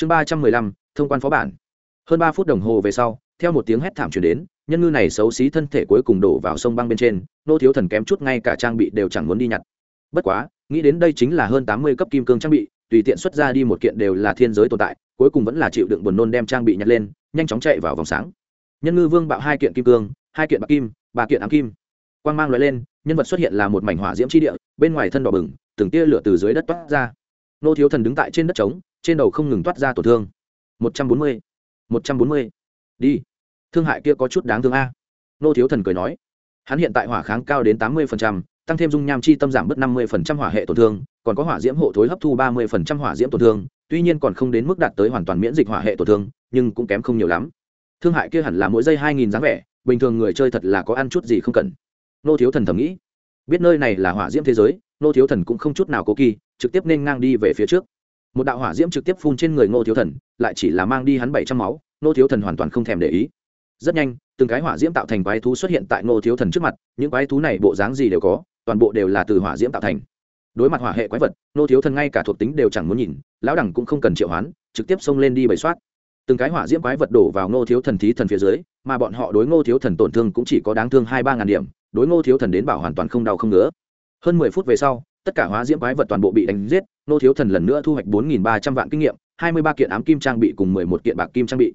chương ba trăm mười lăm, thông quan phó bản. Hơn ba phút đồng hồ về sau, theo một tiếng hét thảm chuyển đến, nhân ngư này xấu xí thân thể cuối cùng đổ vào sông băng bên trên, nô thiếu thần kém chút ngay cả trang bị đều chẳng muốn đi nhặt. Bất quá, nghĩ đến đây chính là hơn tám mươi cấp kim cương trang bị, tùy tiện xuất ra đi một kiện đều là thiên giới tồn tại, cuối cùng vẫn là chịu đựng buồn nôn đem trang bị nhặt lên, nhanh chóng chạy vào vòng sáng. Nhân ngư vương bạo hai kiện kim cương, hai kiện bạc kim, ba kiện ám kim. Quang mang loại lên, nhân vật xuất hiện là một mảnh hỏa diễm tri địa, bên ngoài thân đỏ bừng, từng tia lửa từ dưới đất toát ra. Nô thiếu thần đứng tại trên đất trống trên đầu không ngừng toát ra tổn thương. Một trăm bốn mươi, một trăm bốn mươi. Đi. Thương hại kia có chút đáng thương a. Nô thiếu thần cười nói. Hắn hiện tại hỏa kháng cao đến tám mươi tăng thêm dung nham chi tâm giảm bớt năm mươi hỏa hệ tổn thương, còn có hỏa diễm hộ thối hấp thu ba mươi hỏa diễm tổn thương, tuy nhiên còn không đến mức đạt tới hoàn toàn miễn dịch hỏa hệ tổn thương, nhưng cũng kém không nhiều lắm. Thương hại kia hẳn là mỗi giây hai nghìn dáng vẻ, bình thường người chơi thật là có ăn chút gì không cần. Nô thiếu thần thầm nghĩ. Biết nơi này là hỏa diễm thế giới, nô thiếu thần cũng không chút nào cố kỳ trực tiếp nên ngang đi về phía trước một đạo hỏa diễm trực tiếp phun trên người ngô thiếu thần, lại chỉ là mang đi hắn bảy trăm máu, ngô thiếu thần hoàn toàn không thèm để ý. Rất nhanh, từng cái hỏa diễm tạo thành quái thú xuất hiện tại ngô thiếu thần trước mặt, những quái thú này bộ dáng gì đều có, toàn bộ đều là từ hỏa diễm tạo thành. Đối mặt hỏa hệ quái vật, ngô thiếu thần ngay cả thuộc tính đều chẳng muốn nhìn, lão đẳng cũng không cần triệu hoán, trực tiếp xông lên đi bầy soát. Từng cái hỏa diễm quái vật đổ vào ngô thiếu thần thí thần phía dưới, mà bọn họ đối ngô thiếu thần tổn thương cũng chỉ có đáng thương hai ba ngàn điểm, đối ngô thiếu thần đến bảo hoàn toàn không đau không ngứa. Hơn mười phút về sau tất cả hóa diễm quái vật toàn bộ bị đánh giết, nô thiếu thần lần nữa thu hoạch bốn nghìn ba trăm vạn kinh nghiệm, hai mươi ba kiện ám kim trang bị cùng mười một kiện bạc kim trang bị.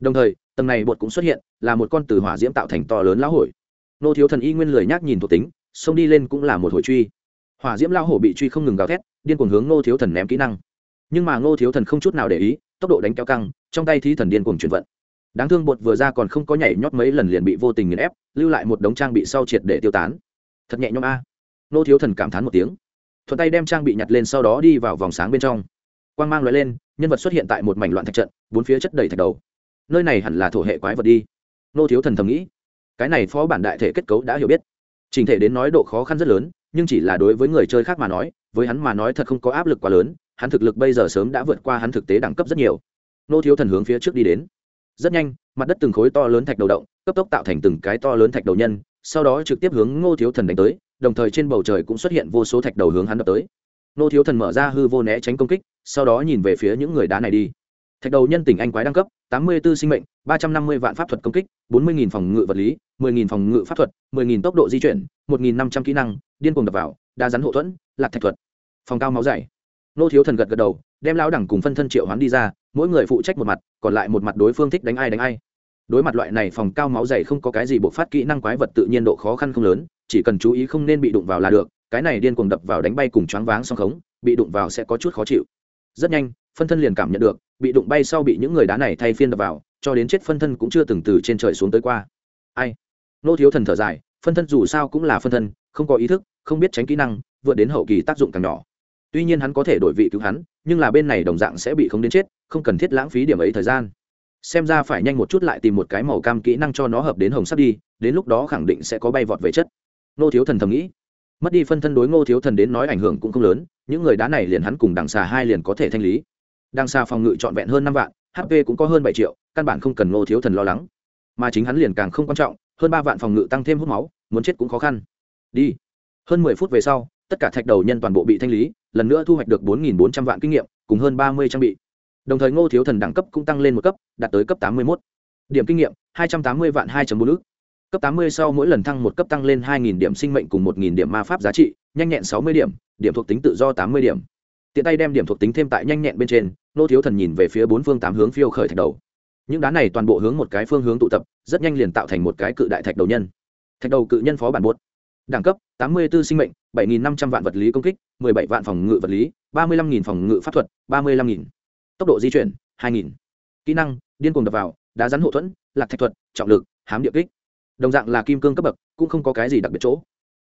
Đồng thời, tầng này bột cũng xuất hiện, là một con từ hỏa diễm tạo thành to lớn lão hổi nô thiếu thần y nguyên lười nhác nhìn thuộc tính, xông đi lên cũng là một hồi truy. Hỏa diễm lão hổ bị truy không ngừng gào thét, điên cuồng hướng nô thiếu thần ném kỹ năng. Nhưng mà nô thiếu thần không chút nào để ý, tốc độ đánh kéo căng, trong tay thi thần điên cuồng chuyển vận. Đáng thương bột vừa ra còn không có nhảy nhót mấy lần liền bị vô tình nghiền ép, lưu lại một đống trang bị sau triệt để tiêu tán. Thật nhẹ nhõm a. Nô thiếu thần cảm thán một tiếng thuận tay đem trang bị nhặt lên sau đó đi vào vòng sáng bên trong. Quang mang loại lên, nhân vật xuất hiện tại một mảnh loạn thạch trận, bốn phía chất đầy thạch đầu. Nơi này hẳn là thổ hệ quái vật đi. Nô thiếu thần thầm nghĩ. Cái này phó bản đại thể kết cấu đã hiểu biết. Trình thể đến nói độ khó khăn rất lớn, nhưng chỉ là đối với người chơi khác mà nói, với hắn mà nói thật không có áp lực quá lớn, hắn thực lực bây giờ sớm đã vượt qua hắn thực tế đẳng cấp rất nhiều. Nô thiếu thần hướng phía trước đi đến. Rất nhanh, mặt đất từng khối to lớn thạch đầu động, cấp tốc tạo thành từng cái to lớn thạch đầu nhân, sau đó trực tiếp hướng ngô thiếu thần đánh tới đồng thời trên bầu trời cũng xuất hiện vô số thạch đầu hướng hắn đập tới. Nô thiếu thần mở ra hư vô né tránh công kích, sau đó nhìn về phía những người đá này đi. Thạch đầu nhân tỉnh anh quái đăng cấp, tám mươi b ố sinh mệnh, ba trăm năm mươi vạn pháp thuật công kích, bốn mươi phòng ngự vật lý, mười nghìn phòng ngự pháp thuật, mười nghìn tốc độ di chuyển, một nghìn năm trăm kỹ năng, điên cuồng đập vào, đa rắn hộ thuẫn, lạc thạch thuật. Phòng cao máu dày. Nô thiếu thần gật gật đầu, đem lao đẳng cùng phân thân triệu hoán đi ra, mỗi người phụ trách một mặt, còn lại một mặt đối phương thích đánh ai đánh ai. Đối mặt loại này phòng cao máu dày không có cái gì bộ phát kỹ năng quái vật tự nhiên độ khó khăn không lớn chỉ cần chú ý không nên bị đụng vào là được, cái này điên cuồng đập vào đánh bay cùng choáng váng song khống, bị đụng vào sẽ có chút khó chịu. Rất nhanh, phân thân liền cảm nhận được, bị đụng bay sau bị những người đá này thay phiên đập vào, cho đến chết phân thân cũng chưa từng từ trên trời xuống tới qua. Ai? Nô thiếu thần thở dài, phân thân dù sao cũng là phân thân, không có ý thức, không biết tránh kỹ năng, vượt đến hậu kỳ tác dụng càng nhỏ. Tuy nhiên hắn có thể đổi vị cứu hắn, nhưng là bên này đồng dạng sẽ bị không đến chết, không cần thiết lãng phí điểm ấy thời gian. Xem ra phải nhanh một chút lại tìm một cái màu cam kỹ năng cho nó hợp đến hồng sắt đi, đến lúc đó khẳng định sẽ có bay vọt về chất nô thiếu thần thầm nghĩ. Mất đi phân thân đối ngô thiếu thần đến nói ảnh hưởng cũng không lớn, những người đá này liền hắn cùng đằng xà hai liền có thể thanh lý. Đằng xà phòng ngự trọn vẹn hơn năm vạn hp cũng có hơn bảy triệu, căn bản không cần ngô thiếu thần lo lắng. Mà chính hắn liền càng không quan trọng, hơn ba vạn phòng ngự tăng thêm hút máu, muốn chết cũng khó khăn. Đi. Hơn mười phút về sau, tất cả thạch đầu nhân toàn bộ bị thanh lý, lần nữa thu hoạch được bốn nghìn bốn trăm vạn kinh nghiệm, cùng hơn ba mươi trang bị. Đồng thời ngô thiếu thần đẳng cấp cũng tăng lên một cấp, đạt tới cấp tám mươi một điểm kinh nghiệm, hai trăm tám mươi vạn hai bốn ước cấp tám mươi sau mỗi lần thăng một cấp tăng lên hai nghìn điểm sinh mệnh cùng một nghìn điểm ma pháp giá trị, nhanh nhẹn sáu mươi điểm điểm thuộc tính tự do tám mươi điểm. Tiện tay đem điểm thuộc tính thêm tại nhanh nhẹn bên trên, nô thiếu thần nhìn về phía bốn phương tám hướng phiêu khởi thạch đầu. Những đá này toàn bộ hướng một cái phương hướng tụ tập, rất nhanh liền tạo thành một cái cự đại thạch đầu nhân. Thạch đầu cự nhân phó bản buốt. Đẳng cấp, tám mươi 84 sinh mệnh, bảy nghìn năm trăm vạn vật lý công kích, mười bảy vạn phòng ngự vật lý, ba mươi lăm nghìn phòng ngự pháp thuật, ba mươi lăm nghìn. Tốc độ di chuyển, hai nghìn. Kỹ năng, điên cuồng đập vào, đá rắn hộ thuẫn, lạc thạch thuật, trọng lực, hám địa kích đồng dạng là kim cương cấp bậc, cũng không có cái gì đặc biệt chỗ.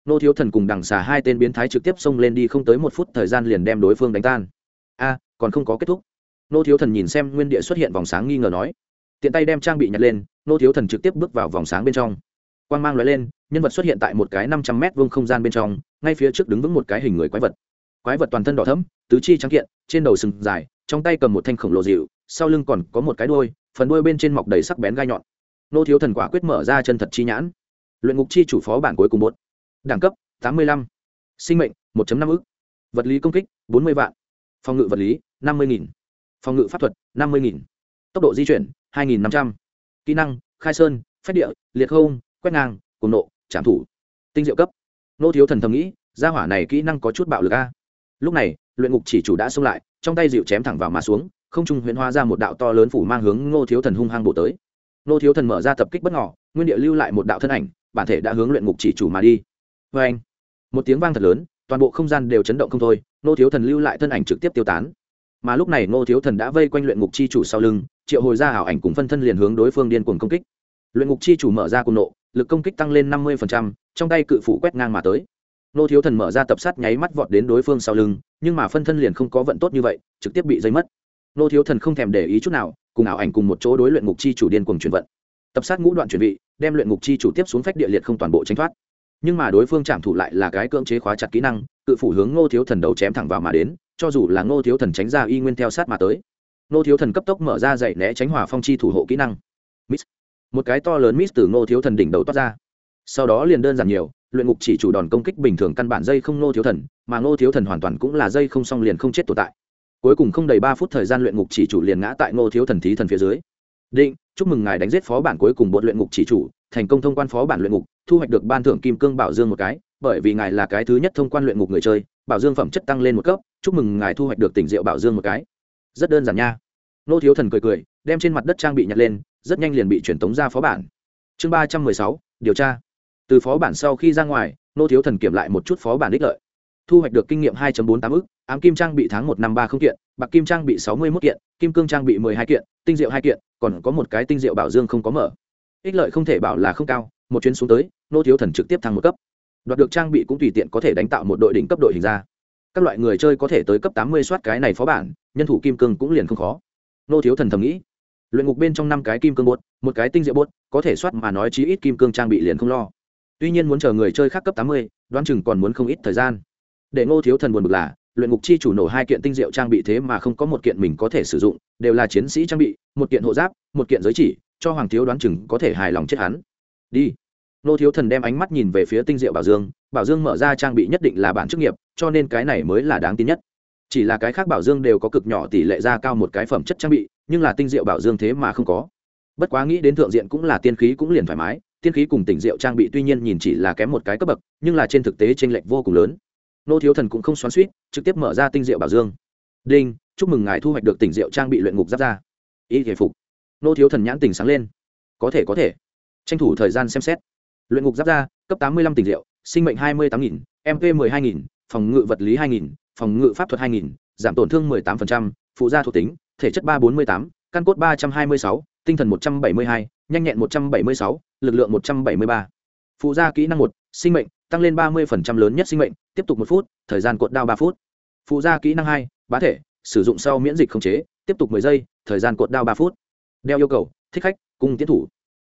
Nô thiếu thần cùng đằng xà hai tên biến thái trực tiếp xông lên đi không tới một phút thời gian liền đem đối phương đánh tan. A, còn không có kết thúc. Nô thiếu thần nhìn xem nguyên địa xuất hiện vòng sáng nghi ngờ nói. Tiện tay đem trang bị nhặt lên, nô thiếu thần trực tiếp bước vào vòng sáng bên trong. Quan g mang loại lên, nhân vật xuất hiện tại một cái năm trăm mét vuông không gian bên trong, ngay phía trước đứng vững một cái hình người quái vật. Quái vật toàn thân đỏ thấm tứ chi trắng kiện, trên đầu sừng dài, trong tay cầm một thanh khổng lồ dịu, sau lưng còn có một cái đôi phần đôi bên trên mọc đầy sắc bén gai nhọn nô thiếu thần quả quyết mở ra chân thật chi nhãn. Luyện ngục chi chủ phó bản cuối cùng một. Đẳng cấp, tám mươi lăm. Sinh mệnh, một năm ức. Vật lý công kích, bốn mươi vạn. Phòng ngự vật lý, năm mươi nghìn. Phòng ngự pháp thuật, năm mươi nghìn. Tốc độ di chuyển, hai nghìn năm trăm. Kỹ năng, khai sơn phép địa, liệt không, quét ngang cùng nộ, trảm thủ. Tinh diệu cấp. Nô thiếu thần thầm nghĩ, gia hỏa này kỹ năng có chút bạo lực a. Lúc này, luyện ngục chỉ chủ đã xông lại, trong tay dịu chém thẳng vào mà xuống, không trung huyễn hóa ra một đạo to lớn phủ mang hướng ngô thiếu thần hung hăng bổ tới. Nô thiếu thần mở ra tập kích bất ngỏ nguyên địa lưu lại một đạo thân ảnh, bản thể đã hướng luyện ngục chỉ chủ mà đi. Vê anh một tiếng vang thật lớn, toàn bộ không gian đều chấn động không thôi, Nô thiếu thần lưu lại thân ảnh trực tiếp tiêu tán. Mà lúc này nô thiếu thần đã vây quanh luyện ngục chi chủ sau lưng, triệu hồi ra ảo ảnh cùng phân thân liền hướng đối phương điên cuồng công kích. Luyện ngục chi chủ mở ra cùng nộ, lực công kích tăng lên năm mươi trong tay cự phủ quét ngang mà tới. Nô thiếu thần mở ra tập sát nháy mắt vọt đến đối phương sau lưng, nhưng mà phân thân liền không có vận tốt như vậy, trực tiếp bị dây mất. Nô thiếu thần không thèm để ý chút nào cùng ảo ảnh cùng một chỗ đối luyện ngục chi chủ điên cuồng chuyển vận. Tập sát ngũ đoạn chuyển vị, đem luyện ngục chi chủ tiếp xuống phách địa liệt không toàn bộ tránh thoát. Nhưng mà đối phương chạm thủ lại là cái cưỡng chế khóa chặt kỹ năng cự phủ hướng ngô thiếu thần đầu chém thẳng vào mà đến, cho dù là ngô thiếu thần tránh ra y nguyên theo sát mà tới. Ngô thiếu thần cấp tốc mở ra dậy né tránh hỏa phong chi thủ hộ kỹ năng. Miss. Một cái to lớn miss từ ngô thiếu thần đỉnh đầu toát ra. Sau đó liền đơn giản nhiều, luyện ngục chỉ chủ đòn công kích bình thường căn bản dây không ngô thiếu thần, mà ngô thiếu thần hoàn toàn cũng là dây không xong liền không chết tồn tại cuối cùng không đầy ba phút thời gian luyện ngục chỉ chủ liền ngã tại ngô thiếu thần thí thần phía dưới. Định, chúc mừng ngài đánh giết phó bản cuối cùng bột luyện ngục chỉ chủ, thành công thông quan phó bản luyện ngục, thu hoạch được ban thưởng kim cương bảo dương một cái, bởi vì ngài là cái thứ nhất thông quan luyện ngục người chơi, bảo dương phẩm chất tăng lên một cấp, chúc mừng ngài thu hoạch được tỉnh rượu bảo dương một cái. Rất đơn giản nha. Nô thiếu thần cười cười, đem trên mặt đất trang bị nhặt lên, rất nhanh liền bị truyền tống ra phó bản. Chương ba trăm mười sáu, điều tra. Từ phó bản sau khi ra ngoài nô thiếu thần kiểm lại một chút phó bản đích lợi. Thu hoạch được kinh nghiệm hai bốn tám ức ám kim trang bị tháng một năm ba không kiện, bạc kim trang bị sáu mươi mốt kiện, kim cương trang bị mười hai kiện, tinh diệu hai kiện, còn có một cái tinh diệu bảo dương không có mở. Ích lợi không thể bảo là không cao, một chuyến xuống tới, nô thiếu thần trực tiếp thăng một cấp. Đoạt được trang bị cũng tùy tiện có thể đánh tạo một đội đỉnh cấp đội hình ra. Các loại người chơi có thể tới cấp tám mươi soát cái này phó bản, nhân thủ kim cương cũng liền không khó. Nô thiếu thần thầm nghĩ. Luyện ngục bên trong năm cái kim cương bốt một cái tinh diệu bốt có thể soát mà nói chí ít kim cương trang bị liền không lo. Tuy nhiên muốn chờ người chơi khác cấp tám mươi, đoán chừng còn muốn không ít thời gian. Để ngô thiếu thần buồn bực là luyện ngục chi chủ nổ hai kiện tinh diệu trang bị thế mà không có một kiện mình có thể sử dụng, đều là chiến sĩ trang bị, một kiện hộ giáp, một kiện giới chỉ, cho hoàng thiếu đoán chừng có thể hài lòng chết hắn. Đi. Nô thiếu thần đem ánh mắt nhìn về phía tinh diệu bảo dương bảo dương mở ra trang bị nhất định là bản chức nghiệp, cho nên cái này mới là đáng tin nhất. Chỉ là cái khác bảo dương đều có cực nhỏ tỷ lệ ra cao một cái phẩm chất trang bị, nhưng là tinh diệu bảo dương thế mà không có. Bất quá nghĩ đến thượng diện cũng là tiên khí cũng liền thoải mái, tiên khí cùng tỉnh diệu trang bị tuy nhiên nhìn chỉ là kém một cái cấp bậc, nhưng là trên thực tế t r ê n lệch vô cùng lớn nô thiếu thần cũng không xoắn suýt trực tiếp mở ra tinh diệu bảo dương. Đinh, chúc mừng ngài thu hoạch được tỉnh diệu trang bị luyện ngục giáp ra y thể phục. Nô thiếu thần nhãn tỉnh sáng lên. Có thể có thể. Tranh thủ thời gian xem xét. Luyện ngục giáp ra cấp tám mươi lăm tỉnh diệu, sinh mệnh hai mươi tám nghìn mp mười hai nghìn, phòng ngự vật lý hai nghìn, phòng ngự pháp thuật hai nghìn, giảm tổn thương mười tám phụ gia thuộc tính, thể chất ba bốn mươi tám, căn cốt ba trăm hai mươi sáu, tinh thần một trăm bảy mươi hai, nhanh nhẹn một trăm bảy mươi sáu, lực lượng một trăm bảy mươi ba. Phụ gia kỹ năng một, sinh mệnh, tăng lên ba mươi lớn nhất sinh mệnh tiếp tục một phút, thời gian cột đao ba phút. Phụ gia kỹ năng hai, bá thể, sử dụng sau miễn dịch không chế, tiếp tục mười giây, thời gian cột đao ba phút. Đeo yêu cầu, thích khách cung tiến thủ.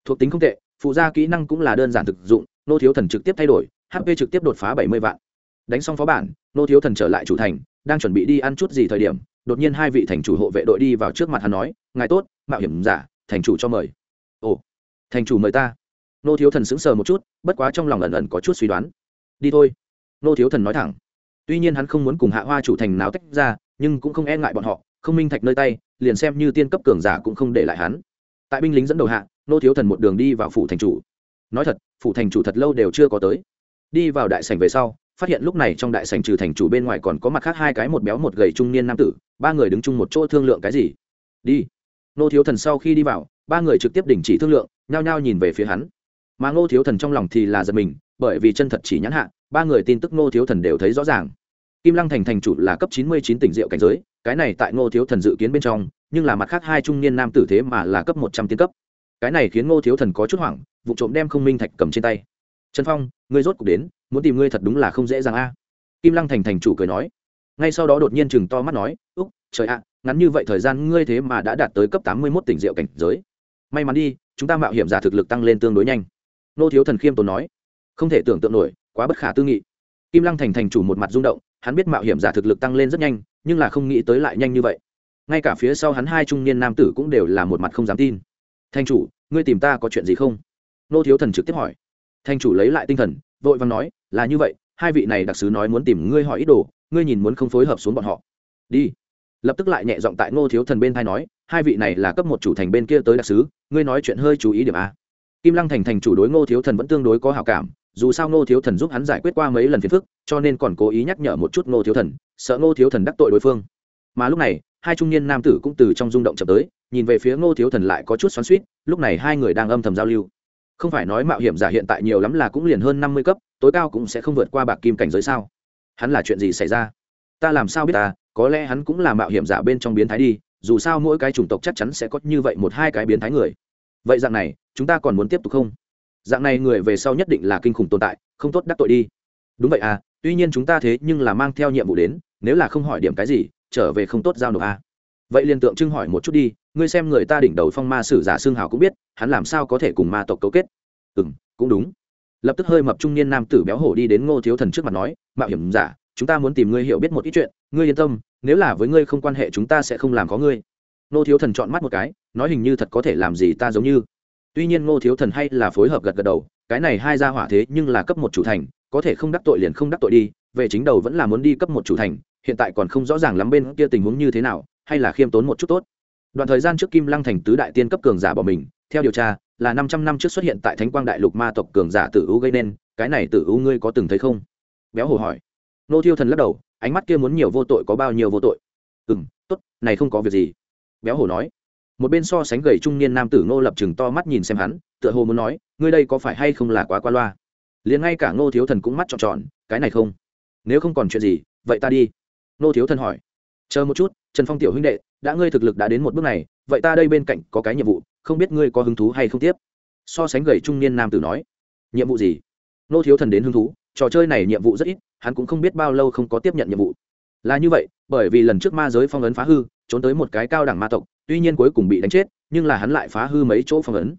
Thuộc tính không tệ, phụ gia kỹ năng cũng là đơn giản thực dụng, nô thiếu thần trực tiếp thay đổi hp trực tiếp đột phá bảy mươi vạn. Đánh xong phó bản, nô thiếu thần trở lại chủ thành, đang chuẩn bị đi ăn chút gì thời điểm, đột nhiên hai vị thành chủ hộ vệ đội đi vào trước mặt hắn nói, ngài tốt, mạo hiểm giả, thành chủ cho mời. Ồ, thành chủ mời ta. Nô thiếu thần sững sờ một chút, bất quá trong lòng ẩn ẩn có chút suy đoán. Đi thôi nô thiếu thần nói thẳng. Tuy nhiên hắn không muốn cùng hạ hoa chủ thành nào tách ra, nhưng cũng không e ngại bọn họ, không minh thạch nơi tay, liền xem như tiên cấp cường giả cũng không để lại hắn. Tại binh lính dẫn đầu hạ, nô thiếu thần một đường đi vào phủ thành chủ. Nói thật, phủ thành chủ thật lâu đều chưa có tới. Đi vào đại sảnh về sau, phát hiện lúc này trong đại sảnh trừ thành chủ bên ngoài còn có mặt khác hai cái một béo một gầy trung niên nam tử, ba người đứng chung một chỗ thương lượng cái gì. Đi. Nô thiếu thần sau khi đi vào, ba người trực tiếp đình chỉ thương lượng, nhao nhao nhìn về phía hắn. Mà ngô thiếu thần trong lòng thì là giật mình, bởi vì chân thật chỉ nhãn hạ ba người tin tức ngô thiếu thần đều thấy rõ ràng. Kim lăng thành thành chủ là cấp chín mươi chín tỉnh rượu cảnh giới, cái này tại ngô thiếu thần dự kiến bên trong, nhưng là mặt khác hai trung niên nam tử thế mà là cấp một trăm tiên cấp. Cái này khiến ngô thiếu thần có chút hoảng, vụ trộm đem không minh thạch cầm trên tay. Trần phong, ngươi rốt cuộc đến, muốn tìm ngươi thật đúng là không dễ dàng a. Kim lăng thành thành chủ cười nói. Ngay sau đó đột nhiên chừng to mắt nói, úc, trời ạ, ngắn như vậy thời gian ngươi thế mà đã đạt tới cấp tám mươi mốt tỉnh rượu cảnh giới. May mắn đi, chúng ta mạo hiểm giả thực lực tăng lên tương đối nhanh. Nô thiếu thần khiêm tốn nói. Không thể tưởng tượng nổi quá bất khả tư nghị. Kim lăng thành thành chủ một mặt rung động, hắn biết mạo hiểm giả thực lực tăng lên rất nhanh, nhưng là không nghĩ tới lại nhanh như vậy. Ngay cả phía sau hắn hai trung niên nam tử cũng đều là một mặt không dám tin. Thành chủ, ngươi tìm ta có chuyện gì không? Nô thiếu thần trực tiếp hỏi. Thành chủ lấy lại tinh thần, vội vàng nói, là như vậy, hai vị này đặc sứ nói muốn tìm ngươi hỏi ít đồ, ngươi nhìn muốn không phối hợp xuống bọn họ. Đi. Lập tức lại nhẹ giọng tại ngô thiếu thần bên thai nói, hai vị này là cấp một chủ thành bên kia tới đặc sứ, ngươi nói chuyện hơi chú ý điểm a. Kim lăng thành thành chủ đối ngô thiếu thần vẫn tương đối có hào cảm dù sao ngô thiếu thần giúp hắn giải quyết qua mấy lần phiền phức, cho nên còn cố ý nhắc nhở một chút ngô thiếu thần, sợ ngô thiếu thần đắc tội đối phương. Mà lúc này, hai trung niên nam tử cũng từ trong rung động chậm tới, nhìn về phía ngô thiếu thần lại có chút xoắn suýt lúc này hai người đang âm thầm giao lưu. Không phải nói mạo hiểm giả hiện tại nhiều lắm là cũng liền hơn năm mươi cấp, tối cao cũng sẽ không vượt qua bạc kim cảnh giới sao? Hắn là chuyện gì xảy ra? Ta làm sao biết ta, có lẽ hắn cũng là mạo hiểm giả bên trong biến thái đi, dù sao mỗi cái chủng tộc chắc chắn sẽ có như vậy một hai cái biến thái người. Vậy dạng này, chúng ta còn muốn tiếp tục không? Dạng này người về sau nhất định là kinh khủng tồn tại, không tốt đắc tội đi. Đúng vậy à tuy nhiên chúng ta thế nhưng là mang theo nhiệm vụ đến, nếu là không hỏi điểm cái gì, trở về không tốt giao nộp à. vậy liền tượng trưng hỏi một chút đi, ngươi xem người ta đỉnh đầu phong ma sử giả xương hào cũng biết, hắn làm sao có thể cùng ma tộc cấu kết. Ừ m cũng đúng. Lập tức hơi mập trung niên nam tử béo hổ đi đến ngô thiếu thần trước mặt nói, mạo hiểm giả, chúng ta muốn tìm ngươi hiểu biết một ít chuyện, ngươi yên tâm, nếu là với ngươi không quan hệ chúng ta sẽ không làm có ngươi. Ngô thiếu thần chọn mắt một cái, nói hình như thật có thể làm gì ta giống như tuy nhiên ngô thiếu thần hay là phối hợp gật gật đầu, cái này hai ra hỏa thế nhưng là cấp một chủ thành, có thể không đắc tội liền không đắc tội đi, về chính đầu vẫn là muốn đi cấp một chủ thành, hiện tại còn không rõ ràng lắm bên kia tình huống như thế nào, hay là khiêm tốn một chút tốt. Đoạn thời gian trước kim lăng thành tứ đại tiên cấp cường giả bỏ mình, theo điều tra, là năm trăm năm trước xuất hiện tại thánh quang đại lục ma tộc cường giả tử u gây nên, cái này tử u ngươi có từng thấy không? Béo hồ hỏi. Nô thiêu thần lắc đầu, ánh mắt kia muốn nhiều vô tội có bao nhiêu vô tội? Ừ m t ố t này không có việc gì. Béo hồ nói một bên so sánh gầy trung niên nam tử ngô lập chừng to mắt nhìn xem hắn, tựa hồ muốn nói, ngươi đây có phải hay không là quá qua loa? Liền ngay cả ngô thiếu thần cũng mắt trọn tròn, cái này không. Nếu không còn chuyện gì, vậy ta đi. Ngô thiếu thần hỏi, chờ một chút, trần phong tiểu huynh đệ, đã ngươi thực lực đã đến một bước này, vậy ta đây bên cạnh có cái nhiệm vụ, không biết ngươi có hứng thú hay không tiếp? So sánh gầy trung niên nam tử nói, nhiệm vụ gì? Ngô thiếu thần đến hứng thú, trò chơi này nhiệm vụ rất ít, hắn cũng không biết bao lâu không có tiếp nhận nhiệm vụ. Là như vậy, bởi vì lần trước ma giới phong ấn phá hư, trốn tới một cái cao đẳng ma tộc tuy nhiên cuối cùng bị đánh chết, nhưng là hắn lại phá hư mấy chỗ phong ấn.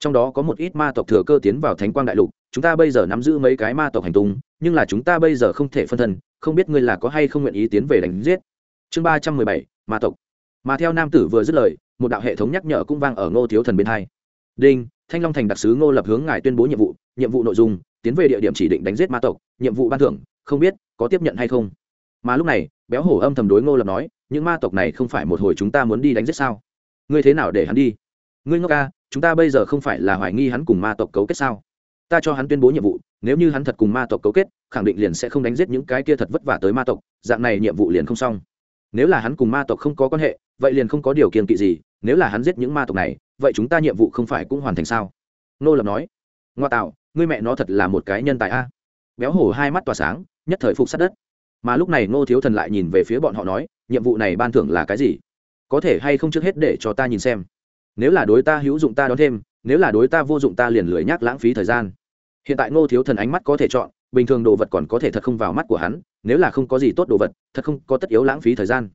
Trong đó có một ít ma tộc thừa cơ tiến vào thánh quang đại lục, chúng ta bây giờ nắm giữ mấy cái ma tộc hành tung, nhưng là chúng ta bây giờ không thể phân thân, không biết ngươi là có hay không nguyện ý tiến về đánh giết. Chương ba trăm mười bảy, ma tộc. Mà theo nam tử vừa dứt lời, một đạo hệ thống nhắc nhở cũng vang ở ngô thiếu thần bên hai. Đinh, thanh long thành đặc sứ ngô lập hướng ngài tuyên bố nhiệm vụ nhiệm vụ nội dung, tiến về địa điểm chỉ định đánh giết ma tộc, nhiệm vụ ban thưởng, không biết có tiếp nhận hay không. Mà lúc này, béo hổ âm thầm đối ngô lập nói những ma tộc này không phải một hồi chúng ta muốn đi đánh giết sao? Ngươi thế nào để hắn đi? Ngươi ngốc ca, chúng ta bây giờ không phải là hoài nghi hắn cùng ma tộc cấu kết sao? Ta cho hắn tuyên bố nhiệm vụ, nếu như hắn thật cùng ma tộc cấu kết, khẳng định liền sẽ không đánh giết những cái kia thật vất vả tới ma tộc, dạng này nhiệm vụ liền không xong. Nếu là hắn cùng ma tộc không có quan hệ, vậy liền không có điều kiện kỵ gì, nếu là hắn giết những ma tộc này, vậy chúng ta nhiệm vụ không phải cũng hoàn thành sao? Nô lập nói. Ngoa tạo, ngươi mẹ nó thật là một cái nhân tài a. Béo hổ hai mắt tỏa sáng, nhất thời phục sát đất mà lúc này ngô thiếu thần lại nhìn về phía bọn họ nói, nhiệm vụ này ban thưởng là cái gì? Có thể hay không trước hết để cho ta nhìn xem? Nếu là đối ta hữu dụng ta đón thêm, nếu là đối ta vô dụng ta liền lười nhác lãng phí thời gian. Hiện tại ngô thiếu thần ánh mắt có thể chọn, bình thường đồ vật còn có thể thật không vào mắt của hắn, nếu là không có gì tốt đồ vật, thật không có tất yếu lãng phí thời gian.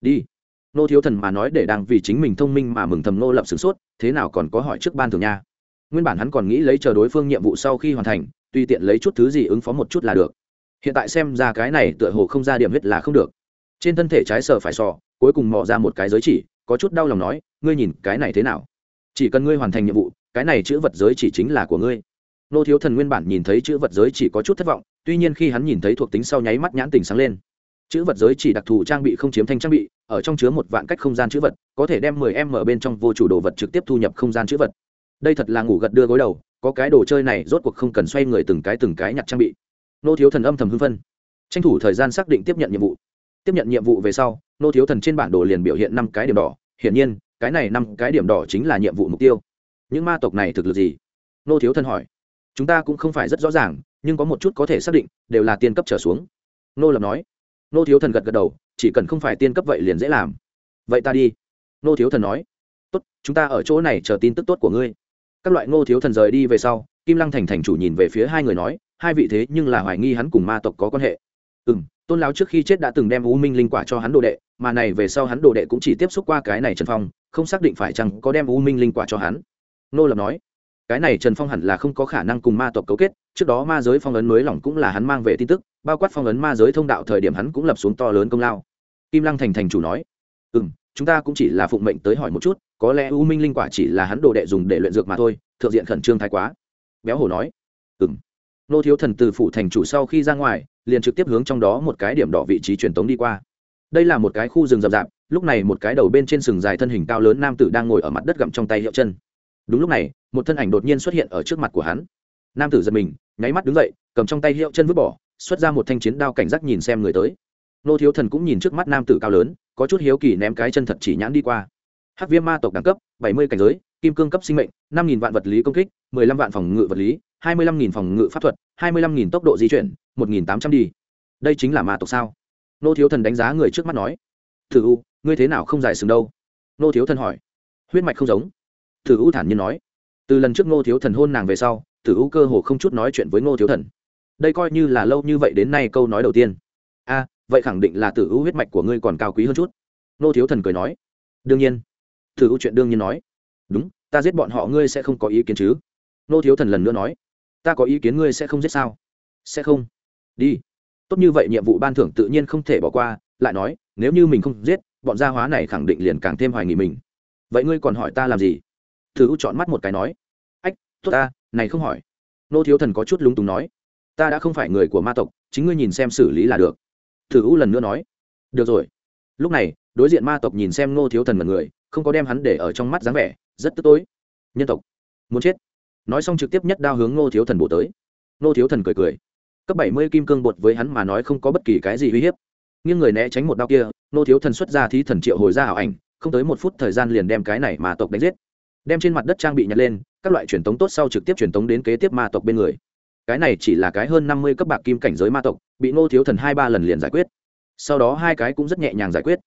Đi. Ngô thiếu thần mà nói để đang vì chính mình thông minh mà mừng thầm Ngô lập sửng sốt, thế nào còn có hỏi trước ban thường nha? Nguyên bản hắn còn nghĩ lấy chờ đối phương nhiệm vụ sau khi hoàn thành, tùy tiện lấy chút thứ gì ứng phó một chút là được hiện tại xem ra cái này tựa hồ không ra điểm huyết là không được. Trên thân thể trái sờ phải sò cuối cùng mò ra một cái giới chỉ, có chút đau lòng nói, ngươi nhìn, cái này thế nào? Chỉ cần ngươi hoàn thành nhiệm vụ, cái này chữ vật giới chỉ chính là của ngươi. Nô thiếu thần nguyên bản nhìn thấy chữ vật giới chỉ có chút thất vọng, tuy nhiên khi hắn nhìn thấy thuộc tính sau nháy mắt nhãn tình sáng lên. Chữ vật giới chỉ đặc thù trang bị không chiếm thanh trang bị, ở trong chứa một vạn cách không gian chữ vật, có thể đem 10 em ở bên trong vô chủ đồ vật trực tiếp thu nhập không gian chữ vật. Đây thật là ngủ gật đưa gối đầu, có cái đồ chơi này rốt cuộc không cần xoay người từng cái từng cái nhặt trang bị nô thiếu thần âm thầm hưng phân. Tranh thủ thời gian xác định tiếp nhận nhiệm vụ. Tiếp nhận nhiệm vụ về sau, nô thiếu thần trên bản đồ liền biểu hiện năm cái điểm đỏ. Hiển nhiên, cái này năm cái điểm đỏ chính là nhiệm vụ mục tiêu. Những ma tộc này thực lực gì? Nô thiếu thần hỏi. Chúng ta cũng không phải rất rõ ràng, nhưng có một chút có thể xác định, đều là tiên cấp trở xuống. Nô lập nói. Nô thiếu thần gật gật đầu, chỉ cần không phải tiên cấp vậy liền dễ làm. Vậy ta đi. Nô thiếu thần nói. Tốt, chúng ta ở chỗ này chờ tin tức tốt của ngươi. Các loại nô thiếu thần rời đi về sau, kim lăng thành thành chủ nhìn về phía hai người nói hai vị thế nhưng là hoài nghi hắn cùng ma tộc có quan hệ. Ừ m tôn lão trước khi chết đã từng đem u minh linh quả cho hắn đồ đệ, mà này về sau hắn đồ đệ cũng chỉ tiếp xúc qua cái này trần phong, không xác định phải chăng có đem u minh linh quả cho hắn. Nô lập nói, cái này trần phong hẳn là không có khả năng cùng ma tộc cấu kết, trước đó ma giới phong ấn mới lỏng cũng là hắn mang về tin tức, bao quát phong ấn ma giới thông đạo thời điểm hắn cũng lập xuống to lớn công lao. Kim lăng thành thành chủ nói ừ m chúng ta cũng chỉ là phụng mệnh tới hỏi một chút, có lẽ u minh linh quả chỉ là hắn đồ đệ dùng để luyện dược mà thôi, thượng diện khẩn trương thái quá. Béo hổ nói nô thiếu thần từ phủ thành chủ sau khi ra ngoài, liền trực tiếp hướng trong đó một cái điểm đỏ vị trí truyền tống đi qua. Đây là một cái khu rừng rậm rạp, lúc này một cái đầu bên trên sừng dài thân hình cao lớn nam tử đang ngồi ở mặt đất gặm trong tay hiệu chân. Đúng lúc này, một thân ảnh đột nhiên xuất hiện ở trước mặt của hắn. Nam tử giật mình, nháy mắt đứng dậy, cầm trong tay hiệu chân vứt bỏ, xuất ra một thanh chiến đao cảnh giác nhìn xem người tới. Nô thiếu thần cũng nhìn trước mắt nam tử cao lớn, có chút hiếu kỳ ném cái chân thật chỉ nhãn đi qua. Hắc viêm ma tộc đẳng cấp, bảy mươi cảnh giới, kim cương cấp sinh mệnh, năm nghìn vạn vật lý công kích, mười lăm vạn phòng ngự vật lý hai mươi lăm nghìn phòng ngự pháp thuật, hai mươi lăm nghìn tốc độ di chuyển, một nghìn tám trăm đi. Đây chính là ma tộc sao? Nô thiếu thần đánh giá người trước mắt nói. Thử u, ngươi thế nào không giải sừng đâu? Nô thiếu thần hỏi. Huyết mạch không giống. Thử u thản nhiên nói. Từ lần trước nô thiếu thần hôn nàng về sau, thử u cơ hồ không chút nói chuyện với nô thiếu thần. Đây coi như là lâu như vậy đến nay câu nói đầu tiên. A, vậy khẳng định là tử u huyết mạch của ngươi còn cao quý hơn chút. Nô thiếu thần cười nói. Đương nhiên. Thử u chuyện đương nhiên nói. Đúng, ta giết bọn họ ngươi sẽ không có ý kiến chứ. Nô thiếu thần lần nữa nói ta có ý kiến ngươi sẽ không giết sao? Sẽ không. Đi. Tốt như vậy nhiệm vụ ban thưởng tự nhiên không thể bỏ qua, lại nói, nếu như mình không giết, bọn gia hóa này khẳng định liền càng thêm hoài nghi mình. Vậy ngươi còn hỏi ta làm gì? Thử u chọn mắt một cái nói. Ách, tốt ta, này không hỏi. Nô thiếu thần có chút lúng túng nói. Ta đã không phải người của ma tộc, chính ngươi nhìn xem xử lý là được. Thử u lần nữa nói. Được rồi. Lúc này, đối diện ma tộc nhìn xem nô thiếu thần mật người, không có đem hắn để ở trong mắt dáng vẻ, rất tức tối. Nhân tộc. Muốn chết nói xong trực tiếp nhất đao hướng Ngô thiếu thần bổ tới. Ngô thiếu thần cười cười. Cấp bảy mươi kim cương bột với hắn mà nói không có bất kỳ cái gì uy hiếp. Nhưng người né tránh một đao kia, Ngô thiếu thần xuất ra thí thần triệu hồi ra ảo ảnh, không tới một phút thời gian liền đem cái này mà tộc đánh giết. Đem trên mặt đất trang bị nhặt lên, các loại truyền tống tốt sau trực tiếp truyền tống đến kế tiếp ma tộc bên người. Cái này chỉ là cái hơn năm mươi cấp bạc kim cảnh giới ma tộc, bị Ngô thiếu thần hai ba lần liền giải quyết. Sau đó hai cái cũng rất nhẹ nhàng giải quyết.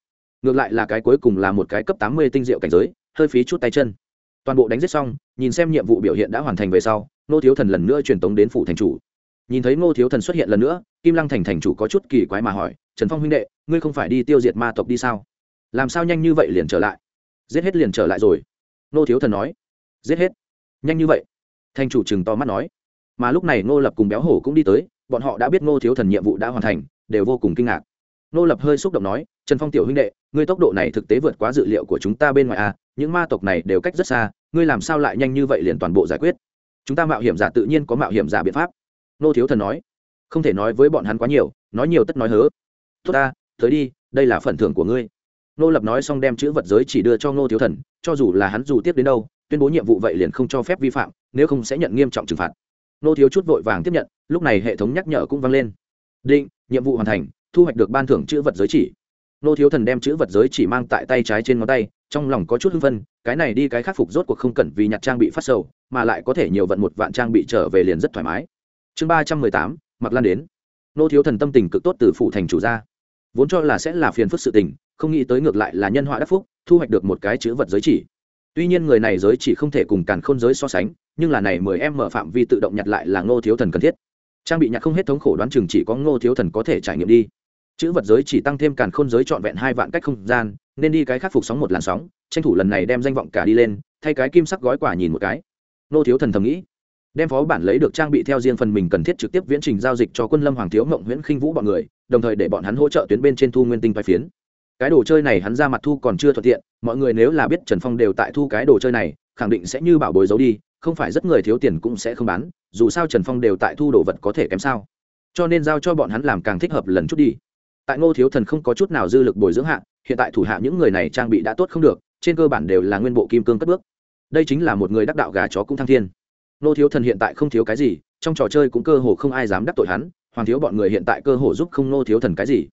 Ngược lại là cái cuối cùng là một cái cấp tám mươi tinh diệu cảnh giới, hơi phí chút tay chân toàn bộ đánh giết xong, nhìn xem nhiệm vụ biểu hiện đã hoàn thành về sau nô thiếu thần lần nữa truyền tống đến phủ thành chủ. Nhìn thấy ngô thiếu thần xuất hiện lần nữa, kim lăng thành thành chủ có chút kỳ quái mà hỏi, trần phong huynh đệ, ngươi không phải đi tiêu diệt ma tộc đi sao? Làm sao nhanh như vậy liền trở lại? Giết hết liền trở lại rồi. Ngô thiếu thần nói. Giết hết? Nhanh như vậy? Thành chủ chừng to mắt nói. Mà lúc này ngô lập cùng béo hổ cũng đi tới, bọn họ đã biết ngô thiếu thần nhiệm vụ đã hoàn thành, đều vô cùng kinh ngạc. Ngô lập hơi xúc động nói, trần phong tiểu huynh đệ ngươi tốc độ này thực tế vượt quá dự liệu của chúng ta bên ngoài à những ma tộc này đều cách rất xa, ngươi làm sao lại nhanh như vậy liền toàn bộ giải quyết? Chúng ta mạo hiểm giả tự nhiên có mạo hiểm giả biện pháp. Nô thiếu thần nói. Không thể nói với bọn hắn quá nhiều, nói nhiều tất nói hớ. Tốt ta, tới đi, đây là phần thưởng của ngươi. Nô lập nói xong đem chữ vật giới chỉ đưa cho nô thiếu thần, cho dù là hắn dù tiếp đến đâu, tuyên bố nhiệm vụ vậy liền không cho phép vi phạm, nếu không sẽ nhận nghiêm trọng trừng phạt. Nô thiếu chút vội vàng tiếp nhận, lúc này hệ thống nhắc nhở cũng vang lên. Định, nhiệm vụ hoàn thành, thu hoạch được ban thưởng chữ vật giới chỉ nô thiếu thần đem chữ vật giới chỉ mang tại tay trái trên ngón tay, trong lòng có chút hưng phân cái này đi cái khắc phục rốt cuộc không cần vì nhặt trang bị phát sầu, mà lại có thể nhiều vận một vạn trang bị trở về liền rất thoải mái. Chương ba trăm mười tám mặc lan đến. Nô thiếu thần tâm tình cực tốt từ phủ thành chủ ra. Vốn cho là sẽ là phiền phức sự tình, không nghĩ tới ngược lại là nhân họa đắc phúc, thu hoạch được một cái chữ vật giới chỉ. Tuy nhiên người này giới chỉ không thể cùng càn khôn giới so sánh, nhưng là này mười em mở phạm vi tự động nhặt lại là ngô thiếu thần cần thiết. Trang bị nhặt không hết thống khổ đoán chừng chỉ có ngô thiếu thần có thể trải nghiệm đi chữ vật giới chỉ tăng thêm càn khôn giới trọn vẹn hai vạn cách không gian, nên đi cái khắc phục sóng một làn sóng, tranh thủ lần này đem danh vọng cả đi lên, thay cái kim sắc gói quả nhìn một cái. Nô thiếu thần thầm nghĩ. Đem phó bản lấy được trang bị theo riêng phần mình cần thiết trực tiếp viễn trình giao dịch cho quân lâm hoàng thiếu mộng, nguyễn khinh vũ bọn người, đồng thời để bọn hắn hỗ trợ tuyến bên trên thu nguyên tinh vai phiến. Cái đồ chơi này hắn ra mặt thu còn chưa thuận tiện, mọi người nếu là biết trần phong đều tại thu cái đồ chơi này, khẳng định sẽ như bảo bối giấu đi, không phải rất người thiếu tiền cũng sẽ không bán, dù sao trần phong đều tại thu đồ vật có thể kém sao. Cho nên giao cho bọn hắn làm càng thích hợp lần chút đi tại ngô thiếu thần không có chút nào dư lực bồi dưỡng hạ, hiện tại thủ hạ những người này trang bị đã tốt không được, trên cơ bản đều là nguyên bộ kim cương cất bước. Đây chính là một người đắc đạo gà chó cũng thăng thiên. Nô thiếu thần hiện tại không thiếu cái gì, trong trò chơi cũng cơ hồ không ai dám đắc tội hắn, hoàng thiếu bọn người hiện tại cơ hồ giúp không nô thiếu thần cái gì.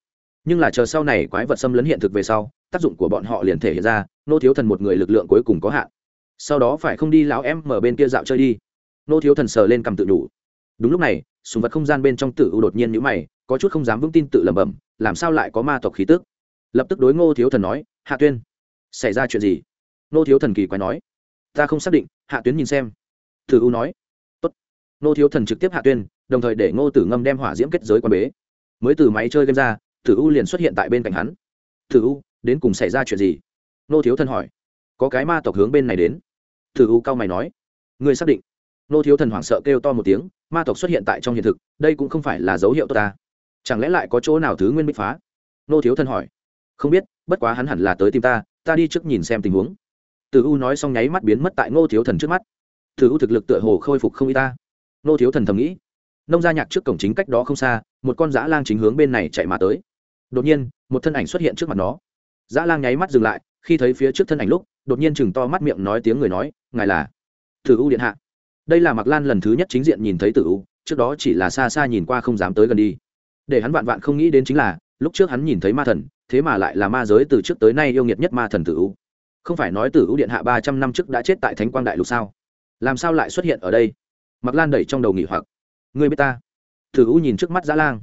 Nhưng là chờ sau này quái vật xâm lấn hiện thực về sau, tác dụng của bọn họ liền thể hiện ra nô thiếu thần một người lực lượng cuối cùng có hạn. Sau đó phải không đi lão em mở bên kia dạo chơi đi. Nô thiếu thần sờ lên cầm tự đủ. Đúng lúc này sùng vật không gian bên trong tử u đột nhiên nhữ mày, có chút không dám vững tin tự lẩm bẩm, làm sao lại có ma tộc khí tức? Lập tức đối ngô thiếu thần nói, hạ tuyên, xảy ra chuyện gì? Ngô thiếu thần kỳ quái nói, ta không xác định, hạ tuyến nhìn xem. Tử u nói, tốt. Ngô thiếu thần trực tiếp hạ tuyên, đồng thời để ngô tử ngâm đem hỏa diễm kết giới quan bế. Mới từ máy chơi game ra, tử u liền xuất hiện tại bên cạnh hắn. Tử u, đến cùng xảy ra chuyện gì? Ngô thiếu thần hỏi. Có cái ma tộc hướng bên này đến. Tử u cao mày nói, ngươi xác định? Ngô thiếu thần hoảng sợ kêu to một tiếng ma tộc xuất hiện tại trong hiện thực, đây cũng không phải là dấu hiệu tốt ta. Chẳng lẽ lại có chỗ nào thứ nguyên bích phá? Ngô thiếu thần hỏi. Không biết, bất quá hắn hẳn là tới tìm ta ta đi trước nhìn xem tình huống. Từ u nói xong nháy mắt biến mất tại ngô thiếu thần trước mắt. Từ u thực lực tựa hồ khôi phục không y ta. Nô thiếu thần thầm nghĩ. Nông gia nhạc trước cổng chính cách đó không xa, một con dã lang chính hướng bên này chạy mà tới. Đột nhiên, một thân ảnh xuất hiện trước mặt nó. Dã lang nháy mắt dừng lại, khi thấy phía trước thân ảnh lúc, đột nhiên chừng to mắt miệng nói tiếng người nói, ngài là từ u điện hạ đây là mặc lan lần thứ nhất chính diện nhìn thấy tử u, trước đó chỉ là xa xa nhìn qua không dám tới gần đi. Để hắn vạn vạn không nghĩ đến chính là, lúc trước hắn nhìn thấy ma thần, thế mà lại là ma giới từ trước tới nay yêu nghiệt nhất ma thần tử u. Không phải nói tử u điện hạ ba trăm năm trước đã chết tại thánh quang đại lục sao? Làm sao lại xuất hiện ở đây? Mặc lan đẩy trong đầu nghỉ hoặc. Người biết ta? Tử u nhìn trước mắt dã lang.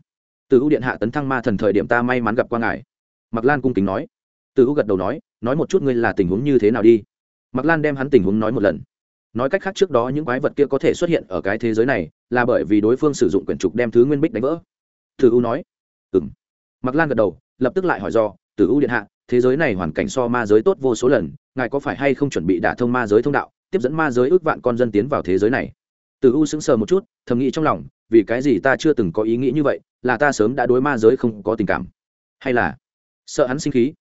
Tử u điện hạ tấn thăng ma thần thời điểm ta may mắn gặp qua ngài. Mặc lan cung kính nói. Tử u gật đầu nói nói một chút ngươi là tình huống như thế nào đi. Mặc lan đem hắn tình huống nói một lần nói cách khác trước đó những quái vật kia có thể xuất hiện ở cái thế giới này là bởi vì đối phương sử dụng quyển trục đem thứ nguyên bích đánh vỡ. Thử u nói. Ừ m mặc lan gật đầu, lập tức lại hỏi do, tử u điện hạ, thế giới này hoàn cảnh so ma giới tốt vô số lần, ngài có phải hay không chuẩn bị đả thông ma giới thông đạo, tiếp dẫn ma giới ước vạn con dân tiến vào thế giới này? Tử u sững sờ một chút, thầm nghĩ trong lòng, vì cái gì ta chưa từng có ý nghĩ như vậy, là ta sớm đã đối ma giới không có tình cảm. Hay là sợ hắn sinh khí?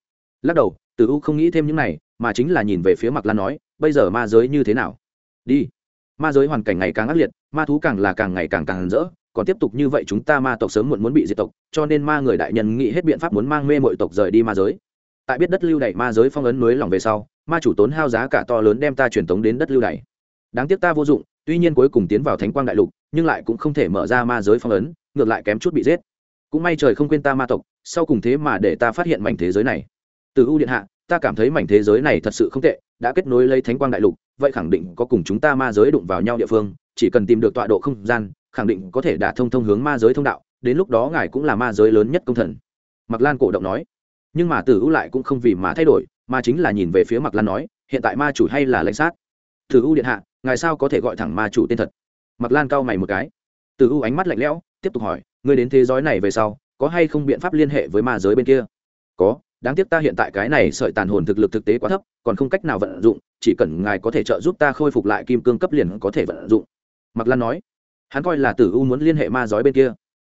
Lắc đầu, tử u không nghĩ thêm những này, mà chính là nhìn về phía mặc lan nói, bây giờ ma giới như thế nào? Đi. Ma giới hoàn cảnh ngày càng ác liệt, ma thú càng là càng ngày càng càng rỡ, còn tiếp tục như vậy chúng ta ma tộc sớm muộn muốn bị diệt tộc, cho nên ma người đại nhân nghĩ hết biện pháp muốn mang mê mọi tộc rời đi ma giới. Tại biết đất lưu đày ma giới phong ấn mới lòng về sau, ma chủ tốn hao giá cả to lớn đem ta truyền tống đến đất lưu đày. Đáng tiếc ta vô dụng, tuy nhiên cuối cùng tiến vào thánh quang đại lục, nhưng lại cũng không thể mở ra ma giới phong ấn, ngược lại kém chút bị giết. Cũng may trời không quên ta ma tộc, sau cùng thế mà để ta phát hiện mảnh thế giới này. Từ ưu điện hạ, ta cảm thấy mảnh thế giới này thật sự không tệ, đã kết nối lấy thánh quang đại lục vậy khẳng định có cùng chúng ta ma giới đụng vào nhau địa phương, chỉ cần tìm được tọa độ không gian, khẳng định có thể đả thông thông hướng ma giới thông đạo, đến lúc đó ngài cũng là ma giới lớn nhất công thần. Mặc lan cổ động nói. Nhưng mà tử u lại cũng không vì mà thay đổi, mà chính là nhìn về phía mặc lan nói, hiện tại ma chủ hay là lãnh sát? Tử u điện hạ, ngài sao có thể gọi thẳng ma chủ tên thật? Mặc lan cau mày một cái. Tử u ánh mắt lạnh lẽo, tiếp tục hỏi, ngươi đến thế giới này về sau, có hay không biện pháp liên hệ với ma giới bên kia? Có đáng tiếc ta hiện tại cái này sợi tàn hồn thực lực thực tế quá thấp, còn không cách nào vận dụng, chỉ cần ngài có thể trợ giúp ta khôi phục lại kim cương cấp liền có thể vận dụng. Mặc lan nói. Hắn coi là tử u muốn liên hệ ma giới bên kia.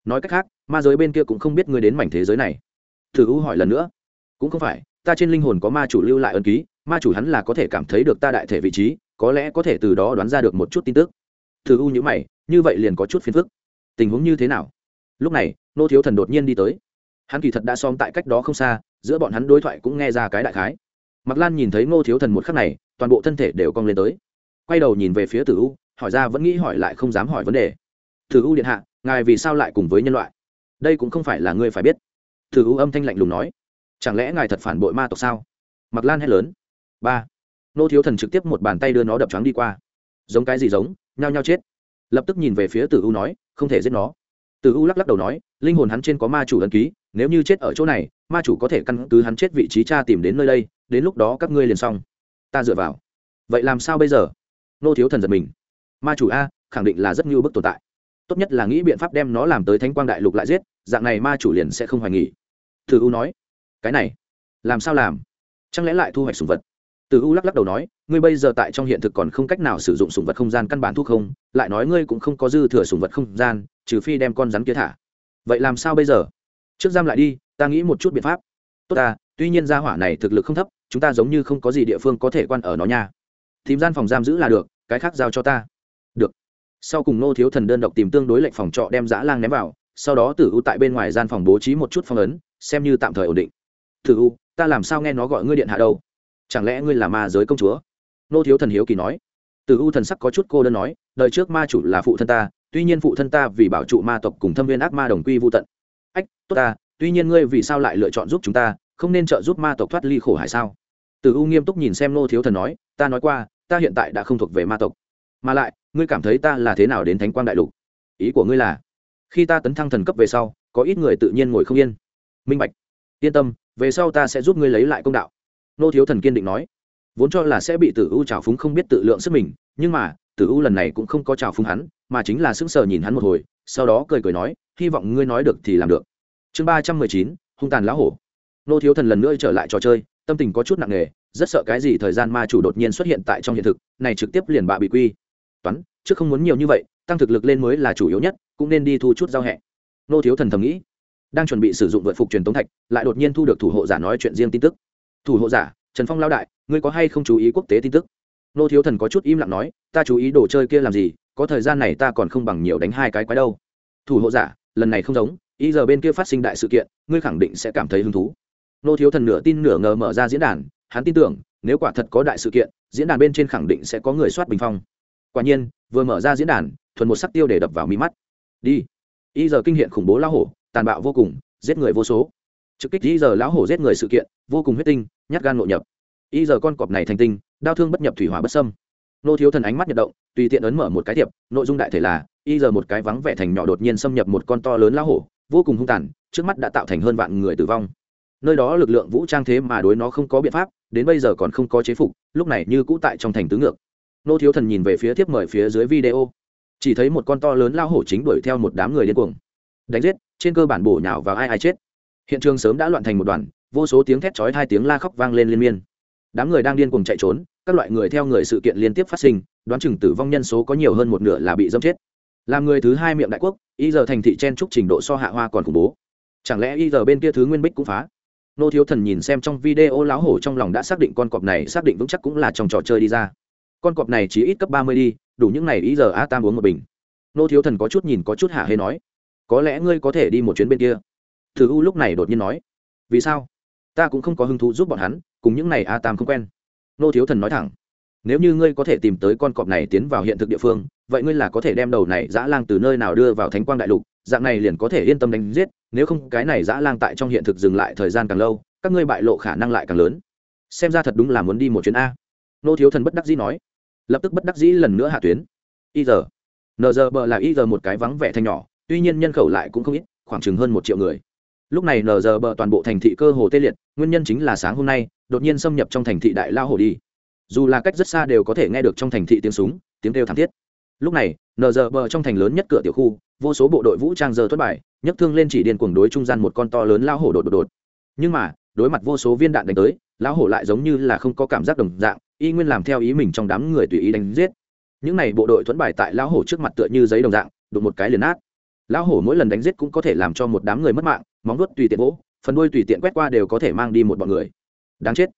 Nói cách khác, ma giới bên kia cũng không biết ngươi đến mảnh thế giới này. Tử u hỏi lần nữa. Cũng không phải, ta trên linh hồn có ma chủ lưu lại ân ký, ma chủ hắn là có thể cảm thấy được ta đại thể vị trí, có lẽ có thể từ đó đoán ra được một chút tin tức. Tử u nhữ mày, như vậy liền có chút phiền phức. Tình huống như thế nào? Lúc này, nô thiếu thần đột nhiên đi tới hắn kỳ thật đã xóm tại cách đó không xa, giữa bọn hắn đối thoại cũng nghe ra cái đại khái. Mặc lan nhìn thấy ngô thiếu thần một khắc này, toàn bộ thân thể đều cong lên tới. Quay đầu nhìn về phía tử u, hỏi ra vẫn nghĩ hỏi lại không dám hỏi vấn đề. Tử u điện hạ, ngài vì sao lại cùng với nhân loại? Đây cũng không phải là ngươi phải biết. Tử u âm thanh lạnh lùng nói. Chẳng lẽ ngài thật phản bội ma tộc sao? Mặc lan hét lớn. Ba. Nô thiếu thần trực tiếp một bàn tay đưa nó đập trắng đi qua. Giống cái gì giống, nhao nhao chết. Lập tức nhìn về phía tử u nói, không thể giết nó. Tử u lắc lắc đầu nói, linh hồn hắn trên có ma chủ ấn ký nếu như chết ở chỗ này, ma chủ có thể căn cứ hắn chết vị trí cha tìm đến nơi đây, đến lúc đó các ngươi liền xong. Ta dựa vào. Vậy làm sao bây giờ? Nô thiếu thần giật mình. Ma chủ a, khẳng định là rất như bức tồn tại. Tốt nhất là nghĩ biện pháp đem nó làm tới thánh quang đại lục lại giết, dạng này ma chủ liền sẽ không hoài nghỉ từ u nói, cái này, làm sao làm? Chẳng lẽ lại thu hoạch sùng vật? Từ u lắc lắc đầu nói, ngươi bây giờ tại trong hiện thực còn không cách nào sử dụng sùng vật không gian căn bản thu không, lại nói ngươi cũng không có dư thừa sùng vật không gian, trừ phi đem con rắn kia thả. Vậy làm sao bây giờ? Trước giam lại đi, ta nghĩ một chút biện pháp. Tốt ta, tuy nhiên gia hỏa này thực lực không thấp, chúng ta giống như không có gì địa phương có thể quan ở nó nha. Tìm gian phòng giam giữ là được, cái khác giao cho ta. Được. Sau cùng nô thiếu thần đơn độc tìm tương đối lệnh phòng trọ đem dã lang ném vào, sau đó tử u tại bên ngoài gian phòng bố trí một chút phong ấn, xem như tạm thời ổn định. Tử u, ta làm sao nghe nó gọi ngươi điện hạ đâu? Chẳng lẽ ngươi là ma giới công chúa? Nô thiếu thần hiếu kỳ nói. Tử u thần sắc có chút cô đơn nói, đời trước ma chủ là phụ thân ta, tuy nhiên phụ thân ta vì bảo trụ ma tộc cùng thâm viên ác ma đồng quy vô tận ách, tốt ta, tuy nhiên ngươi vì sao lại lựa chọn giúp chúng ta, không nên trợ giúp ma tộc thoát ly khổ hải sao? Từ u nghiêm túc nhìn xem nô thiếu thần nói, ta nói qua, ta hiện tại đã không thuộc về ma tộc. Mà lại, ngươi cảm thấy ta là thế nào đến thánh quang đại lục? Ý của ngươi là, khi ta tấn thăng thần cấp về sau, có ít người tự nhiên ngồi không yên. Minh bạch. Yên tâm, về sau ta sẽ giúp ngươi lấy lại công đạo. Nô thiếu thần kiên định nói. Vốn cho là sẽ bị tử u trào phúng không biết tự lượng sức mình, nhưng mà, tử u lần này cũng không có trào phúng hắn, mà chính là sững sờ nhìn hắn một hồi sau đó cười cười nói, hy vọng ngươi nói được thì làm được. Chương ba trăm mười chín, hung tàn lão hổ. Nô thiếu thần lần nữa trở lại trò chơi, tâm tình có chút nặng nề, rất sợ cái gì thời gian ma chủ đột nhiên xuất hiện tại trong hiện thực, này trực tiếp liền bạ bị quy. Toán, trước không muốn nhiều như vậy, tăng thực lực lên mới là chủ yếu nhất, cũng nên đi thu chút giao hẹ. Nô thiếu thần thầm nghĩ, đang chuẩn bị sử dụng vượt phục truyền tống thạch, lại đột nhiên thu được thủ hộ giả nói chuyện riêng tin tức. Thủ hộ giả, trần phong lao đại, ngươi có hay không chú ý quốc tế tin tức? Nô thiếu thần có chút im lặng nói, ta chú ý đồ chơi kia làm gì có thời gian này ta còn không bằng nhiều đánh hai cái quái đâu. Thủ hộ giả, lần này không giống ý giờ bên kia phát sinh đại sự kiện, ngươi khẳng định sẽ cảm thấy hứng thú. Nô thiếu thần nửa tin nửa ngờ mở ra diễn đàn, hắn tin tưởng, nếu quả thật có đại sự kiện, diễn đàn bên trên khẳng định sẽ có người soát bình phong. Quả nhiên, vừa mở ra diễn đàn, thuần một sắc tiêu để đập vào mi mắt. Đi. Ý giờ kinh hiện khủng bố lão hổ, tàn bạo vô cùng, giết người vô số. Trực kích ý giờ lão hổ giết người sự kiện, vô cùng huyết tinh, nhát gan nội nhập. Ý giờ con cọp này thành tinh, đau thương bất nhập thủy hỏa bất sâm nô thiếu thần ánh mắt nhật động, tùy tiện ấn mở một cái thiệp, nội dung đại thể là, y giờ một cái vắng vẻ thành nhỏ đột nhiên xâm nhập một con to lớn lao hổ, vô cùng hung tàn, trước mắt đã tạo thành hơn vạn người tử vong. Nơi đó lực lượng vũ trang thế mà đối nó không có biện pháp, đến bây giờ còn không có chế phục, lúc này như cũ tại trong thành tứ ngược. Nô thiếu thần nhìn về phía tiếp mời phía dưới video. Chỉ thấy một con to lớn lao hổ chính đuổi theo một đám người điên cuồng. Đánh giết, trên cơ bản bổ nhào vào ai ai chết. Hiện trường sớm đã loạn thành một đoàn, vô số tiếng thét chói hai tiếng la khóc vang lên liên miên. Đám người đang điên cuồng chạy trốn các loại người theo người sự kiện liên tiếp phát sinh, đoán chừng tử vong nhân số có nhiều hơn một nửa là bị dâm chết. Làm người thứ hai miệng đại quốc, y giờ thành thị chen trúc trình độ so hạ hoa còn khủng bố. Chẳng lẽ y giờ bên kia thứ nguyên bích cũng phá? Nô thiếu thần nhìn xem trong video lão hổ trong lòng đã xác định con cọp này xác định vững chắc cũng là trong trò chơi đi ra. Con cọp này chỉ ít cấp ba mươi đi, đủ những này y giờ a tam uống một bình. Nô thiếu thần có chút nhìn có chút hạ hê nói, có lẽ ngươi có thể đi một chuyến bên kia. Thử u lúc này đột nhiên nói, vì sao? Ta cũng không có hứng thú giúp bọn hắn, cùng những này a tam không quen nô thiếu thần nói thẳng, nếu như ngươi có thể tìm tới con cọp này tiến vào hiện thực địa phương, vậy ngươi là có thể đem đầu này dã lang từ nơi nào đưa vào thánh quang đại lục, dạng này liền có thể yên tâm đánh giết, nếu không cái này dã lang tại trong hiện thực dừng lại thời gian càng lâu, các ngươi bại lộ khả năng lại càng lớn. Xem ra thật đúng là muốn đi một chuyến a. Nô thiếu thần bất đắc dĩ nói, lập tức bất đắc dĩ lần nữa hạ tuyến. Y giờ nờ giờ bờ là y giờ một cái vắng vẻ thanh nhỏ, tuy nhiên nhân khẩu lại cũng không ít, khoảng chừng hơn một triệu người lúc này nờ giờ bờ toàn bộ thành thị cơ hồ tê liệt, nguyên nhân chính là sáng hôm nay, đột nhiên xâm nhập trong thành thị đại lao hồ đi. Dù là cách rất xa đều có thể nghe được trong thành thị tiếng súng, tiếng kêu thảm thiết. Lúc này, nờ giờ bờ trong thành lớn nhất cửa tiểu khu, vô số bộ đội vũ trang giờ thất bại, nhấc thương lên chỉ điên cuồng đối trung gian một con to lớn lao hổ đột đột đột. Nhưng mà, đối mặt vô số viên đạn đánh tới, lão hổ lại giống như là không có cảm giác đồng dạng, y nguyên làm theo ý mình trong đám người tùy ý đánh giết. Những này bộ đội thuẫn bài tại lão hổ trước mặt tựa như giấy đồng dạng, đụng một cái liền nát. Lão hổ mỗi lần đánh giết cũng có thể làm cho một đám người mất mạng móng vuốt tùy tiện vỗ, phần đuôi tùy tiện quét qua đều có thể mang đi một bọn người. Đáng chết.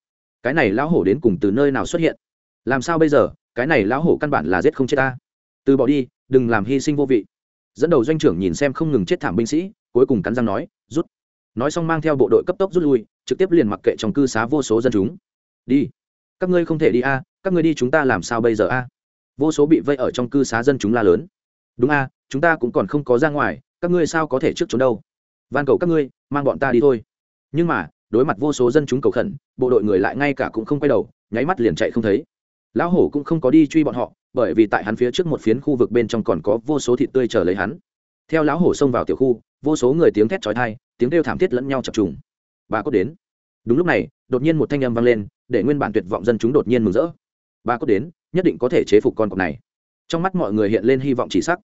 Cái này lão hổ đến cùng từ nơi nào xuất hiện? Làm sao bây giờ? Cái này lão hổ căn bản là giết không chết ta. Từ bỏ đi, đừng làm hy sinh vô vị. Dẫn đầu doanh trưởng nhìn xem không ngừng chết thảm binh sĩ, cuối cùng cắn răng nói, rút. Nói xong mang theo bộ đội cấp tốc rút lui, trực tiếp liền mặc kệ trong cư xá vô số dân chúng. Đi. Các ngươi không thể đi a, các ngươi đi chúng ta làm sao bây giờ a? Vô số bị vây ở trong cư xá dân chúng la lớn. Đúng a, chúng ta cũng còn không có ra ngoài, các ngươi sao có thể trước trốn đâu? Van cầu các ngươi, mang bọn ta đi thôi. Nhưng mà, đối mặt vô số dân chúng cầu khẩn, bộ đội người lại ngay cả cũng không quay đầu, nháy mắt liền chạy không thấy. Lão hổ cũng không có đi truy bọn họ, bởi vì tại hắn phía trước một phiến khu vực bên trong còn có vô số thịt tươi chờ lấy hắn. Theo lão hổ xông vào tiểu khu, vô số người tiếng thét trói thai tiếng kêu thảm thiết lẫn nhau chập trùng. Bà cốt đến. Đúng lúc này, đột nhiên một thanh âm vang lên, để nguyên bản tuyệt vọng dân chúng đột nhiên mừng rỡ. Bà cốt đến, nhất định có thể chế phục con cọp này. Trong mắt mọi người hiện lên hy vọng chỉ sắc.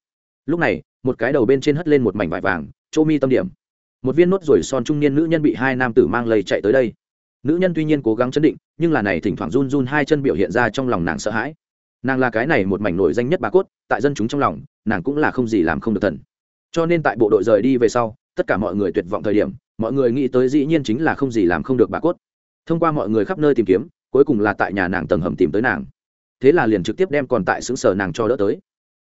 Lúc này, một cái đầu bên trên hất lên một mảnh vải vàng, chỗ mi tâm điểm một viên nốt ruồi son trung niên nữ nhân bị hai nam tử mang lây chạy tới đây. Nữ nhân tuy nhiên cố gắng chấn định, nhưng là này thỉnh thoảng run run hai chân biểu hiện ra trong lòng nàng sợ hãi. Nàng là cái này một mảnh nổi danh nhất bà cốt, tại dân chúng trong lòng, nàng cũng là không gì làm không được thần. Cho nên tại bộ đội rời đi về sau, tất cả mọi người tuyệt vọng thời điểm, mọi người nghĩ tới dĩ nhiên chính là không gì làm không được bà cốt. Thông qua mọi người khắp nơi tìm kiếm, cuối cùng là tại nhà nàng tầng hầm tìm tới nàng. Thế là liền trực tiếp đem còn tại xứng sở nàng cho đỡ tới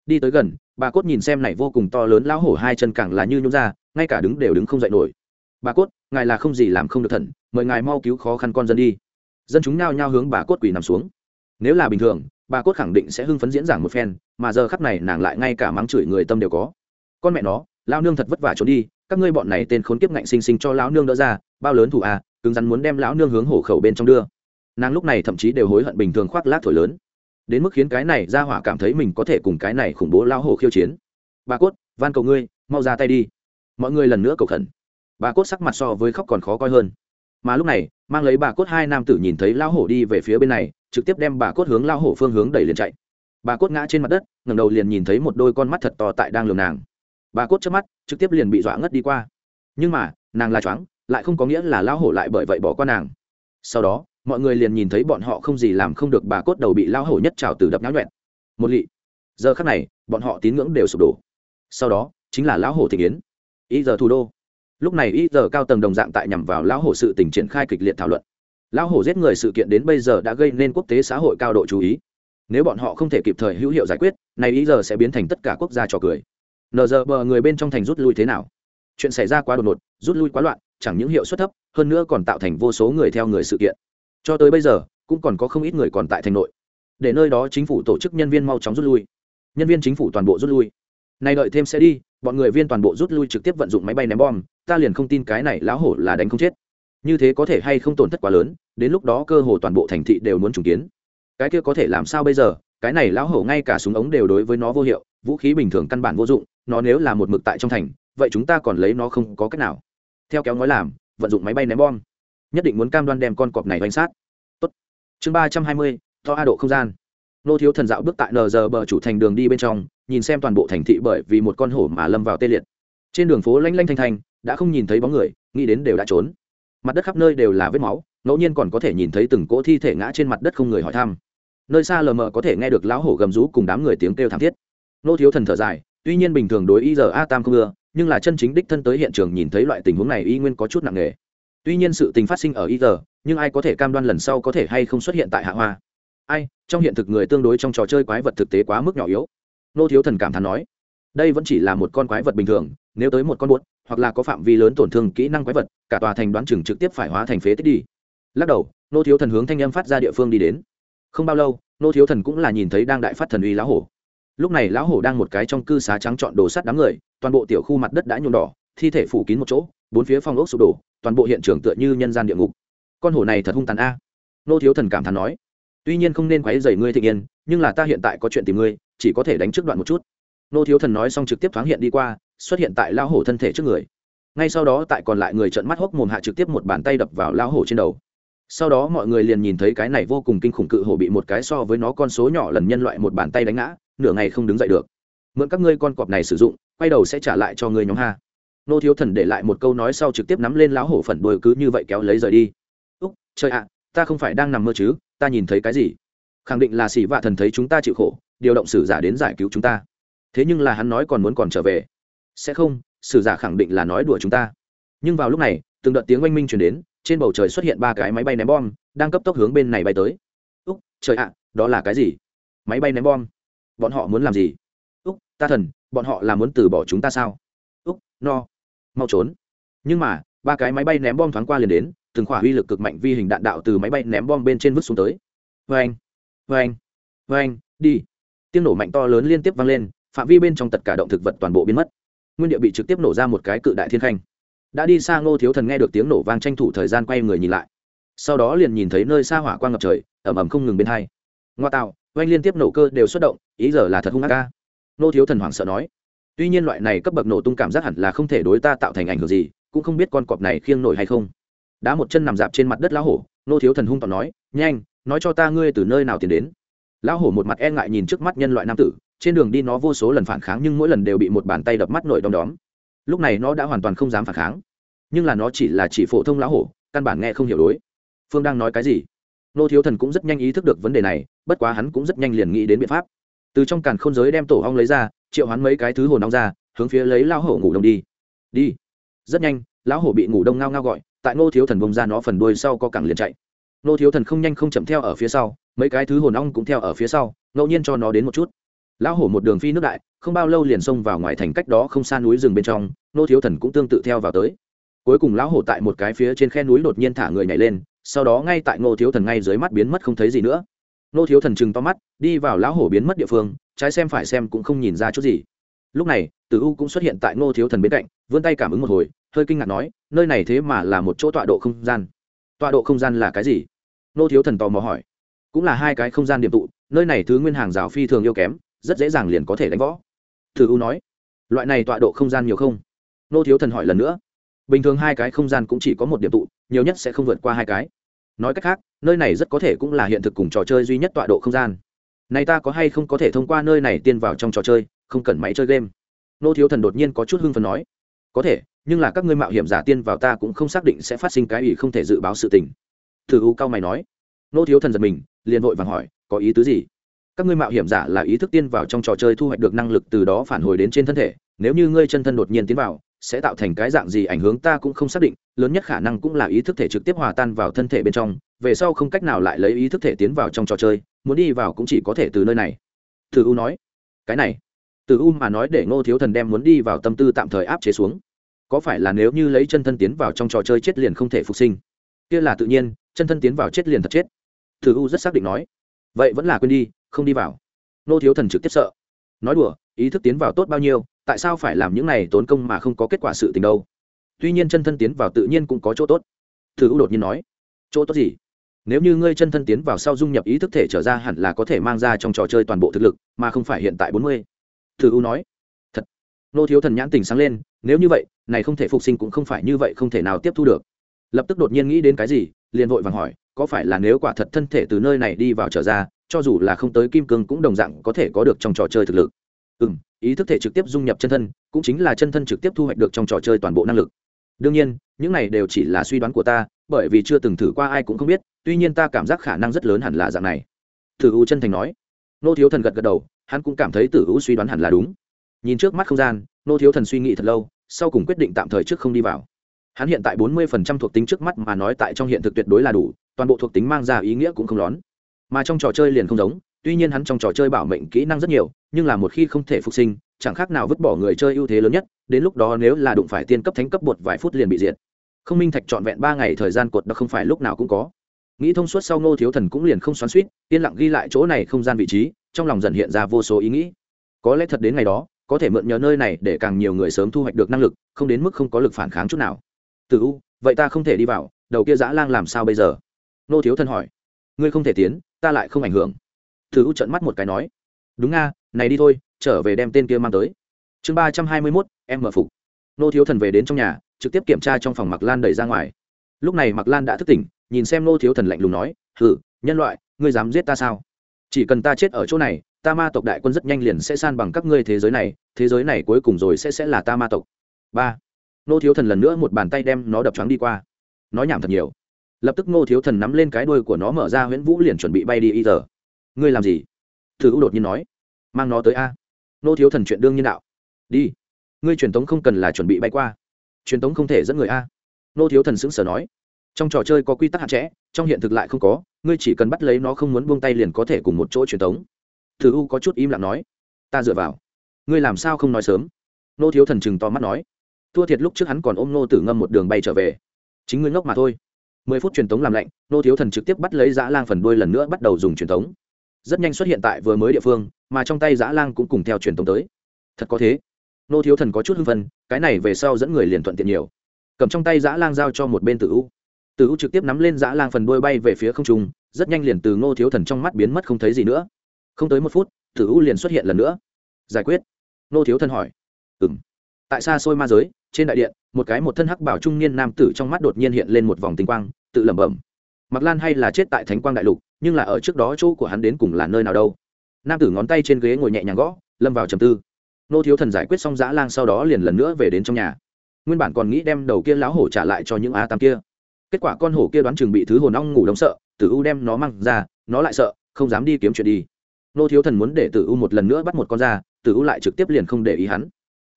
đi tới gần, bà cốt nhìn xem này vô cùng to lớn lão hổ hai chân càng là như nhún ra, ngay cả đứng đều đứng không dậy nổi. Bà cốt, ngài là không gì làm không được thần, mời ngài mau cứu khó khăn con dân đi. Dân chúng nhao nhao hướng bà cốt quỳ nằm xuống. Nếu là bình thường, bà cốt khẳng định sẽ hưng phấn diễn giảng một phen, mà giờ khắp này nàng lại ngay cả mắng chửi người tâm đều có. Con mẹ nó lao nương thật vất vả trốn đi, các ngươi bọn này tên khốn kiếp ngạnh sinh sinh cho lão nương đỡ ra, bao lớn thủ à cứng rắn muốn đem lão nương hướng hổ khẩu bên trong đưa. Nàng lúc này thậm chí đều hối hận bình thường khoác lác thổi lớn đến mức khiến cái này ra hỏa cảm thấy mình có thể cùng cái này khủng bố lao hổ khiêu chiến. Bà cốt, van cầu ngươi, mau ra tay đi. Mọi người lần nữa cầu khẩn. Bà cốt sắc mặt so với khóc còn khó coi hơn. Mà lúc này, mang lấy bà cốt hai nam tử nhìn thấy lao hổ đi về phía bên này, trực tiếp đem bà cốt hướng lao hổ phương hướng đẩy liền chạy. Bà cốt ngã trên mặt đất, ngẩng đầu liền nhìn thấy một đôi con mắt thật to tại đang lường nàng. Bà cốt chớp mắt, trực tiếp liền bị dọa ngất đi qua. Nhưng mà, nàng là choáng, lại không có nghĩa là lao hổ lại bởi vậy bỏ qua nàng. Sau đó mọi người liền nhìn thấy bọn họ không gì làm không được bà cốt đầu bị lao hổ nhất trào từ đập náo nhuẹn. Một lị. Giờ khắc này, bọn họ tín ngưỡng đều sụp đổ. Sau đó, chính là lão hổ thị yến. Ý giờ thủ đô. Lúc này ý giờ cao tầng đồng dạng tại nhằm vào lão hổ sự tình triển khai kịch liệt thảo luận. Lão hổ giết người sự kiện đến bây giờ đã gây nên quốc tế xã hội cao độ chú ý. Nếu bọn họ không thể kịp thời hữu hiệu giải quyết, này ý giờ sẽ biến thành tất cả quốc gia trò cười. Nờ giờ bờ người bên trong thành rút lui thế nào? Chuyện xảy ra quá đột ngột, rút lui quá loạn, chẳng những hiệu suất thấp, hơn nữa còn tạo thành vô số người theo người sự kiện cho tới bây giờ, cũng còn có không ít người còn tại thành nội. Để nơi đó chính phủ tổ chức nhân viên mau chóng rút lui. Nhân viên chính phủ toàn bộ rút lui. Nay đợi thêm sẽ đi, bọn người viên toàn bộ rút lui trực tiếp vận dụng máy bay ném bom, ta liền không tin cái này lão hổ là đánh không chết. Như thế có thể hay không tổn thất quá lớn, đến lúc đó cơ hồ toàn bộ thành thị đều muốn trùng kiến. Cái kia có thể làm sao bây giờ? Cái này lão hổ ngay cả súng ống đều đối với nó vô hiệu, vũ khí bình thường căn bản vô dụng, nó nếu là một mực tại trong thành, vậy chúng ta còn lấy nó không có cách nào. Theo kéo nói làm, vận dụng máy bay ném bom nhất định muốn cam đoan đem con cọp này đánh sát. Tốt. chương ba trăm hai mươi to a độ không gian. Nô thiếu thần dạo bước tại nờ giờ bờ chủ thành đường đi bên trong, nhìn xem toàn bộ thành thị bởi vì một con hổ mà lâm vào tê liệt. Trên đường phố lanh lanh thanh thanh, đã không nhìn thấy bóng người, nghĩ đến đều đã trốn. Mặt đất khắp nơi đều là vết máu, ngẫu nhiên còn có thể nhìn thấy từng cỗ thi thể ngã trên mặt đất không người hỏi thăm. Nơi xa lờ mờ có thể nghe được lão hổ gầm rú cùng đám người tiếng kêu thảm thiết. Nô thiếu thần thở dài, tuy nhiên bình thường đối y giờ a tam không ưa, nhưng là chân chính đích thân tới hiện trường nhìn thấy loại tình huống này y nguyên có chút nặng nề tuy nhiên sự tình phát sinh ở y giờ nhưng ai có thể cam đoan lần sau có thể hay không xuất hiện tại hạ hoa? Ai, trong hiện thực người tương đối trong trò chơi quái vật thực tế quá mức nhỏ yếu. Nô thiếu thần cảm thán nói, đây vẫn chỉ là một con quái vật bình thường, nếu tới một con buốt, hoặc là có phạm vi lớn tổn thương kỹ năng quái vật, cả tòa thành đoán chừng trực tiếp phải hóa thành phế tích đi. Lắc đầu, nô thiếu thần hướng thanh âm phát ra địa phương đi đến. Không bao lâu, nô thiếu thần cũng là nhìn thấy đang đại phát thần uy lão hổ. Lúc này lão hổ đang một cái trong cư xá trắng chọn đồ sắt đám người, toàn bộ tiểu khu mặt đất đã nhuộm đỏ thi thể phủ kín một chỗ, bốn phía phong ốc sụp đổ, toàn bộ hiện trường tựa như nhân gian địa ngục. Con hổ này thật hung tàn a. Nô thiếu thần cảm thán nói, tuy nhiên không nên quấy dày ngươi thị yên, nhưng là ta hiện tại có chuyện tìm ngươi, chỉ có thể đánh trước đoạn một chút. Nô thiếu thần nói xong trực tiếp thoáng hiện đi qua, xuất hiện tại lao hổ thân thể trước người. Ngay sau đó tại còn lại người trợn mắt hốc mồm hạ trực tiếp một bàn tay đập vào lao hổ trên đầu. Sau đó mọi người liền nhìn thấy cái này vô cùng kinh khủng cự hổ bị một cái so với nó con số nhỏ lần nhân loại một bàn tay đánh ngã, nửa ngày không đứng dậy được. Mượn các ngươi con cọp này sử dụng, quay đầu sẽ trả lại cho ngươi nhóm ha nô thiếu thần để lại một câu nói sau trực tiếp nắm lên lão hổ phần đuôi cứ như vậy kéo lấy rời đi. Úc, trời ạ, ta không phải đang nằm mơ chứ, ta nhìn thấy cái gì? Khẳng định là xỉ vạ thần thấy chúng ta chịu khổ, điều động sử giả đến giải cứu chúng ta. Thế nhưng là hắn nói còn muốn còn trở về. Sẽ không, sử giả khẳng định là nói đùa chúng ta. Nhưng vào lúc này, từng đợt tiếng oanh minh chuyển đến, trên bầu trời xuất hiện ba cái máy bay ném bom, đang cấp tốc hướng bên này bay tới. Úc, trời ạ, đó là cái gì? Máy bay ném bom. Bọn họ muốn làm gì? Úc, ta thần, bọn họ là muốn từ bỏ chúng ta sao? Úc, no mau trốn. Nhưng mà, ba cái máy bay ném bom thoáng qua liền đến, từng khỏa uy lực cực mạnh vi hình đạn đạo từ máy bay ném bom bên trên vứt xuống tới. Vê anh vê anh vê anh đi. Tiếng nổ mạnh to lớn liên tiếp vang lên, phạm vi bên trong tất cả động thực vật toàn bộ biến mất. Nguyên địa bị trực tiếp nổ ra một cái cự đại thiên khanh. Đã đi xa ngô thiếu thần nghe được tiếng nổ vang tranh thủ thời gian quay người nhìn lại. Sau đó liền nhìn thấy nơi xa hỏa quang ngập trời ẩm ẩm không ngừng bên hai. Ngoa tạo oanh liên tiếp nổ cơ đều xuất động, ý giờ là thật hung ác ca. Ngô thiếu thần hoảng sợ nói tuy nhiên loại này cấp bậc nổ tung cảm giác hẳn là không thể đối ta tạo thành ảnh hưởng gì, cũng không biết con cọp này khiêng nổi hay không. Đá một chân nằm dạp trên mặt đất lão hổ, nô thiếu thần hung tỏ nói, nhanh, nói cho ta ngươi từ nơi nào tiến đến. Lão hổ một mặt e ngại nhìn trước mắt nhân loại nam tử, trên đường đi nó vô số lần phản kháng nhưng mỗi lần đều bị một bàn tay đập mắt nổi đom đóm. Lúc này nó đã hoàn toàn không dám phản kháng. Nhưng là nó chỉ là chỉ phổ thông lão hổ, căn bản nghe không hiểu đối. Phương đang nói cái gì? Nô thiếu thần cũng rất nhanh ý thức được vấn đề này, bất quá hắn cũng rất nhanh liền nghĩ đến biện pháp. Từ trong càn khôn giới đem tổ ong lấy ra triệu hoán mấy cái thứ hồn ong ra, hướng phía lấy lão hổ ngủ đông đi. Đi. Rất nhanh, lão hổ bị ngủ đông ngao ngao gọi, tại nô thiếu thần bông ra nó phần đuôi sau có cẳng liền chạy. Nô thiếu thần không nhanh không chậm theo ở phía sau, mấy cái thứ hồn ong cũng theo ở phía sau, ngẫu nhiên cho nó đến một chút. Lão hổ một đường phi nước đại, không bao lâu liền xông vào ngoài thành cách đó không xa núi rừng bên trong nô thiếu thần cũng tương tự theo vào tới. Cuối cùng lão hổ tại một cái phía trên khe núi đột nhiên thả người nhảy lên, sau đó ngay tại ngô thiếu thần ngay dưới mắt biến mất không thấy gì nữa. Nô thiếu thần chừng to mắt, đi vào lão hổ biến mất địa phương, trái xem phải xem cũng không nhìn ra chút gì. Lúc này, tử u cũng xuất hiện tại Nô thiếu thần bên cạnh, vươn tay cảm ứng một hồi, hơi kinh ngạc nói, nơi này thế mà là một chỗ tọa độ không gian. Tọa độ không gian là cái gì? Nô thiếu thần tò mò hỏi. Cũng là hai cái không gian điểm tụ, nơi này thứ nguyên hàng rào phi thường yêu kém, rất dễ dàng liền có thể đánh võ. Tử u nói. Loại này tọa độ không gian nhiều không? Nô thiếu thần hỏi lần nữa. Bình thường hai cái không gian cũng chỉ có một điểm tụ, nhiều nhất sẽ không vượt qua hai cái. Nói cách khác nơi này rất có thể cũng là hiện thực cùng trò chơi duy nhất tọa độ không gian. Này ta có hay không có thể thông qua nơi này tiên vào trong trò chơi, không cần máy chơi game? Nô thiếu thần đột nhiên có chút hưng phần nói. Có thể, nhưng là các ngươi mạo hiểm giả tiên vào ta cũng không xác định sẽ phát sinh cái gì không thể dự báo sự tình. Thử u cao mày nói. Nô thiếu thần giật mình, liền vội vàng hỏi, có ý tứ gì? Các ngươi mạo hiểm giả là ý thức tiên vào trong trò chơi thu hoạch được năng lực từ đó phản hồi đến trên thân thể. Nếu như ngươi chân thân đột nhiên tiến vào, sẽ tạo thành cái dạng gì ảnh hưởng ta cũng không xác định, lớn nhất khả năng cũng là ý thức thể trực tiếp hòa tan vào thân thể bên trong về sau không cách nào lại lấy ý thức thể tiến vào trong trò chơi, muốn đi vào cũng chỉ có thể từ nơi này. Từ u nói. Cái này. Từ u mà nói để ngô thiếu thần đem muốn đi vào tâm tư tạm thời áp chế xuống. Có phải là nếu như lấy chân thân tiến vào trong trò chơi chết liền không thể phục sinh? Kia là tự nhiên, chân thân tiến vào chết liền thật chết. Thử u rất xác định nói. Vậy vẫn là quên đi, không đi vào. Nô thiếu thần trực tiếp sợ. Nói đùa, ý thức tiến vào tốt bao nhiêu, tại sao phải làm những này tốn công mà không có kết quả sự tình đâu? Tuy nhiên chân thân tiến vào tự nhiên cũng có chỗ tốt. Thử u đột nhiên nói. Chỗ tốt gì? Nếu như ngươi chân thân tiến vào sau dung nhập ý thức thể trở ra hẳn là có thể mang ra trong trò chơi toàn bộ thực lực, mà không phải hiện tại bốn mươi. Thử u nói. Thật. Nô thiếu thần nhãn tình sáng lên, nếu như vậy, này không thể phục sinh cũng không phải như vậy không thể nào tiếp thu được. Lập tức đột nhiên nghĩ đến cái gì, liền vội vàng hỏi, có phải là nếu quả thật thân thể từ nơi này đi vào trở ra, cho dù là không tới kim cương cũng đồng dạng có thể có được trong trò chơi thực lực. Ừ m ý thức thể trực tiếp dung nhập chân thân, cũng chính là chân thân trực tiếp thu hoạch được trong trò chơi toàn bộ năng lực. Đương nhiên, những này đều chỉ là suy đoán của ta bởi vì chưa từng thử qua ai cũng không biết, tuy nhiên ta cảm giác khả năng rất lớn hẳn là dạng này. Thử u chân thành nói. Nô thiếu thần gật gật đầu, hắn cũng cảm thấy tử u suy đoán hẳn là đúng. Nhìn trước mắt không gian, nô thiếu thần suy nghĩ thật lâu, sau cùng quyết định tạm thời trước không đi vào. Hắn hiện tại bốn mươi phần trăm thuộc tính trước mắt mà nói tại trong hiện thực tuyệt đối là đủ, toàn bộ thuộc tính mang ra ý nghĩa cũng không lón. Mà trong trò chơi liền không giống, tuy nhiên hắn trong trò chơi bảo mệnh kỹ năng rất nhiều, nhưng là một khi không thể phục sinh, chẳng khác nào vứt bỏ người chơi ưu thế lớn nhất, đến lúc đó nếu là đụng phải tiên cấp thánh cấp bột vài phút liền bị diệt không minh thạch trọn vẹn ba ngày thời gian cột đó không phải lúc nào cũng có. Nghĩ thông suốt sau ngô thiếu thần cũng liền không xoắn suýt yên lặng ghi lại chỗ này không gian vị trí, trong lòng dần hiện ra vô số ý nghĩ. Có lẽ thật đến ngày đó, có thể mượn nhờ nơi này để càng nhiều người sớm thu hoạch được năng lực, không đến mức không có lực phản kháng chút nào. Từ u, vậy ta không thể đi vào, đầu kia dã lang làm sao bây giờ? Nô thiếu thân hỏi. Ngươi không thể tiến, ta lại không ảnh hưởng. Từ u trận mắt một cái nói. Đúng nga, này đi thôi, trở về đem tên kia mang tới. Chương ba trăm hai mươi mốt, em mở phục. Nô thiếu thần về đến trong nhà trực tiếp kiểm tra trong phòng mặc lan đẩy ra ngoài. Lúc này mặc lan đã thức tỉnh, nhìn xem nô thiếu thần lạnh lùng nói hử nhân loại, ngươi dám giết ta sao? Chỉ cần ta chết ở chỗ này, ta ma tộc đại quân rất nhanh liền sẽ san bằng các ngươi thế giới này, thế giới này cuối cùng rồi sẽ sẽ là ta ma tộc. Ba. Nô thiếu thần lần nữa một bàn tay đem nó đập trắng đi qua. Nói nhảm thật nhiều. Lập tức nô thiếu thần nắm lên cái đuôi của nó mở ra, huyễn vũ liền chuẩn bị bay đi y giờ. Ngươi làm gì? Thử u đột nhiên nói. Mang nó tới a. Nô thiếu thần chuyện đương nhiên đạo. Đi. Ngươi truyền tống không cần là chuẩn bị bay qua truyền tống không thể dẫn người a. Nô thiếu thần sững sờ nói, trong trò chơi có quy tắc hạn chế, trong hiện thực lại không có, ngươi chỉ cần bắt lấy nó không muốn buông tay liền có thể cùng một chỗ truyền tống. Thử u có chút im lặng nói, ta dựa vào. Ngươi làm sao không nói sớm? Nô thiếu thần chừng to mắt nói, thua thiệt lúc trước hắn còn ôm nô tử ngâm một đường bay trở về. Chính ngươi ngốc mà thôi. Mười phút truyền tống làm lạnh, nô thiếu thần trực tiếp bắt lấy dã lang phần đuôi lần nữa bắt đầu dùng truyền tống. Rất nhanh xuất hiện tại vừa mới địa phương, mà trong tay dã lang cũng cùng theo truyền tống tới. Thật có thế nô thiếu thần có chút hưng phân, cái này về sau dẫn người liền thuận tiện nhiều. Cầm trong tay dã lang giao cho một bên tử u. Tử u trực tiếp nắm lên dã lang phần đuôi bay về phía không trung, rất nhanh liền từ ngô thiếu thần trong mắt biến mất không thấy gì nữa. Không tới một phút, tử u liền xuất hiện lần nữa. Giải quyết. Nô thiếu thần hỏi. Ừ m tại xa xôi ma giới, trên đại điện, một cái một thân hắc bảo trung niên nam tử trong mắt đột nhiên hiện lên một vòng tinh quang, tự lẩm bẩm. Mặc lan hay là chết tại thánh quang đại lục, nhưng là ở trước đó chỗ của hắn đến cùng là nơi nào đâu? Nam tử ngón tay trên ghế ngồi nhẹ nhàng gõ, lâm vào trầm tư nô thiếu thần giải quyết xong dã lang sau đó liền lần nữa về đến trong nhà. Nguyên bản còn nghĩ đem đầu kia lão hổ trả lại cho những a tam kia. Kết quả con hổ kia đoán chừng bị thứ hồn ong ngủ đông sợ, tử u đem nó mang ra, nó lại sợ, không dám đi kiếm chuyện đi. Nô thiếu thần muốn để tử u một lần nữa bắt một con ra, tử u lại trực tiếp liền không để ý hắn.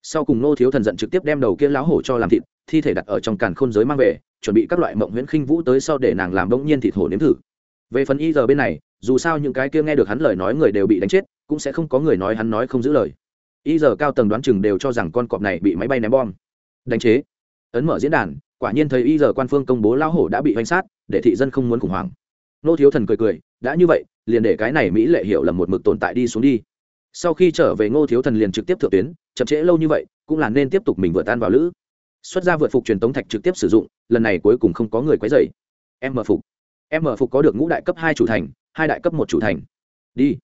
Sau cùng nô thiếu thần giận trực tiếp đem đầu kia lão hổ cho làm thịt, thi thể đặt ở trong càn khôn giới mang về, chuẩn bị các loại mộng nguyễn khinh vũ tới sau để nàng làm bỗng nhiên thịt hổ nếm thử. Về phần y giờ bên này, dù sao những cái kia nghe được hắn lời nói người đều bị đánh chết, cũng sẽ không có người nói hắn nói không giữ lời y giờ cao tầng đoán chừng đều cho rằng con cọp này bị máy bay ném bom. Đánh chế. Ấn mở diễn đàn, quả nhiên thấy y giờ quan phương công bố lao hổ đã bị hoành sát, để thị dân không muốn khủng hoảng. Nô thiếu thần cười cười, đã như vậy, liền để cái này mỹ lệ hiểu là một mực tồn tại đi xuống đi. Sau khi trở về, ngô thiếu thần liền trực tiếp thượng tuyến, chậm trễ lâu như vậy, cũng là nên tiếp tục mình vừa tan vào lữ. Xuất ra vượt phục truyền tống thạch trực tiếp sử dụng, lần này cuối cùng không có người quấy dày em mở phục. Em mở phục có được ngũ đại cấp hai chủ thành, hai đại cấp một chủ thành. Đi.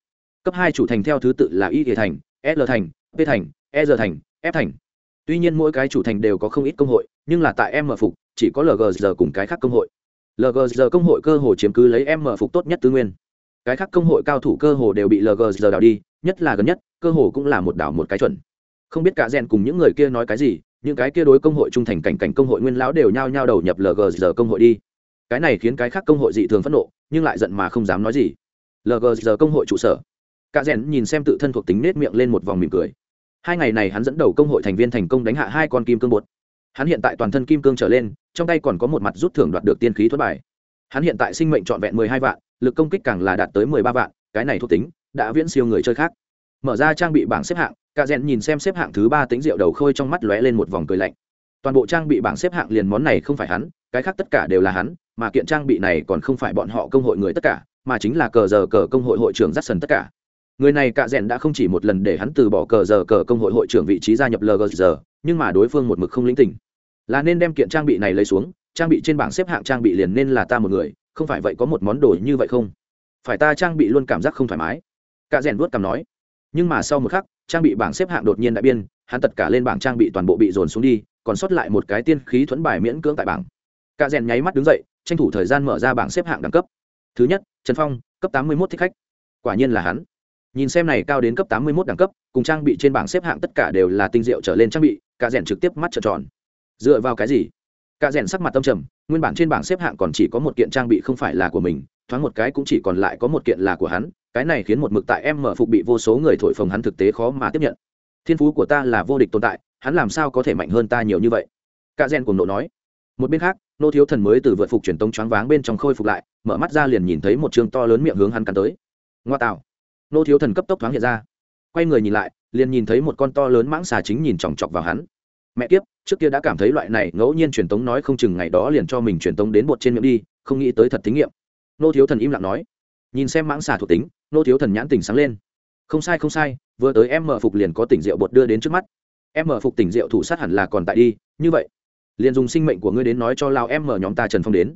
Cấp hai chủ thành theo thứ tự là y thành, l thành p thành e r thành, f thành. Tuy nhiên mỗi cái chủ thành đều có không ít công hội, nhưng là tại em mở phục, chỉ có lgg cùng cái khác công hội. Lgg công hội cơ hồ chiếm cứ lấy em mở phục tốt nhất tư nguyên. Cái khác công hội cao thủ cơ hồ đều bị lgg đảo đi, nhất là gần nhất, cơ hồ cũng là một đảo một cái chuẩn. Không biết cả rèn cùng những người kia nói cái gì, những cái kia đối công hội trung thành cảnh cảnh công hội nguyên lão đều nhao nhao đầu nhập lgg công hội đi. Cái này khiến cái khác công hội dị thường phẫn nộ, nhưng lại giận mà không dám nói gì. Lgg công hội trụ sở. Cả rèn nhìn xem tự thân thuộc tính nết miệng lên một vòng mỉm cười hai ngày này hắn dẫn đầu công hội thành viên thành công đánh hạ hai con kim cương bột. Hắn hiện tại toàn thân kim cương trở lên, trong tay còn có một mặt rút thưởng đoạt được tiên khí thuật bài. Hắn hiện tại sinh mệnh trọn vẹn mười hai vạn, lực công kích càng là đạt tới mười ba vạn, cái này thuộc tính đã viễn siêu người chơi khác. Mở ra trang bị bảng xếp hạng, cả rèn nhìn xem xếp hạng thứ ba tính rượu đầu khôi trong mắt lóe lên một vòng cười lạnh. Toàn bộ trang bị bảng xếp hạng liền món này không phải hắn, cái khác tất cả đều là hắn, mà kiện trang bị này còn không phải bọn họ công hội người tất cả, mà chính là cờ giờ cờ công hội hội trưởng j a c k s o n tất cả người này cạ rẽn đã không chỉ một lần để hắn từ bỏ cờ giờ cờ công hội hội trưởng vị trí gia nhập lgg nhưng mà đối phương một mực không linh tỉnh là nên đem kiện trang bị này lấy xuống, trang bị trên bảng xếp hạng trang bị liền nên là ta một người, không phải vậy có một món đồ như vậy không? Phải ta trang bị luôn cảm giác không thoải mái. Cạ rẽn vuốt cằm nói. Nhưng mà sau một khắc, trang bị bảng xếp hạng đột nhiên đại biên, hắn tất cả lên bảng trang bị toàn bộ bị dồn xuống đi, còn sót lại một cái tiên khí thuẫn bài miễn cưỡng tại bảng. Cạ rẽn nháy mắt đứng dậy, tranh thủ thời gian mở ra bảng xếp hạng đẳng cấp. Thứ nhất, trần phong, cấp tám mươi một thích khách. Quả nhiên là hắn nhìn xem này cao đến cấp tám mươi một đẳng cấp, cùng trang bị trên bảng xếp hạng tất cả đều là tinh diệu trở lên trang bị, cả rèn trực tiếp mắt trợn tròn. Dựa vào cái gì? Cả rèn sắc mặt tâm trầm, nguyên bản trên bảng xếp hạng còn chỉ có một kiện trang bị không phải là của mình, thoáng một cái cũng chỉ còn lại có một kiện là của hắn, cái này khiến một mực tại em mở phục bị vô số người thổi phồng hắn thực tế khó mà tiếp nhận. Thiên phú của ta là vô địch tồn tại, hắn làm sao có thể mạnh hơn ta nhiều như vậy? Cả rèn cùng nộ nói. Một bên khác, nô thiếu thần mới từ vượt phục truyền tống choáng váng bên trong khôi phục lại, mở mắt ra liền nhìn thấy một trường to lớn miệng hướng hắn cắn tới. Ngoa tạo nô thiếu thần cấp tốc thoáng hiện ra. Quay người nhìn lại, liền nhìn thấy một con to lớn mãng xà chính nhìn chòng chọc vào hắn. Mẹ kiếp, trước kia đã cảm thấy loại này ngẫu nhiên truyền tống nói không chừng ngày đó liền cho mình truyền tống đến bột trên miệng đi, không nghĩ tới thật thí nghiệm. Nô thiếu thần im lặng nói. Nhìn xem mãng xà thuộc tính, nô thiếu thần nhãn tỉnh sáng lên. Không sai không sai, vừa tới em mở phục liền có tỉnh rượu bột đưa đến trước mắt. Em mở phục tỉnh rượu thủ sát hẳn là còn tại đi, như vậy, liền dùng sinh mệnh của ngươi đến nói cho lao em mở nhóm ta trần phong đến.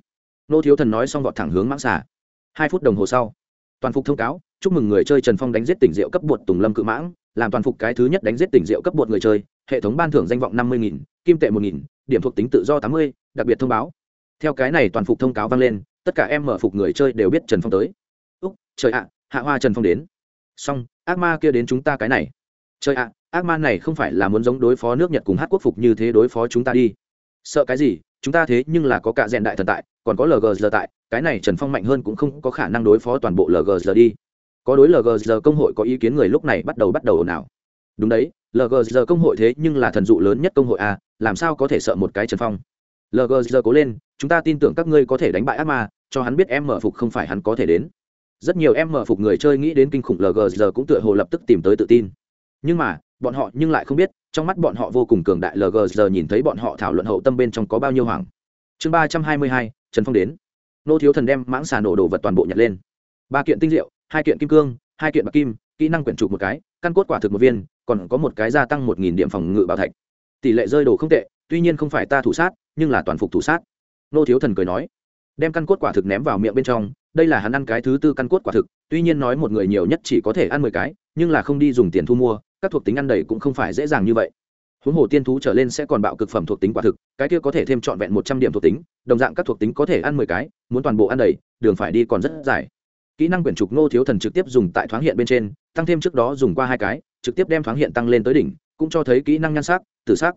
Nô thiếu thần nói xong vọt thẳng hướng mãng xà. Hai phút đồng hồ sau toàn phục thông cáo, chúc mừng người chơi trần phong đánh giết tỉnh rượu cấp bột tùng lâm cự mãng, làm toàn phục cái thứ nhất đánh giết tỉnh rượu cấp bột người chơi, hệ thống ban thưởng danh vọng năm mươi nghìn, kim tệ một nghìn, điểm thuộc tính tự do tám mươi, đặc biệt thông báo. Theo cái này toàn phục thông cáo vang lên, tất cả em mở phục người chơi đều biết trần phong tới. Úc, trời ạ, hạ hoa trần phong đến. Xong, ác ma kia đến chúng ta cái này. Trời ạ, ác ma này không phải là muốn giống đối phó nước nhật cùng hát quốc phục như thế đối phó chúng ta đi. Sợ cái gì? Chúng ta thế nhưng là có cả rèn đại thần tại, còn có lg tại, cái này trần phong mạnh hơn cũng không có khả năng đối phó toàn bộ lg đi. Có đối lg công hội có ý kiến người lúc này bắt đầu bắt đầu ồn ào. Đúng đấy lg công hội thế nhưng là thần dụ lớn nhất công hội a làm sao có thể sợ một cái trần phong? Lg cố lên, chúng ta tin tưởng các ngươi có thể đánh bại ác ma, cho hắn biết em mở phục không phải hắn có thể đến. Rất nhiều em mở phục người chơi nghĩ đến kinh khủng lg cũng tựa hồ lập tức tìm tới tự tin. Nhưng mà bọn họ nhưng lại không biết, trong mắt bọn họ vô cùng cường đại lg nhìn thấy bọn họ thảo luận hậu tâm bên trong có bao nhiêu hoàng chương ba trăm hai mươi hai, trần phong đến. Nô thiếu thần đem mãng xà nổ đồ vật toàn bộ nhặt lên. Ba kiện tinh liệu hai kiện kim cương, hai kiện bạc kim, kỹ năng quyển trục một cái, căn cốt quả thực một viên, còn có một cái gia tăng một nghìn điểm phòng ngự bảo thạch. Tỷ lệ rơi đồ không tệ, tuy nhiên không phải ta thủ sát, nhưng là toàn phục thủ sát. Nô thiếu thần cười nói. Đem căn cốt quả thực ném vào miệng bên trong, đây là hắn ăn cái thứ tư căn cốt quả thực, tuy nhiên nói một người nhiều nhất chỉ có thể ăn mười cái, nhưng là không đi dùng tiền thu mua các thuộc tính ăn đầy cũng không phải dễ dàng như vậy. Huống hồ tiên thú trở lên sẽ còn bạo cực phẩm thuộc tính quả thực, cái kia có thể thêm trọn vẹn một trăm điểm thuộc tính, đồng dạng các thuộc tính có thể ăn mười cái, muốn toàn bộ ăn đầy, đường phải đi còn rất dài. Kỹ năng quyển trục nô thiếu thần trực tiếp dùng tại thoáng hiện bên trên, tăng thêm trước đó dùng qua hai cái, trực tiếp đem thoáng hiện tăng lên tới đỉnh, cũng cho thấy kỹ năng nhan sắc, tử sắc.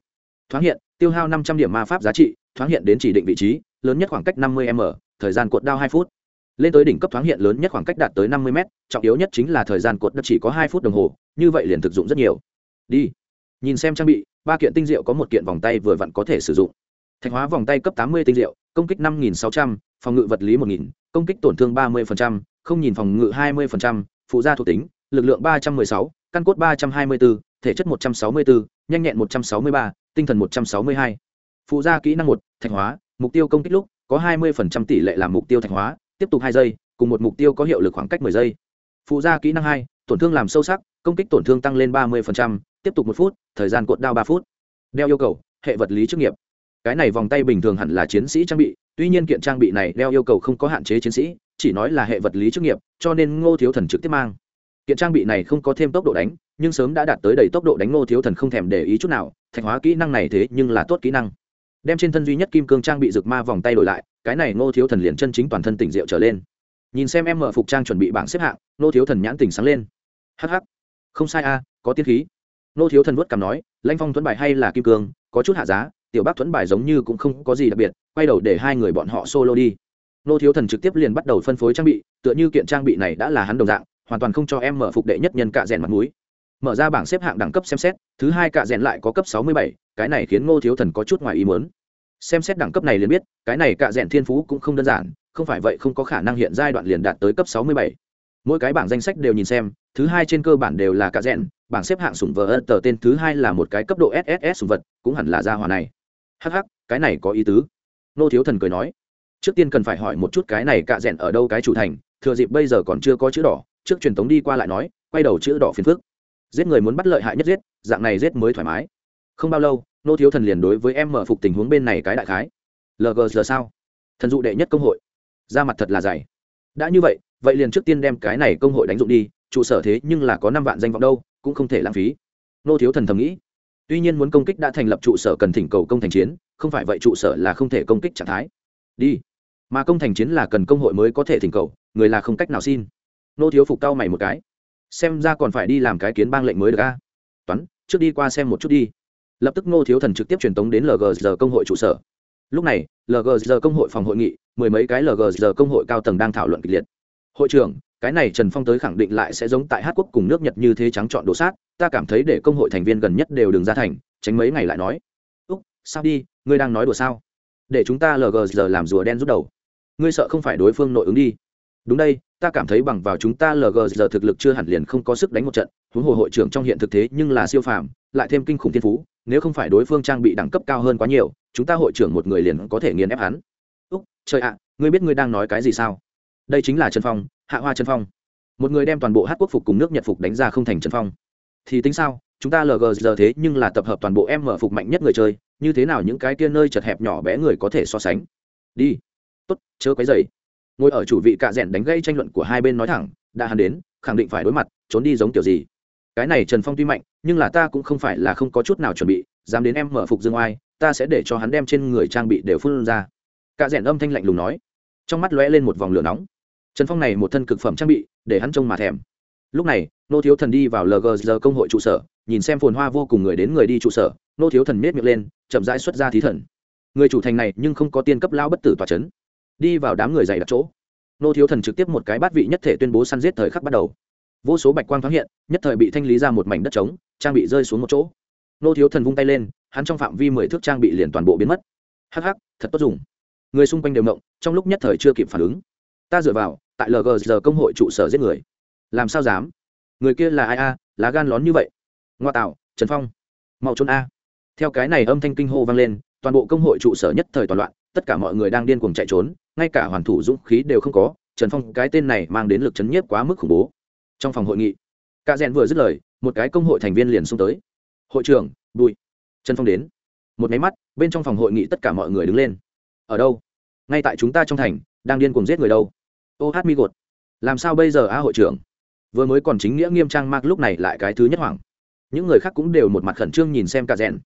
Thoáng hiện, tiêu hao năm trăm điểm ma pháp giá trị, thoáng hiện đến chỉ định vị trí, lớn nhất khoảng cách năm mươi m, thời gian cuộn đao hai phút. Lên tới đỉnh cấp thoáng hiện lớn nhất khoảng cách đạt tới năm mươi m, trọng yếu nhất chính là thời gian cuộn đất chỉ có hai phút đồng hồ như vậy liền thực dụng rất nhiều. Đi. Nhìn xem trang bị, ba kiện tinh diệu có một kiện vòng tay vừa vặn có thể sử dụng. Thạch hóa vòng tay cấp tám mươi tinh diệu công kích năm nghìn sáu trăm, phòng ngự vật lý một nghìn, công kích tổn thương ba mươi không nhìn phòng ngự hai mươi phụ gia thuộc tính, lực lượng ba trăm m ư ơ i sáu, căn cốt ba trăm hai mươi bốn, thể chất một trăm sáu mươi bốn, nhanh nhẹn một trăm sáu mươi ba, tinh thần một trăm sáu mươi hai. Phụ gia kỹ năng một, thạch hóa, mục tiêu công kích lúc có hai mươi tỷ lệ làm mục tiêu thạch hóa, tiếp tục hai giây, cùng một mục tiêu có hiệu lực khoảng cách m ộ ư ơ i giây. Phụ gia kỹ năng hai tổn thương làm sâu sắc, công kích tổn thương tăng lên ba mươi tiếp tục một phút, thời gian cuộn đao ba phút. Đeo yêu cầu, hệ vật lý chức nghiệp. Cái này vòng tay bình thường hẳn là chiến sĩ trang bị, tuy nhiên kiện trang bị này đeo yêu cầu không có hạn chế chiến sĩ, chỉ nói là hệ vật lý chức nghiệp, cho nên ngô thiếu thần trực tiếp mang. Kiện trang bị này không có thêm tốc độ đánh, nhưng sớm đã đạt tới đầy tốc độ đánh ngô thiếu thần không thèm để ý chút nào, thạch hóa kỹ năng này thế nhưng là tốt kỹ năng. Đem trên thân duy nhất kim cương trang bị rực ma vòng tay đổi lại, cái này ngô thiếu thần liền chân chính toàn thân tỉnh rượu trở lên nhìn xem em mở phục trang chuẩn bị bảng xếp hạng ngô thiếu thần nhãn tỉnh sáng lên. Hh không sai a, có tiên khí. Nô thiếu thần vớt cảm nói lanh phong thuẫn bài hay là kim cương, có chút hạ giá, tiểu bác thuẫn bài giống như cũng không có gì đặc biệt, quay đầu để hai người bọn họ solo đi. Nô thiếu thần trực tiếp liền bắt đầu phân phối trang bị, tựa như kiện trang bị này đã là hắn đồng dạng, hoàn toàn không cho em mở phục đệ nhất nhân cạ rèn mặt mũi. Mở ra bảng xếp hạng đẳng cấp xem xét, thứ hai cạ rèn lại có cấp sáu mươi bảy, cái này khiến ngô thiếu thần có chút ngoài ý muốn. Xem xét đẳng cấp này liền biết, cái này cạ rèn thiên phú cũng không đơn giản không phải vậy không có khả năng hiện giai đoạn liền đạt tới cấp sáu mươi bảy. Mỗi cái bảng danh sách đều nhìn xem thứ hai trên cơ bản đều là cạ rèn bảng xếp hạng sủng vật, tờ tên thứ hai là một cái cấp độ sss sủng vật cũng hẳn là gia hỏa này. Hắc hắc cái này có ý tứ. Nô thiếu thần cười nói trước tiên cần phải hỏi một chút cái này cạ rèn ở đâu cái chủ thành thừa dịp bây giờ còn chưa có chữ đỏ trước truyền tống đi qua lại nói quay đầu chữ đỏ phiền phức. Giết người muốn bắt lợi hại nhất giết dạng này giết mới thoải mái. Không bao lâu nô thiếu thần liền đối với em mở phục tình huống bên này cái đại khái. Lg giờ sao? Thần dụ đệ nhất công hội ra mặt thật là dày. Đã như vậy vậy liền trước tiên đem cái này công hội đánh dụng đi, trụ sở thế nhưng là có năm vạn danh vọng đâu, cũng không thể lãng phí. Nô thiếu thần thầm nghĩ. Tuy nhiên muốn công kích đã thành lập trụ sở cần thỉnh cầu công thành chiến, không phải vậy trụ sở là không thể công kích trạng thái. Đi. Mà công thành chiến là cần công hội mới có thể thỉnh cầu, người là không cách nào xin. Nô thiếu phục cao mày một cái. Xem ra còn phải đi làm cái kiến bang lệnh mới được a. Toán, trước đi qua xem một chút đi. Lập tức nô thiếu thần trực tiếp truyền tống đến lgg công hội trụ sở. Lúc này lgg công hội phòng hội nghị mười mấy cái lgg công hội cao tầng đang thảo luận kịch liệt. Hội trưởng, cái này trần phong tới khẳng định lại sẽ giống tại hát quốc cùng nước nhật như thế trắng chọn đồ sát, ta cảm thấy để công hội thành viên gần nhất đều đừng ra thành, tránh mấy ngày lại nói. Úc, sao đi, ngươi đang nói đùa sao? Để chúng ta lg làm rùa đen rút đầu. Ngươi sợ không phải đối phương nội ứng đi. Đúng đây, ta cảm thấy bằng vào chúng ta lg thực lực chưa hẳn liền không có sức đánh một trận, huống hồ hội trưởng trong hiện thực thế nhưng là siêu phàm, lại thêm kinh khủng thiên phú, nếu không phải đối phương trang bị đẳng cấp cao hơn quá nhiều, chúng ta hội trưởng một người liền có thể nghiền ép hắn trời ạ, ngươi biết ngươi đang nói cái gì sao? Đây chính là trần phong, hạ hoa trần phong. Một người đem toàn bộ hát quốc phục cùng nước nhật phục đánh ra không thành trần phong. Thì tính sao? Chúng ta lg giờ thế nhưng là tập hợp toàn bộ em mở phục mạnh nhất người chơi, như thế nào những cái kia nơi chật hẹp nhỏ bé người có thể so sánh? Đi. Tốt, chớ quấy dày ngồi ở chủ vị cạ rẽn đánh gây tranh luận của hai bên nói thẳng, đã hắn đến, khẳng định phải đối mặt, trốn đi giống kiểu gì? Cái này trần phong tuy mạnh, nhưng là ta cũng không phải là không có chút nào chuẩn bị, dám đến em mở phục dương oai, ta sẽ để cho hắn đem trên người trang bị đều phun ra cạ rẽn âm thanh lạnh lùng nói. Trong mắt lóe lên một vòng lửa nóng. Trần phong này một thân cực phẩm trang bị, để hắn trông mà thèm. Lúc này, nô thiếu thần đi vào lgg công hội trụ sở, nhìn xem phồn hoa vô cùng người đến người đi trụ sở, nô thiếu thần miết miệng lên, chậm rãi xuất ra thí thần. Người chủ thành này nhưng không có tiên cấp lao bất tử tòa c h ấ n đi vào đám người dày đặt chỗ. Nô thiếu thần trực tiếp một cái bát vị nhất thể tuyên bố săn giết thời khắc bắt đầu. Vô số bạch quang thoáng hiện, nhất thời bị thanh lý ra một mảnh đất trống, trang bị rơi xuống một chỗ. Nô thiếu thần vung tay lên, hắn trong phạm vi mười thước trang bị liền toàn bộ biến mất. Hh thật tốt dùng người xung quanh đều mộng, trong lúc nhất thời chưa kịp phản ứng. Ta dựa vào, tại lg công hội trụ sở giết người. Làm sao dám? Người kia là ai a? Lá gan lón như vậy. Ngoa tạo, trần phong. Mau trốn a. Theo cái này âm thanh kinh hô vang lên, toàn bộ công hội trụ sở nhất thời toàn loạn, tất cả mọi người đang điên cuồng chạy trốn, ngay cả hoàn thủ dũng khí đều không có, trần phong cái tên này mang đến lực chấn nhiếp quá mức khủng bố. Trong phòng hội nghị ca rèn vừa dứt lời, một cái công hội thành viên liền xông tới. Hội trưởng bụi trần phong đến. Một máy mắt, bên trong phòng hội nghị tất cả mọi người đứng lên ở đâu? Ngay tại chúng ta trong thành, đang điên cuồng giết người đâu? Ô hát mi gột, làm sao bây giờ a hội trưởng? Vừa mới còn chính nghĩa nghiêm trang mạc lúc này lại cái thứ nhất hoảng. Những người khác cũng đều một mặt khẩn trương nhìn xem cả rèn.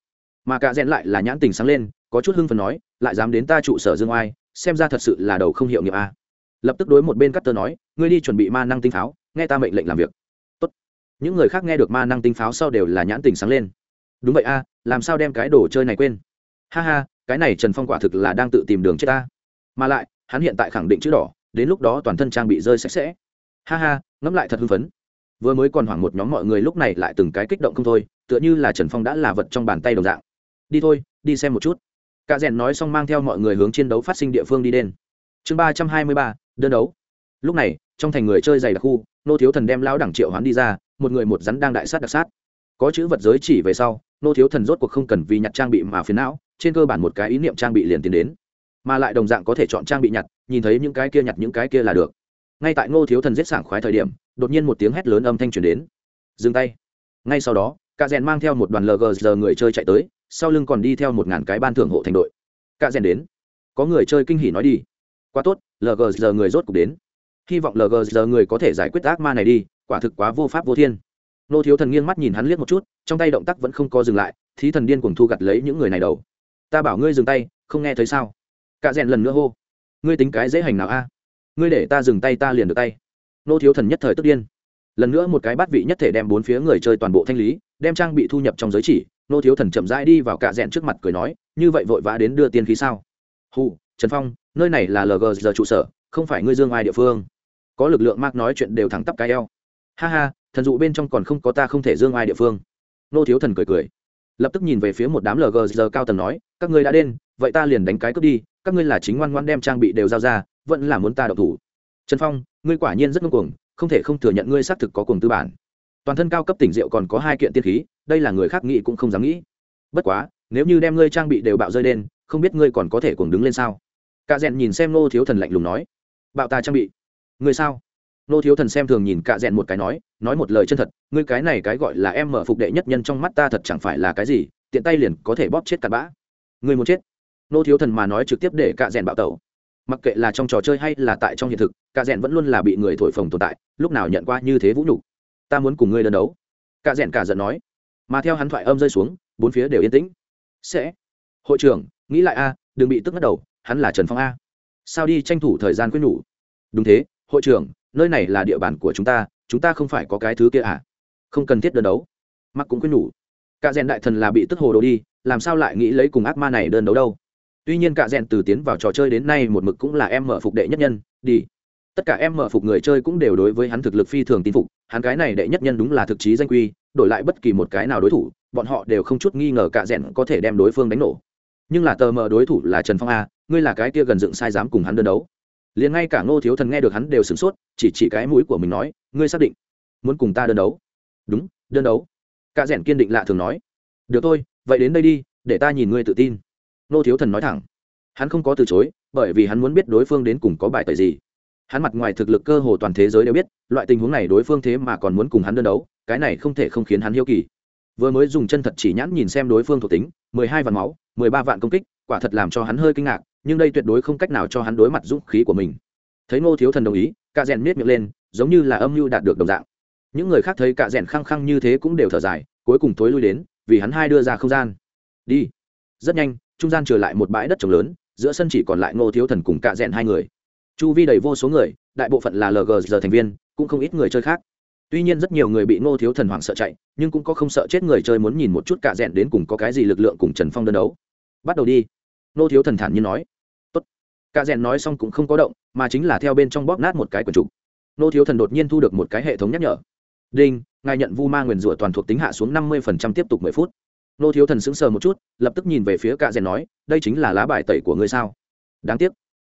Mà cả rèn lại là nhãn tình sáng lên, có chút hưng phần nói, lại dám đến ta trụ sở dương oai, xem ra thật sự là đầu không hiệu nghiệp a. Lập tức đối một bên cắt tơ nói, ngươi đi chuẩn bị ma năng tinh pháo, nghe ta mệnh lệnh làm việc. Tốt. những người khác nghe được ma năng tinh pháo sau đều là nhãn tình sáng lên. Đúng vậy a, làm sao đem cái đồ chơi này quên? Ha ha cái này trần phong quả thực là đang tự tìm đường chết ta. Mà lại, hắn hiện tại khẳng định chữ đỏ, đến lúc đó toàn thân trang bị rơi sạch sẽ. Ha ha, ngẫm lại thật hưng phấn. Vừa mới còn hoảng một nhóm mọi người lúc này lại từng cái kích động không thôi, tựa như là trần phong đã là vật trong bàn tay đồng dạng. Đi thôi, đi xem một chút. Cạ rèn nói xong mang theo mọi người hướng chiến đấu phát sinh địa phương đi đen chương ba trăm hai mươi ba, đơn đấu. Lúc này, trong thành người chơi dày đặc khu, nô thiếu thần đem lão đẳng triệu hoán đi ra, một người một rắn đang đại sát đặc sát. Có chữ vật giới chỉ về sau, nô thiếu thần rốt cuộc không cần vì nhặt trang bị mà phiền não trên cơ bản một cái ý niệm trang bị liền tiến đến, mà lại đồng dạng có thể chọn trang bị nhặt, nhìn thấy những cái kia nhặt những cái kia là được. Ngay tại ngô thiếu thần giết sảng khoái thời điểm, đột nhiên một tiếng hét lớn âm thanh truyền đến. Dừng tay. Ngay sau đó cả rèn mang theo một đoàn lgg người chơi chạy tới, sau lưng còn đi theo một ngàn cái ban thưởng hộ thành đội. Cả rèn đến. Có người chơi kinh hỉ nói đi. Quá tốt lgg người rốt cục đến. Hy vọng lgg người có thể giải quyết ác ma này đi, quả thực quá vô pháp vô thiên. Nô thiếu thần nghiêng mắt nhìn hắn liếc một chút, trong tay động tác vẫn không co dừng lại, thí thần điên cuồng thu gặt lấy những người này đầu ta bảo ngươi dừng tay, không nghe thấy sao? Cả rèn lần nữa hô. Ngươi tính cái dễ hành nào a? À? Ngươi để ta dừng tay ta liền được tay. Nô thiếu thần nhất thời tức điên. Lần nữa một cái bát vị nhất thể đem bốn phía người chơi toàn bộ thanh lý, đem trang bị thu nhập trong giới chỉ, nô thiếu thần chậm rãi đi vào cạ rẽn trước mặt cười nói, như vậy vội vã đến đưa tiên khí sao? Hù, trần phong, nơi này là lg giờ trụ sở, không phải ngươi dương ai địa phương. Có lực lượng mạc nói chuyện đều thẳng tắp cái eo. Ha ha, thần dụ bên trong còn không có ta không thể dương ai địa phương. Nô thiếu thần cười cười lập tức nhìn về phía một đám lg giờ cao tầng nói, các ngươi đã đến, vậy ta liền đánh cái cướp đi, các ngươi là chính ngoan ngoan đem trang bị đều giao ra, vẫn là muốn ta độc thủ. Trần phong, ngươi quả nhiên rất ngông cuồng, không thể không thừa nhận ngươi xác thực có cuồng tư bản. Toàn thân cao cấp tỉnh rượu còn có hai kiện tiên khí, đây là người khác nghĩ cũng không dám nghĩ. Bất quá, nếu như đem ngươi trang bị đều bạo rơi đen không biết ngươi còn có thể cuồng đứng lên sao? Cạ rẽn nhìn xem nô thiếu thần lạnh lùng nói, bạo ta trang bị. Ngươi sao? Nô thiếu thần xem thường nhìn cạ rẽn một cái nói nói một lời chân thật, ngươi cái này cái gọi là em mở phục đệ nhất nhân trong mắt ta thật chẳng phải là cái gì, tiện tay liền có thể bóp chết cặn bã. Ngươi muốn chết? Nô thiếu thần mà nói trực tiếp để cạ rẽn bạo tẩu. Mặc kệ là trong trò chơi hay là tại trong hiện thực, cạ rẽn vẫn luôn là bị người thổi phồng tồn tại, lúc nào nhận qua như thế vũ nhục. Ta muốn cùng ngươi đơn đấu. Cạ rẽn cả giận nói. Mà theo hắn thoại âm rơi xuống, bốn phía đều yên tĩnh. Sẽ. Hội trưởng, nghĩ lại a, đừng bị tức ngất đầu, hắn là trần phong a. Sao đi tranh thủ thời gian quyết nhủ? Đúng thế, hội trưởng nơi này là địa bàn của chúng ta chúng ta không phải có cái thứ kia à? Không cần thiết đơn đấu. Mắc cũng quyết nhủ. Cả rèn đại thần là bị tức hồ đồ đi, làm sao lại nghĩ lấy cùng ác ma này đơn đấu đâu? Tuy nhiên cả rèn từ tiến vào trò chơi đến nay một mực cũng là em mở phục đệ nhất nhân, đi. Tất cả em mở phục người chơi cũng đều đối với hắn thực lực phi thường tin phục, hắn cái này đệ nhất nhân đúng là thực chí danh quy, đổi lại bất kỳ một cái nào đối thủ, bọn họ đều không chút nghi ngờ cả rèn có thể đem đối phương đánh nổ. Nhưng là tờ mờ đối thủ là trần phong a, ngươi là cái kia gần dựng sai dám cùng hắn đơn đấu liền ngay cả ngô thiếu thần nghe được hắn đều sửng sốt, chỉ chỉ cái mũi của mình nói, ngươi xác định muốn cùng ta đơn đấu? Đúng, đơn đấu. Cả rẽn kiên định lạ thường nói, được thôi, vậy đến đây đi, để ta nhìn ngươi tự tin. Ngô thiếu thần nói thẳng, hắn không có từ chối, bởi vì hắn muốn biết đối phương đến cùng có bài tời gì. Hắn mặt ngoài thực lực cơ hồ toàn thế giới đều biết, loại tình huống này đối phương thế mà còn muốn cùng hắn đơn đấu, cái này không thể không khiến hắn hiếu kỳ. Vừa mới dùng chân thật chỉ nhãn nhìn xem đối phương thuộc tính, mười hai vạn máu, mười ba vạn công kích, quả thật làm cho hắn hơi kinh ngạc nhưng đây tuyệt đối không cách nào cho hắn đối mặt dũng khí của mình. Thấy ngô thiếu thần đồng ý, cạ rèn miết miệng lên, giống như là âm mưu đạt được đồng dạng. Những người khác thấy cạ rèn khăng khăng như thế cũng đều thở dài, cuối cùng thối lui đến, vì hắn hai đưa ra không gian. Đi. Rất nhanh, trung gian trở lại một bãi đất trồng lớn, giữa sân chỉ còn lại ngô thiếu thần cùng cạ rèn hai người. Chu vi đầy vô số người, đại bộ phận là lg giờ thành viên, cũng không ít người chơi khác. Tuy nhiên rất nhiều người bị ngô thiếu thần hoảng sợ chạy, nhưng cũng có không sợ chết người chơi muốn nhìn một chút cạ rẽn đến cùng có cái gì lực lượng cùng trần phong đơn đấu. Bắt đầu đi. Ngô thiếu thần thản nhiên nói. Cả rèn nói xong cũng không có động, mà chính là theo bên trong bóp nát một cái quần trục. Nô thiếu thần đột nhiên thu được một cái hệ thống nhắc nhở. Đinh, ngài nhận vu ma nguyền rủa toàn thuộc tính hạ xuống năm mươi tiếp tục mười phút. Nô thiếu thần sững sờ một chút, lập tức nhìn về phía cả rèn nói, đây chính là lá bài tẩy của ngươi sao? Đáng tiếc.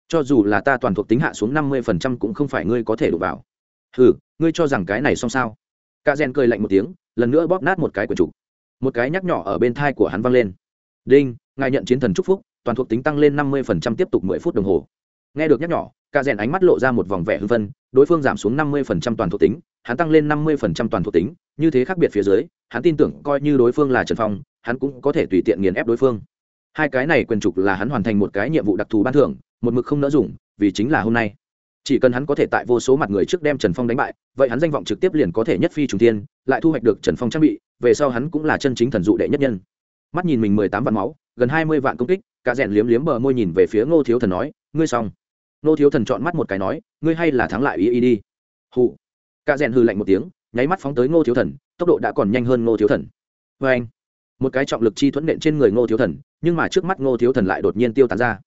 Cho dù là ta toàn thuộc tính hạ xuống năm mươi cũng không phải ngươi có thể đụng vào. Hừ, ngươi cho rằng cái này xong sao? Cả rèn cười lạnh một tiếng, lần nữa bóp nát một cái quần trục. Một cái nhắc nhỏ ở bên thai của hắn vang lên. Đinh, ngài nhận chiến thần chúc phúc toàn thuộc tính tăng lên năm mươi tiếp tục mười phút đồng hồ. Nghe được nhắc nhỏ cả rèn ánh mắt lộ ra một vòng vẻ hưng vân đối phương giảm xuống năm mươi toàn thuộc tính hắn tăng lên năm mươi toàn thuộc tính như thế khác biệt phía dưới hắn tin tưởng coi như đối phương là trần phong hắn cũng có thể tùy tiện nghiền ép đối phương. Hai cái này quyền trục là hắn hoàn thành một cái nhiệm vụ đặc thù ban thưởng một mực không nỡ dùng vì chính là hôm nay. Chỉ cần hắn có thể tại vô số mặt người trước đem trần phong đánh bại vậy hắn danh vọng trực tiếp liền có thể nhất phi trùng thiên, lại thu hoạch được trần phong trang bị về sau hắn cũng là chân chính thần dụ đệ nhất nhân mắt nhìn mình mười tám vạn máu, gần hai mươi vạn công kích, cả rèn liếm liếm bờ môi nhìn về phía ngô thiếu thần nói, ngươi xong. Ngô thiếu thần chọn mắt một cái nói, ngươi hay là thắng lại ý ý đi. Hụ cả rèn hư lạnh một tiếng, nháy mắt phóng tới ngô thiếu thần, tốc độ đã còn nhanh hơn ngô thiếu thần. Vê anh, một cái trọng lực chi thuẫn nện trên người ngô thiếu thần, nhưng mà trước mắt ngô thiếu thần lại đột nhiên tiêu tán ra.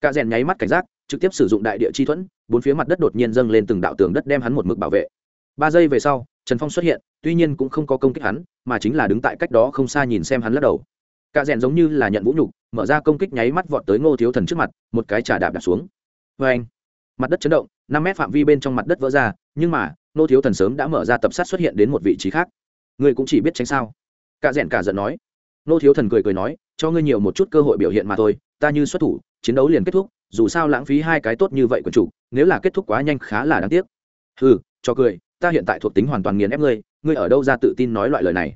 Cả rèn nháy mắt cảnh giác, trực tiếp sử dụng đại địa chi thuẫn, bốn phía mặt đất đột nhiên dâng lên từng đạo tường đất đem hắn một mực bảo vệ. Ba giây về sau, trần phong xuất hiện, tuy nhiên cũng không có công kích hắn, mà chính là đứng tại cách đó không xa nhìn xem hắn lắc đầu cả rèn giống như là nhận vũ nhục, mở ra công kích nháy mắt vọt tới ngô thiếu thần trước mặt, một cái trả đạp đạp xuống. Vê anh, mặt đất chấn động, năm mét phạm vi bên trong mặt đất vỡ ra, nhưng mà, ngô thiếu thần sớm đã mở ra tập sát xuất hiện đến một vị trí khác. Ngươi cũng chỉ biết tránh sao? Cả rèn cả giận nói. Ngô thiếu thần cười cười nói, cho ngươi nhiều một chút cơ hội biểu hiện mà thôi, ta như xuất thủ, chiến đấu liền kết thúc, dù sao lãng phí hai cái tốt như vậy của chủ, nếu là kết thúc quá nhanh khá là đáng tiếc. Hừ, cho cười, ta hiện tại thuộc tính hoàn toàn nghiền ép ngươi ngươi ở đâu ra tự tin nói loại lời này?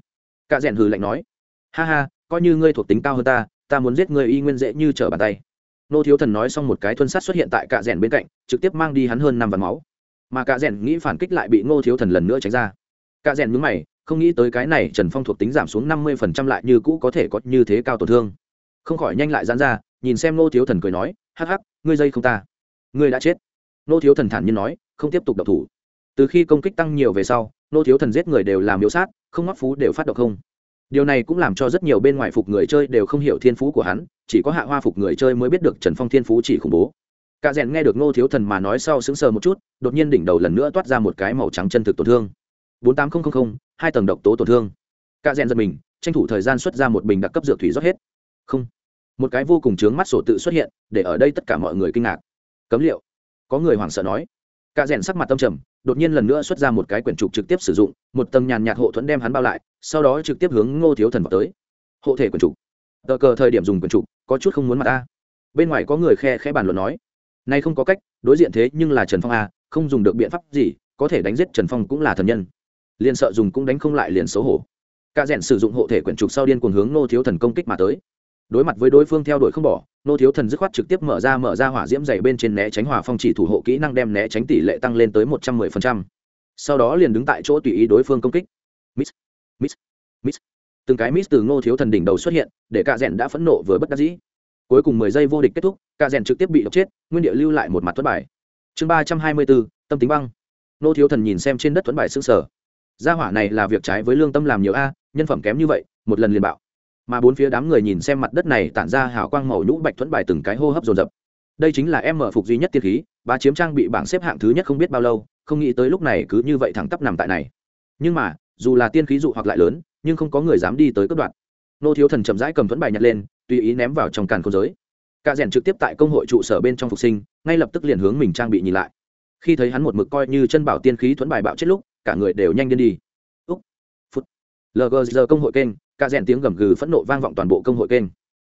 Cả rèn hừ lạnh nói. Ha ha coi như ngươi thuộc tính cao hơn ta ta muốn giết ngươi y nguyên dễ như trở bàn tay. Nô thiếu thần nói xong một cái thuân sát xuất hiện tại cạ rèn bên cạnh, trực tiếp mang đi hắn hơn năm vạn máu. Mà cạ rèn nghĩ phản kích lại bị ngô thiếu thần lần nữa tránh ra. Cạ rèn nhúng mày, không nghĩ tới cái này trần phong thuộc tính giảm xuống năm mươi phần trăm lại như cũ có thể có như thế cao tổn thương. Không khỏi nhanh lại dán ra, nhìn xem ngô thiếu thần cười nói, hắc hắc, ngươi dây không ta. Ngươi đã chết. Nô thiếu thần thản nhiên nói, không tiếp tục độc thủ. Từ khi công kích tăng nhiều về sau nô thiếu thần giết người đều làm miếu sát, không ngóc phú đều phát động không điều này cũng làm cho rất nhiều bên ngoài phục người chơi đều không hiểu thiên phú của hắn, chỉ có hạ hoa phục người chơi mới biết được trần phong thiên phú chỉ khủng bố. Cả rèn nghe được ngô thiếu thần mà nói sau sững sờ một chút, đột nhiên đỉnh đầu lần nữa toát ra một cái màu trắng chân thực tổn thương. bốn tám nghìn hai tầng độc tố tổn thương. Cả rèn giật mình, tranh thủ thời gian xuất ra một bình đặc cấp dược thủy rót hết. Không. Một cái vô cùng chướng mắt sổ tự xuất hiện, để ở đây tất cả mọi người kinh ngạc. Cấm liệu. Có người hoảng sợ nói. Cả rèn sắc mặt tâm trầm đột nhiên lần nữa xuất ra một cái quyển trục trực tiếp sử dụng, một tầng nhàn nhạt hộ thuẫn đem hắn bao lại, sau đó trực tiếp hướng ngô thiếu thần vào tới. Hộ thể quyển trục. Tờ cờ thời điểm dùng quyển trục, có chút không muốn mặt ta. Bên ngoài có người khe khẽ bàn luận nói, nay không có cách, đối diện thế nhưng là trần phong a không dùng được biện pháp gì, có thể đánh giết trần phong cũng là thần nhân. Liền sợ dùng cũng đánh không lại liền xấu hổ. Cả rẽn sử dụng hộ thể quyển trục sau điên cuồng hướng Ngô thiếu thần công kích mà tới đối mặt với đối phương theo đuổi không bỏ, nô thiếu thần dứt khoát trực tiếp mở ra mở ra hỏa diễm dày bên trên né tránh hỏa phong chỉ thủ hộ kỹ năng đem né tránh tỷ lệ tăng lên tới một trăm mười phần trăm. Sau đó liền đứng tại chỗ tùy ý đối phương công kích. Miss miss miss. Từng cái miss từ nô thiếu thần đỉnh đầu xuất hiện, để cả rèn đã phẫn nộ với bất đắc dĩ. Cuối cùng mười giây vô địch kết thúc cả rèn trực tiếp bị độc chết, nguyên địa lưu lại một mặt thất bài. Chương ba trăm hai mươi bốn tâm tính băng. Nô thiếu thần nhìn xem trên đất thuẫn bài xương sở gia hỏa này là việc trái với lương tâm làm nhiều a, nhân phẩm kém như vậy, một lần liền bạo mà bốn phía đám người nhìn xem mặt đất này tản ra hào quang màu nhũ bạch thuẫn bài từng cái hô hấp dồn dập. Đây chính là em mở phục duy nhất tiên khí, ba chiếm trang bị bảng xếp hạng thứ nhất không biết bao lâu, không nghĩ tới lúc này cứ như vậy thẳng tắp nằm tại này. Nhưng mà, dù là tiên khí dụ hoặc lại lớn, nhưng không có người dám đi tới cất đoạn nô thiếu thần chậm rãi cầm thuẫn bài nhặt lên, tùy ý ném vào trong càn không giới. Cả rèn trực tiếp tại công hội trụ sở bên trong phục sinh, ngay lập tức liền hướng mình trang bị nhìn lại. Khi thấy hắn một mực coi như chân bảo tiên khí thuẫn bài bạo chết lúc, cả người đều nhanh điên đi. Úc, phút. Lg giờ công hội kênh cả rèn tiếng gầm gừ phẫn nộ vang vọng toàn bộ công hội kênh.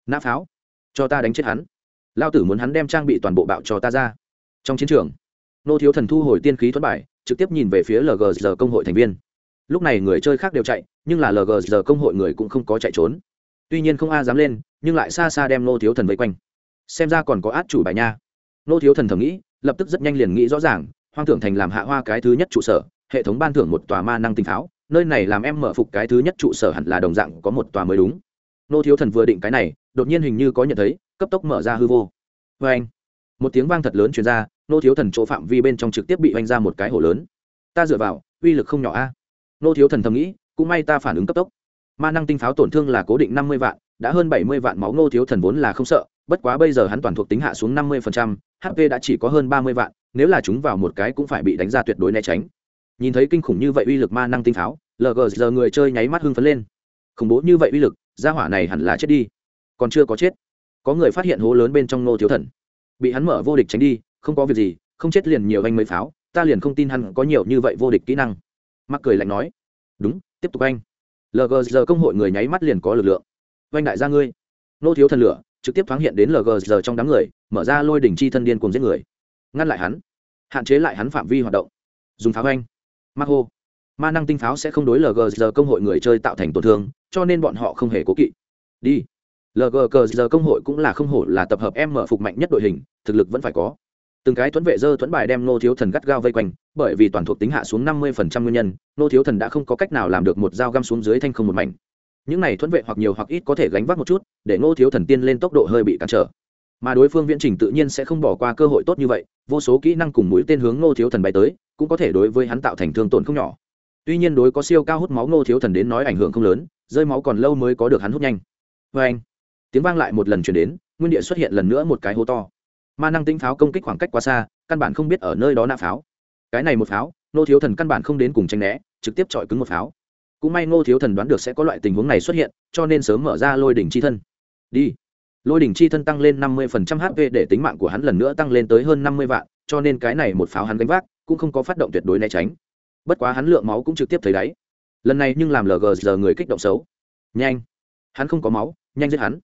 Nã pháo, cho ta đánh chết hắn. Lao tử muốn hắn đem trang bị toàn bộ bạo cho ta ra. Trong chiến trường, nô thiếu thần thu hồi tiên khí thoát bài, trực tiếp nhìn về phía lg công hội thành viên. Lúc này người chơi khác đều chạy, nhưng là lg công hội người cũng không có chạy trốn. Tuy nhiên không a dám lên, nhưng lại xa xa đem nô thiếu thần vây quanh. Xem ra còn có át chủ bài nha. Nô thiếu thần thầm nghĩ, lập tức rất nhanh liền nghĩ rõ ràng, hoang thưởng thành làm hạ hoa cái thứ nhất trụ sở, hệ thống ban thưởng một tòa ma năng tinh pháo nơi này làm em mở phục cái thứ nhất trụ sở hẳn là đồng dạng có một tòa mới đúng. Nô thiếu thần vừa định cái này, đột nhiên hình như có nhận thấy, cấp tốc mở ra hư vô. Vê anh, một tiếng vang thật lớn chuyển ra, nô thiếu thần chỗ phạm vi bên trong trực tiếp bị oanh ra một cái hổ lớn. Ta dựa vào, uy lực không nhỏ a. Nô thiếu thần thầm nghĩ, cũng may ta phản ứng cấp tốc. Ma năng tinh pháo tổn thương là cố định năm mươi vạn, đã hơn bảy mươi vạn máu nô thiếu thần vốn là không sợ, bất quá bây giờ hắn toàn thuộc tính hạ xuống năm mươi hp đã chỉ có hơn ba mươi vạn, nếu là chúng vào một cái cũng phải bị đánh ra tuyệt đối né tránh. Nhìn thấy kinh khủng như vậy uy lực ma năng tinh pháo lg giờ người chơi nháy mắt hưng phấn lên. Khủng bố như vậy uy lực, gia hỏa này hẳn là chết đi. Còn chưa có chết. Có người phát hiện hố lớn bên trong nô thiếu thần. Bị hắn mở vô địch tránh đi, không có việc gì, không chết liền nhiều anh mấy pháo, ta liền không tin hắn có nhiều như vậy vô địch kỹ năng. Mắc cười lạnh nói. Đúng, tiếp tục anh. Lg giờ công hội người nháy mắt liền có lực lượng. Oanh đại gia ngươi. Nô thiếu thần lửa, trực tiếp thoáng hiện đến lg giờ trong đám người, mở ra lôi đỉnh chi thân điên cùng giết người. Ngăn lại hắn. Hạn chế lại hắn phạm vi hoạt động. Dùng pháo anh. Mắc hô ma năng tinh pháo sẽ không đối lg giờ công hội người chơi tạo thành tổn thương, cho nên bọn họ không hề cố kỵ. Đi. Lg giờ công hội cũng là không hổ là tập hợp em mở phục mạnh nhất đội hình, thực lực vẫn phải có. Từng cái tuấn vệ dơ tuấn bài đem nô thiếu thần gắt gao vây quanh, bởi vì toàn thuộc tính hạ xuống năm mươi phần trăm nguyên nhân nô thiếu thần đã không có cách nào làm được một dao găm xuống dưới thanh không một mảnh. Những này tuấn vệ hoặc nhiều hoặc ít có thể gánh vác một chút, để nô thiếu thần tiên lên tốc độ hơi bị cản trở. Mà đối phương viễn trình tự nhiên sẽ không bỏ qua cơ hội tốt như vậy, vô số kỹ năng cùng mũi tên hướng nô thiếu thần bay tới, cũng có thể đối với hắn tạo thành thương tổn không nhỏ tuy nhiên đối có siêu cao hút máu nô thiếu thần đến nói ảnh hưởng không lớn, rơi máu còn lâu mới có được hắn hút nhanh. Vê anh, tiếng vang lại một lần chuyển đến, nguyên địa xuất hiện lần nữa một cái hố to. Ma năng tính pháo công kích khoảng cách quá xa, căn bản không biết ở nơi đó nạ pháo. Cái này một pháo nô thiếu thần căn bản không đến cùng tranh né, trực tiếp chọi cứng một pháo. Cũng may nô thiếu thần đoán được sẽ có loại tình huống này xuất hiện, cho nên sớm mở ra lôi đỉnh chi thân. Đi. Lôi đỉnh chi thân tăng lên năm mươi hp để tính mạng của hắn lần nữa tăng lên tới hơn năm mươi vạn, cho nên cái này một pháo hắn gánh vác, cũng không có phát động tuyệt đối né tránh bất quá hắn lượng máu cũng trực tiếp thấy đáy. Lần này nhưng làm lg giờ người kích động xấu. Nhanh. Hắn không có máu, nhanh giết hắn.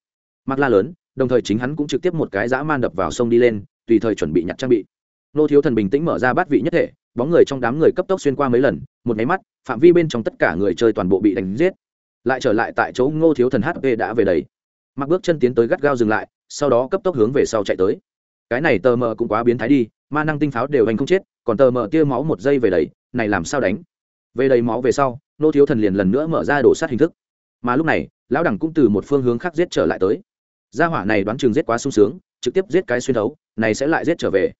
Mặc la lớn, đồng thời chính hắn cũng trực tiếp một cái dã man đập vào sông đi lên, tùy thời chuẩn bị nhặt trang bị. Nô thiếu thần bình tĩnh mở ra bát vị nhất thể, bóng người trong đám người cấp tốc xuyên qua mấy lần, một nháy mắt, phạm vi bên trong tất cả người chơi toàn bộ bị đánh giết. Lại trở lại tại chỗ ngô thiếu thần hp đã về đầy. Mặc bước chân tiến tới gắt gao dừng lại, sau đó cấp tốc hướng về sau chạy tới. Cái này tờ mờ cũng quá biến thái đi, ma năng tinh pháo đều hành không chết, còn tờ mờ tia máu một giây về đầy này làm sao đánh? Về đầy máu về sau, nô thiếu thần liền lần nữa mở ra đổ sát hình thức. Mà lúc này, lão đẳng cũng từ một phương hướng khác giết trở lại tới. Gia hỏa này đoán chừng giết quá sung sướng, trực tiếp giết cái xuyên thấu, này sẽ lại giết trở về.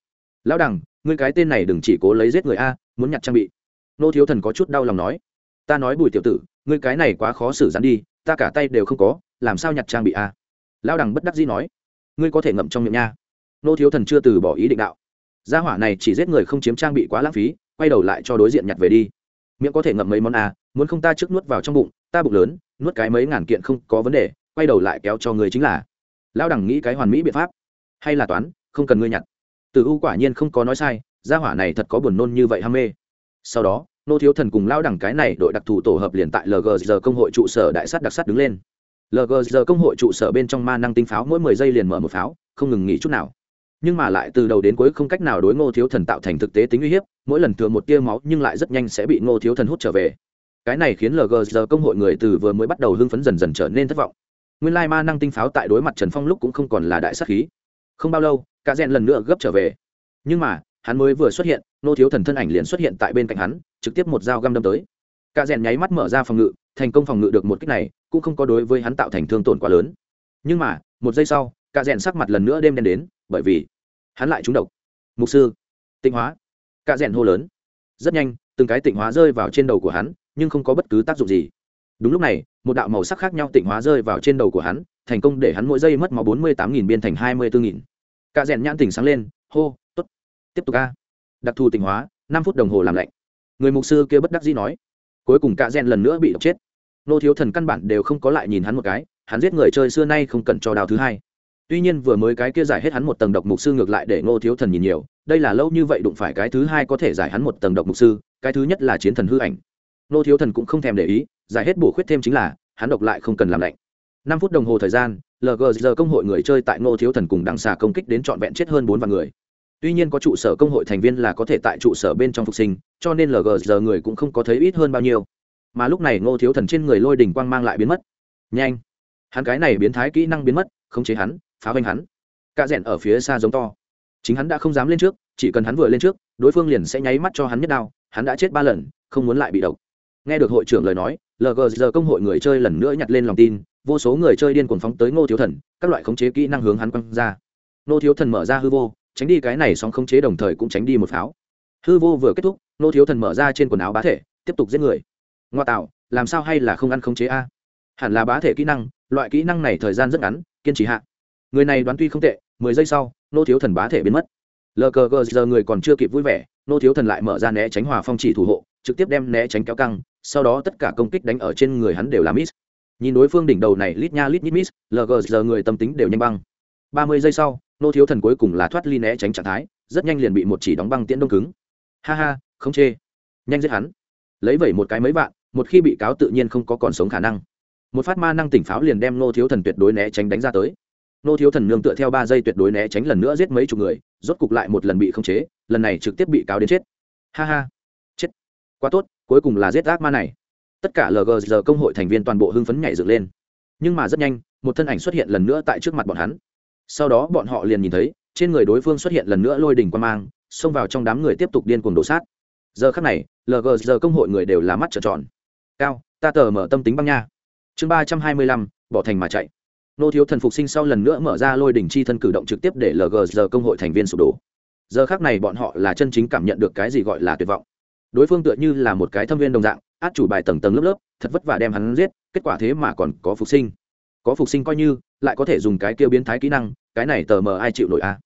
Lão đẳng, ngươi cái tên này đừng chỉ cố lấy giết người a, muốn nhặt trang bị. Nô thiếu thần có chút đau lòng nói. Ta nói bùi tiểu tử, ngươi cái này quá khó xử rắn đi, ta cả tay đều không có, làm sao nhặt trang bị a? Lão đẳng bất đắc dĩ nói. Ngươi có thể ngậm trong miệng nha. Nô thiếu thần chưa từ bỏ ý định đạo. Gia hỏa này chỉ giết người không chiếm trang bị quá lãng phí quay đầu lại cho đối diện nhặt về đi. Miệng có thể ngậm mấy món à? muốn không ta trước nuốt vào trong bụng, ta bụng lớn, nuốt cái mấy ngàn kiện không có vấn đề, quay đầu lại kéo cho người chính là. Lão đẳng nghĩ cái hoàn mỹ biện pháp. Hay là toán, không cần ngươi nhặt. Từ u quả nhiên không có nói sai, gia hỏa này thật có buồn nôn như vậy ham mê. Sau đó, nô thiếu thần cùng lao đẳng cái này đội đặc thù tổ hợp liền tại lg công hội trụ sở đại sắt đặc sắt đứng lên. Lgg công hội trụ sở bên trong ma năng tinh pháo mỗi mười giây liền mở một pháo, không ngừng nghỉ chút nào. Nhưng mà lại từ đầu đến cuối không cách nào đối ngô thiếu thần tạo thành thực tế tính uy hiếp mỗi lần thừa một tia máu nhưng lại rất nhanh sẽ bị ngô thiếu thần hút trở về. Cái này khiến lgg công hội người từ vừa mới bắt đầu hưng phấn dần dần trở nên thất vọng. Nguyên lai ma năng tinh pháo tại đối mặt trần phong lúc cũng không còn là đại sắc khí. Không bao lâu, cả rèn lần nữa gấp trở về. Nhưng mà, hắn mới vừa xuất hiện nô thiếu thần thân ảnh liền xuất hiện tại bên cạnh hắn, trực tiếp một dao găm đâm tới. Cả rèn nháy mắt mở ra phòng ngự, thành công phòng ngự được một cách này, cũng không có đối với hắn tạo thành thương tổn quá lớn. Nhưng mà, một giây sau, cả rèn sắc mặt lần nữa đêm đen đến, bởi vì hắn lại trúng độc. Mục sư, tịnh hóa cả rèn hô lớn. Rất nhanh, từng cái tịnh hóa rơi vào trên đầu của hắn, nhưng không có bất cứ tác dụng gì. Đúng lúc này, một đạo màu sắc khác nhau tịnh hóa rơi vào trên đầu của hắn, thành công để hắn mỗi giây mất máu bốn mươi tám nghìn biên thành hai mươi bốn nghìn. Cả rèn nhãn tỉnh sáng lên, hô t ố t tiếp tục ca đặc thù tịnh hóa, năm phút đồng hồ làm lạnh. Người mục sư kia bất đắc dĩ nói. Cuối cùng cả rèn lần nữa bị chết. Nô thiếu thần căn bản đều không có lại nhìn hắn một cái, hắn giết người chơi xưa nay không cần cho đào thứ hai tuy nhiên vừa mới cái kia giải hết hắn một tầng độc mục sư ngược lại để ngô thiếu thần nhìn nhiều, đây là lâu như vậy đụng phải cái thứ hai có thể giải hắn một tầng độc mục sư, cái thứ nhất là chiến thần hư ảnh. Ngô thiếu thần cũng không thèm để ý, giải hết bổ khuyết thêm chính là, hắn độc lại không cần làm lạnh. Năm phút đồng hồ thời gian lg giờ công hội người chơi tại ngô thiếu thần cùng đằng xà công kích đến trọn vẹn chết hơn bốn vạn người. Tuy nhiên có trụ sở công hội thành viên là có thể tại trụ sở bên trong phục sinh, cho nên lg giờ người cũng không có thấy ít hơn bao nhiêu. Mà lúc này ngô thiếu thần trên người lôi đỉnh quang mang lại biến mất. Nhanh! Hắn cái này biến thái kỹ năng biến mất, khống chế hắn phá vanh hắn. Cạ rẽn ở phía xa giống to. Chính hắn đã không dám lên trước, chỉ cần hắn vừa lên trước, đối phương liền sẽ nháy mắt cho hắn nhất đao, hắn đã chết ba lần, không muốn lại bị độc. Nghe được hội trưởng lời nói lg giờ công hội người chơi lần nữa nhặt lên lòng tin, vô số người chơi điên cuồng phóng tới ngô thiếu thần, các loại khống chế kỹ năng hướng hắn quăng ra. Ngô thiếu thần mở ra hư vô, tránh đi cái này song khống chế đồng thời cũng tránh đi một pháo. Hư vô vừa kết thúc, ngô thiếu thần mở ra trên quần áo bá thể, tiếp tục giết người. Ngoa tạo, làm sao hay là không ăn khống chế a? Hẳn là bá thể kỹ năng, loại kỹ năng này thời gian rất ngắn, kiên trì hạ người này đoán tuy không tệ, mười giây sau, nô thiếu thần bá thể biến mất. Lờ cờ gờ giờ người còn chưa kịp vui vẻ, nô thiếu thần lại mở ra né tránh hòa phong chỉ thủ hộ, trực tiếp đem né tránh kéo căng, sau đó tất cả công kích đánh ở trên người hắn đều là miss. Nhìn đối phương đỉnh đầu này lít nha lít nhít miss lờ gờ giờ người tâm tính đều nhanh băng. Ba mươi giây sau, nô thiếu thần cuối cùng là thoát ly né tránh trạng thái, rất nhanh liền bị một chỉ đóng băng tiễn đông cứng. Ha ha, không chê. Nhanh giết hắn. Lấy vẩy một cái mấy vạn, một khi bị cáo tự nhiên không có còn sống khả năng. Một phát ma năng tỉnh pháo liền đem nô thiếu thần tuyệt đối né tránh đánh ra tới nô thiếu thần nương tựa theo ba giây tuyệt đối né tránh lần nữa giết mấy chục người, rốt cục lại một lần bị khống chế, lần này trực tiếp bị cáo đến chết. Ha ha. Chết. Quá tốt, cuối cùng là giết ác ma này. Tất cả lg giờ công hội thành viên toàn bộ hưng phấn nhảy dựng lên. Nhưng mà rất nhanh, một thân ảnh xuất hiện lần nữa tại trước mặt bọn hắn. Sau đó bọn họ liền nhìn thấy, trên người đối phương xuất hiện lần nữa lôi đỉnh quan mang, xông vào trong đám người tiếp tục điên cuồng đổ sát. Giờ khắc này lg giờ công hội người đều là mắt trợn tròn. Cao, ta tờ mở tâm tính băng nha. Chương ba trăm hai mươi lăm, bỏ thành mà chạy nô thiếu thần phục sinh sau lần nữa mở ra lôi đỉnh chi thân cử động trực tiếp để LGR công hội thành viên sụp đổ. Giờ khác này bọn họ là chân chính cảm nhận được cái gì gọi là tuyệt vọng. Đối phương tựa như là một cái thâm viên đồng dạng, át chủ bài tầng tầng lớp lớp, thật vất vả đem hắn giết, kết quả thế mà còn có phục sinh. Có phục sinh coi như, lại có thể dùng cái kêu biến thái kỹ năng, cái này tờ mờ ai chịu nổi a à.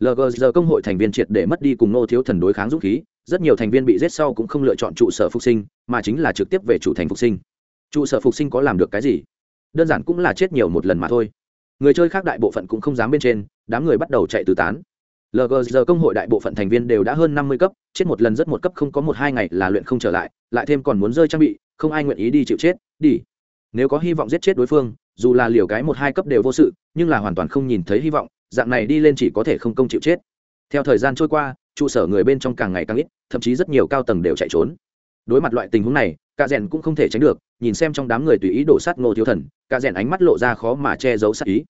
LGR công hội thành viên triệt để mất đi cùng nô thiếu thần đối kháng dũng khí, rất nhiều thành viên bị giết sau cũng không lựa chọn trụ sở phục sinh, mà chính là trực tiếp về chủ thành phục sinh. Trụ sở phục sinh có làm được cái gì? Đơn giản cũng là chết nhiều một lần mà thôi. Người chơi khác đại bộ phận cũng không dám bên trên, đám người bắt đầu chạy tứ tán. Lg giờ công hội đại bộ phận thành viên đều đã hơn năm mươi cấp, chết một lần rất một cấp không có một hai ngày là luyện không trở lại lại thêm còn muốn rơi trang bị, không ai nguyện ý đi chịu chết, đi. Nếu có hy vọng giết chết đối phương, dù là liều cái một hai cấp đều vô sự, nhưng là hoàn toàn không nhìn thấy hy vọng, dạng này đi lên chỉ có thể không công chịu chết. Theo thời gian trôi qua, trụ sở người bên trong càng ngày càng ít, thậm chí rất nhiều cao tầng đều chạy trốn. Đối mặt loại tình huống này cả rèn cũng không thể tránh được, nhìn xem trong đám người tùy ý đổ sát ngô thiếu thần, cả rèn ánh mắt lộ ra khó mà che giấu sát ý.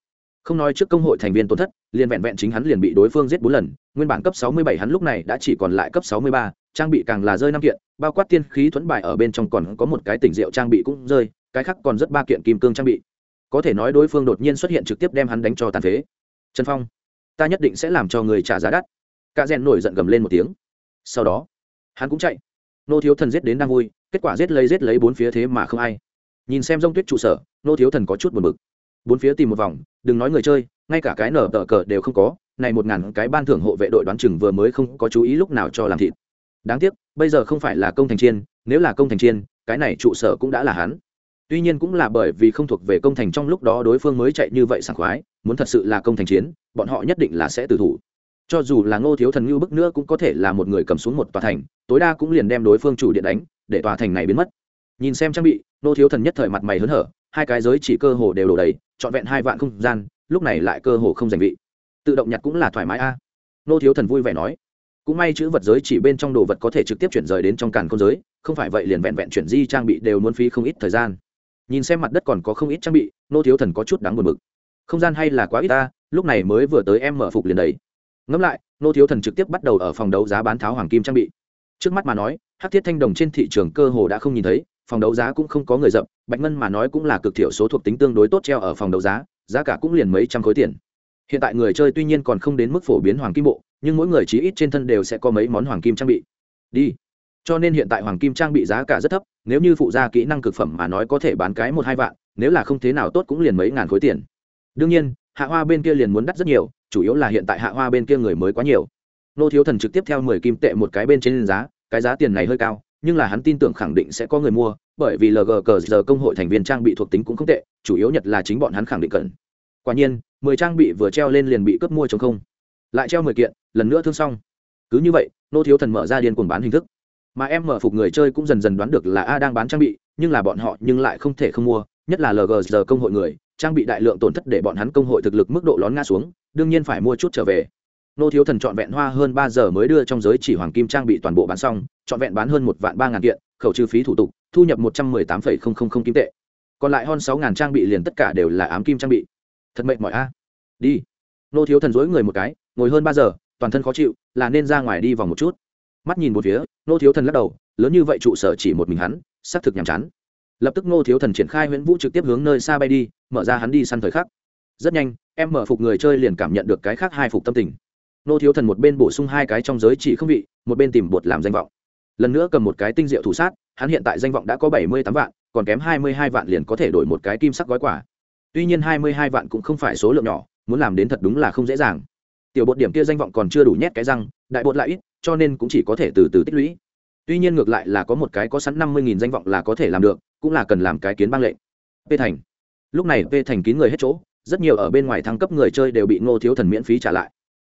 Không nói trước công hội thành viên tổn thất, liền vẹn vẹn chính hắn liền bị đối phương giết bốn lần, nguyên bản cấp sáu mươi bảy hắn lúc này đã chỉ còn lại cấp sáu mươi ba, trang bị càng là rơi năm kiện, bao quát tiên khí thuẫn bài ở bên trong còn có một cái tỉnh rượu trang bị cũng rơi, cái khác còn rất ba kiện kim cương trang bị. Có thể nói đối phương đột nhiên xuất hiện trực tiếp đem hắn đánh cho tàn phế. Trần phong, ta nhất định sẽ làm cho người trả giá đắt. Cả rèn nổi giận gầm lên một tiếng. Sau đó, hắn cũng chạy. Nô thiếu thần giết đến đang vui kết quả giết lấy giết lấy bốn phía thế mà không ai. Nhìn xem rông tuyết trụ sở, nô thiếu thần có chút buồn bực. Bốn phía tìm một vòng, đừng nói người chơi, ngay cả cái nở tờ cờ đều không có, này một ngàn cái ban thưởng hộ vệ đội đoán chừng vừa mới không có chú ý lúc nào cho làm thịt. Đáng tiếc, bây giờ không phải là công thành chiên, nếu là công thành chiên, cái này trụ sở cũng đã là hắn. Tuy nhiên cũng là bởi vì không thuộc về công thành trong lúc đó đối phương mới chạy như vậy sảng khoái, muốn thật sự là công thành chiến bọn họ nhất định là sẽ tử thủ. Cho dù là ngô thiếu thần ngưu bức nữa cũng có thể là một người cầm xuống một tòa thành, tối đa cũng liền đem đối phương chủ điện đánh để tòa thành này biến mất. Nhìn xem trang bị, nô thiếu thần nhất thời mặt mày hớn hở, hai cái giới chỉ cơ hồ đều đổ đầy, trọn vẹn hai vạn không gian, lúc này lại cơ hồ không giành vị. Tự động nhặt cũng là thoải mái a. Nô thiếu thần vui vẻ nói, cũng may chữ vật giới chỉ bên trong đồ vật có thể trực tiếp chuyển rời đến trong càn không giới, không phải vậy liền vẹn vẹn chuyển di trang bị đều muốn phí không ít thời gian. Nhìn xem mặt đất còn có không ít trang bị, nô thiếu thần có chút đáng buồn bực. Không gian hay là quá ít ta lúc này mới vừa tới em mở phục liền đấy ngẫm lại, nô thiếu thần trực tiếp bắt đầu ở phòng đấu giá bán tháo hoàng kim trang bị trước mắt mà nói hát thiết thanh đồng trên thị trường cơ hồ đã không nhìn thấy, phòng đấu giá cũng không có người dậm. bạch ngân mà nói cũng là cực thiểu số thuộc tính tương đối tốt treo ở phòng đấu giá giá cả cũng liền mấy trăm khối tiền. Hiện tại người chơi tuy nhiên còn không đến mức phổ biến hoàng kim bộ, nhưng mỗi người chí ít trên thân đều sẽ có mấy món hoàng kim trang bị. Đi. Cho nên hiện tại hoàng kim trang bị giá cả rất thấp, nếu như phụ gia kỹ năng cực phẩm mà nói có thể bán cái một hai vạn, nếu là không thế nào tốt cũng liền mấy ngàn khối tiền. Đương nhiên, hạ hoa bên kia liền muốn đắt rất nhiều, chủ yếu là hiện tại hạ hoa bên kia người mới quá nhiều nô thiếu thần trực tiếp theo mười kim tệ một cái bên trên giá, cái giá tiền này hơi cao, nhưng là hắn tin tưởng khẳng định sẽ có người mua, bởi vì lg cờ giờ công hội thành viên trang bị thuộc tính cũng không tệ, chủ yếu nhất là chính bọn hắn khẳng định cần. Quả nhiên, mười trang bị vừa treo lên liền bị cướp mua chống không. Lại treo mười kiện, lần nữa thương xong. Cứ như vậy, nô thiếu thần mở ra điên cuồng bán hình thức. Mà em mở phục người chơi cũng dần dần đoán được là a đang bán trang bị, nhưng là bọn họ nhưng lại không thể không mua, nhất là lg giờ công hội người, trang bị đại lượng tổn thất để bọn hắn công hội thực lực mức độ lón ngã xuống, đương nhiên phải mua chút trở về nô thiếu thần trọn vẹn hoa hơn ba giờ mới đưa trong giới chỉ hoàng kim trang bị toàn bộ bán xong, trọn vẹn bán hơn một vạn ba ngàn kiện, khẩu trừ phí thủ tục, thu nhập một trăm mười tám phẩy không không không kim tệ. Còn lại hơn sáu ngàn trang bị liền tất cả đều là ám kim trang bị. Thật mệnh mọi a. Đi. Nô thiếu thần dối người một cái, ngồi hơn ba giờ, toàn thân khó chịu, là nên ra ngoài đi vòng một chút. Mắt nhìn một phía, nô thiếu thần lắc đầu, lớn như vậy trụ sở chỉ một mình hắn, xác thực nhàm chán. Lập tức nô thiếu thần triển khai huyễn vũ trực tiếp hướng nơi xa bay đi, mở ra hắn đi săn thời khắc. Rất nhanh, em mở phục người chơi liền cảm nhận được cái khác hai phục tâm tình nô thiếu thần một bên bổ sung hai cái trong giới chỉ không vị, một bên tìm bột làm danh vọng. Lần nữa cầm một cái tinh diệu thủ sát, hắn hiện tại danh vọng đã có bảy mươi tám vạn, còn kém hai mươi hai vạn liền có thể đổi một cái kim sắc gói quả tuy nhiên hai mươi hai vạn cũng không phải số lượng nhỏ, muốn làm đến thật đúng là không dễ dàng. Tiểu bột điểm kia danh vọng còn chưa đủ nhét cái răng, đại bột lại ít, cho nên cũng chỉ có thể từ từ tích lũy. Tuy nhiên ngược lại là có một cái có sẵn năm mươi danh vọng là có thể làm được, cũng là cần làm cái kiến bang lệnh. P thành. Lúc này p thành kín người hết chỗ, rất nhiều ở bên ngoài thăng cấp người chơi đều bị ngô thiếu thần miễn phí trả lại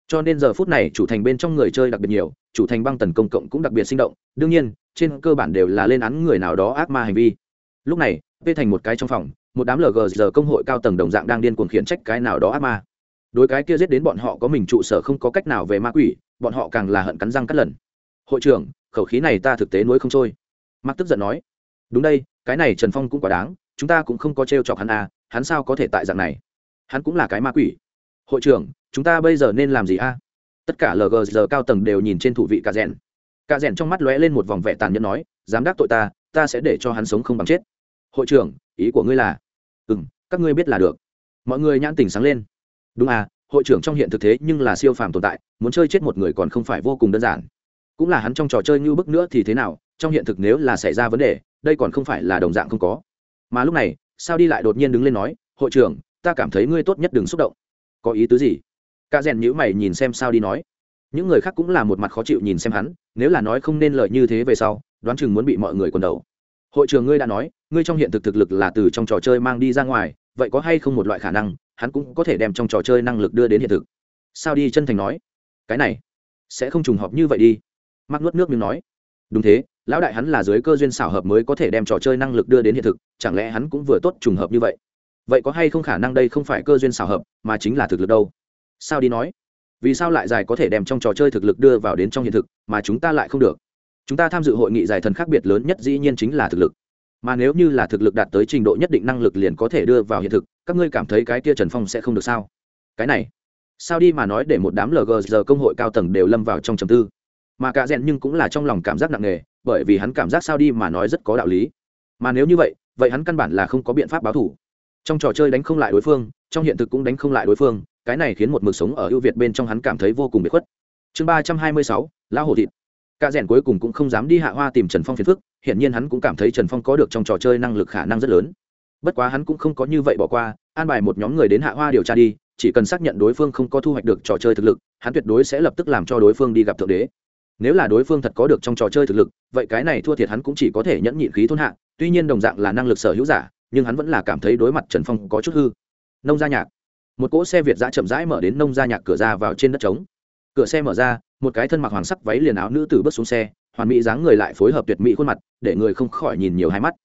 cho nên giờ phút này chủ thành bên trong người chơi đặc biệt nhiều, chủ thành băng tần công cộng cũng đặc biệt sinh động. Đương nhiên, trên cơ bản đều là lên án người nào đó ác ma hành vi. Lúc này, p thành một cái trong phòng, một đám lg giờ công hội cao tầng đồng dạng đang điên cuồng khiển trách cái nào đó ác ma. Đối cái kia giết đến bọn họ có mình trụ sở không có cách nào về ma quỷ, bọn họ càng là hận cắn răng cắt lần. Hội trưởng, khẩu khí này ta thực tế nuối không trôi. Mắc tức giận nói. Đúng đây, cái này trần phong cũng quá đáng, chúng ta cũng không có t r e o chọc hắn à hắn sao có thể tại dạng này? Hắn cũng là cái ma quỷ hội trưởng, chúng ta bây giờ nên làm gì a? Tất cả lg giờ cao tầng đều nhìn trên thủ vị cả rèn. Cả rèn trong mắt lóe lên một vòng vẻ tàn nhẫn nói, dám đắc tội ta ta sẽ để cho hắn sống không bằng chết. Hội trưởng, ý của ngươi là? Ừ m các ngươi biết là được. Mọi người nhãn tình sáng lên. Đúng à hội trưởng trong hiện thực thế nhưng là siêu phàm tồn tại, muốn chơi chết một người còn không phải vô cùng đơn giản. Cũng là hắn trong trò chơi như bức nữa thì thế nào, trong hiện thực nếu là xảy ra vấn đề, đây còn không phải là đồng dạng không có. Mà lúc này sao đi lại đột nhiên đứng lên nói, hội trưởng, ta cảm thấy ngươi tốt nhất đừng xúc động có ý tứ gì? Ca rèn nhữ mày nhìn xem sao đi nói. Những người khác cũng là một mặt khó chịu nhìn xem hắn, nếu là nói không nên lợi như thế về sau, đoán chừng muốn bị mọi người quần đầu. Hội trường ngươi đã nói, ngươi trong hiện thực thực lực là từ trong trò chơi mang đi ra ngoài, vậy có hay không một loại khả năng, hắn cũng có thể đem trong trò chơi năng lực đưa đến hiện thực? Sao đi chân thành nói. Cái này, sẽ không trùng hợp như vậy đi. Mắc nuốt nước miếng nói. Đúng thế, lão đại hắn là dưới cơ duyên xảo hợp mới có thể đem trò chơi năng lực đưa đến hiện thực, chẳng lẽ hắn cũng vừa tốt trùng hợp như vậy? Vậy có hay không khả năng đây không phải cơ duyên xảo hợp, mà chính là thực lực đâu? Sao đi nói? Vì sao lại giải có thể đem trong trò chơi thực lực đưa vào đến trong hiện thực, mà chúng ta lại không được? Chúng ta tham dự hội nghị giải thần khác biệt lớn nhất dĩ nhiên chính là thực lực. Mà nếu như là thực lực đạt tới trình độ nhất định năng lực liền có thể đưa vào hiện thực, các ngươi cảm thấy cái kia trần phong sẽ không được sao? Cái này, sao đi mà nói để một đám lg giờ công hội cao tầng đều lâm vào trong trầm tư? Mà cả rèn nhưng cũng là trong lòng cảm giác nặng nề, bởi vì hắn cảm giác sao đi mà nói rất có đạo lý. Mà nếu như vậy vậy hắn căn bản là không có biện pháp báo thủ trong trò chơi đánh không lại đối phương, trong hiện thực cũng đánh không lại đối phương, cái này khiến một mực sống ở ưu việt bên trong hắn cảm thấy vô cùng bị khuất. Chương ba trăm hai mươi sáu, lão hổ thịt. Cả rèn cuối cùng cũng không dám đi hạ hoa tìm trần phong phiền phức, hiển nhiên hắn cũng cảm thấy trần phong có được trong trò chơi năng lực khả năng rất lớn. Bất quá hắn cũng không có như vậy bỏ qua, an bài một nhóm người đến hạ hoa điều tra đi, chỉ cần xác nhận đối phương không có thu hoạch được trò chơi thực lực, hắn tuyệt đối sẽ lập tức làm cho đối phương đi gặp thượng đế. Nếu là đối phương thật có được trong trò chơi thực lực, vậy cái này thua thiệt hắn cũng chỉ có thể nhẫn nhịn khí thôn hạ, tuy nhiên đồng dạng là năng lực sở hữu giả nhưng hắn vẫn là cảm thấy đối mặt trần phong có chút hư. Nông gia nhạc. Một cỗ xe việt giã chậm rãi mở đến nông gia nhạc cửa ra vào trên đất trống. Cửa xe mở ra, một cái thân mặc hoàng sắc váy liền áo nữ tử bước xuống xe, hoàn mỹ dáng người lại phối hợp tuyệt mỹ khuôn mặt, để người không khỏi nhìn nhiều hai mắt.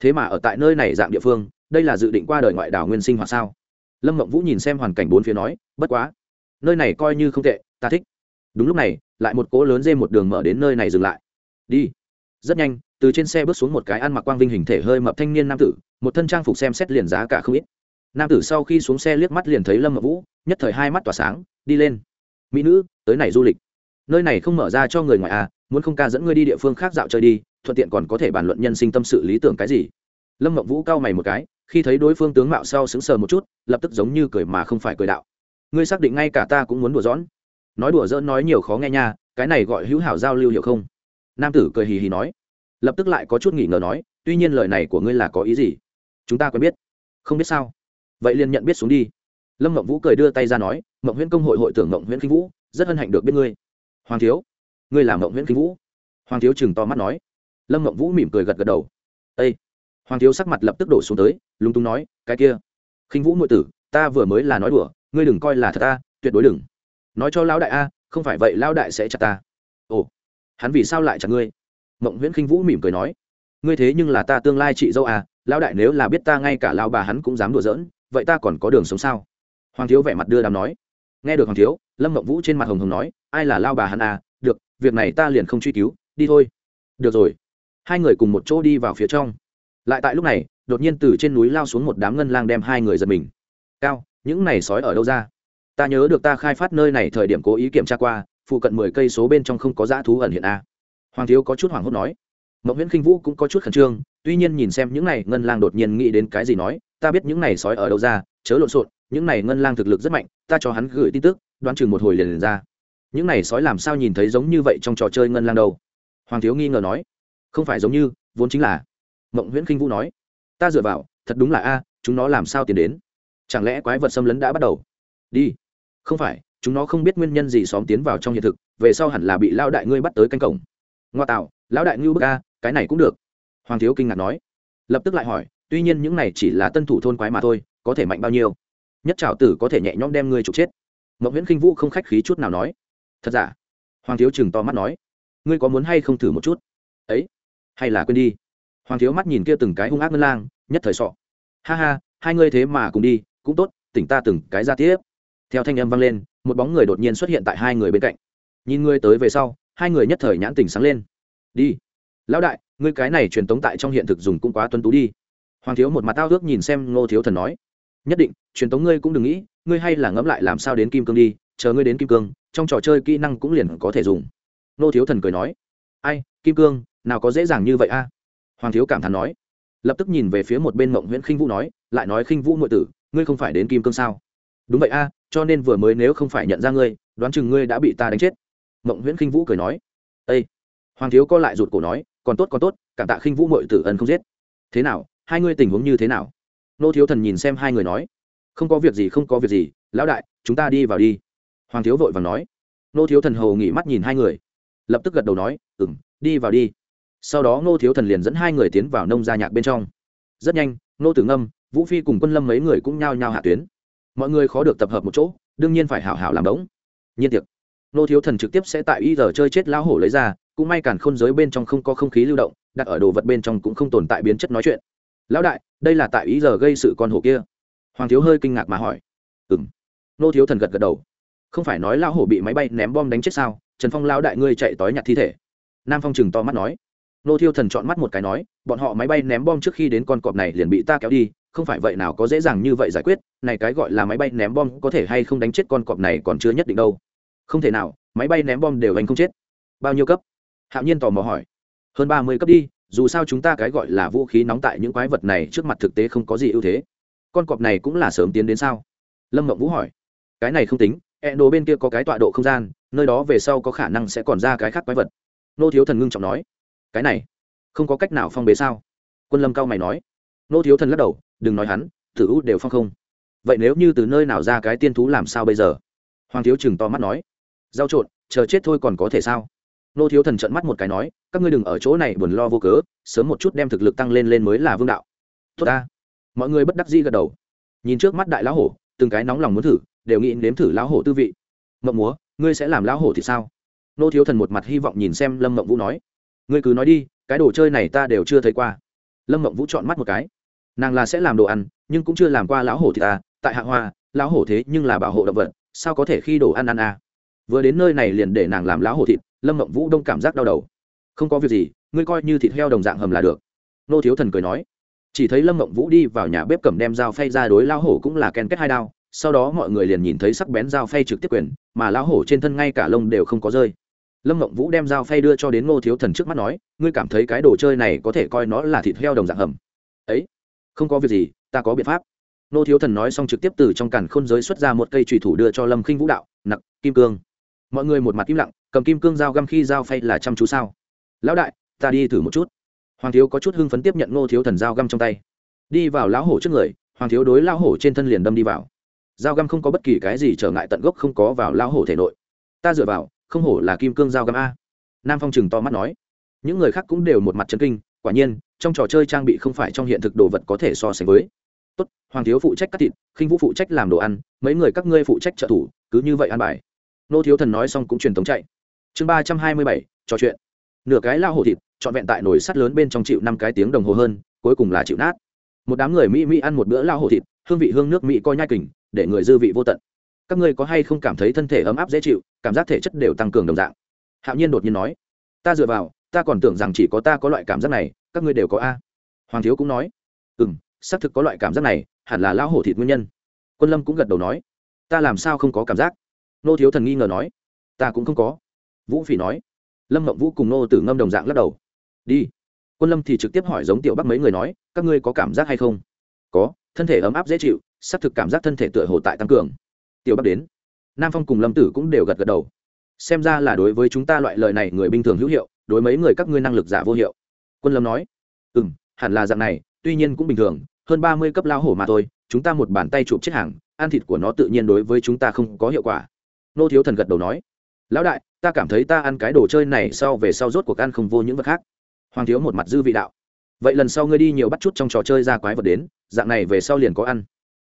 Thế mà ở tại nơi này dạng địa phương, đây là dự định qua đời ngoại đảo nguyên sinh hoạt sao? Lâm mộng vũ nhìn xem hoàn cảnh bốn phía nói, bất quá, nơi này coi như không tệ, ta thích. Đúng lúc này, lại một cỗ lớn dê một đường mở đến nơi này dừng lại. Đi. Rất nhanh từ trên xe bước xuống một cái ăn mặc quang vinh hình thể hơi mập thanh niên nam tử, một thân trang phục xem xét liền giá cả không ít. Nam tử sau khi xuống xe liếc mắt liền thấy lâm mộng vũ, nhất thời hai mắt tỏa sáng, đi lên. Mỹ nữ, tới này du lịch. Nơi này không mở ra cho người ngoài à muốn không ca dẫn ngươi đi địa phương khác dạo chơi đi, thuận tiện còn có thể bàn luận nhân sinh tâm sự lý tưởng cái gì. Lâm mộng vũ cau mày một cái, khi thấy đối phương tướng mạo sau sững sờ một chút, lập tức giống như cười mà không phải cười đạo. Ngươi xác định ngay cả ta cũng muốn đùa giỡn. Nói đùa giỡn nói nhiều khó nghe nha, cái này gọi hữu hảo giao lưu hiểu không? Nam tử cười hì hì nói lập tức lại có chút nghỉ ngờ nói, tuy nhiên lời này của ngươi là có ý gì? Chúng ta quen biết. Không biết sao. Vậy liền nhận biết xuống đi. Lâm mộng vũ cười đưa tay ra nói, mộng huyễn công hội hội trưởng mộng huyễn kinh vũ, rất hân hạnh được biết ngươi. Hoàng thiếu, ngươi là mộng huyễn kinh vũ? Hoàng thiếu chừng to mắt nói. Lâm mộng vũ mỉm cười gật gật đầu. Ây hoàng thiếu sắc mặt lập tức đổ xuống tới, lúng túng nói, cái kia khinh vũ ngụy tử, ta vừa mới là nói đùa, ngươi đừng coi là thật ta, tuyệt đối đừng. Nói cho lão đại a, không phải vậy lão đại sẽ chặt ta. Ồ, hắn vì sao lại chặt ngươi? Mộng nguyễn khinh vũ mỉm cười nói, ngươi thế nhưng là ta tương lai chị dâu à lão đại nếu là biết ta ngay cả lao bà hắn cũng dám đùa giỡn, vậy ta còn có đường sống sao? Hoàng thiếu vẻ mặt đưa đàm nói. Nghe được hoàng thiếu, lâm mộng vũ trên mặt hồng hồng nói, ai là lao bà hắn à được, việc này ta liền không truy cứu, đi thôi. Được rồi. Hai người cùng một chỗ đi vào phía trong. Lại tại lúc này, đột nhiên từ trên núi lao xuống một đám ngân lang đem hai người giật mình. Cao, những này sói ở đâu ra? Ta nhớ được ta khai phát nơi này thời điểm cố ý kiểm tra qua, phụ cận mười cây số bên trong không có dã thú ẩn hiện a hoàng thiếu có chút hoảng hốt nói. Mộng viễn khinh vũ cũng có chút khẩn trương tuy nhiên nhìn xem những này ngân lang đột nhiên nghĩ đến cái gì nói ta biết những này sói ở đâu ra chớ lộn xộn những này ngân lang thực lực rất mạnh ta cho hắn gửi tin tức đoán chừng một hồi liền, liền ra. Những này sói làm sao nhìn thấy giống như vậy trong trò chơi ngân lang đâu? Hoàng thiếu nghi ngờ nói. Không phải giống như vốn chính là. Mộng nguyễn khinh vũ nói. Ta dựa vào thật đúng là a chúng nó làm sao tiến đến? Chẳng lẽ quái vật xâm lấn đã bắt đầu? Đi. Không phải chúng nó không biết nguyên nhân gì xóm tiến vào trong hiện thực về sau hẳn là bị lao đại ngươi bắt tới canh cổng ngoa tạo, lão đại ngưu bức a, cái này cũng được. Hoàng thiếu kinh ngạc nói. Lập tức lại hỏi, tuy nhiên những này chỉ là tân thủ thôn quái mà thôi, có thể mạnh bao nhiêu? Nhất trào tử có thể nhẹ nhõm đem ngươi trục chết. Mậu nguyễn khinh vũ không khách khí chút nào nói. Thật giả? Hoàng thiếu chừng to mắt nói. Ngươi có muốn hay không thử một chút? Ấy, hay là quên đi. Hoàng thiếu mắt nhìn kia từng cái hung ác ngân lang, nhất thời sọ. Ha ha, hai ngươi thế mà cùng đi, cũng tốt, tỉnh ta từng cái ra tiếp. Theo thanh âm vang lên, một bóng người đột nhiên xuất hiện tại hai người bên cạnh. Nhìn ngươi tới về sau hai người nhất thời nhãn tình sáng lên. Đi. Lão đại, ngươi cái này truyền tống tại trong hiện thực dùng cũng quá tuân tú đi. Hoàng thiếu một mặt tao ước nhìn xem ngô thiếu thần nói. Nhất định, truyền tống ngươi cũng đừng nghĩ, ngươi hay là ngẫm lại làm sao đến kim cương đi, chờ ngươi đến kim cương, trong trò chơi kỹ năng cũng liền có thể dùng. Ngô thiếu thần cười nói. Ai, kim cương, nào có dễ dàng như vậy a? Hoàng thiếu cảm thán nói. Lập tức nhìn về phía một bên mộng nguyễn khinh vũ nói, lại nói khinh vũ ngụy tử, ngươi không phải đến kim cương sao? Đúng vậy a, cho nên vừa mới nếu không phải nhận ra ngươi, đoán chừng ngươi đã bị ta đánh chết mộng nguyễn khinh vũ cười nói ây hoàng thiếu co lại rụt cổ nói, còn tốt còn tốt, cảm tạ khinh vũ mội tử ân không giết. Thế nào? Hai ngươi tình huống như thế nào? Nô thiếu thần nhìn xem hai người nói, không có việc gì, không có việc gì, lão đại, chúng ta đi vào đi. Hoàng thiếu vội và nói, nô thiếu thần hầu nghỉ mắt nhìn hai người, lập tức gật đầu nói ừ m đi vào đi. Sau đó nô thiếu thần liền dẫn hai người tiến vào nông gia nhạc bên trong. Rất nhanh, nô tử ngâm, vũ phi cùng quân lâm mấy người cũng nhao nhao hạ tuyến. Mọi người khó được tập hợp một chỗ, đương nhiên phải hảo hảo làm đống. Nhiên tiệc nô thiếu thần trực tiếp sẽ tại y giờ chơi chết lão hổ lấy ra, cũng may cản khôn giới bên trong không có không khí lưu động, đặt ở đồ vật bên trong cũng không tồn tại biến chất nói chuyện. Lão đại, đây là tại ý giờ gây sự con hổ kia. Hoàng thiếu hơi kinh ngạc mà hỏi. Ừ m nô thiếu thần gật gật đầu. Không phải nói lão hổ bị máy bay ném bom đánh chết sao? Trần phong lão đại ngươi chạy tói nhặt thi thể. Nam phong chừng to mắt nói. Nô thiếu thần chọn mắt một cái nói. Bọn họ máy bay ném bom trước khi đến con cọp này liền bị ta kéo đi, không phải vậy nào có dễ dàng như vậy giải quyết, này cái gọi là máy bay ném bom có thể hay không đánh chết con cọp này còn chưa nhất định đâu không thể nào, máy bay ném bom đều anh không chết. Bao nhiêu cấp? Hạo nhiên tò mò hỏi. Hơn ba mươi cấp đi, dù sao chúng ta cái gọi là vũ khí nóng tại những quái vật này trước mặt thực tế không có gì ưu thế. Con cọp này cũng là sớm tiến đến sao? Lâm mộng vũ hỏi. Cái này không tính e đồ bên kia có cái tọa độ không gian, nơi đó về sau có khả năng sẽ còn ra cái khác quái vật. Nô thiếu thần ngưng trọng nói. Cái này, không có cách nào phong bế sao? Quân lâm cao mày nói. Nô thiếu thần lắc đầu, đừng nói hắn, thử út đều phong không. Vậy nếu như từ nơi nào ra cái tiên thú làm sao bây giờ? Hoàng thiếu chừng to mắt nói giao trộn, chờ chết thôi còn có thể sao? Nô thiếu thần trận mắt một cái nói, các ngươi đừng ở chỗ này buồn lo vô cớ, sớm một chút đem thực lực tăng lên lên mới là vương đạo. Tốt ta. Mọi người bất đắc dĩ gật đầu. Nhìn trước mắt đại lão hổ, từng cái nóng lòng muốn thử, đều nghĩ nếm thử lão hổ tư vị. Mộng múa, ngươi sẽ làm lão hổ thì sao? Nô thiếu thần một mặt hy vọng nhìn xem lâm mộng vũ nói, ngươi cứ nói đi, cái đồ chơi này ta đều chưa thấy qua. Lâm mộng vũ chọn mắt một cái. Nàng là sẽ làm đồ ăn, nhưng cũng chưa làm qua lão hổ thì ta, tại hạ hoa, lão hổ thế nhưng là bảo hộ động vật, sao có thể khi đồ ăn ăn à? Vừa đến nơi này liền để nàng làm lão hổ thịt, lâm mộng vũ đông cảm giác đau đầu. Không có việc gì, ngươi coi như thịt heo đồng dạng hầm là được. Nô thiếu thần cười nói. Chỉ thấy lâm mộng vũ đi vào nhà bếp cầm đem dao phay ra đối lao hổ cũng là ken kết hai đao, sau đó mọi người liền nhìn thấy sắc bén dao phay trực tiếp quyền, mà lao hổ trên thân ngay cả lông đều không có rơi. Lâm mộng vũ đem dao phay đưa cho đến ngô thiếu thần trước mắt nói, ngươi cảm thấy cái đồ chơi này có thể coi nó là thịt heo đồng dạng hầm? Ấy, không có việc gì, ta có biện pháp. Nô thiếu thần nói xong trực tiếp từ trong càn khôn giới xuất ra một cây trùy thủ đưa cho lâm khinh vũ đạo, nặc, kim cương mọi người một mặt im lặng, cầm kim cương dao găm khi dao phay là chăm chú sao? Lão đại, ta đi thử một chút. Hoàng thiếu có chút hưng phấn tiếp nhận ngô thiếu thần dao găm trong tay. Đi vào lão hổ trước người, hoàng thiếu đối lão hổ trên thân liền đâm đi vào. Dao găm không có bất kỳ cái gì trở ngại tận gốc không có vào lão hổ thể nội. Ta dựa vào, không hổ là kim cương dao găm a. Nam phong chừng to mắt nói. Những người khác cũng đều một mặt chân kinh, quả nhiên, trong trò chơi trang bị không phải trong hiện thực đồ vật có thể so sánh với. Tốt, hoàng thiếu phụ trách cắt thịt, khinh vũ phụ trách làm đồ ăn, mấy người các ngươi phụ trách trợ thủ, cứ như vậy ăn bài nô thiếu thần nói xong cũng truyền tống chạy. Chương ba trăm hai mươi bảy, trò chuyện. Nửa cái lao hổ thịt, trọn vẹn tại nồi sắt lớn bên trong chịu năm cái tiếng đồng hồ hơn, cuối cùng là chịu nát. Một đám người mỹ mỹ ăn một bữa lao hổ thịt, hương vị hương nước mỹ coi nhai kình, để người dư vị vô tận. Các ngươi có hay không cảm thấy thân thể ấm áp dễ chịu, cảm giác thể chất đều tăng cường đồng dạng? Hạo nhiên đột nhiên nói. Ta dựa vào, ta còn tưởng rằng chỉ có ta có loại cảm giác này, các ngươi đều có a. Hoàng thiếu cũng nói. Ừ m xác thực có loại cảm giác này, hẳn là lao hổ thịt nguyên nhân. Quân lâm cũng gật đầu nói. Ta làm sao không có cảm giác? Nô thiếu thần nghi ngờ nói, ta cũng không có. Vũ phỉ nói, lâm mộng vũ cùng nô tử ngâm đồng dạng lắc đầu. Đi. Quân lâm thì trực tiếp hỏi giống tiểu bắc mấy người nói, các ngươi có cảm giác hay không? Có, thân thể ấm áp dễ chịu, xác thực cảm giác thân thể tựa hồ tại tăng cường. Tiểu bắc đến, nam phong cùng lâm tử cũng đều gật gật đầu. Xem ra là đối với chúng ta loại lời này người bình thường hữu hiệu, đối mấy người các ngươi năng lực giả vô hiệu. Quân lâm nói ừ m hẳn là dạng này, tuy nhiên cũng bình thường, hơn ba mươi cấp lao hổ mà thôi, chúng ta một bàn tay chụp chết hàng, ăn thịt của nó tự nhiên đối với chúng ta không có hiệu quả nô thiếu thần gật đầu nói, lão đại, ta cảm thấy ta ăn cái đồ chơi này sau về sau rốt cuộc ăn không vô những vật khác. Hoàng thiếu một mặt dư vị đạo, vậy lần sau ngươi đi nhiều bắt chút trong trò chơi ra quái vật đến, dạng này về sau liền có ăn.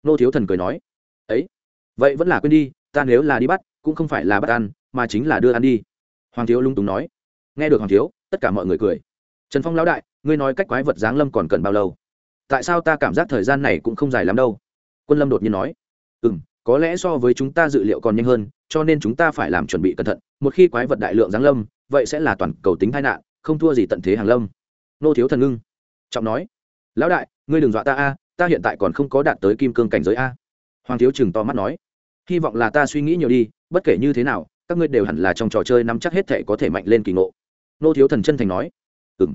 Nô thiếu thần cười nói, ấy, vậy vẫn là quên đi, ta nếu là đi bắt, cũng không phải là bắt ăn, mà chính là đưa ăn đi. Hoàng thiếu lung túng nói, nghe được hoàng thiếu, tất cả mọi người cười. Trần phong lão đại, ngươi nói cách quái vật giáng lâm còn cần bao lâu? Tại sao ta cảm giác thời gian này cũng không dài lắm đâu? Quân lâm đột nhiên nói ừ m có lẽ so với chúng ta dự liệu còn nhanh hơn, cho nên chúng ta phải làm chuẩn bị cẩn thận, một khi quái vật đại lượng giáng lâm, vậy sẽ là toàn cầu tính tai nạn, không thua gì tận thế hàng lâm. Nô thiếu thần ngưng trọng nói. Lão đại, ngươi đừng dọa ta a, ta hiện tại còn không có đạt tới kim cương cảnh giới a. Hoàng thiếu chừng to mắt nói. Hy vọng là ta suy nghĩ nhiều đi, bất kể như thế nào, các ngươi đều hẳn là trong trò chơi nắm chắc hết thể có thể mạnh lên kỳ ngộ. Nô thiếu thần chân thành nói. Ừ m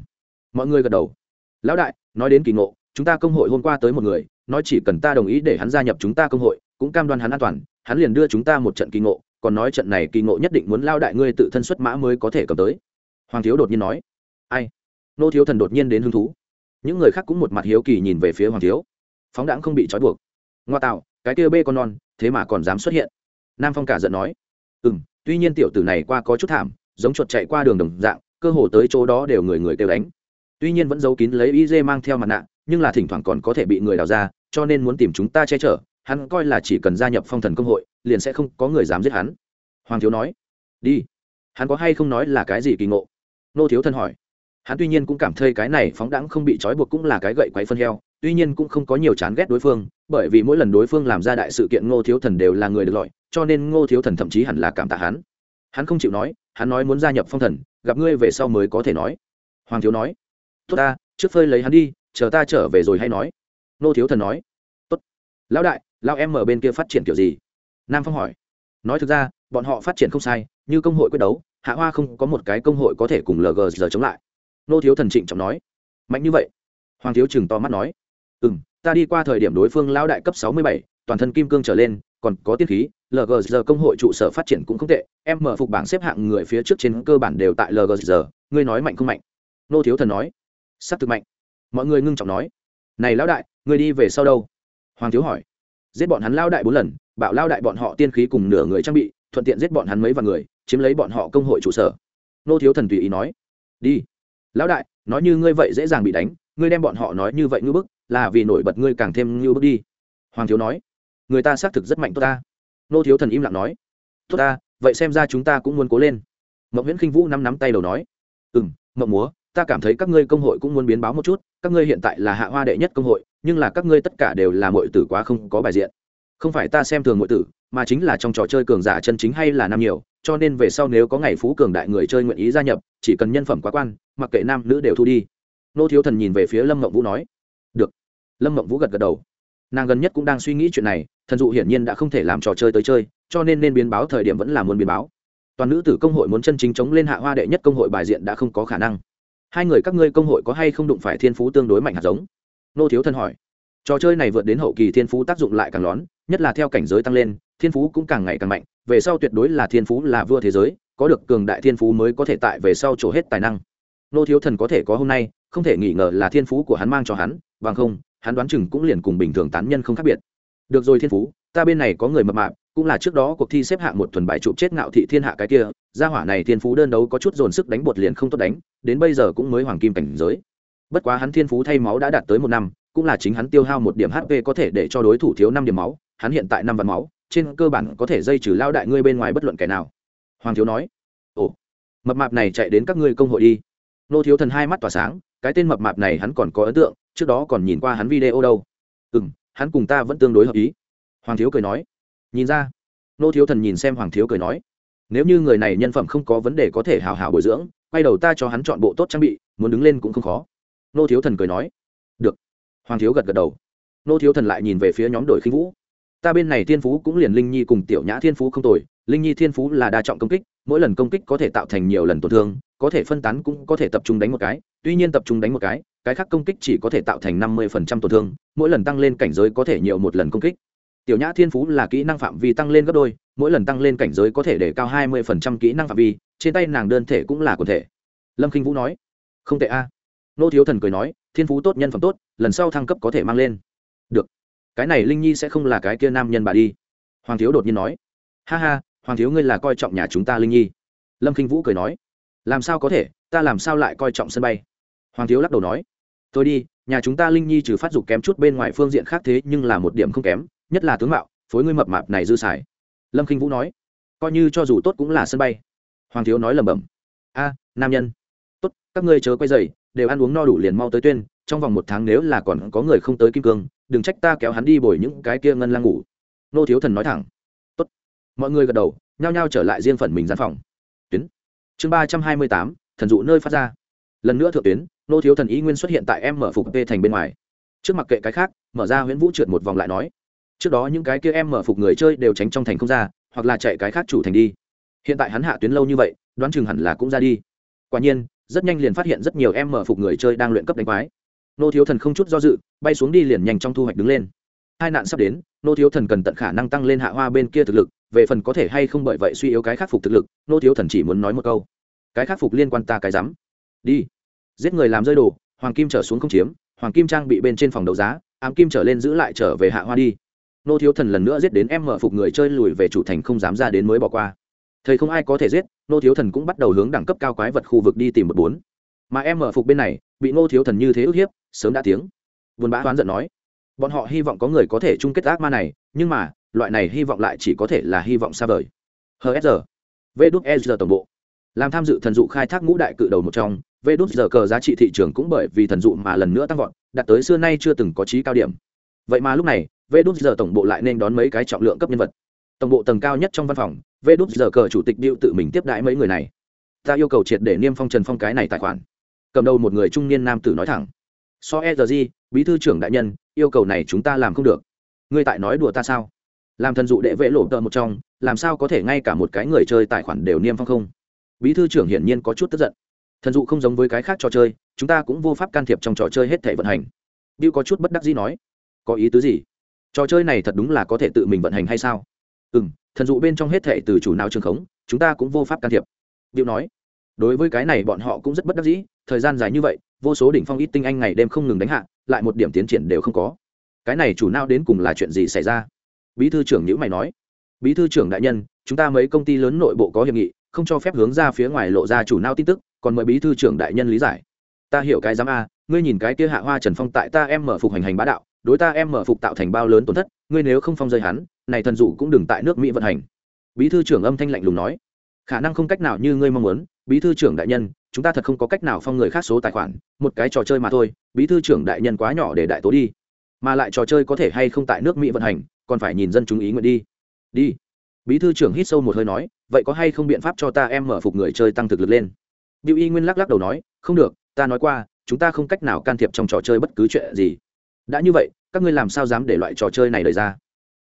mọi người gật đầu. Lão đại, nói đến kỳ ngộ, chúng ta công hội hôm qua tới một người, nói chỉ cần ta đồng ý để hắn gia nhập chúng ta công hội cũng cam đoan hắn an toàn, hắn liền đưa chúng ta một trận kỳ ngộ, còn nói trận này kỳ ngộ nhất định muốn lao đại ngươi tự thân xuất mã mới có thể cầm tới. Hoàng thiếu đột nhiên nói. Ai? Nô thiếu thần đột nhiên đến hứng thú. Những người khác cũng một mặt hiếu kỳ nhìn về phía hoàng thiếu. Phóng đãng không bị trói buộc. Ngoa tạo, cái kia bê con non, thế mà còn dám xuất hiện. Nam phong cả giận nói. Ừ m tuy nhiên tiểu tử này qua có chút thảm, giống chuột chạy qua đường đồng dạng, cơ hồ tới chỗ đó đều người người kêu đánh. Tuy nhiên vẫn giấu kín lấy y dê mang theo mặt nạ, nhưng là thỉnh thoảng còn có thể bị người đào ra, cho nên muốn tìm chúng ta che chở hắn coi là chỉ cần gia nhập phong thần công hội, liền sẽ không có người dám giết hắn. Hoàng thiếu nói, đi. Hắn có hay không nói là cái gì kỳ ngộ? Nô thiếu thân hỏi. Hắn tuy nhiên cũng cảm thấy cái này phóng đẳng không bị trói buộc cũng là cái gậy quấy phân heo, tuy nhiên cũng không có nhiều chán ghét đối phương, bởi vì mỗi lần đối phương làm ra đại sự kiện ngô thiếu thần đều là người được lọi, cho nên ngô thiếu thần thậm chí hẳn là cảm tạ hắn. Hắn không chịu nói, hắn nói muốn gia nhập phong thần, gặp ngươi về sau mới có thể nói. Hoàng thiếu nói, tốt ta, trước phơi lấy hắn đi, chờ ta trở về rồi hay nói. Ngô thiếu thần nói, tốt, lão đại lão em ở bên kia phát triển kiểu gì? Nam phong hỏi. Nói thực ra, bọn họ phát triển không sai, như công hội quyết đấu, hạ hoa không có một cái công hội có thể cùng lg giờ chống lại. Nô thiếu thần trịnh trọng nói. Mạnh như vậy? Hoàng thiếu chừng to mắt nói. Ừ m ta đi qua thời điểm đối phương lão đại cấp sáu mươi bảy, toàn thân kim cương trở lên, còn có tiết khí lgg công hội trụ sở phát triển cũng không tệ, em mở phục bảng xếp hạng người phía trước trên cơ bản đều tại lgg ngươi nói mạnh không mạnh? Nô thiếu thần nói. S ắ c thực mạnh. Mọi người ngưng trọng nói. Này lão đại, ngươi đi về sau đâu? Hoàng thiếu hỏi giết bọn hắn lao đại bốn lần, bạo lao đại bọn họ tiên khí cùng nửa người trang bị, thuận tiện giết bọn hắn mấy và người, chiếm lấy bọn họ công hội trụ sở. Nô thiếu thần tùy ý nói. Đi. Lão đại, nói như ngươi vậy dễ dàng bị đánh, ngươi đem bọn họ nói như vậy ngư bức, là vì nổi bật ngươi càng thêm ngư bức đi. Hoàng thiếu nói. Người ta xác thực rất mạnh tốt ta. Nô thiếu thần im lặng nói. Tốt ta, vậy xem ra chúng ta cũng muốn cố lên. Mậu nguyễn khinh vũ nắm nắm tay đầu nói. Ừ m mậu múa, ta cảm thấy các ngươi công hội cũng muốn biến báo một chút các ngươi hiện tại là hạ hoa đệ nhất công hội, nhưng là các ngươi tất cả đều là mọi tử quá không có bài diện. Không phải ta xem thường mọi tử, mà chính là trong trò chơi cường giả chân chính hay là nam nhiều, cho nên về sau nếu có ngày phú cường đại người chơi nguyện ý gia nhập, chỉ cần nhân phẩm quá quan, mặc kệ nam nữ đều thu đi. Nô thiếu thần nhìn về phía lâm mộng vũ nói. Được. Lâm mộng vũ gật gật đầu. Nàng gần nhất cũng đang suy nghĩ chuyện này, thần dụ hiển nhiên đã không thể làm trò chơi tới chơi, cho nên nên biến báo thời điểm vẫn là muốn biến báo. Toàn nữ tử công hội muốn chân chính chống lên hạ hoa đệ nhất công hội bài diện đã không có khả năng hai người các ngươi công hội có hay không đụng phải thiên phú tương đối mạnh hạt giống? Nô thiếu thân hỏi. Trò chơi này vượt đến hậu kỳ thiên phú tác dụng lại càng lón nhất là theo cảnh giới tăng lên, thiên phú cũng càng ngày càng mạnh, về sau tuyệt đối là thiên phú là vua thế giới, có được cường đại thiên phú mới có thể tại về sau trổ hết tài năng. Nô thiếu thần có thể có hôm nay, không thể nghi ngờ là thiên phú của hắn mang cho hắn, bằng không, hắn đoán chừng cũng liền cùng bình thường tán nhân không khác biệt được rồi thiên phú, ta bên này có người mập mạp, cũng là trước đó cuộc thi xếp hạng một thuần bài trụ chết ngạo thị thiên hạ cái kia, gia hỏa này thiên phú đơn đấu có chút dồn sức đánh bột liền không tốt đánh, đến bây giờ cũng mới hoàng kim cảnh giới. Bất quá hắn thiên phú thay máu đã đạt tới một năm, cũng là chính hắn tiêu hao một điểm hp có thể để cho đối thủ thiếu năm điểm máu, hắn hiện tại năm vạn máu, trên cơ bản có thể dây trừ lao đại ngươi bên ngoài bất luận kẻ nào. Hoàng thiếu nói, ồ, mập mạp này chạy đến các ngươi công hội đi. Nô thiếu thần hai mắt tỏa sáng, cái tên mập mạp này hắn còn có ấn tượng, trước đó còn nhìn qua hắn video đâu. Ừ m hắn cùng ta vẫn tương đối hợp ý. Hoàng thiếu cười nói. Nhìn ra. Nô thiếu thần nhìn xem hoàng thiếu cười nói. Nếu như người này nhân phẩm không có vấn đề có thể hào hào bồi dưỡng, quay đầu ta cho hắn chọn bộ tốt trang bị, muốn đứng lên cũng không khó. Nô thiếu thần cười nói. Được. Hoàng thiếu gật gật đầu. Nô thiếu thần lại nhìn về phía nhóm đội khinh vũ. Ta bên này thiên phú cũng liền linh nhi cùng tiểu nhã thiên phú không tồi, linh nhi thiên phú là đa trọng công kích, mỗi lần công kích có thể tạo thành nhiều lần tổn thương, có thể phân tán cũng có thể tập trung đánh một cái, tuy nhiên tập trung đánh một cái cái khác công kích chỉ có thể tạo thành năm mươi tổn thương, mỗi lần tăng lên cảnh giới có thể nhiều một lần công kích. Tiểu nhã thiên phú là kỹ năng phạm vi tăng lên gấp đôi, mỗi lần tăng lên cảnh giới có thể để cao hai mươi kỹ năng phạm vi, trên tay nàng đơn thể cũng là quần thể. Lâm k i n h vũ nói, không tệ a. Nô thiếu thần cười nói, thiên phú tốt, nhân phẩm tốt, lần sau thăng cấp có thể mang lên. Được, cái này linh nhi sẽ không là cái kia nam nhân bà đi. Hoàng thiếu đột nhiên nói, ha ha, hoàng thiếu ngươi là coi trọng nhà chúng ta linh nhi. Lâm k i n h vũ cười nói, làm sao có thể, ta làm sao lại coi trọng sân bay? Hoàng thiếu lắc đầu nói thôi đi, nhà chúng ta linh nhi trừ phát dục kém chút bên ngoài phương diện khác thế nhưng là một điểm không kém, nhất là tướng mạo, phối ngươi mập mạp này dư xài. Lâm k i n h vũ nói. Coi như cho dù tốt cũng là sân bay. Hoàng thiếu nói lẩm bẩm. A, nam nhân. Tốt, các ngươi chớ quay dày đều ăn uống no đủ liền mau tới tuyên, trong vòng một tháng nếu là còn có người không tới kim cương, đừng trách ta kéo hắn đi bồi những cái kia ngân lang ngủ. Nô thiếu thần nói thẳng. Tốt. Mọi người gật đầu, nhao nhao trở lại riêng phần mình gian phòng. Tuyến. Chương ba trăm hai mươi tám, thần dụ nơi phát ra. Lần nữa thượng tuyến nô thiếu thần ý nguyên xuất hiện tại em mở phục p thành bên ngoài. Trước mặt kệ cái khác, mở ra huyễn vũ trượt một vòng lại nói, trước đó những cái kia em mở phục người chơi đều tránh trong thành không ra, hoặc là chạy cái khác chủ thành đi. Hiện tại hắn hạ tuyến lâu như vậy, đoán chừng hẳn là cũng ra đi. Quả nhiên, rất nhanh liền phát hiện rất nhiều em mở phục người chơi đang luyện cấp đánh quái. Nô thiếu thần không chút do dự, bay xuống đi liền nhanh trong thu hoạch đứng lên. Hai nạn sắp đến, nô thiếu thần cần tận khả năng tăng lên hạ hoa bên kia thực lực, về phần có thể hay không bởi vậy suy yếu cái khắc phục thực lực, nô thiếu thần chỉ muốn nói một câu. Cái khắc phục liên quan ta cái rắm. Đi giết người làm rơi đồ, hoàng kim trở xuống không chiếm, hoàng kim trang bị bên trên phòng đấu giá, ám kim trở lên giữ lại trở về hạ hoa đi. Nô thiếu thần lần nữa giết đến em mở phục người chơi lùi về chủ thành không dám ra đến mới bỏ qua. Thầy không ai có thể giết, nô thiếu thần cũng bắt đầu hướng đẳng cấp cao quái vật khu vực đi tìm một bốn. Mà em mở phục bên này, bị nô thiếu thần như thế ức hiếp, sớm đã tiếng. Vườn bã oán giận nói, bọn họ hy vọng có người có thể chung kết ác ma này, nhưng mà, loại này hy vọng lại chỉ có thể là hy vọng xa vời. Hsr vđsr tổng bộ. Làm tham dự thần dụ khai thác ngũ đại cự đầu một trong vđsr cờ giá trị thị trường cũng bởi vì thần dụ mà lần nữa tăng vọt, đạt tới xưa nay chưa từng có trí cao điểm. Vậy mà lúc này vê đốt giờ tổng bộ lại nên đón mấy cái trọng lượng cấp nhân vật. Tổng bộ tầng cao nhất trong văn phòng vê đốt giờ cờ chủ tịch điệu tự mình tiếp đãi mấy người này. Ta yêu cầu triệt để niêm phong trần phong cái này tài khoản. Cầm đầu một người trung niên nam tử nói thẳng. So e bí thư trưởng đại nhân, yêu cầu này chúng ta làm không được. Ngươi tại nói đùa ta sao? Làm thần dụ đệ vệ lộ tợ một trong, làm sao có thể ngay cả một cái người chơi tài khoản đều niêm phong không? Bí thư trưởng hiển nhiên có chút tức giận thần dụ không giống với cái khác trò chơi, chúng ta cũng vô pháp can thiệp trong trò chơi hết thể vận hành. Bill có chút bất đắc dĩ nói, có ý tứ gì? Trò chơi này thật đúng là có thể tự mình vận hành hay sao? Ừ m thần dụ bên trong hết thể từ chủ nào trường khống, chúng ta cũng vô pháp can thiệp. Bill nói, đối với cái này bọn họ cũng rất bất đắc dĩ, thời gian dài như vậy, vô số đỉnh phong ít tinh anh ngày đêm không ngừng đánh hạ, lại một điểm tiến triển đều không có. Cái này chủ nào đến cùng là chuyện gì xảy ra? Bí thư trưởng nhữ mày nói, bí thư trưởng đại nhân, chúng ta mấy công ty lớn nội bộ có hiệp nghị, không cho phép hướng ra phía ngoài lộ ra chủ nào tin tức còn mời bí thư trưởng đại nhân lý giải. Ta hiểu cái giám a, ngươi nhìn cái kia hạ hoa trần phong tại ta em mở phục hành hành bá đạo, đối ta em mở phục tạo thành bao lớn tổn thất, ngươi nếu không phong rơi hắn, này thần dụ cũng đừng tại nước mỹ vận hành. Bí thư trưởng âm thanh lạnh lùng nói. Khả năng không cách nào như ngươi mong muốn, bí thư trưởng đại nhân, chúng ta thật không có cách nào phong người khác số tài khoản, một cái trò chơi mà thôi, bí thư trưởng đại nhân quá nhỏ để đại tố đi. Mà lại trò chơi có thể hay không tại nước mỹ vận hành, còn phải nhìn dân chúng ý nguyện đi. Đi. Bí thư trưởng hít sâu một hơi nói, vậy có hay không biện pháp cho ta em mở phục người chơi tăng thực lực lên? Diệu Y Nguyên lắc lắc đầu nói, không được, ta nói qua, chúng ta không cách nào can thiệp trong trò chơi bất cứ chuyện gì. Đã như vậy, các ngươi làm sao dám để loại trò chơi này đời ra?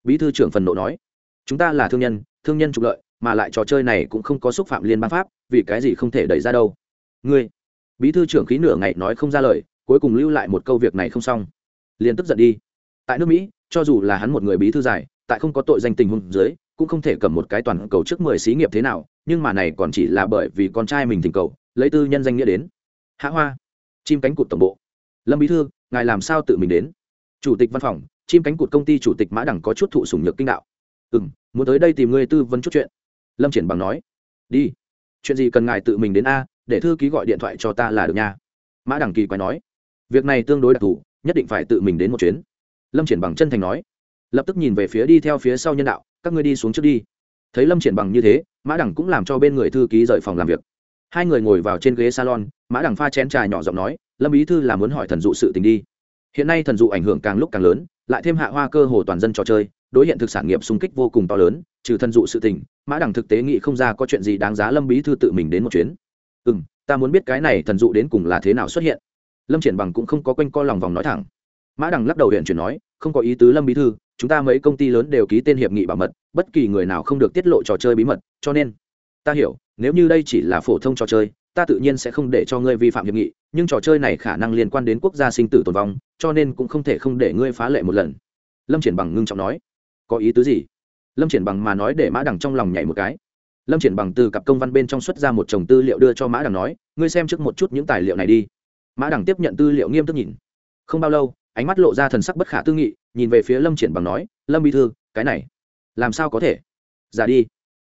Bí thư trưởng phần nộ nói, chúng ta là thương nhân, thương nhân trục lợi, mà lại trò chơi này cũng không có xúc phạm liên bang pháp, vì cái gì không thể đẩy ra đâu? Ngươi, bí thư trưởng khí nửa ngày nói không ra lời, cuối cùng lưu lại một câu việc này không xong, liền tức giận đi. Tại nước Mỹ, cho dù là hắn một người bí thư giải, tại không có tội danh tình huống dưới, cũng không thể cầm một cái toàn cầu trước mười xí nghiệp thế nào, nhưng mà này còn chỉ là bởi vì con trai mình thỉnh cầu, lấy tư nhân danh nghĩa đến. Hạ hoa, chim cánh cụt tổng bộ. Lâm bí thư, ngài làm sao tự mình đến? Chủ tịch văn phòng, chim cánh cụt công ty chủ tịch mã đẳng có chút thụ sủng nhược kinh đạo. Ừ m muốn tới đây tìm ngươi tư vấn chút chuyện. Lâm triển bằng nói. Đi. Chuyện gì cần ngài tự mình đến a, để thư ký gọi điện thoại cho ta là được nha. Mã đẳng kỳ quái nói. Việc này tương đối đặc thù, nhất định phải tự mình đến một chuyến. Lâm triển bằng chân thành nói. Lập tức nhìn về phía đi theo phía sau nhân đạo, các ngươi đi xuống trước đi. Thấy lâm triển bằng như thế, mã đẳng cũng làm cho bên người thư ký rời phòng làm việc hai người ngồi vào trên ghế salon, mã đằng pha chén trà nhỏ giọng nói, lâm bí thư là muốn hỏi thần dụ sự tình đi. Hiện nay thần dụ ảnh hưởng càng lúc càng lớn, lại thêm hạ hoa cơ hồ toàn dân trò chơi, đối hiện thực sản nghiệp xung kích vô cùng to lớn, trừ thần dụ sự tình, mã đằng thực tế nghĩ không ra có chuyện gì đáng giá lâm bí thư tự mình đến một chuyến. Ừ m ta muốn biết cái này thần dụ đến cùng là thế nào xuất hiện. Lâm triển bằng cũng không có quanh co lòng vòng nói thẳng. Mã đằng lắc đầu huyện chuyển nói, không có ý tứ lâm bí thư, chúng ta mấy công ty lớn đều ký tên hiệp nghị bảo mật, bất kỳ người nào không được tiết lộ trò chơi bí mật, cho nên ta hiểu nếu như đây chỉ là phổ thông trò chơi, ta tự nhiên sẽ không để cho ngươi vi phạm hiệp nghị, nhưng trò chơi này khả năng liên quan đến quốc gia sinh tử tồn vong, cho nên cũng không thể không để ngươi phá lệ một lần. Lâm triển bằng ngưng trọng nói. Có ý tứ gì? Lâm triển bằng mà nói để mã đằng trong lòng nhảy một cái. Lâm triển bằng từ cặp công văn bên trong xuất ra một chồng tư liệu đưa cho mã đằng nói, ngươi xem trước một chút những tài liệu này đi. Mã đằng tiếp nhận tư liệu nghiêm túc nhìn. Không bao lâu, ánh mắt lộ ra thần sắc bất khả tư nghị, nhìn về phía lâm triển bằng nói, lâm bí thư, cái này, làm sao có thể? Giả đi,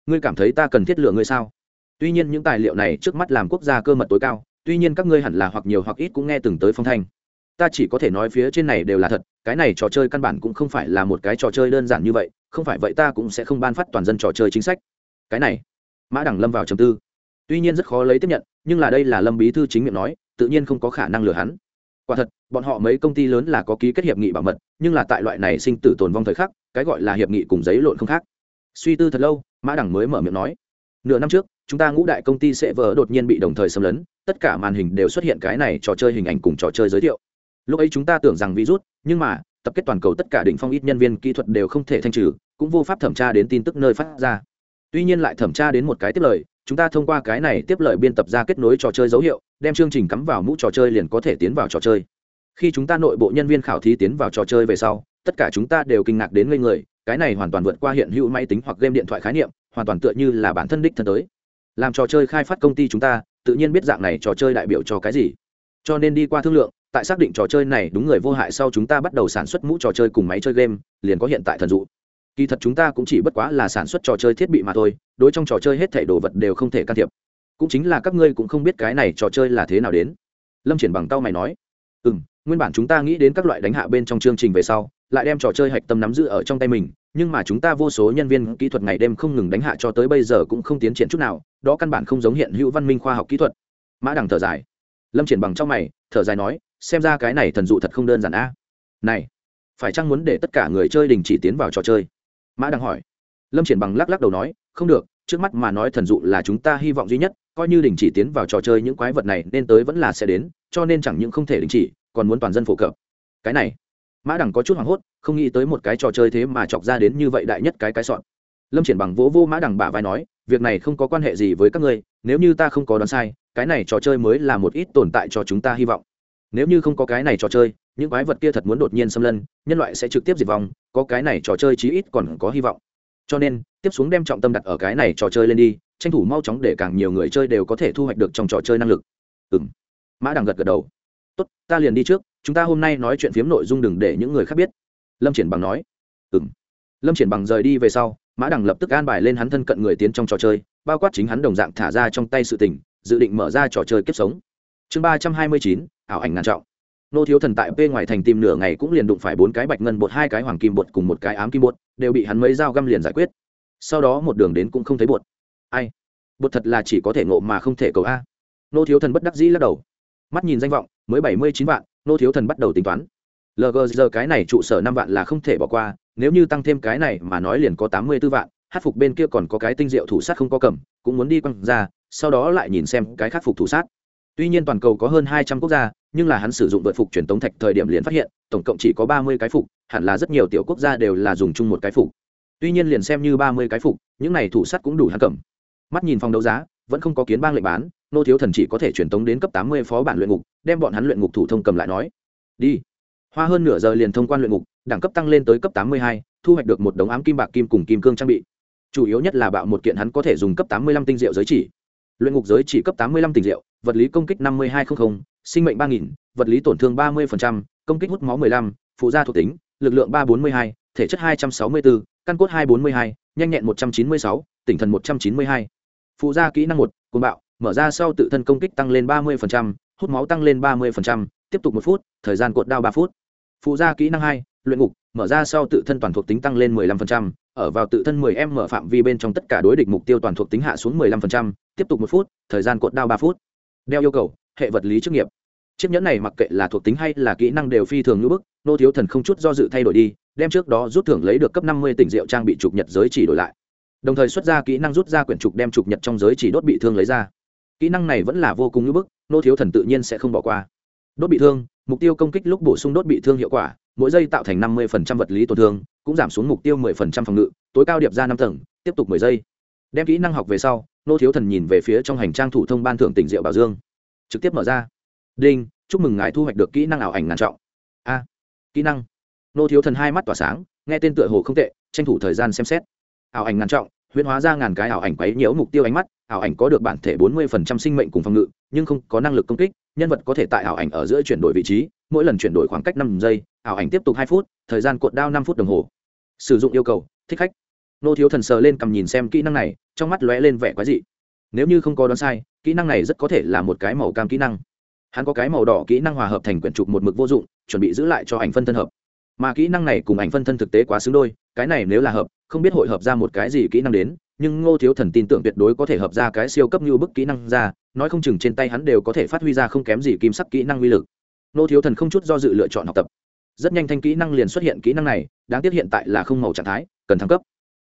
ngươi cảm thấy ta cần thiết lựa ngươi sao? Tuy nhiên những tài liệu này trước mắt làm quốc gia cơ mật tối cao, tuy nhiên các ngươi hẳn là hoặc nhiều hoặc ít cũng nghe từng tới phong thanh. Ta chỉ có thể nói phía trên này đều là thật, cái này trò chơi căn bản cũng không phải là một cái trò chơi đơn giản như vậy, không phải vậy ta cũng sẽ không ban phát toàn dân trò chơi chính sách. Cái này, mã đẳng lâm vào trầm tư. Tuy nhiên rất khó lấy tiếp nhận, nhưng là đây là lâm bí thư chính miệng nói, tự nhiên không có khả năng lừa hắn. Quả thật, bọn họ mấy công ty lớn là có ký kết hiệp nghị bảo mật, nhưng là tại loại này sinh tử tồn vong thời khắc, cái gọi là hiệp nghị cùng giấy lộn không khác. Suy tư thật lâu, mã đẳng mới mở miệng nói nửa năm trước, chúng ta ngũ đại công ty sẽ vỡ đột nhiên bị đồng thời xâm lấn, tất cả màn hình đều xuất hiện cái này trò chơi hình ảnh cùng trò chơi giới thiệu. Lúc ấy chúng ta tưởng rằng virus, nhưng mà, tập kết toàn cầu tất cả đỉnh phong ít nhân viên kỹ thuật đều không thể thanh trừ, cũng vô pháp thẩm tra đến tin tức nơi phát ra. Tuy nhiên lại thẩm tra đến một cái tiếp lời, chúng ta thông qua cái này tiếp lời biên tập ra kết nối trò chơi dấu hiệu, đem chương trình cắm vào mũ trò chơi liền có thể tiến vào trò chơi. Khi chúng ta nội bộ nhân viên khảo thí tiến vào trò chơi về sau, tất cả chúng ta đều kinh ngạc đến ngây người, cái này hoàn toàn vượt qua hiện hữu máy tính hoặc game điện thoại khái niệm hoàn toàn tựa như là bản thân đích thân tới. Làm trò chơi khai phát công ty chúng ta, tự nhiên biết dạng này trò chơi đại biểu cho cái gì. Cho nên đi qua thương lượng, tại xác định trò chơi này đúng người vô hại sau chúng ta bắt đầu sản xuất mũ trò chơi cùng máy chơi game, liền có hiện tại thần dụ. Kỳ thật chúng ta cũng chỉ bất quá là sản xuất trò chơi thiết bị mà thôi, đối trong trò chơi hết thảy đồ vật đều không thể can thiệp. Cũng chính là các ngươi cũng không biết cái này trò chơi là thế nào đến. Lâm triển bằng tao mày nói ừ m nguyên bản chúng ta nghĩ đến các loại đánh hạ bên trong chương trình về sau lại đem trò chơi hạch tâm nắm giữ ở trong tay mình, nhưng mà chúng ta vô số nhân viên kỹ thuật ngày đêm không ngừng đánh hạ cho tới bây giờ cũng không tiến triển chút nào, đó căn bản không giống hiện hữu văn minh khoa học kỹ thuật. Mã đằng thở dài. Lâm triển bằng trong mày, thở dài nói, xem ra cái này thần dụ thật không đơn giản a. Này, phải chăng muốn để tất cả người chơi đình chỉ tiến vào trò chơi? Mã đằng hỏi. Lâm triển bằng lắc lắc đầu nói, không được, trước mắt mà nói thần dụ là chúng ta hy vọng duy nhất, coi như đình chỉ tiến vào trò chơi những quái vật này nên tới vẫn là sẽ đến, cho nên chẳng những không thể đình chỉ, còn muốn toàn dân phổ cập. Cái này mã đằng có chút hoảng hốt, không nghĩ tới một cái trò chơi thế mà chọc ra đến như vậy đại nhất cái cái sọn lâm triển bằng vỗ vô mã đằng bả vai nói, việc này không có quan hệ gì với các ngươi, nếu như ta không có đoán sai, cái này trò chơi mới là một ít tồn tại cho chúng ta hy vọng. Nếu như không có cái này trò chơi, những quái vật kia thật muốn đột nhiên xâm lân nhân loại sẽ trực tiếp diệt vong, có cái này trò chơi chí ít còn có hy vọng. Cho nên, tiếp xuống đem trọng tâm đặt ở cái này trò chơi lên đi, tranh thủ mau chóng để càng nhiều người chơi đều có thể thu hoạch được trong trò chơi năng lực. Ừ m mã đằng gật gật đầu tốt, ta liền đi trước, chúng ta hôm nay nói chuyện phiếm nội dung đừng để những người khác biết. Lâm triển bằng nói. Ừ m lâm triển bằng rời đi về sau, mã đằng lập tức an bài lên hắn thân cận người tiến trong trò chơi, bao quát chính hắn đồng dạng thả ra trong tay sự tình, dự định mở ra trò chơi kiếp sống. Chương ba trăm hai mươi chín, ảo ảnh ngàn trọng. Nô thiếu thần tại p ngoài thành tìm nửa ngày cũng liền đụng phải bốn cái bạch ngân bột, hai cái hoàng kim bột cùng một cái ám kim bột, đều bị hắn mấy dao găm liền giải quyết. Sau đó một đường đến cũng không thấy bột. Ai? Bột thật là chỉ có thể ngộ mà không thể cầu a. Nô thiếu thần bất đắc dĩ lắc đầu mắt nhìn danh vọng, mới bảy mươi chín vạn, nô thiếu thần bắt đầu tính toán. Lgg cái này trụ sở năm vạn là không thể bỏ qua, nếu như tăng thêm cái này mà nói liền có tám mươi b ố vạn, hát phục bên kia còn có cái tinh diệu thủ sát không có cầm, cũng muốn đi quăng ra, sau đó lại nhìn xem cái khắc phục thủ sát. Tuy nhiên toàn cầu có hơn hai trăm quốc gia, nhưng là hắn sử dụng vượt phục truyền tống thạch thời điểm liền phát hiện, tổng cộng chỉ có ba mươi cái phục, hẳn là rất nhiều tiểu quốc gia đều là dùng chung một cái phục. Tuy nhiên liền xem như ba mươi cái phục, những này thủ sát cũng đủ hắn cầm. Mắt nhìn phòng đấu giá, vẫn không có kiến bang lệnh bán nô thiếu thần chỉ có thể truyền tống đến cấp tám mươi phó bản luyện ngục, đem bọn hắn luyện ngục thủ thông cầm lại nói, đi. Hoa hơn nửa giờ liền thông quan luyện ngục, đẳng cấp tăng lên tới cấp tám mươi hai, thu hoạch được một đống ám kim bạc kim cùng kim cương trang bị. Chủ yếu nhất là bạo một kiện hắn có thể dùng cấp tám mươi lăm tinh diệu giới chỉ. Luyện ngục giới chỉ cấp tám mươi lăm tinh diệu, vật lý công kích năm mươi hai trăm linh sinh mệnh ba nghìn, vật lý tổn thương ba mươi công kích hút máu mười lăm, phụ gia thuộc tính, lực lượng ba bốn mươi hai, thể chất hai trăm sáu mươi bốn, căn cốt hai bốn mươi hai, nhanh nhẹn một trăm chín mươi sáu tỉnh thần một trăm chín mươi hai. Phụ gia kỹ năng một côn bạo mở ra sau tự thân công kích tăng lên ba mươi hút máu tăng lên ba mươi tiếp tục một phút thời gian cột đao ba phút. Phụ gia kỹ năng hai luyện ngục mở ra sau tự thân toàn thuộc tính tăng lên 15%, ở vào tự thân 10 m mở phạm vi bên trong tất cả đối địch mục tiêu toàn thuộc tính hạ xuống 15%, tiếp tục một phút thời gian cột đao ba phút. Đeo yêu cầu hệ vật lý chức nghiệp. Chiếc nhẫn này mặc kệ là thuộc tính hay là kỹ năng đều phi thường như bức nô thiếu thần không chút do dự thay đổi đi đem trước đó rút thưởng lấy được cấp 50 tỉnh rượu trang bị trục nhật giới chỉ đổi lại. Đồng thời xuất ra kỹ năng rút ra quyển trục đem trục nhật trong giới chỉ đốt bị thương lấy ra kỹ năng này vẫn là vô cùng như bức, nô thiếu thần tự nhiên sẽ không bỏ qua. Đốt bị thương, mục tiêu công kích lúc bổ sung đốt bị thương hiệu quả, mỗi giây tạo thành năm mươi vật lý tổn thương, cũng giảm xuống mục tiêu 10% phòng ngự, tối cao điệp ra năm tầng, tiếp tục mười giây. Đem kỹ năng học về sau, nô thiếu thần nhìn về phía trong hành trang thủ thông ban thưởng tỉnh diệu bảo dương. Trực tiếp mở ra. Đinh, chúc mừng ngài thu hoạch được kỹ năng ảo ảnh ngàn trọng. A, kỹ năng. Nô thiếu thần hai mắt tỏa sáng, nghe tên tựa hồ không tệ, tranh thủ thời gian xem xét. Ảo ảnh ngàn trọng, huyễn hóa ra ngàn cái ảo ảnh quấy nhiễu mục tiêu ánh mắt ảo ảnh có được bản thể bốn mươi sinh mệnh cùng phòng ngự, nhưng không có năng lực công kích, nhân vật có thể tại ảo ảnh ở giữa chuyển đổi vị trí, mỗi lần chuyển đổi khoảng cách năm giây, ảo ảnh tiếp tục hai phút, thời gian cuộn đao năm phút đồng hồ. Sử dụng yêu cầu, thích khách. Nô thiếu thần sờ lên cầm nhìn xem kỹ năng này, trong mắt lóe lên vẻ quái dị. Nếu như không có đoán sai, kỹ năng này rất có thể là một cái màu cam kỹ năng. Hắn có cái màu đỏ kỹ năng hòa hợp thành quyển trục một mực vô dụng, chuẩn bị giữ lại cho ảnh phân thân hợp. Mà kỹ năng này cùng ảnh phân thân thực tế quá xứng đôi, cái này nếu là hợp, không biết hội hợp ra một cái gì kỹ năng đến nhưng ngô thiếu thần tin tưởng tuyệt đối có thể hợp ra cái siêu cấp như bức kỹ năng ra, nói không chừng trên tay hắn đều có thể phát huy ra không kém gì kim sắc kỹ năng uy lực. Ngô thiếu thần không chút do dự lựa chọn học tập. Rất nhanh thanh kỹ năng liền xuất hiện kỹ năng này, đáng tiếc hiện tại là không màu trạng thái, cần thăng cấp.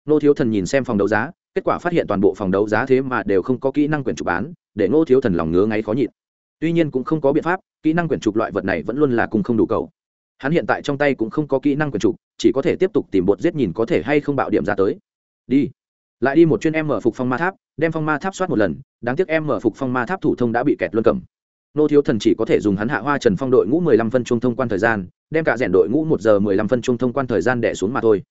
Ngô thiếu thần nhìn xem phòng đấu giá, kết quả phát hiện toàn bộ phòng đấu giá thế mà đều không có kỹ năng quyển trục bán, để ngô thiếu thần lòng ngứa ngáy khó nhịn. Tuy nhiên cũng không có biện pháp, kỹ năng quyển trục loại vật này vẫn luôn là cùng không đủ cầu. Hắn hiện tại trong tay cũng không có kỹ năng quyển trục, chỉ có thể tiếp tục tìm bột giết nhìn có thể hay không bạo điểm ra tới. Đi lại đi một chuyên em mở phục phong ma tháp, đem phong ma tháp soát một lần, đáng tiếc em mở phục phong ma tháp thủ thông đã bị kẹt luân cầm. Nô thiếu thần chỉ có thể dùng hắn hạ hoa trần phong đội ngũ mười lăm phân trung thông quan thời gian, đem cả rèn đội ngũ một giờ mười lăm phân trung thông quan thời gian đẻ xuống mà thôi.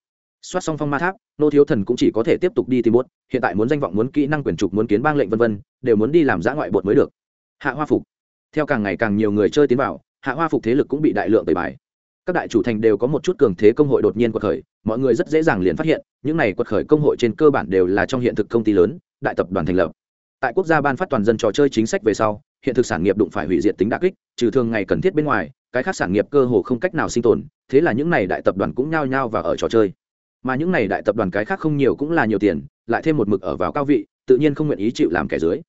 Soát xong phong ma tháp, nô thiếu thần cũng chỉ có thể tiếp tục đi tìm bốt hiện tại muốn danh vọng, muốn kỹ năng quyền trục, muốn kiến bang lệnh vân vân, đều muốn đi làm giã ngoại bột mới được. Hạ hoa phục. Theo càng ngày càng nhiều người chơi tiến vào, hạ hoa phục thế lực cũng bị đại lượng tẩy bài các đại chủ thành đều có một chút cường thế công hội đột nhiên quật khởi, mọi người rất dễ dàng liền phát hiện, những này quật khởi công hội trên cơ bản đều là trong hiện thực công ty lớn, đại tập đoàn thành lập. Tại quốc gia ban phát toàn dân trò chơi chính sách về sau, hiện thực sản nghiệp đụng phải hủy diệt tính đà kích, trừ thường ngày cần thiết bên ngoài, cái khác sản nghiệp cơ hồ không cách nào sinh tồn, thế là những này đại tập đoàn cũng nhao nhao vào ở trò chơi. Mà những này đại tập đoàn cái khác không nhiều cũng là nhiều tiền, lại thêm một mực ở vào cao vị, tự nhiên không nguyện ý chịu làm kẻ dưới.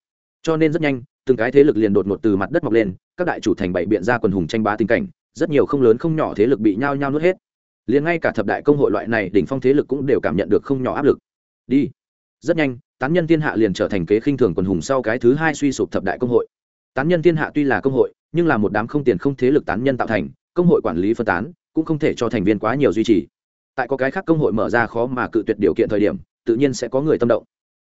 Cho nên rất nhanh, từng cái thế lực liền đột ngột từ mặt đất mọc lên, các đại chủ thành bảy biện ra quần hùng tranh bá tình cảnh rất nhiều không lớn không nhỏ thế lực bị nhao nhao nuốt hết. Liền ngay cả thập đại công hội loại này đỉnh phong thế lực cũng đều cảm nhận được không nhỏ áp lực. Đi. Rất nhanh, tán nhân thiên hạ liền trở thành kế khinh thường quần hùng sau cái thứ hai suy sụp thập đại công hội. Tán nhân thiên hạ tuy là công hội, nhưng là một đám không tiền không thế lực tán nhân tạo thành, công hội quản lý phân tán, cũng không thể cho thành viên quá nhiều duy trì. Tại có cái khác công hội mở ra khó mà cự tuyệt điều kiện thời điểm, tự nhiên sẽ có người tâm động.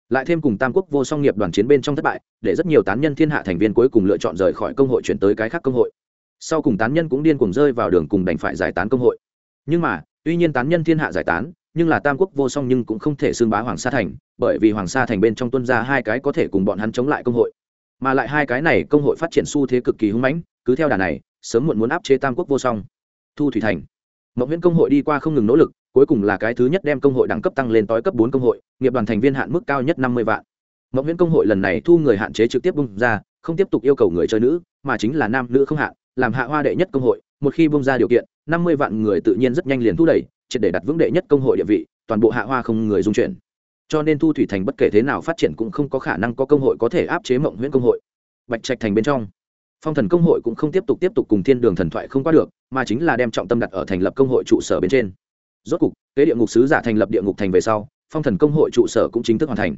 Lại thêm cùng tam quốc vô song nghiệp đoàn chiến bên trong thất bại, để rất nhiều tán nhân thiên hạ thành viên cuối cùng lựa chọn rời khỏi công hội chuyển tới cái khác công hội sau cùng tán nhân cũng điên cùng rơi vào đường cùng đành phải giải tán công hội. Nhưng mà, tuy nhiên tán nhân thiên hạ giải tán, nhưng là tam quốc vô song nhưng cũng không thể xưng bá hoàng sa thành, bởi vì hoàng sa thành bên trong tuân ra hai cái có thể cùng bọn hắn chống lại công hội. Mà lại hai cái này công hội phát triển xu thế cực kỳ hưng mãnh, cứ theo đà này, sớm muộn muốn áp chế tam quốc vô song. Thu thủy thành. Mộng nguyễn công hội đi qua không ngừng nỗ lực, cuối cùng là cái thứ nhất đem công hội đẳng cấp tăng lên tối cấp bốn công hội, nghiệp đoàn thành viên hạn mức cao nhất năm mươi vạn. Mộng nguyễn công hội lần này thu người hạn chế trực tiếp bung ra, không tiếp tục yêu cầu người chơi nữ, mà chính là nam nữ không hạn làm hạ hoa đệ nhất công hội, một khi bung ra điều kiện, năm mươi vạn người tự nhiên rất nhanh liền thu đẩy triệt để đặt vững đệ nhất công hội địa vị, toàn bộ hạ hoa không người dung chuyển. Cho nên thu thủy thành bất kể thế nào phát triển cũng không có khả năng có công hội có thể áp chế mộng nguyễn công hội. Bạch trạch thành bên trong, phong thần công hội cũng không tiếp tục tiếp tục cùng thiên đường thần thoại không qua được, mà chính là đem trọng tâm đặt ở thành lập công hội trụ sở bên trên. Rốt cục, kế địa ngục sứ giả thành lập địa ngục thành về sau, phong thần công hội trụ sở cũng chính thức hoàn thành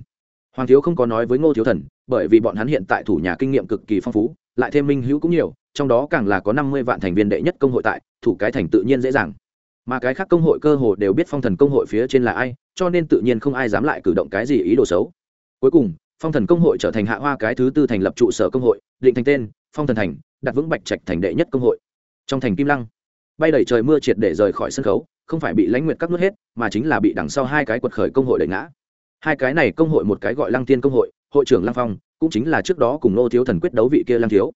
hoàng thiếu không có nói với ngô thiếu thần, bởi vì bọn hắn hiện tại thủ nhà kinh nghiệm cực kỳ phong phú, lại thêm minh hữu cũng nhiều, trong đó càng là có năm mươi vạn thành viên đệ nhất công hội tại, thủ cái thành tự nhiên dễ dàng. Mà cái khác công hội cơ hồ đều biết phong thần công hội phía trên là ai, cho nên tự nhiên không ai dám lại cử động cái gì ý đồ xấu. Cuối cùng, phong thần công hội trở thành hạ hoa cái thứ tư thành lập trụ sở công hội, định thành tên, phong thần thành, đặt vững bạch trạch thành đệ nhất công hội. Trong thành kim lăng, bay đẩy trời mưa triệt để rời khỏi sân khấu, không phải bị lãnh nguyệt cắt nuốt hết, mà chính là bị đằng sau hai cái quật khởi công hội đẩy ngã hai cái này công hội một cái gọi lăng tiên công hội hội trưởng lăng phong, cũng chính là trước đó cùng nô thiếu thần quyết đấu vị kia lăng thiếu.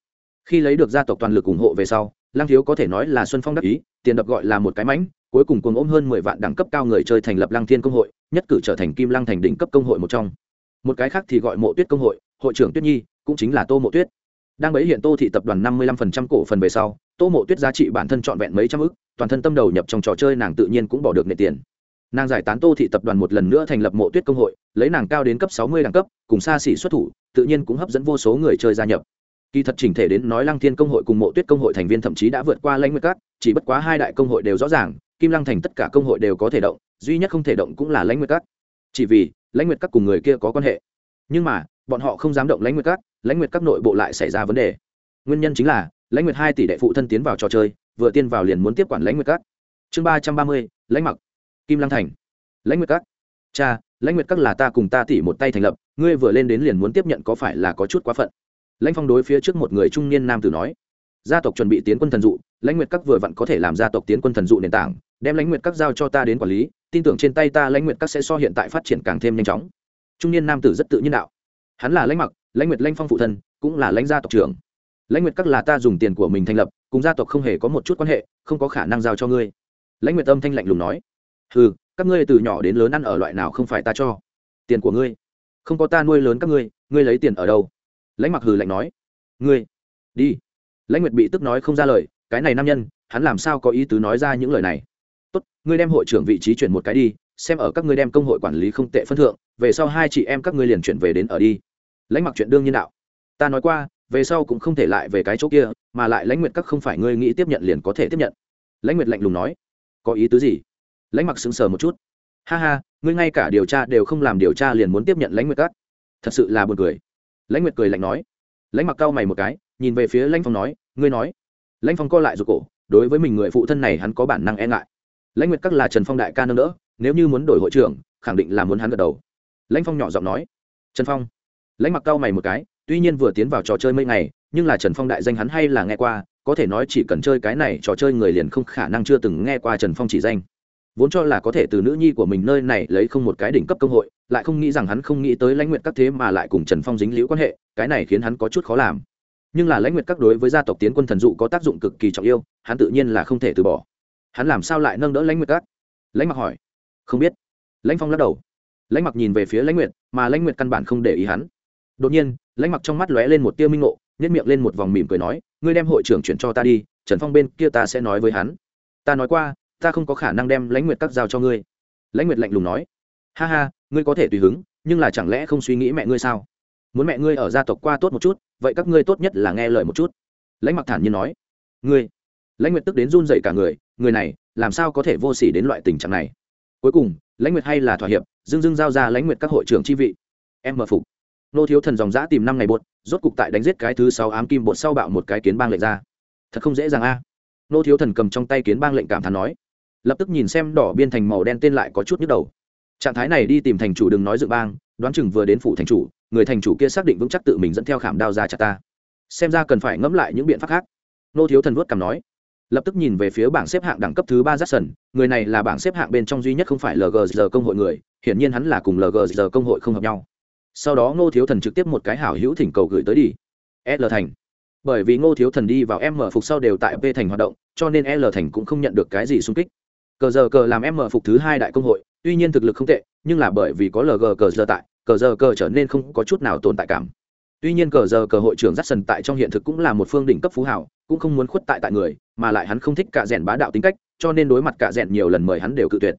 Khi lấy được gia tộc toàn lực ủng hộ về sau, lăng thiếu có thể nói là xuân phong đắc ý, tiền đập gọi là một cái mánh cuối cùng cùng ôm hơn mười vạn đẳng cấp cao người chơi thành lập lăng thiên công hội, nhất cử trở thành kim lăng thành đỉnh cấp công hội một trong. Một cái khác thì gọi mộ tuyết công hội hội trưởng tuyết nhi, cũng chính là tô mộ tuyết. Đang bấy hiện tô thị tập đoàn năm mươi lăm phần trăm cổ phần về sau, tô mộ tuyết giá trị bản thân trọn vẹn mấy trăm ức, toàn thân tâm đầu nhập trong trò chơi nàng tự nhiên cũng bỏ được nệ tiền nàng giải tán tô thị tập đoàn một lần nữa thành lập mộ tuyết công hội, lấy nàng cao đến cấp sáu mươi đẳng cấp, cùng xa xỉ xuất thủ, tự nhiên cũng hấp dẫn vô số người chơi gia nhập. Kỳ thật chỉnh thể đến nói lăng thiên công hội cùng mộ tuyết công hội thành viên thậm chí đã vượt qua lãnh nguyệt các, chỉ bất quá hai đại công hội đều rõ ràng, kim lăng thành tất cả công hội đều có thể động, duy nhất không thể động cũng là lãnh nguyệt các. Chỉ vì lãnh nguyệt các cùng người kia có quan hệ. Nhưng mà, bọn họ không dám động lãnh nguyệt các, lãnh nguyệt các nội bộ lại xảy ra vấn đề. Nguyên nhân chính là lãnh nguyệt hai tỷ đệ phụ thân tiến vào trò chơi, vừa tiên vào liền muốn tiếp quản lãnh nguyệt các. Chương ba trăm ba mươi, lãnh mặc kim lăng thành. Lãnh nguyệt các. Cha, lãnh nguyệt các là ta cùng ta tỷ một tay thành lập, ngươi vừa lên đến liền muốn tiếp nhận có phải là có chút quá phận? Lãnh phong đối phía trước một người trung niên nam tử nói. Gia tộc chuẩn bị tiến quân thần dụ, lãnh nguyệt các vừa vặn có thể làm gia tộc tiến quân thần dụ nền tảng, đem lãnh nguyệt các giao cho ta đến quản lý, tin tưởng trên tay ta lãnh nguyệt các sẽ so hiện tại phát triển càng thêm nhanh chóng. Trung niên nam tử rất tự nhiên đạo. Hắn là lãnh mặc, lãnh nguyệt lãnh phong phụ thân, cũng là lãnh gia tộc trưởng. Lãnh nguyệt các là ta dùng tiền của mình thành lập, cùng gia tộc không hề có một chút quan hệ, không có khả năng giao cho ngươi. Lãnh nguyệt âm thanh lạnh lùng nói ừ các ngươi từ nhỏ đến lớn ăn ở loại nào không phải ta cho? Tiền của ngươi. Không có ta nuôi lớn các ngươi ngươi lấy tiền ở đâu? Lãnh mặc hừ lạnh nói. Ngươi. Đi. Lãnh nguyệt bị tức nói không ra lời, cái này nam nhân, hắn làm sao có ý tứ nói ra những lời này? Tốt, ngươi đem hội trưởng vị trí chuyển một cái đi, xem ở các ngươi đem công hội quản lý không tệ phân thượng, về sau hai chị em các ngươi liền chuyển về đến ở đi. Lãnh mặc chuyện đương nhiên đạo. Ta nói qua, về sau cũng không thể lại về cái chỗ kia, mà lại lãnh nguyệt các không phải ngươi nghĩ tiếp nhận liền có thể tiếp nhận. Lãnh nguyệt lạnh lùng nói. Có ý tứ gì? Lãnh mặc sững sờ một chút. Ha ha, ngươi ngay cả điều tra đều không làm điều tra liền muốn tiếp nhận lãnh nguyệt các. Thật sự là buồn cười. Lãnh nguyệt cười lạnh nói. Lãnh mặc cau mày một cái, nhìn về phía lãnh phong nói, ngươi nói. Lãnh phong co lại ruột cổ, đối với mình người phụ thân này hắn có bản năng e ngại. Lãnh nguyệt các là trần phong đại ca nâng đỡ, nếu như muốn đổi hội trưởng, khẳng định là muốn hắn gật đầu. Lãnh phong nhỏ giọng nói. Trần phong. Lãnh mặc cau mày một cái, tuy nhiên vừa tiến vào trò chơi mấy ngày, nhưng là trần phong đại danh hắn hay là nghe qua, có thể nói chỉ cần chơi cái này trò chơi người liền không khả năng chưa từng nghe qua trần phong chỉ danh vốn cho là có thể từ nữ nhi của mình nơi này lấy không một cái đỉnh cấp công hội, lại không nghĩ rằng hắn không nghĩ tới lãnh nguyện các thế mà lại cùng trần phong dính liễu quan hệ, cái này khiến hắn có chút khó làm. Nhưng là lãnh nguyện các đối với gia tộc tiến quân thần dụ có tác dụng cực kỳ trọng yêu hắn tự nhiên là không thể từ bỏ. Hắn làm sao lại nâng đỡ lãnh nguyện các? Lãnh mặc hỏi. Không biết. Lãnh phong lắc đầu. Lãnh mặc nhìn về phía lãnh nguyện mà lãnh nguyện căn bản không để ý hắn. Đột nhiên, lãnh mặc trong mắt lóe lên một tia minh ngộ nhét miệng lên một vòng mỉm cười nói, ngươi đem hội trưởng chuyển cho ta đi, trần phong bên kia ta sẽ nói với hắn. Ta nói qua ta không có khả năng đem lãnh nguyệt các giao cho ngươi lãnh nguyệt lạnh lùng nói ha ha ngươi có thể tùy hứng nhưng là chẳng lẽ không suy nghĩ mẹ ngươi sao muốn mẹ ngươi ở gia tộc qua tốt một chút vậy các ngươi tốt nhất là nghe lời một chút lãnh mặc thản nhiên nói ngươi lãnh nguyệt tức đến run dậy cả người người này làm sao có thể vô s ỉ đến loại tình trạng này cuối cùng lãnh nguyệt hay là thỏa hiệp dưng dưng giao ra lãnh nguyệt các hội trưởng chi vị em mờ phục nô thiếu thần dòng giã tìm năm ngày bột rốt cục tại đánh giết cái thứ sáu ám kim bột sau bạo một cái kiến bang lệnh ra thật không dễ dàng a nô thiếu thần cầm trong tay kiến bang lệnh cảm thán nói lập tức nhìn xem đỏ biên thành màu đen tên lại có chút nhức đầu trạng thái này đi tìm thành chủ đừng nói dự bang đoán chừng vừa đến phủ thành chủ người thành chủ kia xác định vững chắc tự mình dẫn theo khảm đao ra chặt ta xem ra cần phải ngẫm lại những biện pháp khác nô thiếu thần vuốt cằm nói lập tức nhìn về phía bảng xếp hạng đẳng cấp thứ ba Jackson, người này là bảng xếp hạng bên trong duy nhất không phải LGR công hội người, hiển nhiên hắn là cùng LGR công hội không hợp nhau. Sau đó Ngô Thiếu Thần trực tiếp một cái hảo hữu thỉnh cầu gửi tới đi. L thành. Bởi vì Ngô Thiếu Thần đi vào M phục sau đều tại P thành hoạt động, cho nên L thành cũng không nhận được cái gì xung kích cờ giờ cờ làm em mở phục thứ hai đại công hội, tuy nhiên thực lực không tệ, nhưng là bởi vì có lg cờ giờ tại, cờ giờ cờ trở nên không có chút nào tồn tại cảm. Tuy nhiên cờ giờ cờ hội trưởng rắt sần tại trong hiện thực cũng là một phương đỉnh cấp phú hảo cũng không muốn khuất tại tại người, mà lại hắn không thích cả rèn bá đạo tính cách, cho nên đối mặt cả rèn nhiều lần mời hắn đều cự tuyệt.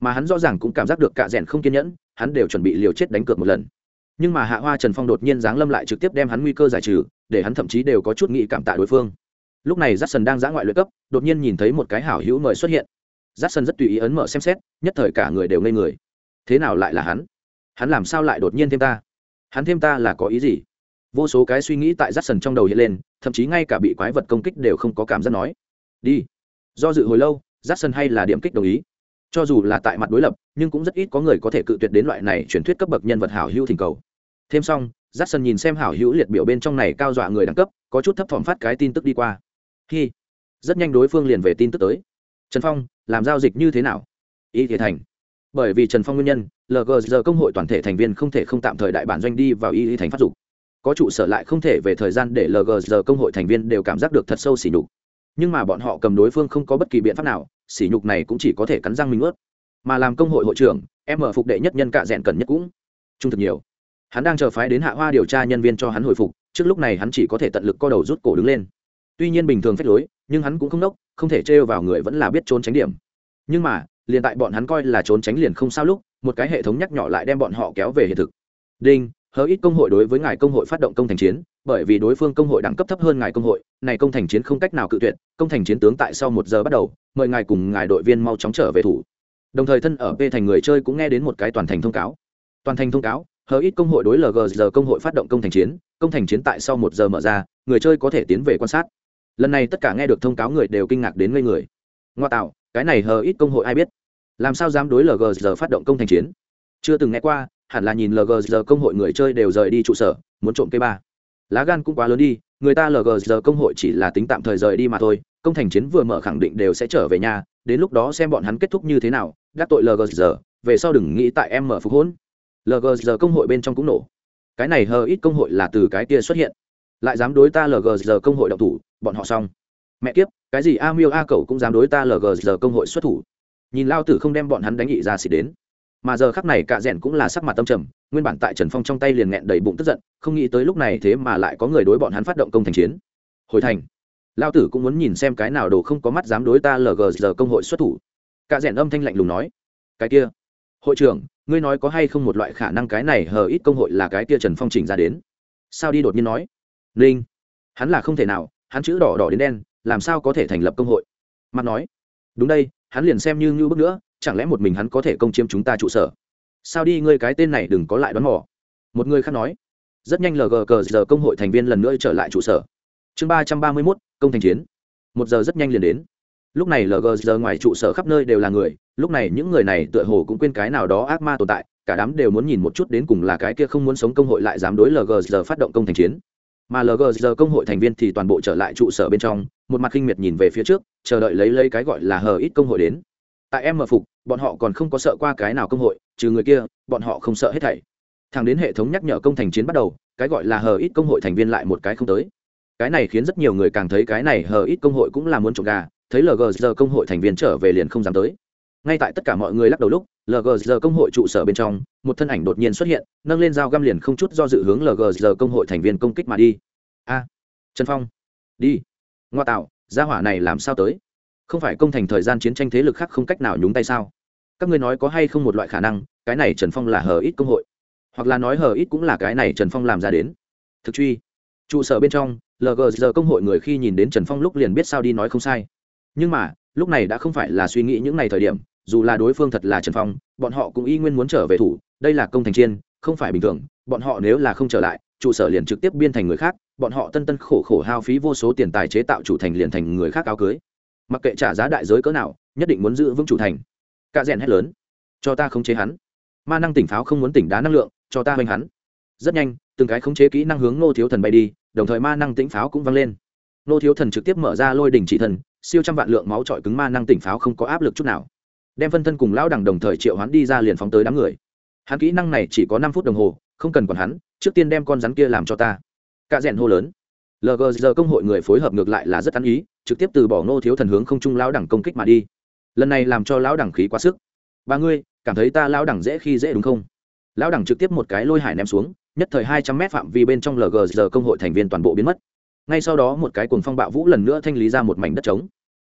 Mà hắn rõ ràng cũng cảm giác được cả rèn không kiên nhẫn, hắn đều chuẩn bị liều chết đánh cược một lần. Nhưng mà hạ hoa trần phong đột nhiên giáng lâm lại trực tiếp đem hắn nguy cơ giải trừ, để hắn thậm chí đều có chút nghĩ cảm tạ đối phương. Lúc này rắt sần đang giã ngoại luyện cấp, đột nhiên nhìn thấy một cái hảo hữu mời xuất hiện j sân rất tùy ý ấn mở xem xét, nhất thời cả người đều ngây người. Thế nào lại là hắn? Hắn làm sao lại đột nhiên thêm ta? Hắn thêm ta là có ý gì? Vô số cái suy nghĩ tại j sân trong đầu hiện lên, thậm chí ngay cả bị quái vật công kích đều không có cảm giác nói. Đi. Do dự hồi lâu j sân hay là điểm kích đồng ý. Cho dù là tại mặt đối lập, nhưng cũng rất ít có người có thể cự tuyệt đến loại này truyền thuyết cấp bậc nhân vật hảo hữu thỉnh cầu. Thêm xong j sân nhìn xem hảo hữu liệt biểu bên trong này cao dọa người đẳng cấp, có chút thấp thỏm phát cái tin tức đi qua. Khi rất nhanh đối phương liền về tin tức tới. Trần phong làm giao dịch như thế nào? Y thế thành. Bởi vì trần phong nguyên nhân lg công hội toàn thể thành viên không thể không tạm thời đại bản doanh đi vào y thành phát dục. Có trụ sở lại không thể về thời gian để lg công hội thành viên đều cảm giác được thật sâu xỉ nhục. Nhưng mà bọn họ cầm đối phương không có bất kỳ biện pháp nào, sỉ nhục này cũng chỉ có thể cắn răng mình ướt. Mà làm công hội hội trưởng, em ở phục đệ nhất nhân cạ rẽn cần nhất cũng trung thực nhiều. Hắn đang chờ phái đến hạ hoa điều tra nhân viên cho hắn hồi phục, trước lúc này hắn chỉ có thể tận lực co đầu rút cổ đứng lên. Tuy nhiên bình thường phép lối, nhưng hắn cũng không đốc không thể trêu vào người vẫn là biết trốn tránh điểm. Nhưng mà, liền tại bọn hắn coi là trốn tránh liền không sao lúc, một cái hệ thống nhắc nhỏ lại đem bọn họ kéo về hiện thực. Đinh, hớ ít công hội đối với ngài công hội phát động công thành chiến, bởi vì đối phương công hội đẳng cấp thấp hơn ngài công hội, này công thành chiến không cách nào cự tuyệt, công thành chiến tướng tại sau một giờ bắt đầu, mời ngài cùng ngài đội viên mau chóng trở về thủ. Đồng thời thân ở p thành người chơi cũng nghe đến một cái toàn thành thông cáo. Toàn thành thông cáo hờ ít công hội đối lg giờ công hội phát động công thành chiến, công thành chiến tại sau một giờ mở ra, người chơi có thể tiến về quan sát lần này tất cả nghe được thông cáo người đều kinh ngạc đến ngây người. Ngoa tạo, cái này hờ ít công hội ai biết? Làm sao dám đối lg giờ phát động công thành chiến? Chưa từng nghe qua, hẳn là nhìn lg giờ công hội người chơi đều rời đi trụ sở, muốn trộm cây ba. Lá gan cũng quá lớn đi, người ta lg giờ công hội chỉ là tính tạm thời rời đi mà thôi, công thành chiến vừa mở khẳng định đều sẽ trở về nhà, đến lúc đó xem bọn hắn kết thúc như thế nào gác tội lg giờ về sau đừng nghĩ tại em mở phục hỗn lg giờ công hội bên trong cũng nổ. Cái này hờ ít công hội là từ cái kia xuất hiện lại dám đối ta lg công hội độc thủ, bọn họ xong. Mẹ kiếp, cái gì a miêu a cậu cũng dám đối ta lg công hội xuất thủ. Nhìn lao tử không đem bọn hắn đánh nghị ra xịt đến. Mà giờ khắc này cạ rẽn cũng là sắc mặt tâm trầm, nguyên bản tại trần phong trong tay liền nghẹn đầy bụng tức giận, không nghĩ tới lúc này thế mà lại có người đối bọn hắn phát động công thành chiến. Hồi thành, lao tử cũng muốn nhìn xem cái nào đồ không có mắt dám đối ta lg công hội xuất thủ. Cạ rẽn âm thanh lạnh lùng nói, cái kia, hội trưởng, ngươi nói có hay không một loại khả năng cái này hờ ít công hội là cái kia trần phong trình ra đến? Sao đi đột nhiên nói linh. Hắn là không thể nào, hắn chữ đỏ đỏ đến đen, làm sao có thể thành lập công hội? Mặt nói, đúng đây, hắn liền xem như ngưu bước nữa, chẳng lẽ một mình hắn có thể công chiếm chúng ta trụ sở? Sao đi, ngươi cái tên này đừng có lại đoán mò. Một người khác nói, rất nhanh lg cờ giờ công hội thành viên lần nữa trở lại trụ sở. Chương ba trăm ba mươi mốt, công thành chiến. Một giờ rất nhanh liền đến. Lúc này lg giờ ngoài trụ sở khắp nơi đều là người, lúc này những người này tựa hồ cũng quên cái nào đó ác ma tồn tại, cả đám đều muốn nhìn một chút đến cùng là cái kia không muốn sống công hội lại dám đối lg giờ phát động công thành chiến mà lg giờ công hội thành viên thì toàn bộ trở lại trụ sở bên trong, một mặt khinh miệt nhìn về phía trước, chờ đợi lấy lấy cái gọi là hờ ít công hội đến. Tại em mở phục, bọn họ còn không có sợ qua cái nào công hội, trừ người kia, bọn họ không sợ hết thảy. Thằng đến hệ thống nhắc nhở công thành chiến bắt đầu, cái gọi là hờ ít công hội thành viên lại một cái không tới. Cái này khiến rất nhiều người càng thấy cái này hờ ít công hội cũng là muốn trộm gà, thấy lg giờ công hội thành viên trở về liền không dám tới ngay tại tất cả mọi người lắc đầu lúc lg công hội trụ sở bên trong, một thân ảnh đột nhiên xuất hiện, nâng lên dao găm liền không chút do dự hướng lg công hội thành viên công kích mà đi. A, trần phong, đi. Ngoa tạo, gia hỏa này làm sao tới? Không phải công thành thời gian chiến tranh thế lực khác không cách nào nhúng tay sao? Các ngươi nói có hay không một loại khả năng, cái này trần phong là hờ ít công hội? Hoặc là nói hờ ít cũng là cái này trần phong làm ra đến? Thực truy. Trụ sở bên trong lg công hội người khi nhìn đến trần phong lúc liền biết sao đi nói không sai. Nhưng mà lúc này đã không phải là suy nghĩ những ngày thời điểm, dù là đối phương thật là trần phong, bọn họ cũng y nguyên muốn trở về thủ, đây là công thành chiên, không phải bình thường, bọn họ nếu là không trở lại, trụ sở liền trực tiếp biên thành người khác, bọn họ tân tân khổ khổ hao phí vô số tiền tài chế tạo chủ thành liền thành người khác áo cưới. Mặc kệ trả giá đại giới cỡ nào, nhất định muốn giữ vững chủ thành. Cạ rèn hét lớn, cho ta khống chế hắn. Ma năng tỉnh pháo không muốn tỉnh đá năng lượng, cho ta hoành hắn. Rất nhanh, từng cái khống chế kỹ năng hướng nô thiếu thần bay đi, đồng thời ma năng tĩnh pháo cũng vang lên. Nô thiếu thần trực tiếp mở ra lôi đỉnh chỉ thần siêu trăm vạn lượng máu trọi cứng ma năng tỉnh pháo không có áp lực chút nào. Đem phân thân cùng lão đẳng đồng thời triệu hắn đi ra liền phóng tới đám người. Hắn kỹ năng này chỉ có năm phút đồng hồ, không cần còn hắn, trước tiên đem con rắn kia làm cho ta. Cạ rèn hô lớn. Lg giờ công hội người phối hợp ngược lại là rất ăn ý, trực tiếp từ bỏ nô thiếu thần hướng không trung lão đẳng công kích mà đi. Lần này làm cho lão đẳng khí quá sức. Ba ngươi, cảm thấy ta lão đẳng dễ khi dễ đúng không? Lão đẳng trực tiếp một cái lôi hải ném xuống, nhất thời hai trăm mét phạm vi bên trong lg giờ công hội thành viên toàn bộ biến mất ngay sau đó một cái cuồng phong bạo vũ lần nữa thanh lý ra một mảnh đất trống.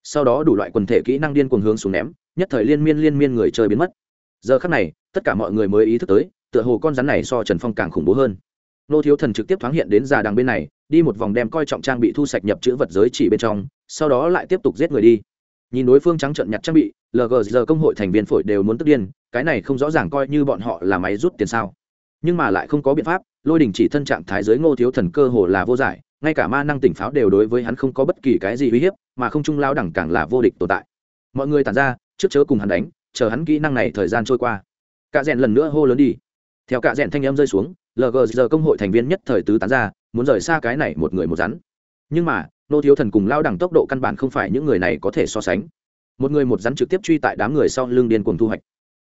Sau đó đủ loại quần thể kỹ năng điên cuồng hướng xuống ném, nhất thời liên miên liên miên người chơi biến mất. Giờ khắc này, tất cả mọi người mới ý thức tới, tựa hồ con rắn này so trần phong càng khủng bố hơn. Nô thiếu thần trực tiếp thoáng hiện đến già đằng bên này, đi một vòng đem coi trọng trang bị thu sạch nhập chữ vật giới chỉ bên trong, sau đó lại tiếp tục giết người đi. Nhìn đối phương trắng trợn nhặt trang bị lgg giờ công hội thành viên phổi đều muốn tức điên, cái này không rõ ràng coi như bọn họ là máy rút tiền sao. Nhưng mà lại không có biện pháp, lôi đình chỉ thân trạng thái giới ngô thiếu thần cơ hồ là vô giải ngay cả ma năng tỉnh pháo đều đối với hắn không có bất kỳ cái gì uy hiếp, mà không trung lao đẳng càng là vô địch tồn tại. Mọi người tàn ra, trước chớ cùng hắn đánh, chờ hắn kỹ năng này thời gian trôi qua. Cạ rẽn lần nữa hô lớn đi. Theo cạ rẽn thanh em rơi xuống lg giờ công hội thành viên nhất thời tứ tán ra, muốn rời xa cái này một người một rắn. Nhưng mà, nô thiếu thần cùng lao đẳng tốc độ căn bản không phải những người này có thể so sánh. Một người một rắn trực tiếp truy tại đám người sau lưng điên cuồng thu hoạch.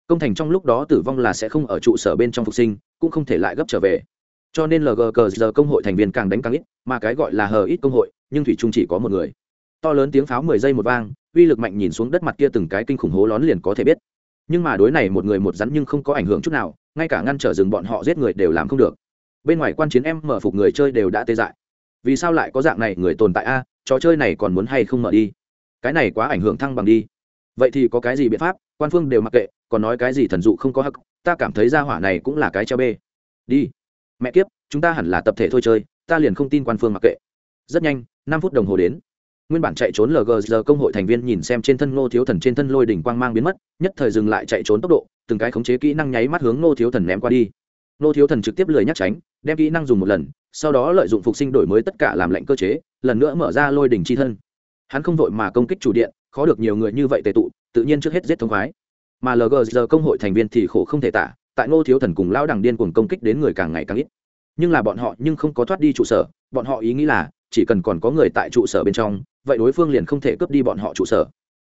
Công thành trong lúc đó tử vong là sẽ không ở trụ sở bên trong phục sinh, cũng không thể lại gấp trở về cho nên lgqr giờ công hội thành viên càng đánh càng ít, mà cái gọi là hờ ít công hội, nhưng thủy trung chỉ có một người. To lớn tiếng pháo mười giây một vang, uy lực mạnh nhìn xuống đất mặt kia từng cái kinh khủng hố lón liền có thể biết. Nhưng mà đối này một người một rắn nhưng không có ảnh hưởng chút nào, ngay cả ngăn trở rừng bọn họ giết người đều làm không được. Bên ngoài quan chiến em mở phục người chơi đều đã tê dại. Vì sao lại có dạng này người tồn tại a, trò chơi này còn muốn hay không mở đi? Cái này quá ảnh hưởng thăng bằng đi. Vậy thì có cái gì biện pháp? Quan phương đều mặc kệ, còn nói cái gì thần dụ không có hắc, ta cảm thấy ra hỏa này cũng là cái treo bê. Đi mẹ kiếp, chúng ta hẳn là tập thể thôi chơi, ta liền không tin quan phương mặc kệ. Rất nhanh, năm phút đồng hồ đến. Nguyên bản chạy trốn lg giờ công hội thành viên nhìn xem trên thân ngô thiếu thần trên thân lôi đỉnh quang mang biến mất, nhất thời dừng lại chạy trốn tốc độ, từng cái khống chế kỹ năng nháy mắt hướng ngô thiếu thần ném qua đi. Ngô thiếu thần trực tiếp lười nhắc tránh, đem kỹ năng dùng một lần, sau đó lợi dụng phục sinh đổi mới tất cả làm lệnh cơ chế, lần nữa mở ra lôi đỉnh chi thân. Hắn không vội mà công kích chủ điện, khó được nhiều người như vậy tệ tụ, tự nhiên trước hết giết thông khoái. Mà lg giờ công hội thành viên thì khổ không thể tả tại ngô thiếu thần cùng lao đằng điên cuồng công kích đến người càng ngày càng ít. Nhưng là bọn họ nhưng không có thoát đi trụ sở, bọn họ ý nghĩ là, chỉ cần còn có người tại trụ sở bên trong, vậy đối phương liền không thể cướp đi bọn họ trụ sở.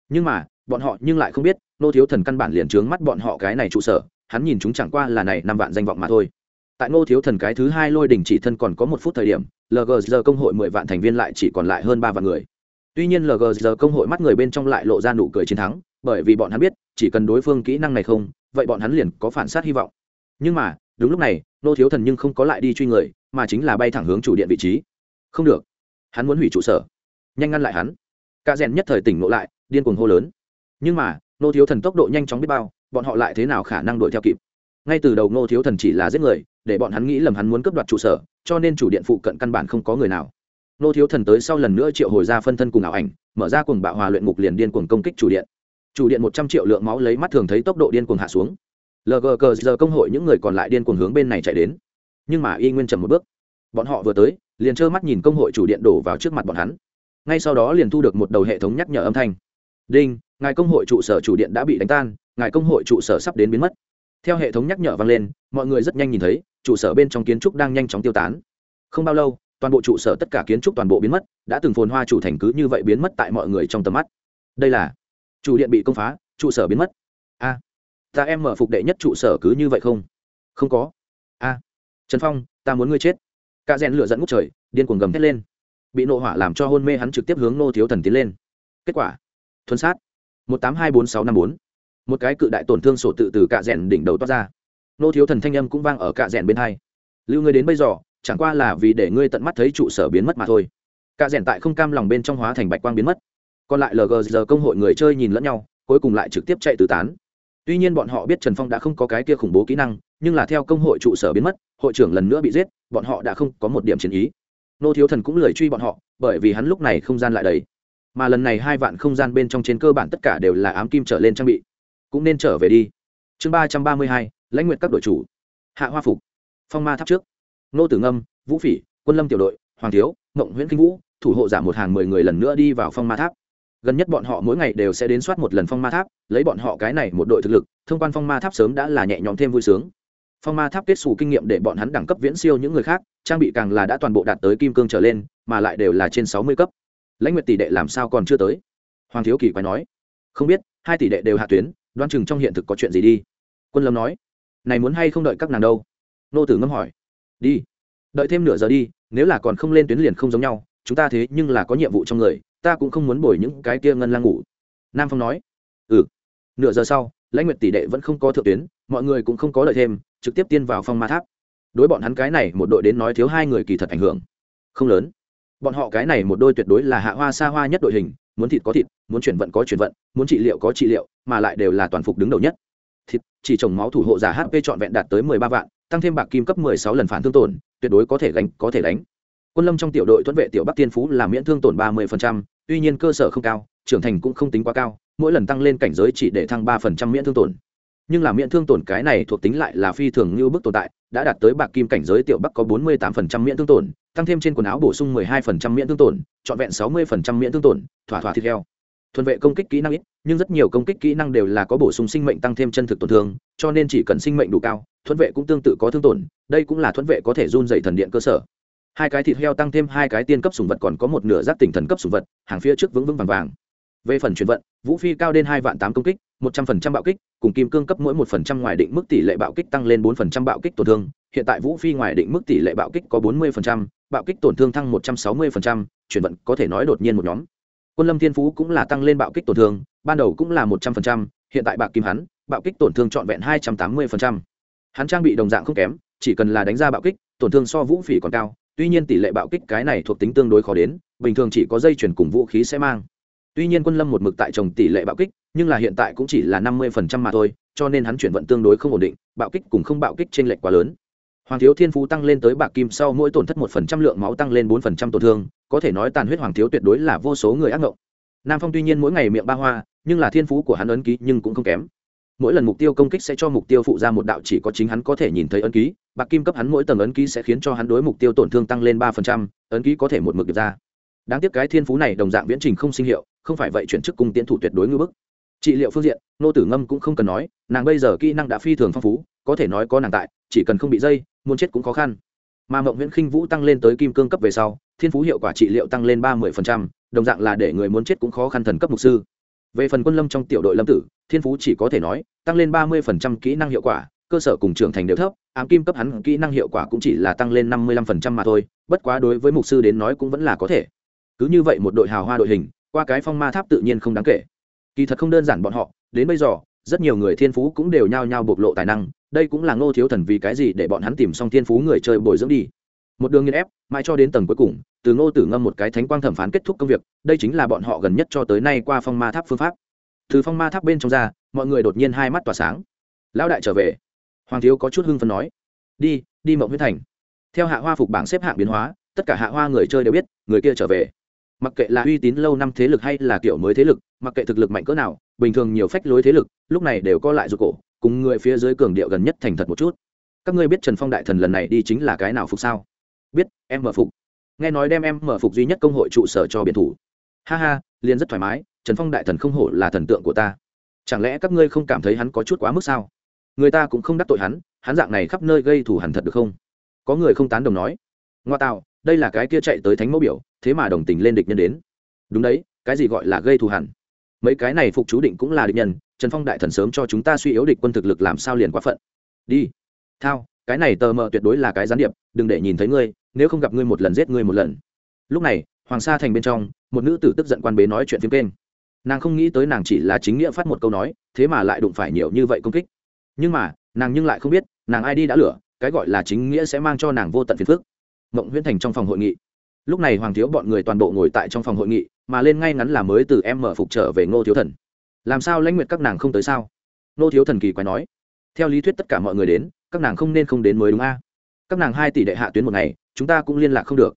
Nhưng mà, bọn họ nhưng lại không biết nô thiếu thần căn bản liền trướng mắt bọn họ cái này trụ sở, hắn nhìn chúng chẳng qua là này năm vạn danh vọng mà thôi. Tại ngô thiếu thần cái thứ hai lôi đình chỉ thân còn có một phút thời điểm lg công hội mười vạn thành viên lại chỉ còn lại hơn ba vạn người. Tuy nhiên lg công hội mắt người bên trong lại lộ ra nụ cười chiến thắng bởi vì bọn hắn biết, chỉ cần đối phương kỹ năng này không, vậy bọn hắn liền có phản sát hy vọng. Nhưng mà, đúng lúc này, nô thiếu thần nhưng không có lại đi truy người, mà chính là bay thẳng hướng chủ điện vị trí. Không được. Hắn muốn hủy trụ sở. Nhanh ngăn lại hắn. Ca rèn nhất thời tỉnh ngộ lại, điên cuồng hô lớn. Nhưng mà, nô thiếu thần tốc độ nhanh chóng biết bao, bọn họ lại thế nào khả năng đuổi theo kịp? Ngay từ đầu nô thiếu thần chỉ là giết người, để bọn hắn nghĩ lầm hắn muốn cướp đoạt trụ sở, cho nên chủ điện phụ cận căn bản không có người nào. Nô thiếu thần tới sau lần nữa triệu hồi ra phân thân cùng ảo ảnh, mở ra cùng bạo hòa luyện ngục liền điên cuồng công kích chủ điện chủ điện một trăm triệu lượng máu lấy mắt thường thấy tốc độ điên cuồng hạ xuống. Lgg giờ công hội những người còn lại điên cuồng hướng bên này chạy đến. Nhưng mà y nguyên chậm một bước. Bọn họ vừa tới, liền trơ mắt nhìn công hội chủ điện đổ vào trước mặt bọn hắn. Ngay sau đó liền thu được một đầu hệ thống nhắc nhở âm thanh. Đinh, ngài công hội trụ sở chủ điện đã bị đánh tan, ngài công hội trụ sở sắp đến biến mất. Theo hệ thống nhắc nhở vang lên, mọi người rất nhanh nhìn thấy, trụ sở bên trong kiến trúc đang nhanh chóng tiêu tán. Không bao lâu, toàn bộ trụ sở tất cả kiến trúc toàn bộ biến mất, đã từng phồn hoa chủ thành cứ như vậy biến mất tại mọi người trong tầm mắt. Đây là chủ điện bị công phá, trụ sở biến mất. A, ta em mở phục đệ nhất trụ sở cứ như vậy không? Không có. A, trần phong, ta muốn ngươi chết. Ca rèn lửa dẫn ngút trời, điên cuồng gầm thét lên. Bị nộ hỏa làm cho hôn mê hắn trực tiếp hướng nô thiếu thần tiến lên. Kết quả, thuần sát. Một tám hai bốn sáu năm bốn. Một cái cự đại tổn thương sổ tự từ cạ rèn đỉnh đầu toát ra. Nô thiếu thần thanh âm cũng vang ở cạ rèn bên hai. Lưu ngươi đến bây giờ, chẳng qua là vì để ngươi tận mắt thấy trụ sở biến mất mà thôi. Cạ rèn tại không cam lòng bên trong hóa thành bạch quang biến mất còn lại lg giờ công hội người chơi nhìn lẫn nhau, cuối cùng lại trực tiếp chạy tứ tán. Tuy nhiên bọn họ biết trần phong đã không có cái kia khủng bố kỹ năng, nhưng là theo công hội trụ sở biến mất, hội trưởng lần nữa bị giết, bọn họ đã không có một điểm chiến ý. Nô thiếu thần cũng lười truy bọn họ, bởi vì hắn lúc này không gian lại đầy. Mà lần này hai vạn không gian bên trong trên cơ bản tất cả đều là ám kim trở lên trang bị. Cũng nên trở về đi. Chương ba trăm ba mươi hai, lãnh nguyện các đội chủ. Hạ hoa phục. Phong ma tháp trước. Nô tử ngâm, vũ phỉ, quân lâm tiểu đội, hoàng thiếu mộng nguyễn kinh vũ, thủ hộ giả một hàng mười người lần nữa đi vào phong ma tháp gần nhất bọn họ mỗi ngày đều sẽ đến soát một lần phong ma tháp, lấy bọn họ cái này một đội thực lực, thông quan phong ma tháp sớm đã là nhẹ nhõm thêm vui sướng. Phong ma tháp kết xù kinh nghiệm để bọn hắn đẳng cấp viễn siêu những người khác, trang bị càng là đã toàn bộ đạt tới kim cương trở lên, mà lại đều là trên sáu mươi cấp. Lãnh nguyệt tỷ đệ làm sao còn chưa tới? Hoàng thiếu kỳ quay nói. Không biết, hai tỷ đệ đều hạ tuyến đoan chừng trong hiện thực có chuyện gì đi. Quân lâm nói. Này muốn hay không đợi các nàng đâu? Nô tử ngâm hỏi. Đi. Đợi thêm nửa giờ đi, nếu là còn không lên tuyến liền không giống nhau, chúng ta thế nhưng là có nhiệm vụ trong người ta cũng không muốn bồi những cái kia ngân lang ngủ. Nam phong nói ừ. Nửa giờ sau, lãnh nguyệt tỷ đệ vẫn không có thượng tuyến, mọi người cũng không có lợi thêm, trực tiếp tiên vào phong ma tháp. Đối bọn hắn cái này, một đội đến nói thiếu hai người kỳ thật ảnh hưởng. Không lớn. Bọn họ cái này một đôi tuyệt đối là hạ hoa xa hoa nhất đội hình, muốn thịt có thịt, muốn chuyển vận có chuyển vận, muốn trị liệu có trị liệu, mà lại đều là toàn phục đứng đầu nhất. Thịt, chỉ trồng máu thủ hộ giả hp trọn vẹn đạt tới mười ba vạn, tăng thêm bạc kim cấp mười sáu lần phản thương tổn, tuyệt đối có thể gánh, có thể đánh quân lâm trong tiểu đội tuấn vệ tiểu bắc tiên phú là miễn thương tổn ba mươi tuy nhiên cơ sở không cao, trưởng thành cũng không tính quá cao, mỗi lần tăng lên cảnh giới chỉ để thăng ba miễn thương tổn. Nhưng là miễn thương tổn cái này thuộc tính lại là phi thường như bức tồn tại, đã đạt tới bạc kim cảnh giới tiểu bắc có bốn mươi tám miễn thương tổn, tăng thêm trên quần áo bổ sung 12% miễn thương tổn, trọn vẹn 60% miễn thương tổn, thỏa thỏa thịt heo. Thuần vệ công kích kỹ năng ít, nhưng rất nhiều công kích kỹ năng đều là có bổ sung sinh mệnh tăng thêm chân thực tổn thương, cho nên chỉ cần sinh mệnh đủ cao Thuận vệ cũng tương tự có thương tổn, đây cũng là Thuận vệ có thể run dày thần điện cơ sở hai cái thịt heo tăng thêm hai cái tiên cấp sùng vật còn có một nửa giác tỉnh thần cấp sùng vật, hàng phía trước vững vững vàng vàng. Về phần chuyển vận, vũ phi cao đến hai vạn tám công kích, một trăm phần trăm bạo kích, cùng kim cương cấp mỗi một phần trăm ngoài định mức tỷ lệ bạo kích tăng lên bốn phần trăm bạo kích tổn thương. Hiện tại vũ phi ngoài định mức tỷ lệ bạo kích có bốn mươi phần trăm, bạo kích tổn thương thăng một trăm sáu mươi phần trăm, chuyển vận có thể nói đột nhiên một nhóm. Quân lâm thiên phú cũng là tăng lên bạo kích tổn thương, ban đầu cũng là một trăm phần trăm, hiện tại bạc kim hắn, bạo kích tổn thương trọn vẹn hai trăm tám mươi phần trăm. Hắn trang bị đồng dạng không kém, chỉ cần là đánh ra bạo kích, tổn thương so vũ phỉ còn cao tuy nhiên tỷ lệ bạo kích cái này thuộc tính tương đối khó đến, bình thường chỉ có dây chuyển cùng vũ khí sẽ mang. Tuy nhiên quân lâm một mực tại trồng tỷ lệ bạo kích, nhưng là hiện tại cũng chỉ là năm mươi phần trăm mà thôi, cho nên hắn chuyển vận tương đối không ổn định, bạo kích cùng không bạo kích t r ê n lệch quá lớn. Hoàng thiếu thiên phú tăng lên tới bạc kim sau mỗi tổn thất một phần trăm lượng máu tăng lên bốn phần trăm tổn thương, có thể nói tàn huyết hoàng thiếu tuyệt đối là vô số người ác ngộng. Nam phong tuy nhiên mỗi ngày miệng ba hoa, nhưng là thiên phú của hắn ấn ký nhưng cũng không kém mỗi lần mục tiêu công kích sẽ cho mục tiêu phụ ra một đạo chỉ có chính hắn có thể nhìn thấy ấn ký, bạc kim cấp hắn mỗi tầng ấn ký sẽ khiến cho hắn đối mục tiêu tổn thương tăng lên ba phần trăm, ấn ký có thể một mực được ra. Đáng tiếc cái thiên phú này đồng dạng viễn trình không sinh hiệu, không phải vậy chuyển chức cung tiến thủ tuyệt đối ngư bức. Trị liệu phương diện, nô tử ngâm cũng không cần nói, nàng bây giờ kỹ năng đã phi thường phong phú, có thể nói có nàng tại, chỉ cần không bị dây, muốn chết cũng khó khăn. Mà mộng nguyễn khinh vũ tăng lên tới kim cương cấp về sau, thiên phú hiệu quả trị liệu tăng lên ba mươi đồng dạng là để người muốn chết cũng khó khăn thần cấp mục sư về phần quân lâm trong tiểu đội lâm tử, thiên phú chỉ có thể nói, tăng lên ba mươi kỹ năng hiệu quả, cơ sở cùng trưởng thành đều thấp, ám kim cấp hắn kỹ năng hiệu quả cũng chỉ là tăng lên năm mươi lăm mà thôi, bất quá đối với mục sư đến nói cũng vẫn là có thể. Cứ như vậy một đội hào hoa đội hình, qua cái phong ma tháp tự nhiên không đáng kể. Kỳ thật không đơn giản bọn họ, đến bây giờ, rất nhiều người thiên phú cũng đều nhao nhao bộc lộ tài năng, đây cũng là ngô thiếu thần vì cái gì để bọn hắn tìm xong thiên phú người chơi bồi dưỡng đi một đường nghiên ép, mãi cho đến tầng cuối cùng, từ ngô tử ngâm một cái thánh quang thẩm phán kết thúc công việc, đây chính là bọn họ gần nhất cho tới nay qua phong ma tháp phương pháp. Từ phong ma tháp bên trong ra, mọi người đột nhiên hai mắt tỏa sáng. Lão đại trở về. Hoàng thiếu có chút hưng phấn nói. Đi đi mộng huyết thành. Theo hạ hoa phục bảng xếp hạng biến hóa, tất cả hạ hoa người chơi đều biết, người kia trở về. Mặc kệ là uy tín lâu năm thế lực hay là kiểu mới thế lực, mặc kệ thực lực mạnh cỡ nào, bình thường nhiều phách lối thế lực, lúc này đều co lại ruột cổ, cùng người phía dưới cường điệu gần nhất thành thật một chút. Các ngươi biết trần phong đại thần lần này đi chính là cái nào phục sao? Biết, em mở phục. Nghe nói đem em mở phục duy nhất công hội trụ sở cho biệt thủ. Ha ha, liền rất thoải mái, trần phong đại thần không hổ là thần tượng của ta. Chẳng lẽ các ngươi không cảm thấy hắn có chút quá mức sao? Người ta cũng không đắc tội hắn hắn dạng này khắp nơi gây thù hẳn thật được không? Có người không tán đồng nói. Ngoa tạo, đây là cái kia chạy tới thánh mẫu biểu, thế mà đồng tình lên địch nhân đến. Đúng đấy, cái gì gọi là gây thù hẳn mấy cái này phục chú định cũng là địch nhân, trần phong đại thần sớm cho chúng ta suy yếu địch quân thực lực làm sao liền quá phận. Đi. Thao, cái này tờ mờ tuyệt đối là cái gián điệp, đừng để nhìn thấy ngươi nếu không gặp ngươi một lần giết ngươi một lần. Lúc này, hoàng sa thành bên trong, một nữ tử tức giận quan bế nói chuyện phim kênh. Nàng không nghĩ tới nàng chỉ là chính nghĩa phát một câu nói, thế mà lại đụng phải nhiều như vậy công kích. Nhưng mà, nàng nhưng lại không biết, nàng ai đi đã lửa, cái gọi là chính nghĩa sẽ mang cho nàng vô tận phiền phức. Mộng huyễn thành trong phòng hội nghị. Lúc này hoàng thiếu bọn người toàn bộ ngồi tại trong phòng hội nghị, mà lên ngay ngắn là mới từ em mở phục trở về ngô thiếu thần. Làm sao lãnh nguyệt các nàng không tới sao? Ngô thiếu thần kỳ quái nói. Theo lý thuyết tất cả mọi người đến, các nàng không nên không đến mới đúng a các nàng hai tỷ đệ hạ tuyến một ngày, chúng ta cũng liên lạc không được.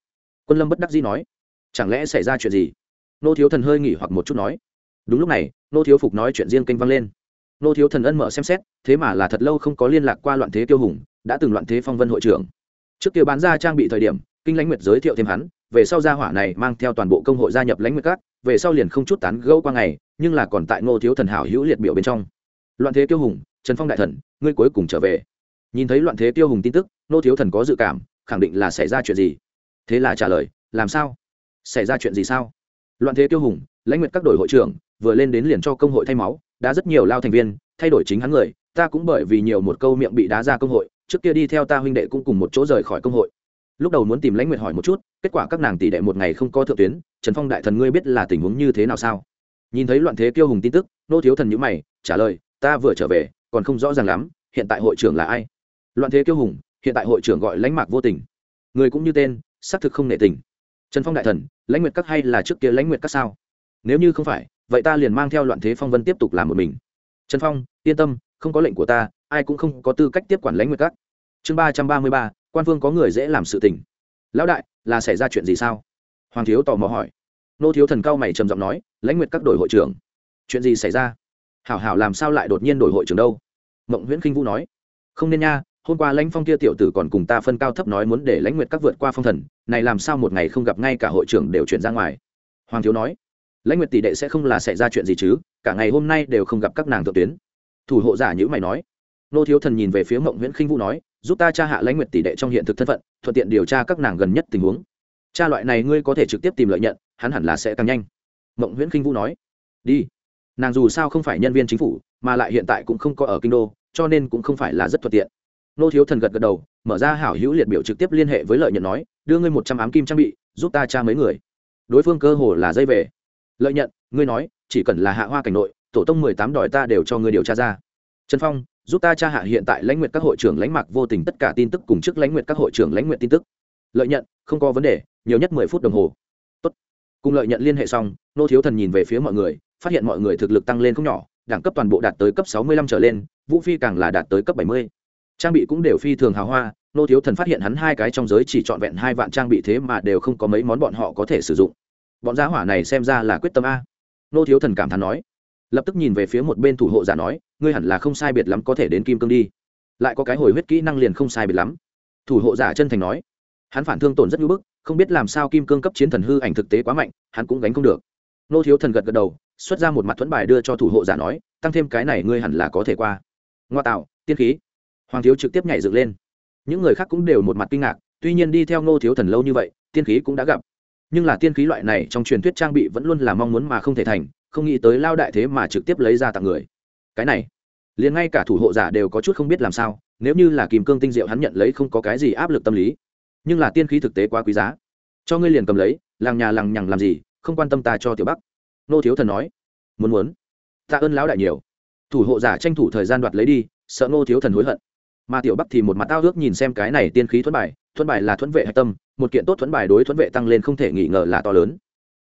Quân lâm bất đắc dĩ nói, chẳng lẽ xảy ra chuyện gì? Nô thiếu thần hơi nghỉ hoặc một chút nói. Đúng lúc này, nô thiếu phục nói chuyện riêng kênh vang lên. Nô thiếu thần ân mở xem xét, thế mà là thật lâu không có liên lạc qua loạn thế tiêu hùng, đã từng loạn thế phong vân hội trưởng. Trước kia bán ra trang bị thời điểm, kinh lãnh nguyệt giới thiệu thêm hắn, về sau gia hỏa này mang theo toàn bộ công hội gia nhập lãnh nguyệt các, về sau liền không chút tán gẫu qua ngày, nhưng là còn tại ngô thiếu thần hảo hữu liệt biểu bên trong. Loạn thế tiêu hùng, trần phong đại thần, ngươi cuối cùng trở về nhìn thấy loạn thế tiêu hùng tin tức, nô thiếu thần có dự cảm, khẳng định là xảy ra chuyện gì. Thế là trả lời, làm sao? Xảy ra chuyện gì sao? Loạn thế tiêu hùng, lãnh nguyện các đội hội trưởng, vừa lên đến liền cho công hội thay máu, đã rất nhiều lao thành viên, thay đổi chính hắn người, ta cũng bởi vì nhiều một câu miệng bị đá ra công hội, trước kia đi theo ta huynh đệ cũng cùng một chỗ rời khỏi công hội. Lúc đầu muốn tìm lãnh nguyện hỏi một chút, kết quả các nàng tỷ đệ một ngày không có thượng tuyến, trần phong đại thần ngươi biết là tình huống như thế nào sao? Nhìn thấy loạn thế tiêu hùng tin tức, nô thiếu thần nhữ mày, trả lời, ta vừa trở về, còn không rõ ràng lắm, hiện tại hội trưởng là ai? Loạn thế kiêu hùng, hiện tại hội trưởng gọi lãnh mạc vô tình. Người cũng như tên, xác thực không nệ tình. Trần phong đại thần, lãnh nguyệt các hay là trước kia lãnh nguyệt các sao? Nếu như không phải, vậy ta liền mang theo loạn thế phong vân tiếp tục làm một mình. Trần phong, yên tâm, không có lệnh của ta, ai cũng không có tư cách tiếp quản lãnh nguyệt các. Chương ba trăm ba mươi ba, quan vương có người dễ làm sự tình. Lão đại, là xảy ra chuyện gì sao? Hoàng thiếu tò mò hỏi. Nô thiếu thần cao mày trầm giọng nói, lãnh nguyệt các đổi hội trưởng. Chuyện gì xảy ra? Hảo hảo làm sao lại đột nhiên đổi hội trưởng đâu? Mộng nguyễn khinh vũ nói. Không nên nha hôm qua lãnh phong kia tiểu tử còn cùng ta phân cao thấp nói muốn để lãnh nguyệt các vượt qua phong thần, này làm sao một ngày không gặp ngay cả hội trưởng đều chuyển ra ngoài? Hoàng thiếu nói, lãnh nguyệt tỷ đệ sẽ không là xảy ra chuyện gì chứ, cả ngày hôm nay đều không gặp các nàng thượng tuyến. Thủ hộ giả nhữ mày nói, nô thiếu thần nhìn về phía mộng nguyễn khinh vũ nói, giúp ta tra hạ lãnh nguyệt tỷ đệ trong hiện thực thân phận, thuận tiện điều tra các nàng gần nhất tình huống. Cha loại này ngươi có thể trực tiếp tìm lợi nhận, hắn hẳn là sẽ càng nhanh. Mộng nguyễn khinh vũ nói, đi. Nàng dù sao không phải nhân viên chính phủ, mà lại hiện tại cũng không có ở kinh đô, cho nên cũng không phải là rất thuận tiện nô thiếu thần gật gật đầu, mở ra hảo hữu liệt biểu trực tiếp liên hệ với lợi nhận nói, đưa ngươi một trăm ám kim trang bị, giúp ta tra mấy người. Đối phương cơ hồ là dây về. Lợi nhận ngươi nói, chỉ cần là hạ hoa cảnh nội, tổ tông mười tám đòi ta đều cho ngươi điều tra ra. Trần phong, giúp ta tra hạ hiện tại lãnh nguyện các hội trưởng lãnh mạc vô tình tất cả tin tức cùng chức lãnh nguyện các hội trưởng lãnh nguyện tin tức. Lợi nhận không có vấn đề, nhiều nhất mười phút đồng hồ. Tốt. cùng lợi nhận liên hệ xong, nô thiếu thần nhìn về phía mọi người, phát hiện mọi người thực lực tăng lên không nhỏ, đẳng cấp toàn bộ đạt tới cấp sáu mươi lăm trở lên, vũ phi càng là đạt tới cấp bảy mươi trang bị cũng đều phi thường hào hoa, nô thiếu thần phát hiện hắn hai cái trong giới chỉ trọn vẹn hai vạn trang bị thế mà đều không có mấy món bọn họ có thể sử dụng. Bọn giá hỏa này xem ra là quyết tâm a. Nô thiếu thần cảm thán nói. Lập tức nhìn về phía một bên thủ hộ giả nói, ngươi hẳn là không sai biệt lắm có thể đến kim cương đi. Lại có cái hồi huyết kỹ năng liền không sai biệt lắm. Thủ hộ giả chân thành nói. Hắn phản thương tổn rất ngưỡng bức, không biết làm sao kim cương cấp chiến thần hư ảnh thực tế quá mạnh, hắn cũng gánh không được. Nô thiếu thần gật gật đầu, xuất ra một mặt thuẫn bài đưa cho thủ hộ giả nói, tăng thêm cái này ngươi hẳn là có thể qua. Ngoa tạo, tiên khí hoàng thiếu trực tiếp nhảy dựng lên. Những người khác cũng đều một mặt kinh ngạc, tuy nhiên đi theo ngô thiếu thần lâu như vậy, tiên khí cũng đã gặp. Nhưng là tiên khí loại này trong truyền thuyết trang bị vẫn luôn là mong muốn mà không thể thành, không nghĩ tới lao đại thế mà trực tiếp lấy ra tặng người. Cái này, liền ngay cả thủ hộ giả đều có chút không biết làm sao, nếu như là kìm cương tinh diệu hắn nhận lấy không có cái gì áp lực tâm lý. Nhưng là tiên khí thực tế quá quý giá. Cho ngươi liền cầm lấy, làng nhà làng nhằng làm gì, không quan tâm ta cho tiểu bắc. Nô thiếu thần nói, muốn muốn. Tạ ơn lão đại nhiều. Thủ hộ giả tranh thủ thời gian đoạt lấy đi, sợ nô thiếu thần hối hận mà tiểu bắc thì một mặt tao ước nhìn xem cái này tiên khí thuẫn bài thuẫn bài là thuẫn vệ hạch tâm, một kiện tốt thuẫn bài đối thuẫn vệ tăng lên không thể nghi ngờ là to lớn.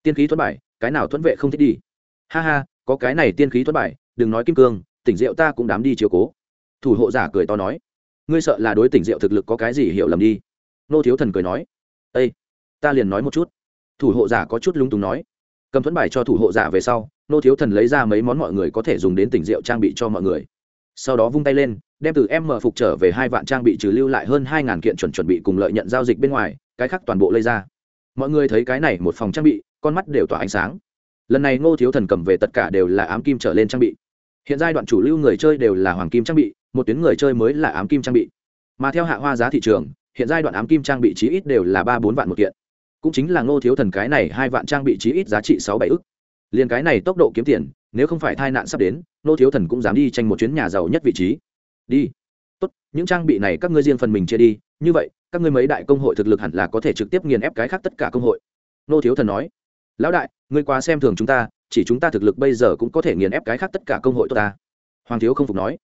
Tiên khí thuẫn bài, cái nào thuẫn vệ không thích đi? Ha ha, có cái này tiên khí thuẫn bài, đừng nói kim cương, tỉnh rượu ta cũng đám đi chiếu cố. Thủ hộ giả cười to nói, ngươi sợ là đối tỉnh rượu thực lực có cái gì hiểu lầm đi? Nô thiếu thần cười nói ây ta liền nói một chút. Thủ hộ giả có chút lung túng nói, cầm thuẫn bài cho thủ hộ giả về sau, nô thiếu thần lấy ra mấy món mọi người có thể dùng đến tỉnh rượu trang bị cho mọi người. Sau đó vung tay lên đem từ em mở phục trở về hai vạn trang bị trừ lưu lại hơn hai ngàn kiện chuẩn chuẩn bị cùng lợi nhận giao dịch bên ngoài, cái khác toàn bộ lấy ra. Mọi người thấy cái này một phòng trang bị, con mắt đều tỏa ánh sáng. Lần này ngô thiếu thần cầm về tất cả đều là ám kim trở lên trang bị. Hiện giai đoạn chủ lưu người chơi đều là hoàng kim trang bị, một tuyến người chơi mới là ám kim trang bị. Mà theo hạ hoa giá thị trường, hiện giai đoạn ám kim trang bị chí ít đều là ba bốn vạn một kiện. Cũng chính là ngô thiếu thần cái này hai vạn trang bị chí ít giá trị sáu bảy ức. Liền cái này tốc độ kiếm tiền, nếu không phải tai nạn sắp đến, ngô thiếu thần cũng dám đi tranh một chuyến nhà giàu nhất vị trí đi. Tốt, những trang bị này các ngươi riêng phần mình chia đi. Như vậy, các ngươi mấy đại công hội thực lực hẳn là có thể trực tiếp nghiền ép cái khác tất cả công hội. Nô thiếu thần nói. Lão đại, ngươi quá xem thường chúng ta, chỉ chúng ta thực lực bây giờ cũng có thể nghiền ép cái khác tất cả công hội tốt ta. Hoàng thiếu không phục nói.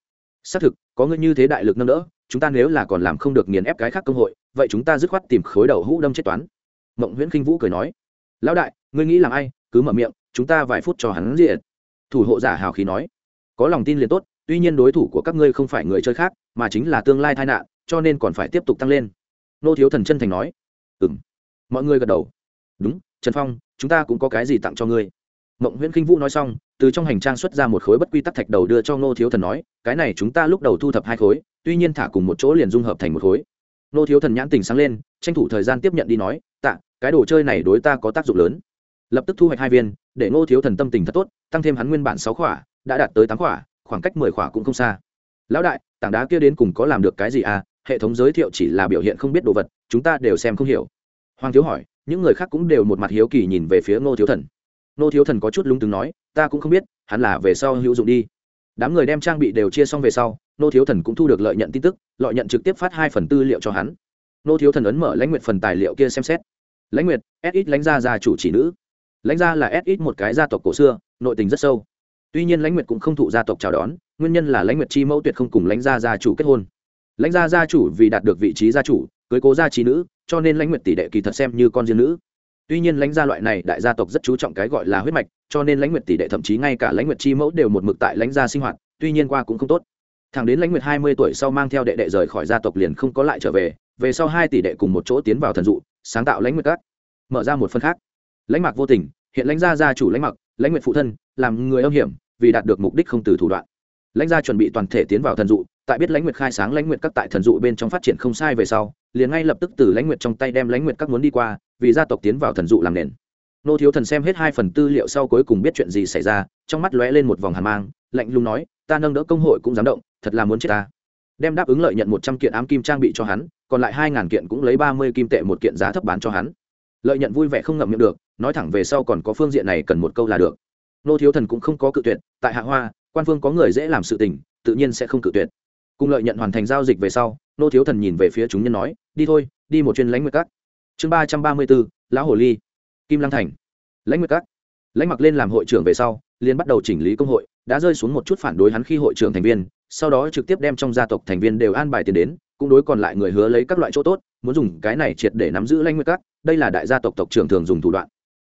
Xác thực, có ngươi như thế đại lực nâng đỡ, chúng ta nếu là còn làm không được nghiền ép cái khác công hội, vậy chúng ta dứt khoát tìm khối đầu hũ đâm chết toán. Mộng nguyễn khinh vũ cười nói. Lão đại, ngươi nghĩ làm ai? Cứ mở miệng, chúng ta vài phút cho hắn diện thủ hộ giả hào khí nói. Có lòng tin liền tốt tuy nhiên đối thủ của các ngươi không phải người chơi khác, mà chính là tương lai tai nạn, cho nên còn phải tiếp tục tăng lên. Nô thiếu thần chân thành nói. Ừ m mọi người gật đầu. Đúng, trần phong, chúng ta cũng có cái gì tặng cho ngươi. Mộng nguyễn khinh vũ nói xong, từ trong hành trang xuất ra một khối bất quy tắc thạch đầu đưa cho Nô thiếu thần nói, cái này chúng ta lúc đầu thu thập hai khối, tuy nhiên thả cùng một chỗ liền dung hợp thành một khối. Nô thiếu thần nhãn tình sáng lên, tranh thủ thời gian tiếp nhận đi nói, tạ, cái đồ chơi này đối ta có tác dụng lớn. Lập tức thu hoạch hai viên, để Nô thiếu thần tâm tình thật tốt, tăng thêm hắn nguyên bản sáu khỏa, đã đạt tới tám khỏa khoảng cách mười khỏa cũng không xa. Lão đại, tảng đá kia đến cùng có làm được cái gì à? Hệ thống giới thiệu chỉ là biểu hiện không biết đồ vật, chúng ta đều xem không hiểu. Hoàng thiếu hỏi, những người khác cũng đều một mặt hiếu kỳ nhìn về phía ngô thiếu thần. Ngô thiếu thần có chút lung túng nói, ta cũng không biết, hắn là về sau hữu dụng đi. Đám người đem trang bị đều chia xong về sau, ngô thiếu thần cũng thu được lợi nhận tin tức, lợi nhận trực tiếp phát hai phần tư liệu cho hắn. Ngô thiếu thần ấn mở lãnh nguyện phần tài liệu kia xem xét. Lãnh nguyệt, s lãnh gia gia chủ chỉ nữ. Lãnh gia là s một cái gia tộc cổ xưa, nội tình rất sâu tuy nhiên lãnh nguyệt cũng không thụ gia tộc chào đón, nguyên nhân là lãnh nguyệt chi mẫu tuyệt không cùng lãnh gia gia chủ kết hôn. Lãnh gia gia chủ vì đạt được vị trí gia chủ, cưới cố gia trí nữ, cho nên lãnh nguyệt tỷ đệ kỳ thật xem như con riêng nữ. Tuy nhiên lãnh gia loại này đại gia tộc rất chú trọng cái gọi là huyết mạch, cho nên lãnh nguyệt tỷ đệ thậm chí ngay cả lãnh nguyệt chi mẫu đều một mực tại lãnh gia sinh hoạt, tuy nhiên qua cũng không tốt. Thằng đến lãnh nguyệt hai mươi tuổi sau mang theo đệ đệ rời khỏi gia tộc liền không có lại trở về về sau hai tỷ đệ cùng một chỗ tiến vào thần dụ, sáng tạo lãnh nguyệt các. Mở ra một phân khác. Lãnh mạc vô tình, hiện lãnh gia gia chủ lãnh mặc lãnh nguyệt phụ thân, làm người âm hiểm vì đạt được mục đích không từ thủ đoạn. Lãnh gia chuẩn bị toàn thể tiến vào thần dụ, tại biết lãnh nguyệt khai sáng lãnh nguyệt các tại thần dụ bên trong phát triển không sai về sau, liền ngay lập tức từ lãnh nguyệt trong tay đem lãnh nguyệt các muốn đi qua, vì gia tộc tiến vào thần dụ làm nền. Nô thiếu thần xem hết hai phần tư liệu sau cuối cùng biết chuyện gì xảy ra, trong mắt lóe lên một vòng hàn mang, lạnh lùng nói, ta nâng đỡ công hội cũng dám động, thật là muốn chết ta. Đem đáp ứng lợi nhận một trăm kiện ám kim trang bị cho hắn, còn lại hai ngàn kiện cũng lấy ba mươi kim tệ một kiện giá thấp bán cho hắn. Lợi nhận vui vẻ không ngậm miệng được, nói thẳng về sau còn có phương diện này cần một câu là được nô thiếu thần cũng không có cự tuyệt, tại hạ hoa, quan phương có người dễ làm sự tình, tự nhiên sẽ không cự tuyệt. Cùng lợi nhận hoàn thành giao dịch về sau, nô thiếu thần nhìn về phía chúng nhân nói, đi thôi, đi một chuyến lãnh nguyệt các. Chương ba trăm ba mươi bốn, lão hồ ly. Kim lăng thành. Lãnh nguyệt các. Lãnh mặc lên làm hội trưởng về sau, liền bắt đầu chỉnh lý công hội, đã rơi xuống một chút phản đối hắn khi hội trưởng thành viên, sau đó trực tiếp đem trong gia tộc thành viên đều an bài tiền đến, cũng đối còn lại người hứa lấy các loại chỗ tốt, muốn dùng cái này triệt để nắm giữ lãnh nguyệt các, đây là đại gia tộc tộc trưởng thường dùng thủ đoạn.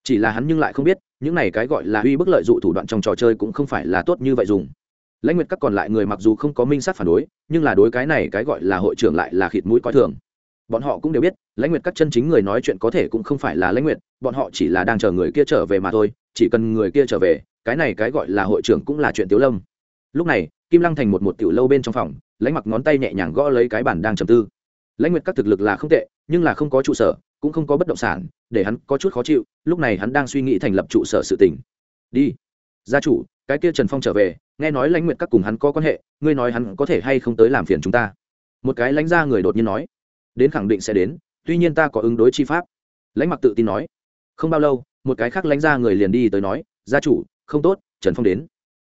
Chỉ là hắn nhưng lại không biết những này cái gọi là uy bức lợi dụ thủ đoạn trong trò chơi cũng không phải là tốt như vậy dùng. Lãnh nguyệt các còn lại người mặc dù không có minh sát phản đối, nhưng là đối cái này cái gọi là hội trưởng lại là khịt mũi coi thường. Bọn họ cũng đều biết, lãnh nguyệt các chân chính người nói chuyện có thể cũng không phải là lãnh nguyệt, bọn họ chỉ là đang chờ người kia trở về mà thôi, chỉ cần người kia trở về, cái này cái gọi là hội trưởng cũng là chuyện tiếu lâm. Lúc này, kim lăng thành một một tiểu lâu bên trong phòng, lãnh mặc ngón tay nhẹ nhàng gõ lấy cái bản đang trầm tư. Lãnh nguyệt các thực lực là không tệ, nhưng là không có trụ sở cũng không có bất động sản, để hắn có chút khó chịu, lúc này hắn đang suy nghĩ thành lập trụ sở sự tỉnh đi. Gia chủ, cái kia trần phong trở về, nghe nói lãnh nguyện các cùng hắn có quan hệ, ngươi nói hắn có thể hay không tới làm phiền chúng ta? Một cái lãnh gia người đột nhiên nói. Đến khẳng định sẽ đến, tuy nhiên ta có ứng đối chi pháp. Lãnh mặc tự tin nói. Không bao lâu, một cái khác lãnh gia người liền đi tới nói, gia chủ, không tốt, trần phong đến.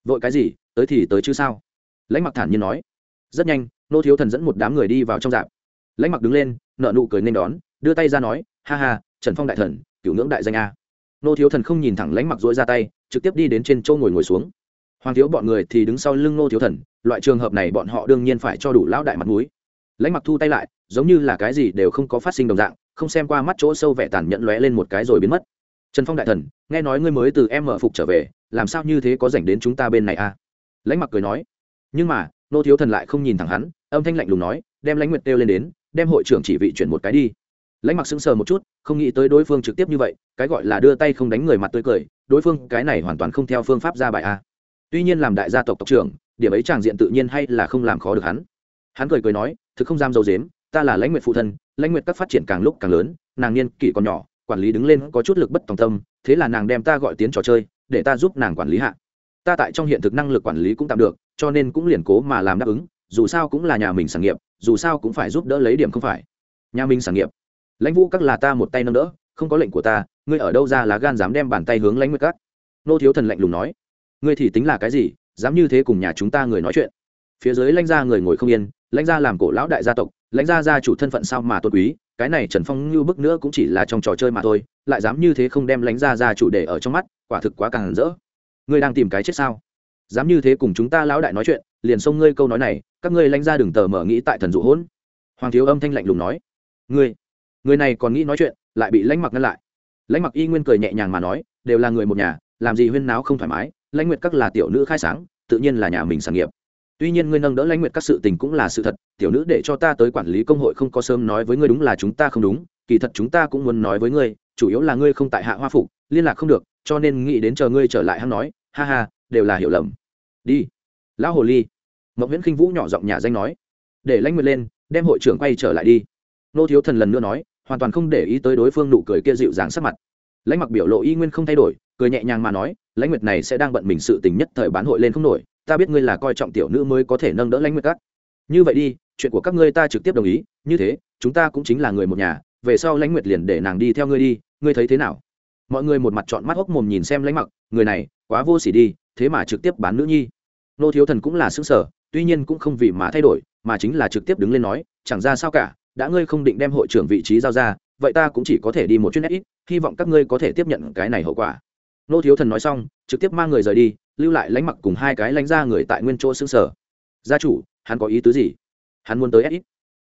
Vội cái gì, tới thì tới chứ sao? Lãnh mặc thản nhiên nói. Rất nhanh, nô thiếu thần dẫn một đám người đi vào trong dạp. Lãnh mặc đứng lên nợ nụ cười nên đón đưa tay ra nói, ha ha, trần phong đại thần cựu ngưỡng đại danh a. Nô thiếu thần không nhìn thẳng lãnh mặc dỗi ra tay, trực tiếp đi đến trên châu ngồi ngồi xuống. Hoàng thiếu bọn người thì đứng sau lưng nô thiếu thần, loại trường hợp này bọn họ đương nhiên phải cho đủ lão đại mặt mũi. Lãnh mặc thu tay lại, giống như là cái gì đều không có phát sinh đồng dạng, không xem qua mắt chỗ sâu vẻ tàn nhẫn lóe lên một cái rồi biến mất. Trần phong đại thần, nghe nói ngươi mới từ em mở phục trở về, làm sao như thế có dành đến chúng ta bên này a? Lãnh mặc cười nói. Nhưng mà, nô thiếu thần lại không nhìn thẳng hắn, âm thanh lạnh lùng nói, đem lãnh nguyệt kêu lên đến, đem hội trưởng chỉ vị chuyển một cái đi lãnh mặc sững sờ một chút, không nghĩ tới đối phương trực tiếp như vậy, cái gọi là đưa tay không đánh người mặt tươi cười, đối phương cái này hoàn toàn không theo phương pháp ra bài a. Tuy nhiên làm đại gia tộc tộc trưởng, điểm ấy tràng diện tự nhiên hay là không làm khó được hắn. Hắn cười cười nói, thực không dám dầu dếm, ta là lãnh nguyệt phụ thân, lãnh nguyệt các phát triển càng lúc càng lớn, nàng niên kỷ còn nhỏ, quản lý đứng lên có chút lực bất tòng tâm, thế là nàng đem ta gọi tiến trò chơi, để ta giúp nàng quản lý hạ. Ta tại trong hiện thực năng lực quản lý cũng tạm được, cho nên cũng liền cố mà làm đáp ứng, dù sao cũng là nhà mình sản nghiệp, dù sao cũng phải giúp đỡ lấy điểm không phải. Nhà mình sản nghiệp lãnh vũ các là ta một tay nâng đỡ, không có lệnh của ta, ngươi ở đâu ra là gan dám đem bàn tay hướng lãnh nguyệt các? Nô thiếu thần lạnh lùng nói. Ngươi thì tính là cái gì, dám như thế cùng nhà chúng ta người nói chuyện? Phía dưới lãnh gia người ngồi không yên, lãnh gia làm cổ lão đại gia tộc, lãnh gia gia chủ thân phận sao mà tôn quý, cái này trần phong như bức nữa cũng chỉ là trong trò chơi mà thôi, lại dám như thế không đem lãnh gia gia chủ để ở trong mắt, quả thực quá càng rỡ. Ngươi đang tìm cái chết sao? Dám như thế cùng chúng ta lão đại nói chuyện, liền xông ngươi câu nói này, các ngươi lãnh gia đừng tờ mở nghĩ tại thần dụ hỗn. Hoàng thiếu âm thanh lạnh lùng nói. Ngươi người này còn nghĩ nói chuyện, lại bị lãnh mặc ngăn lại. Lãnh mặc y nguyên cười nhẹ nhàng mà nói, đều là người một nhà, làm gì huyên náo không thoải mái, lãnh nguyệt các là tiểu nữ khai sáng, tự nhiên là nhà mình sản nghiệp. Tuy nhiên ngươi nâng đỡ lãnh nguyệt các sự tình cũng là sự thật, tiểu nữ để cho ta tới quản lý công hội không có sớm nói với ngươi đúng là chúng ta không đúng, kỳ thật chúng ta cũng muốn nói với ngươi, chủ yếu là ngươi không tại hạ hoa phục, liên lạc không được, cho nên nghĩ đến chờ ngươi trở lại hắn nói, ha ha, đều là hiểu lầm. Đi. Lão hồ ly, mộng nguyễn khinh vũ nhỏ giọng nhà danh nói, để lãnh nguyệt lên, đem hội trưởng quay trở lại đi. Nô thiếu thần lần nữa nói hoàn toàn không để ý tới đối phương nụ cười kia dịu dàng sắc mặt. Lãnh mặc biểu lộ y nguyên không thay đổi, cười nhẹ nhàng mà nói, lãnh nguyệt này sẽ đang bận mình sự tình nhất thời bán hội lên không nổi, ta biết ngươi là coi trọng tiểu nữ mới có thể nâng đỡ lãnh nguyệt các. Như vậy đi, chuyện của các ngươi ta trực tiếp đồng ý, như thế, chúng ta cũng chính là người một nhà, về sau lãnh nguyệt liền để nàng đi theo ngươi đi, ngươi thấy thế nào? Mọi người một mặt chọn mắt hốc mồm nhìn xem lãnh mặc, người này, quá vô s ỉ đi, thế mà trực tiếp bán nữ nhi. Nô thiếu thần cũng là xứng sở tuy nhiên cũng không vì mà thay đổi, mà chính là trực tiếp đứng lên nói, chẳng ra sao cả đã ngươi không định đem hội trưởng vị trí giao ra, vậy ta cũng chỉ có thể đi một chuyến ít hy vọng các ngươi có thể tiếp nhận cái này hậu quả. Nô thiếu thần nói xong, trực tiếp mang người rời đi, lưu lại lánh mặc cùng hai cái lánh ra người tại nguyên chỗ xương sở. Gia chủ, hắn có ý tứ gì? Hắn muốn tới ít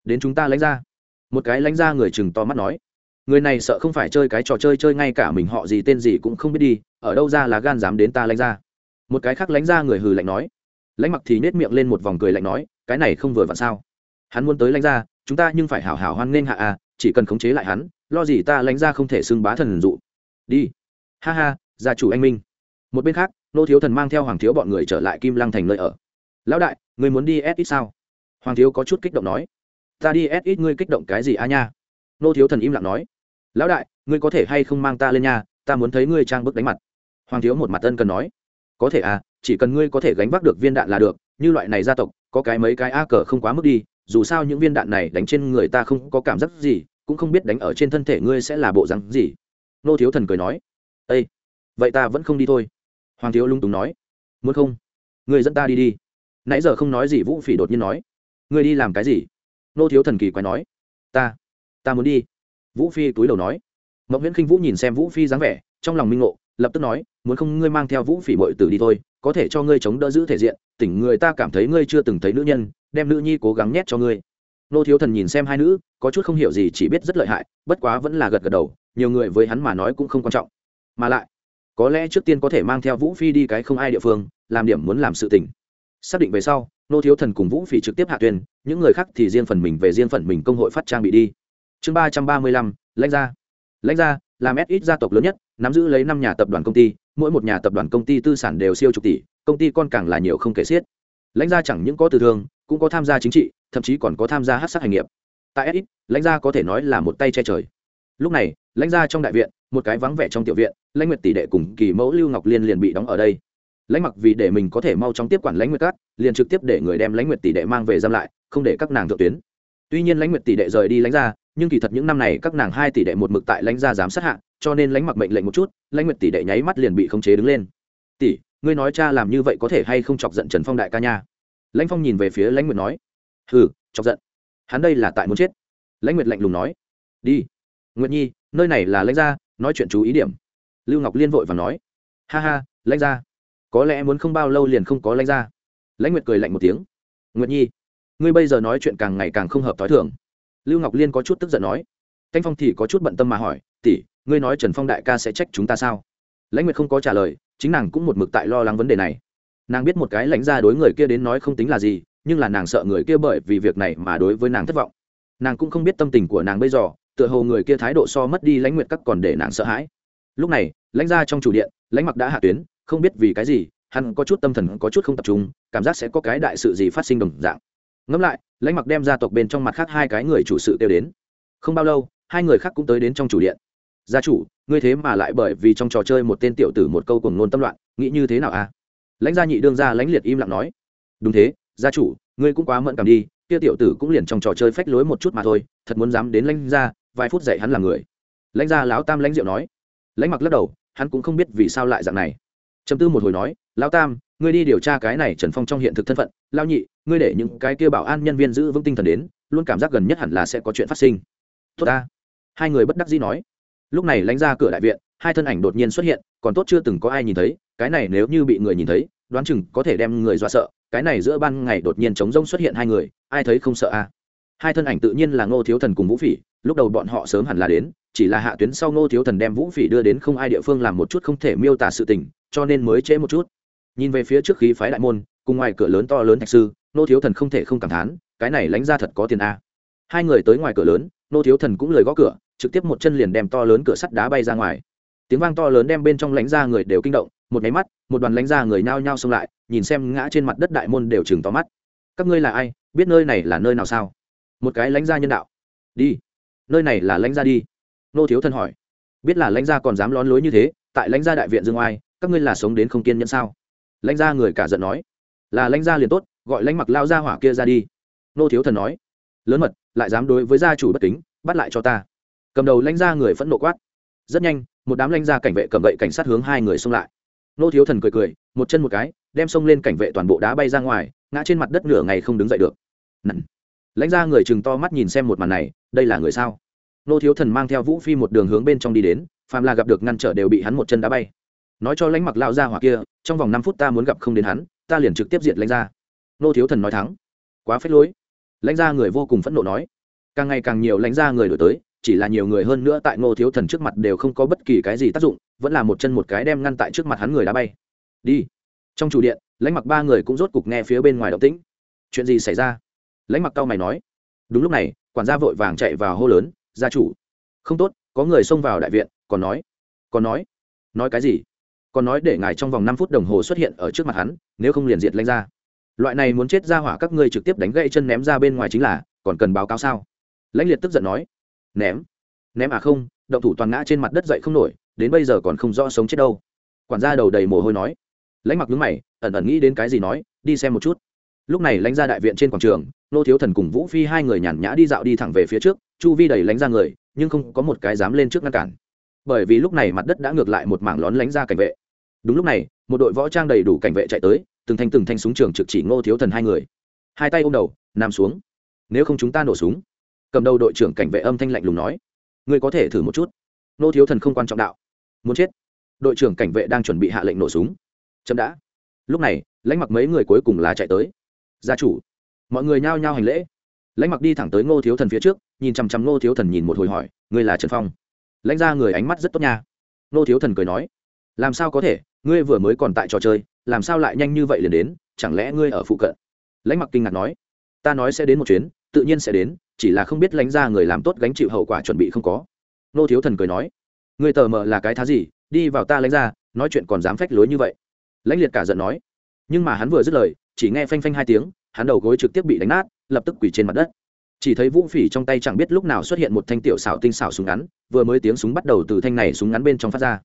đến chúng ta lánh ra một cái lánh ra người chừng to mắt nói. Người này sợ không phải chơi cái trò chơi chơi ngay cả mình họ gì tên gì cũng không biết đi, ở đâu ra là gan dám đến ta lánh ra một cái khác lánh ra người hừ lạnh nói. Lãnh mặc thì nết miệng lên một vòng cười lạnh nói, cái này không vừa vặn sao? Hắn muốn tới lãnh ra chúng ta nhưng phải hảo hảo hoan nghênh hạ à chỉ cần khống chế lại hắn, lo gì ta lánh ra không thể xưng bá thần dụ. Đi. Ha ha, gia chủ anh minh. Một bên khác, nô thiếu thần mang theo hoàng thiếu bọn người trở lại kim lăng thành nơi ở. Lão đại người muốn đi s ít sao? Hoàng thiếu có chút kích động nói. Ta đi s ít ngươi kích động cái gì a nha? Nô thiếu thần im lặng nói. Lão đại, ngươi có thể hay không mang ta lên nha, ta muốn thấy ngươi trang bức đánh mặt. Hoàng thiếu một mặt ân cần nói. Có thể à chỉ cần ngươi có thể gánh vác được viên đạn là được, như loại này gia tộc, có cái mấy cái a cờ không quá mức đi dù sao những viên đạn này đánh trên người ta không có cảm giác gì, cũng không biết đánh ở trên thân thể ngươi sẽ là bộ rắn gì. Nô thiếu thần cười nói. Â vậy ta vẫn không đi thôi. Hoàng thiếu lung túng nói. Muốn không? Người dẫn ta đi đi. Nãy giờ không nói gì vũ phỉ đột nhiên nói. Người đi làm cái gì? Nô thiếu thần kỳ quay nói. Ta ta muốn đi. Vũ phi túi đầu nói. Mộng viễn khinh vũ nhìn xem vũ phi dáng vẻ, trong lòng minh ngộ, lập tức nói, muốn không ngươi mang theo vũ phỉ bội tử đi thôi, có thể cho ngươi chống đỡ giữ thể diện, tỉnh người ta cảm thấy ngươi chưa từng thấy nữ nhân đem nữ nhi cố gắng nhét cho ngươi. Nô thiếu thần nhìn xem hai nữ, có chút không hiểu gì, chỉ biết rất lợi hại, bất quá vẫn là gật gật đầu, nhiều người với hắn mà nói cũng không quan trọng. Mà lại, có lẽ trước tiên có thể mang theo vũ phi đi cái không ai địa phương, làm điểm muốn làm sự tình. Xác định về sau, nô thiếu thần cùng vũ phi trực tiếp hạ tuyên, những người khác thì riêng phần mình về riêng phần mình công hội phát trang bị đi. Chương ba trăm ba mươi lăm, lãnh gia. Lãnh gia, làm s ít gia tộc lớn nhất, nắm giữ lấy năm nhà tập đoàn công ty, mỗi một nhà tập đoàn công ty tư sản đều siêu chục tỷ, công ty con càng là nhiều không kể xiết. Lãnh gia chẳng những có từ thương cũng có tham gia chính trị thậm chí còn có tham gia hát sát hành nghiệp. Tại s ít lãnh gia có thể nói là một tay che trời. Lúc này lãnh gia trong đại viện một cái vắng vẻ trong tiểu viện lãnh nguyệt tỷ đệ cùng kỳ mẫu lưu ngọc liên liền bị đóng ở đây. Lãnh mặc vì để mình có thể mau chóng tiếp quản lãnh nguyệt cát, liền trực tiếp để người đem lãnh nguyệt tỷ đệ mang về giam lại không để các nàng thượng tuyến. Tuy nhiên lãnh nguyệt tỷ đệ rời đi lãnh gia, nhưng kỳ thật những năm này các nàng hai tỷ đệ một mực tại lãnh gia giám sát hạ cho nên lãnh mặc mệnh lệnh một chút lãnh nguyệt tỷ đệ nháy mắt liền bị khống chế đứng lên. Tỷ ngươi nói cha làm như vậy có thể hay không chọc giận trần phong đại ca nha? Lãnh phong nhìn về phía lãnh nguyệt nói, hừ, chọc giận. Hắn đây là tại muốn chết. Lãnh nguyệt lạnh lùng nói, đi. Nguyệt nhi, nơi này là lãnh gia, nói chuyện chú ý điểm. Lưu ngọc liên vội và nói, ha ha, lãnh gia. Có lẽ muốn không bao lâu liền không có lãnh gia. Lãnh nguyệt cười lạnh một tiếng, nguyệt nhi, ngươi bây giờ nói chuyện càng ngày càng không hợp t h o i thường. Lưu ngọc liên có chút tức giận nói canh phong thì có chút bận tâm mà hỏi, tỷ, ngươi nói trần phong đại ca sẽ trách chúng ta sao? Lãnh nguyệt không có trả lời, chính nàng cũng một mực tại lo lắng vấn đề này nàng biết một cái lãnh gia đối người kia đến nói không tính là gì, nhưng là nàng sợ người kia bởi vì việc này mà đối với nàng thất vọng. Nàng cũng không biết tâm tình của nàng bây giờ, tựa hồ người kia thái độ so mất đi lãnh nguyện các còn để nàng sợ hãi. Lúc này, lãnh ra trong chủ điện, lãnh mặc đã hạ tuyến, không biết vì cái gì, hắn có chút tâm thần có chút không tập trung, cảm giác sẽ có cái đại sự gì phát sinh đồng dạng. Ngẫm lại, lãnh mặc đem gia tộc bên trong mặt khác hai cái người chủ sự kêu đến. Không bao lâu, hai người khác cũng tới đến trong chủ điện. Gia chủ, ngươi thế mà lại bởi vì trong trò chơi một tên tiểu tử một câu cùng nôn tâm loạn, nghĩ như thế nào a à? Lãnh gia nhị đương gia lãnh liệt im lặng nói. Đúng thế, gia chủ, ngươi cũng quá mẫn cảm đi, kia tiểu tử cũng liền trong trò chơi phách lối một chút mà thôi, thật muốn dám đến lãnh gia, vài phút dạy hắn là người. Lãnh gia lão tam lãnh diệu nói. Lãnh mặc lắc đầu, hắn cũng không biết vì sao lại dạng này. Chấm tư một hồi nói, lão tam, ngươi đi điều tra cái này trần phong trong hiện thực thân phận. Lao nhị, ngươi để những cái kia bảo an nhân viên giữ vững tinh thần đến, luôn cảm giác gần nhất hẳn là sẽ có chuyện phát sinh. Tốt ta. Hai người bất đắc dĩ nói. Lúc này lãnh ra cửa đại viện hai thân ảnh đột nhiên xuất hiện, còn tốt chưa từng có ai nhìn thấy, cái này nếu như bị người nhìn thấy, đoán chừng có thể đem người dọa sợ, cái này giữa ban ngày đột nhiên chống rông xuất hiện hai người, ai thấy không sợ a à? hai thân ảnh tự nhiên là ngô thiếu thần cùng vũ phỉ, lúc đầu bọn họ sớm hẳn là đến, chỉ là hạ tuyến sau ngô thiếu thần đem vũ phỉ đưa đến không ai địa phương làm một chút không thể miêu tả sự tình, cho nên mới trễ một chút. Nhìn về phía trước khí phái đại môn, cùng ngoài cửa lớn to lớn thạch sư, ngô thiếu thần không thể không cảm thán, cái này lánh ra thật có tiền a hai người tới ngoài cửa lớn, ngô thiếu thần cũng lời gõ cửa, trực tiếp một chân liền đem to lớn cửa sắt đá bay ra ngoài tiếng vang to lớn đem bên trong lánh ra người đều kinh động, một máy mắt, một đoàn lánh ra người nao nhao xông lại, nhìn xem ngã trên mặt đất đại môn đều chừng to mắt. Các ngươi là ai? Biết nơi này là nơi nào sao? Một cái lãnh gia nhân đạo. Đi. Nơi này là lãnh gia đi. Nô thiếu thân hỏi. Biết là lãnh gia còn dám lón lối như thế, tại lãnh gia đại viện dương oai, các ngươi là sống đến không kiên nhẫn sao? Lãnh gia người cả giận nói. Là lãnh gia liền tốt, gọi lãnh mặc lao ra hỏa kia ra đi. Nô thiếu thần nói. Lớn mật, lại dám đối với gia chủ bất kính, bắt lại cho ta. Cầm đầu lãnh gia người phẫn nộ quát rất nhanh, một đám lãnh gia cảnh vệ cầm gậy cảnh sát hướng hai người xông lại. Nô thiếu thần cười cười, một chân một cái, đem xông lên cảnh vệ toàn bộ đá bay ra ngoài, ngã trên mặt đất nửa ngày không đứng dậy được. Nặng lãnh ra người chừng to mắt nhìn xem một màn này, đây là người sao? Nô thiếu thần mang theo vũ phi một đường hướng bên trong đi đến, phàm là gặp được ngăn trở đều bị hắn một chân đá bay. Nói cho lãnh mặc lao ra hoặc kia, trong vòng năm phút ta muốn gặp không đến hắn, ta liền trực tiếp diệt lãnh ra nô thiếu thần nói thắng quá phết lối. Lãnh ra người vô cùng phẫn nộ nói. Càng ngày càng nhiều lãnh ra người đổi tới chỉ là nhiều người hơn nữa tại ngô thiếu thần trước mặt đều không có bất kỳ cái gì tác dụng, vẫn là một chân một cái đem ngăn tại trước mặt hắn người đá bay. Đi. Trong chủ điện, lãnh mặc ba người cũng rốt cục nghe phía bên ngoài động tĩnh. Chuyện gì xảy ra? Lãnh mặc cao mày nói. Đúng lúc này, quản gia vội vàng chạy vào hô lớn, gia chủ. Không tốt, có người xông vào đại viện, còn nói. Còn nói? Nói cái gì? Còn nói để ngài trong vòng năm phút đồng hồ xuất hiện ở trước mặt hắn, nếu không liền diệt lãnh ra loại này muốn chết ra hỏa các ngươi trực tiếp đánh gãy chân ném ra bên ngoài chính là, còn cần báo cáo sao? Lãnh liệt tức giận nói ném. Ném à không, động thủ toàn ngã trên mặt đất dậy không nổi, đến bây giờ còn không rõ sống chết đâu. Quản gia đầu đầy mồ hôi nói. Lãnh mặc đứng mày, ẩn ẩn nghĩ đến cái gì nói, đi xem một chút. Lúc này lãnh ra đại viện trên quảng trường, nô thiếu thần cùng vũ phi hai người nhàn nhã đi dạo đi thẳng về phía trước, chu vi đầy lãnh ra người, nhưng không có một cái dám lên trước ngăn cản. Bởi vì lúc này mặt đất đã ngược lại một mảng lón lánh ra cảnh vệ. Đúng lúc này, một đội võ trang đầy đủ cảnh vệ chạy tới, từng thanh từng thanh súng trường trực chỉ ngô thiếu thần hai người. Hai tay ôm đầu, nằm xuống. Nếu không chúng ta nổ súng cầm đầu đội trưởng cảnh vệ âm thanh lạnh lùng nói, ngươi có thể thử một chút. Ngô thiếu thần không quan trọng đạo. Muốn chết. Đội trưởng cảnh vệ đang chuẩn bị hạ lệnh nổ súng. Chậm đã. Lúc này, lãnh mặc mấy người cuối cùng là chạy tới. Gia chủ. Mọi người nhao nhao hành lễ. Lãnh mặc đi thẳng tới ngô thiếu thần phía trước, nhìn chằm chằm ngô thiếu thần nhìn một hồi hỏi, ngươi là trần phong? Lãnh ra người ánh mắt rất tốt nha. Ngô thiếu thần cười nói, làm sao có thể? Ngươi vừa mới còn tại trò chơi, làm sao lại nhanh như vậy liền đến? Chẳng lẽ ngươi ở phụ cận? Lãnh mặc kinh ngạc nói, ta nói sẽ đến một chuyến, tự nhiên sẽ đến chỉ là không biết lãnh ra người làm tốt gánh chịu hậu quả chuẩn bị không có. Nô thiếu thần cười nói người tờ mờ là cái thá gì? Đi vào ta lãnh ra, nói chuyện còn dám phách lối như vậy. Lãnh liệt cả giận nói, nhưng mà hắn vừa dứt lời, chỉ nghe phanh phanh hai tiếng, hắn đầu gối trực tiếp bị đánh nát, lập tức quỳ trên mặt đất. Chỉ thấy vũ phỉ trong tay chẳng biết lúc nào xuất hiện một thanh tiểu xảo tinh xảo súng ngắn, vừa mới tiếng súng bắt đầu từ thanh này súng ngắn bên trong phát ra.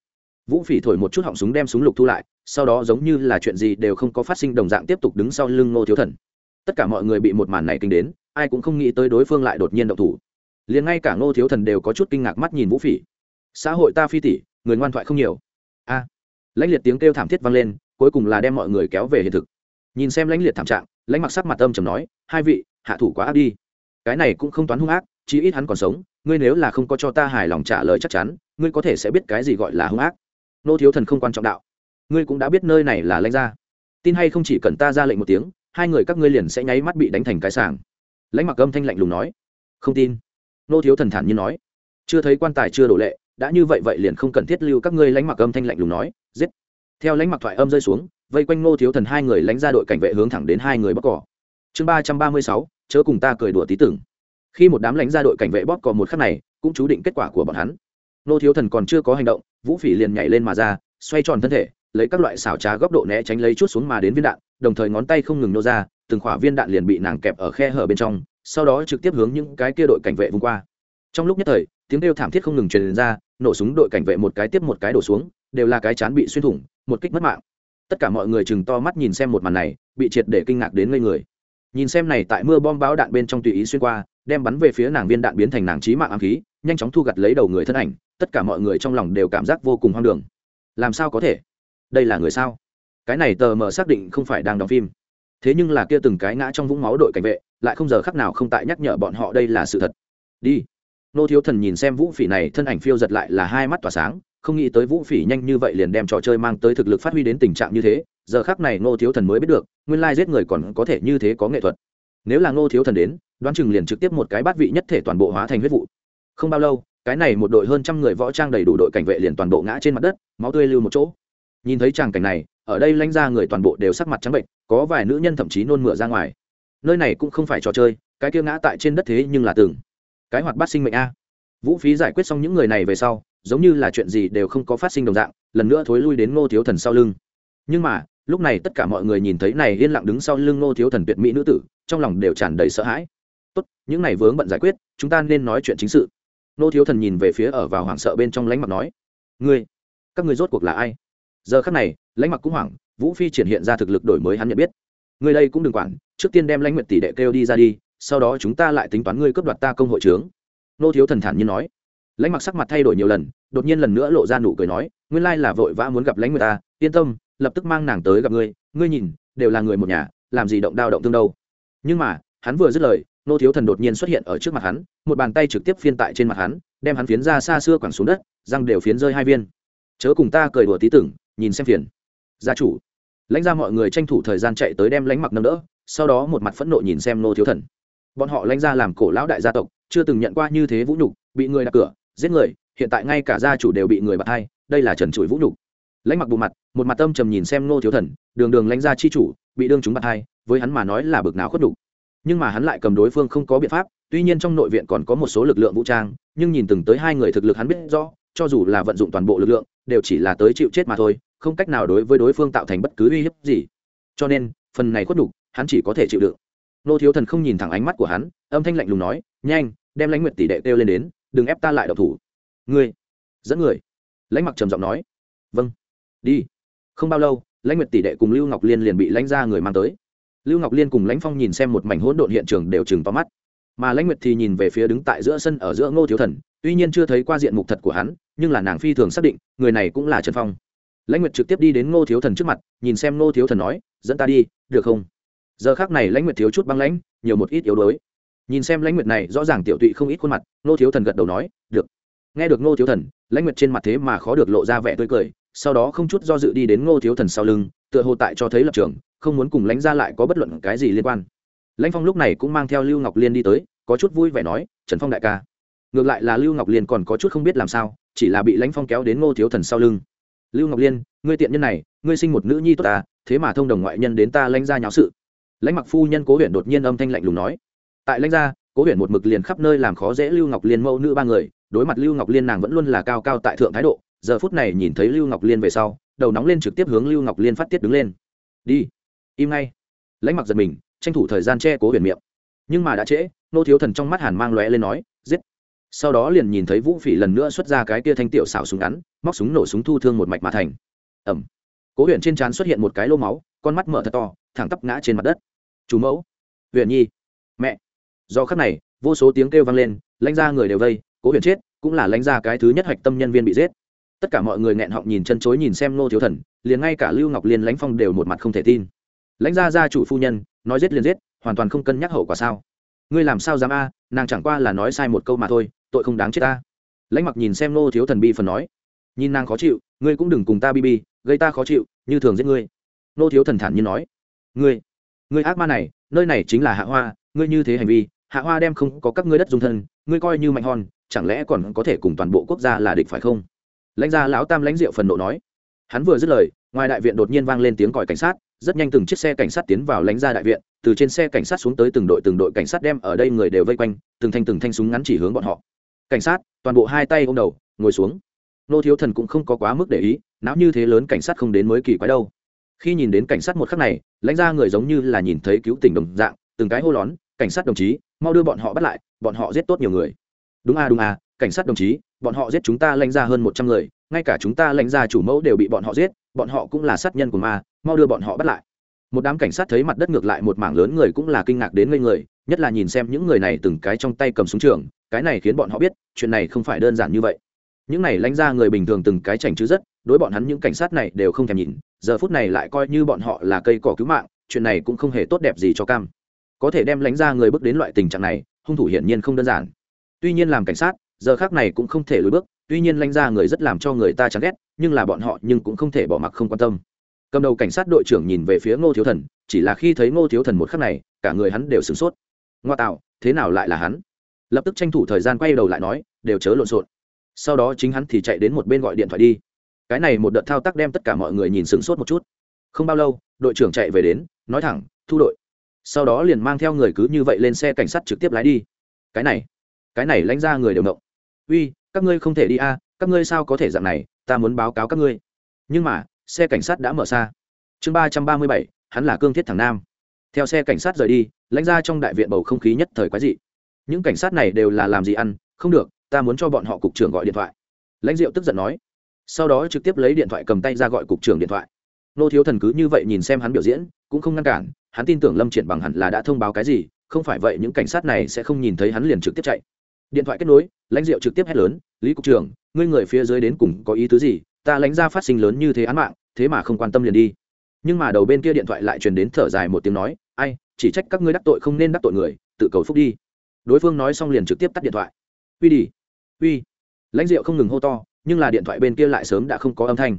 Vũ phỉ thổi một chút họng súng đem súng lục thu lại, sau đó giống như là chuyện gì đều không có phát sinh đồng dạng tiếp tục đứng sau lưng ngô thiếu thần. Tất cả mọi người bị một màn này kinh đến ai cũng không nghĩ tới đối phương lại đột nhiên động thủ. Liền ngay cả ngô thiếu thần đều có chút kinh ngạc mắt nhìn vũ phỉ. Xã hội ta phi tỷ, người ngoan thoại không nhiều. A. À, lãnh liệt tiếng kêu thảm thiết vang lên, cuối cùng là đem mọi người kéo về hiện thực. Nhìn xem lãnh liệt thảm trạng, lãnh mặc sắc mặt âm trầm nói, hai vị, hạ thủ quá ác đi. Cái này cũng không toán hung ác, chí ít hắn còn sống, ngươi nếu là không có cho ta hài lòng trả lời chắc chắn, ngươi có thể sẽ biết cái gì gọi là hung ác. Nô thiếu thần không quan trọng đạo. Ngươi cũng đã biết nơi này là lãnh gia. Tin hay không chỉ cần ta ra lệnh một tiếng, hai người các ngươi liền sẽ nháy mắt bị đánh thành cái sàng lãnh mặc âm thanh lạnh lùng nói, không tin. Nô thiếu thần thản như nói, chưa thấy quan tài, chưa đổ lệ, đã như vậy vậy liền không cần thiết lưu các ngươi. Lãnh mặc âm thanh lạnh lùng nói, giết. Theo lãnh mặc thoại âm rơi xuống, vây quanh nô thiếu thần hai người lãnh ra đội cảnh vệ hướng thẳng đến hai người bóc cỏ chương ba trăm ba mươi sáu, chớ cùng ta cười đùa tí tưởng. Khi một đám lãnh ra đội cảnh vệ bóp cỏ một khắc này, cũng chú định kết quả của bọn hắn. Nô thiếu thần còn chưa có hành động, vũ phỉ liền nhảy lên mà ra, xoay tròn thân thể lấy các loại xảo trá góc độ né tránh lấy chút xuống mà đến viên đạn, đồng thời ngón tay không ngừng nô ra, từng khỏa viên đạn liền bị nàng kẹp ở khe hở bên trong, sau đó trực tiếp hướng những cái kia đội cảnh vệ vung qua. Trong lúc nhất thời, tiếng kêu thảm thiết không ngừng truyền ra, nổ súng đội cảnh vệ một cái tiếp một cái đổ xuống, đều là cái chán bị xuyên thủng, một kích mất mạng. Tất cả mọi người chừng to mắt nhìn xem một màn này, bị triệt để kinh ngạc đến ngây người. Nhìn xem này tại mưa bom báo đạn bên trong tùy ý xuyên qua, đem bắn về phía nàng viên đạn biến thành nàng trí mạng ám khí, nhanh chóng thu gặt lấy đầu người thân ảnh, tất cả mọi người trong lòng đều cảm giác vô cùng hoang đường. Làm sao có thể? Đây là người sao? Cái này tờ mờ xác định không phải đang đóng phim. Thế nhưng là kia từng cái ngã trong vũng máu đội cảnh vệ, lại không giờ khắc nào không tại nhắc nhở bọn họ đây là sự thật. Đi. Nô thiếu thần nhìn xem vũ phỉ này, thân ảnh phiêu giật lại là hai mắt tỏa sáng, không nghĩ tới vũ phỉ nhanh như vậy liền đem trò chơi mang tới thực lực phát huy đến tình trạng như thế, giờ khác này ngô thiếu thần mới biết được, nguyên lai giết người còn có thể như thế có nghệ thuật. Nếu là ngô thiếu thần đến, đoán chừng liền trực tiếp một cái bát vị nhất thể toàn bộ hóa thành huyết vụ. Không bao lâu, cái này một đội hơn trăm người võ trang đầy đủ đội cảnh vệ liền toàn bộ ngã trên mặt đất, máu tươi lưu một chỗ nhìn thấy tràng cảnh này, ở đây lanh ra người toàn bộ đều sắc mặt trắng bệnh, có vài nữ nhân thậm chí nôn mửa ra ngoài. Nơi này cũng không phải trò chơi, cái kia ngã tại trên đất thế nhưng là từng cái hoạt bát sinh mệnh a. Vũ phí giải quyết xong những người này về sau, giống như là chuyện gì đều không có phát sinh đồng dạng, lần nữa thối lui đến ngô thiếu thần sau lưng. Nhưng mà, lúc này tất cả mọi người nhìn thấy này yên lặng đứng sau lưng ngô thiếu thần tuyệt mỹ nữ tử, trong lòng đều tràn đầy sợ hãi. Tốt, những này vướng bận giải quyết, chúng ta nên nói chuyện chính sự. Ngô thiếu thần nhìn về phía ở vào hoảng sợ bên trong lãnh mặc nói. Ngươi, các ngươi rốt cuộc là ai? Giờ khắc này, lãnh mặc cũng hoảng, vũ phi triển hiện ra thực lực đổi mới hắn nhận biết. Người đây cũng đừng quản, trước tiên đem lãnh nguyện tỷ đệ kêu đi ra đi, sau đó chúng ta lại tính toán ngươi cướp đoạt ta công hội trướng. Nô thiếu thần thản nhiên nói. Lãnh mặc sắc mặt thay đổi nhiều lần, đột nhiên lần nữa lộ ra nụ cười nói, nguyên lai là vội vã muốn gặp lãnh người ta, yên tâm, lập tức mang nàng tới gặp ngươi ngươi nhìn, đều là người một nhà, làm gì động đao động tương đâu. Nhưng mà, hắn vừa dứt lời, nô thiếu thần đột nhiên xuất hiện ở trước mặt hắn, một bàn tay trực tiếp phiên tại trên mặt hắn, đem hắn phiến ra xa xưa quẳng xuống đất, răng đều phiến rơi hai viên. Chớ cùng ta cười đùa tí tưởng nhìn xem phiền. Gia chủ. Lãnh ra mọi người tranh thủ thời gian chạy tới đem lãnh mặc nâng đỡ, sau đó một mặt phẫn nộ nhìn xem nô thiếu thần. Bọn họ lãnh ra làm cổ lão đại gia tộc, chưa từng nhận qua như thế vũ nhục, bị người đặt cửa, giết người, hiện tại ngay cả gia chủ đều bị người bạc hai, đây là trần trụi vũ nhục. Lãnh mặc bộ mặt, một mặt tâm trầm nhìn xem nô thiếu thần, đường đường lãnh ra chi chủ, bị đương chúng bạc hai, với hắn mà nói là bực nào khuất đủ nhưng mà hắn lại cầm đối phương không có biện pháp, tuy nhiên trong nội viện còn có một số lực lượng vũ trang, nhưng nhìn từng tới hai người thực lực hắn biết rõ, cho dù là vận dụng toàn bộ lực lượng, đều chỉ là tới chịu chết mà thôi không cách nào đối với đối phương tạo thành bất cứ uy hiếp gì. Cho nên, phần này khuất đủ hắn chỉ có thể chịu đựng. Nô thiếu thần không nhìn thẳng ánh mắt của hắn, âm thanh lạnh lùng nói, nhanh, đem lãnh nguyệt tỷ đệ kêu lên đến, đừng ép ta lại độc thủ. Ngươi, dẫn người. Lãnh mặc trầm giọng nói. Vâng đi. Không bao lâu, lãnh nguyệt tỷ đệ cùng lưu ngọc liên liền bị lãnh ra người mang tới. Lưu ngọc liên cùng lãnh phong nhìn xem một mảnh hỗn độn hiện trường đều chừng to mắt. Mà lãnh nguyệt thì nhìn về phía đứng tại giữa sân ở giữa ngô thiếu thần, tuy nhiên chưa thấy qua diện mục thật của hắn, nhưng là nàng phi thường xác định, người này cũng là trần phong lãnh nguyệt trực tiếp đi đến ngô thiếu thần trước mặt, nhìn xem ngô thiếu thần nói, dẫn ta đi, được không? Giờ khác này lãnh nguyệt thiếu chút băng lãnh, nhiều một ít yếu đuối. Nhìn xem lãnh nguyệt này, rõ ràng tiểu tụy không ít khuôn mặt, ngô thiếu thần gật đầu nói, được. Nghe được ngô thiếu thần, lãnh nguyệt trên mặt thế mà khó được lộ ra vẻ tươi cười, sau đó không chút do dự đi đến ngô thiếu thần sau lưng, tựa hồ tại cho thấy lập trường, không muốn cùng lãnh ra lại có bất luận cái gì liên quan. Lãnh phong lúc này cũng mang theo lưu ngọc liên đi tới, có chút vui vẻ nói, trần phong đại ca. Ngược lại là lưu ngọc liên còn có chút không biết làm sao, chỉ là bị lãnh phong kéo đến ngô thiếu thần sau lưng lưu ngọc liên, ngươi tiện nhân này, ngươi sinh một nữ nhi tốt ta, thế mà thông đồng ngoại nhân đến ta lãnh ra nháo sự. Lãnh mặc phu nhân cố huyện đột nhiên âm thanh lạnh lùng nói. Tại lãnh gia, cố huyện một mực liền khắp nơi làm khó dễ lưu ngọc liên mẫu nữ ba người, đối mặt lưu ngọc liên nàng vẫn luôn là cao cao tại thượng thái độ, giờ phút này nhìn thấy lưu ngọc liên về sau, đầu nóng lên trực tiếp hướng lưu ngọc liên phát tiết đứng lên. Đi, im ngay. Lãnh mặc giật mình, tranh thủ thời gian che cố huyền miệng. Nhưng mà đã trễ, nô thiếu thần trong mắt hàn mang lóe lên nói sau đó liền nhìn thấy vũ phỉ lần nữa xuất ra cái kia thanh tiểu xảo súng ngắn, móc súng nổ súng thu thương một mạch mà thành. Ẩm cố huyện trên trán xuất hiện một cái lô máu, con mắt mở thật to, thẳng tắp ngã trên mặt đất. Chủ mẫu. Huyện nhi. Mẹ. Do khắc này, vô số tiếng kêu vang lên, lãnh ra người đều vây, cố huyện chết, cũng là lãnh ra cái thứ nhất hạch tâm nhân viên bị giết. Tất cả mọi người nghẹn họng nhìn chân chối nhìn xem nô thiếu thần, liền ngay cả lưu ngọc liên, lãnh phong đều một mặt không thể tin. Lãnh gia gia chủ phu nhân, nói giết liền giết, hoàn toàn không cân nhắc hậu quả sao? Ngươi làm sao dám a, nàng chẳng qua là nói sai một câu mà thôi tội không đáng chết ta. Lãnh mặc nhìn xem nô thiếu thần bi phần nói, nhìn nàng khó chịu, ngươi cũng đừng cùng ta bi bi, gây ta khó chịu, như thường giết ngươi. Nô thiếu thần thản nhiên nói, ngươi ngươi ác ma này, nơi này chính là hạ hoa, ngươi như thế hành vi, hạ hoa đem không có các ngươi đất dung thân, ngươi coi như mạnh hòn, chẳng lẽ còn có thể cùng toàn bộ quốc gia là địch phải không? Lãnh gia lão tam lãnh diệu phần nộ nói, hắn vừa dứt lời, ngoài đại viện đột nhiên vang lên tiếng còi cảnh sát, rất nhanh từng chiếc xe cảnh sát tiến vào lãnh gia đại viện, từ trên xe cảnh sát xuống tới từng đội từng đội cảnh sát đem ở đây người đều vây quanh, từng thanh từng thanh súng ngắn chỉ hướng bọn họ cảnh sát, toàn bộ hai tay ôm đầu, ngồi xuống. Nô thiếu thần cũng không có quá mức để ý não như thế lớn cảnh sát không đến mới kỳ quái đâu. Khi nhìn đến cảnh sát một khắc này, lãnh ra người giống như là nhìn thấy cứu tình đồng dạng, từng cái hô lón, cảnh sát đồng chí, mau đưa bọn họ bắt lại, bọn họ giết tốt nhiều người. Đúng à đúng à cảnh sát đồng chí, bọn họ giết chúng ta lãnh ra hơn một trăm người, ngay cả chúng ta lãnh ra chủ mẫu đều bị bọn họ giết, bọn họ cũng là sát nhân của ma, mau đưa bọn họ bắt lại. Một đám cảnh sát thấy mặt đất ngược lại một mảng lớn người cũng là kinh ngạc đến ngây người, nhất là nhìn xem những người này từng cái trong tay cầm súng trường cái này khiến bọn họ biết, chuyện này không phải đơn giản như vậy. Những này lánh ra người bình thường từng cái chảnh chứ rất, đối bọn hắn những cảnh sát này đều không thèm nhìn, giờ phút này lại coi như bọn họ là cây cỏ cứu mạng, chuyện này cũng không hề tốt đẹp gì cho cam. Có thể đem lánh ra người bước đến loại tình trạng này, hung thủ hiển nhiên không đơn giản. Tuy nhiên làm cảnh sát, giờ khác này cũng không thể lùi bước, tuy nhiên lánh ra người rất làm cho người ta chán ghét, nhưng là bọn họ nhưng cũng không thể bỏ mặc không quan tâm. Cầm đầu cảnh sát đội trưởng nhìn về phía ngô thiếu thần, chỉ là khi thấy ngô thiếu thần một khắc này, cả người hắn đều sửng sốt. Ngoa tạo, thế nào lại là hắn? Lập tức tranh thủ thời gian quay đầu lại nói, đều chớ lộn xộn. Sau đó chính hắn thì chạy đến một bên gọi điện thoại đi. Cái này một đợt thao tác đem tất cả mọi người nhìn sửng sốt một chút. Không bao lâu, đội trưởng chạy về đến, nói thẳng, thu đội. Sau đó liền mang theo người cứ như vậy lên xe cảnh sát trực tiếp lái đi. Cái này cái này lãnh ra người đều động. Uy, các ngươi không thể đi a, các ngươi sao có thể dạng này, ta muốn báo cáo các ngươi. Nhưng mà, xe cảnh sát đã mở xa. Chương ba trăm ba mươi bảy, hắn là cương thiết thằng nam. Theo xe cảnh sát rời đi, lãnh ra trong đại viện bầu không khí nhất thời quái dị những cảnh sát này đều là làm gì ăn? Không được, ta muốn cho bọn họ cục trưởng gọi điện thoại. Lãnh diệu tức giận nói. Sau đó trực tiếp lấy điện thoại cầm tay ra gọi cục trưởng điện thoại. Nô thiếu thần cứ như vậy nhìn xem hắn biểu diễn, cũng không ngăn cản, hắn tin tưởng lâm triển bằng hẳn là đã thông báo cái gì, không phải vậy những cảnh sát này sẽ không nhìn thấy hắn liền trực tiếp chạy. Điện thoại kết nối, lãnh diệu trực tiếp hét lớn, lý cục trưởng, ngươi người phía dưới đến cùng có ý tứ gì? Ta lãnh ra phát sinh lớn như thế án mạng, thế mà không quan tâm liền đi. Nhưng mà đầu bên kia điện thoại lại truyền đến thở dài một tiếng nói, ai, chỉ trách các ngươi đắc tội không nên đắc tội người, tự cầu phúc đi đối phương nói xong liền trực tiếp tắt điện thoại. Uy đi, uy. Lãnh diệu không ngừng hô to, nhưng là điện thoại bên kia lại sớm đã không có âm thanh.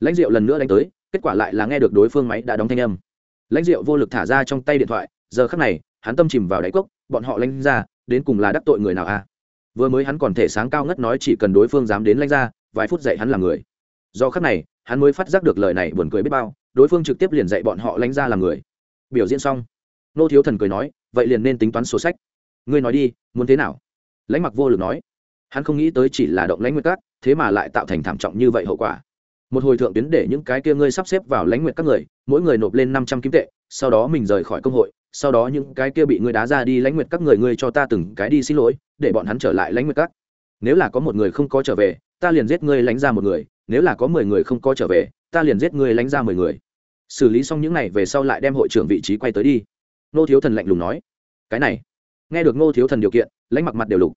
Lãnh diệu lần nữa đánh tới, kết quả lại là nghe được đối phương máy đã đóng thanh âm. Lãnh diệu vô lực thả ra trong tay điện thoại, giờ khắc này, hắn tâm chìm vào đáy cốc, bọn họ lãnh ra, đến cùng là đắc tội người nào à? Vừa mới hắn còn thể sáng cao ngất nói chỉ cần đối phương dám đến lãnh ra, vài phút dạy hắn là người. Do khắc này, hắn mới phát giác được lời này buồn cười biết bao, đối phương trực tiếp liền dạy bọn họ lãnh ra làm người. Biểu diễn xong, nô thiếu thần cười nói, vậy liền nên tính toán sổ sách ngươi nói đi, muốn thế nào? Lãnh mặc vô lực nói. Hắn không nghĩ tới chỉ là động lãnh nguyệt các, thế mà lại tạo thành thảm trọng như vậy hậu quả. Một hồi thượng tuyến để những cái kia ngươi sắp xếp vào lãnh nguyệt các người, mỗi người nộp lên năm trăm kim tệ, sau đó mình rời khỏi công hội, sau đó những cái kia bị ngươi đá ra đi lãnh nguyệt các người ngươi cho ta từng cái đi xin lỗi, để bọn hắn trở lại lãnh nguyệt các. Nếu là có một người không có trở về, ta liền giết ngươi lãnh ra một người, nếu là có mười người không có trở về, ta liền giết ngươi lãnh ra mười người. Xử lý xong những này về sau lại đem hội trưởng vị trí quay tới đi. Nô thiếu thần lạnh lùng nói. Cái này nghe được ngô thiếu thần điều kiện, lãnh mặc mặt đều lục.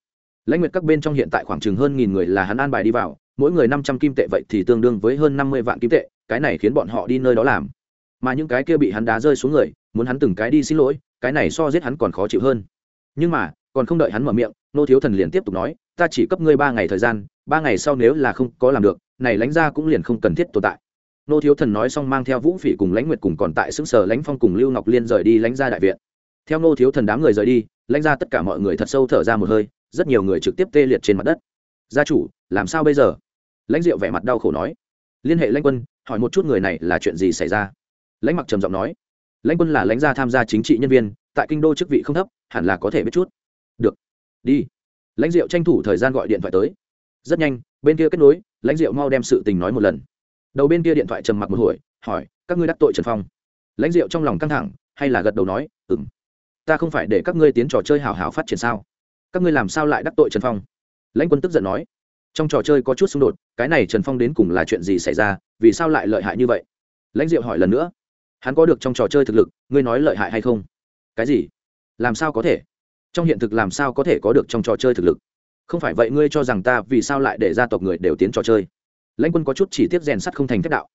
Lãnh nguyệt các bên trong hiện tại khoảng chừng hơn nghìn người là hắn an bài đi vào, mỗi người năm trăm kim tệ vậy thì tương đương với hơn năm mươi vạn kim tệ, cái này khiến bọn họ đi nơi đó làm. Mà những cái kia bị hắn đá rơi xuống người, muốn hắn từng cái đi xin lỗi, cái này so giết hắn còn khó chịu hơn. Nhưng mà, còn không đợi hắn mở miệng nô thiếu thần liền tiếp tục nói, ta chỉ cấp ngươi ba ngày thời gian, ba ngày sau nếu là không có làm được, này lãnh ra cũng liền không cần thiết tồn tại. Nô thiếu thần nói xong mang theo vũ phỉ cùng lãnh nguyệt cùng còn tại xứng sở lãnh phong cùng lưu ngọc liên rời đi lãnh ra đại viện. Theo nô thiếu thần đám người rời đi lãnh ra tất cả mọi người thật sâu thở ra một hơi, rất nhiều người trực tiếp tê liệt trên mặt đất. Gia chủ, làm sao bây giờ? Lãnh diệu vẻ mặt đau khổ nói. Liên hệ lãnh quân, hỏi một chút người này là chuyện gì xảy ra? Lãnh mặc trầm giọng nói. Lãnh quân là lãnh gia tham gia chính trị nhân viên, tại kinh đô chức vị không thấp, hẳn là có thể biết chút. Được, đi. Lãnh diệu tranh thủ thời gian gọi điện thoại tới. Rất nhanh, bên kia kết nối, lãnh diệu mau đem sự tình nói một lần. Đầu bên kia điện thoại trầm mặc một hồi, hỏi, các ngươi đắc tội trần phong? Lãnh diệu trong lòng căng thẳng, hay là gật đầu nói ừng ta không phải để các ngươi tiến trò chơi hào hào phát triển sao? Các ngươi làm sao lại đắc tội trần phong? Lãnh quân tức giận nói. Trong trò chơi có chút xung đột, cái này trần phong đến cùng là chuyện gì xảy ra, vì sao lại lợi hại như vậy? Lãnh diệu hỏi lần nữa. Hắn có được trong trò chơi thực lực, ngươi nói lợi hại hay không? Cái gì? Làm sao có thể? Trong hiện thực làm sao có thể có được trong trò chơi thực lực? Không phải vậy ngươi cho rằng ta vì sao lại để gia tộc người đều tiến trò chơi? Lãnh quân có chút chỉ tiếp rèn sắt không thành thép đạo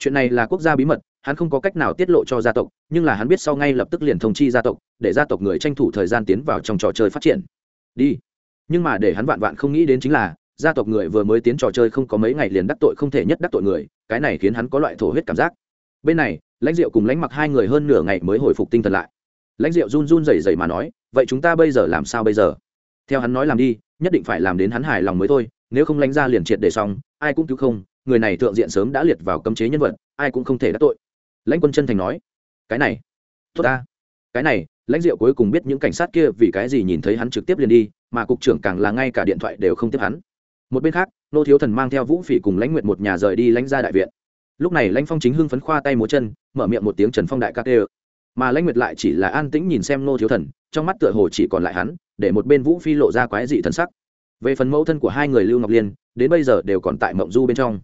chuyện này là quốc gia bí mật, hắn không có cách nào tiết lộ cho gia tộc, nhưng là hắn biết sau ngay lập tức liền thông chi gia tộc, để gia tộc người tranh thủ thời gian tiến vào trong trò chơi phát triển. Đi. Nhưng mà để hắn vạn vạn không nghĩ đến chính là, gia tộc người vừa mới tiến trò chơi không có mấy ngày liền đắc tội không thể nhất đắc tội người, cái này khiến hắn có loại thổ huyết cảm giác. Bên này, lãnh diệu cùng lãnh mặc hai người hơn nửa ngày mới hồi phục tinh thần lại. Lãnh diệu run run rẩy rẩy mà nói, vậy chúng ta bây giờ làm sao bây giờ? Theo hắn nói làm đi, nhất định phải làm đến hắn hài lòng mới thôi, nếu không lãnh ra liền triệt để xong, ai cũng cứu không người này thượng diện sớm đã liệt vào cấm chế nhân vật, ai cũng không thể đắc tội. Lãnh quân chân thành nói, cái này, tốt ta. Cái này, lãnh diệu cuối cùng biết những cảnh sát kia vì cái gì nhìn thấy hắn trực tiếp liền đi, mà cục trưởng càng là ngay cả điện thoại đều không tiếp hắn. Một bên khác, nô thiếu thần mang theo vũ phỉ cùng lãnh nguyện một nhà rời đi lãnh ra đại viện. Lúc này lãnh phong chính hưng phấn khoa tay múa chân, mở miệng một tiếng trần phong đại ca tê mà lãnh nguyệt lại chỉ là an tĩnh nhìn xem nô thiếu thần, trong mắt tựa hồ chỉ còn lại hắn, để một bên vũ phi lộ ra quái dị thần sắc. Về phần mẫu thân của hai người lưu ngọc liên, đến bây giờ đều còn tại mộng du bên trong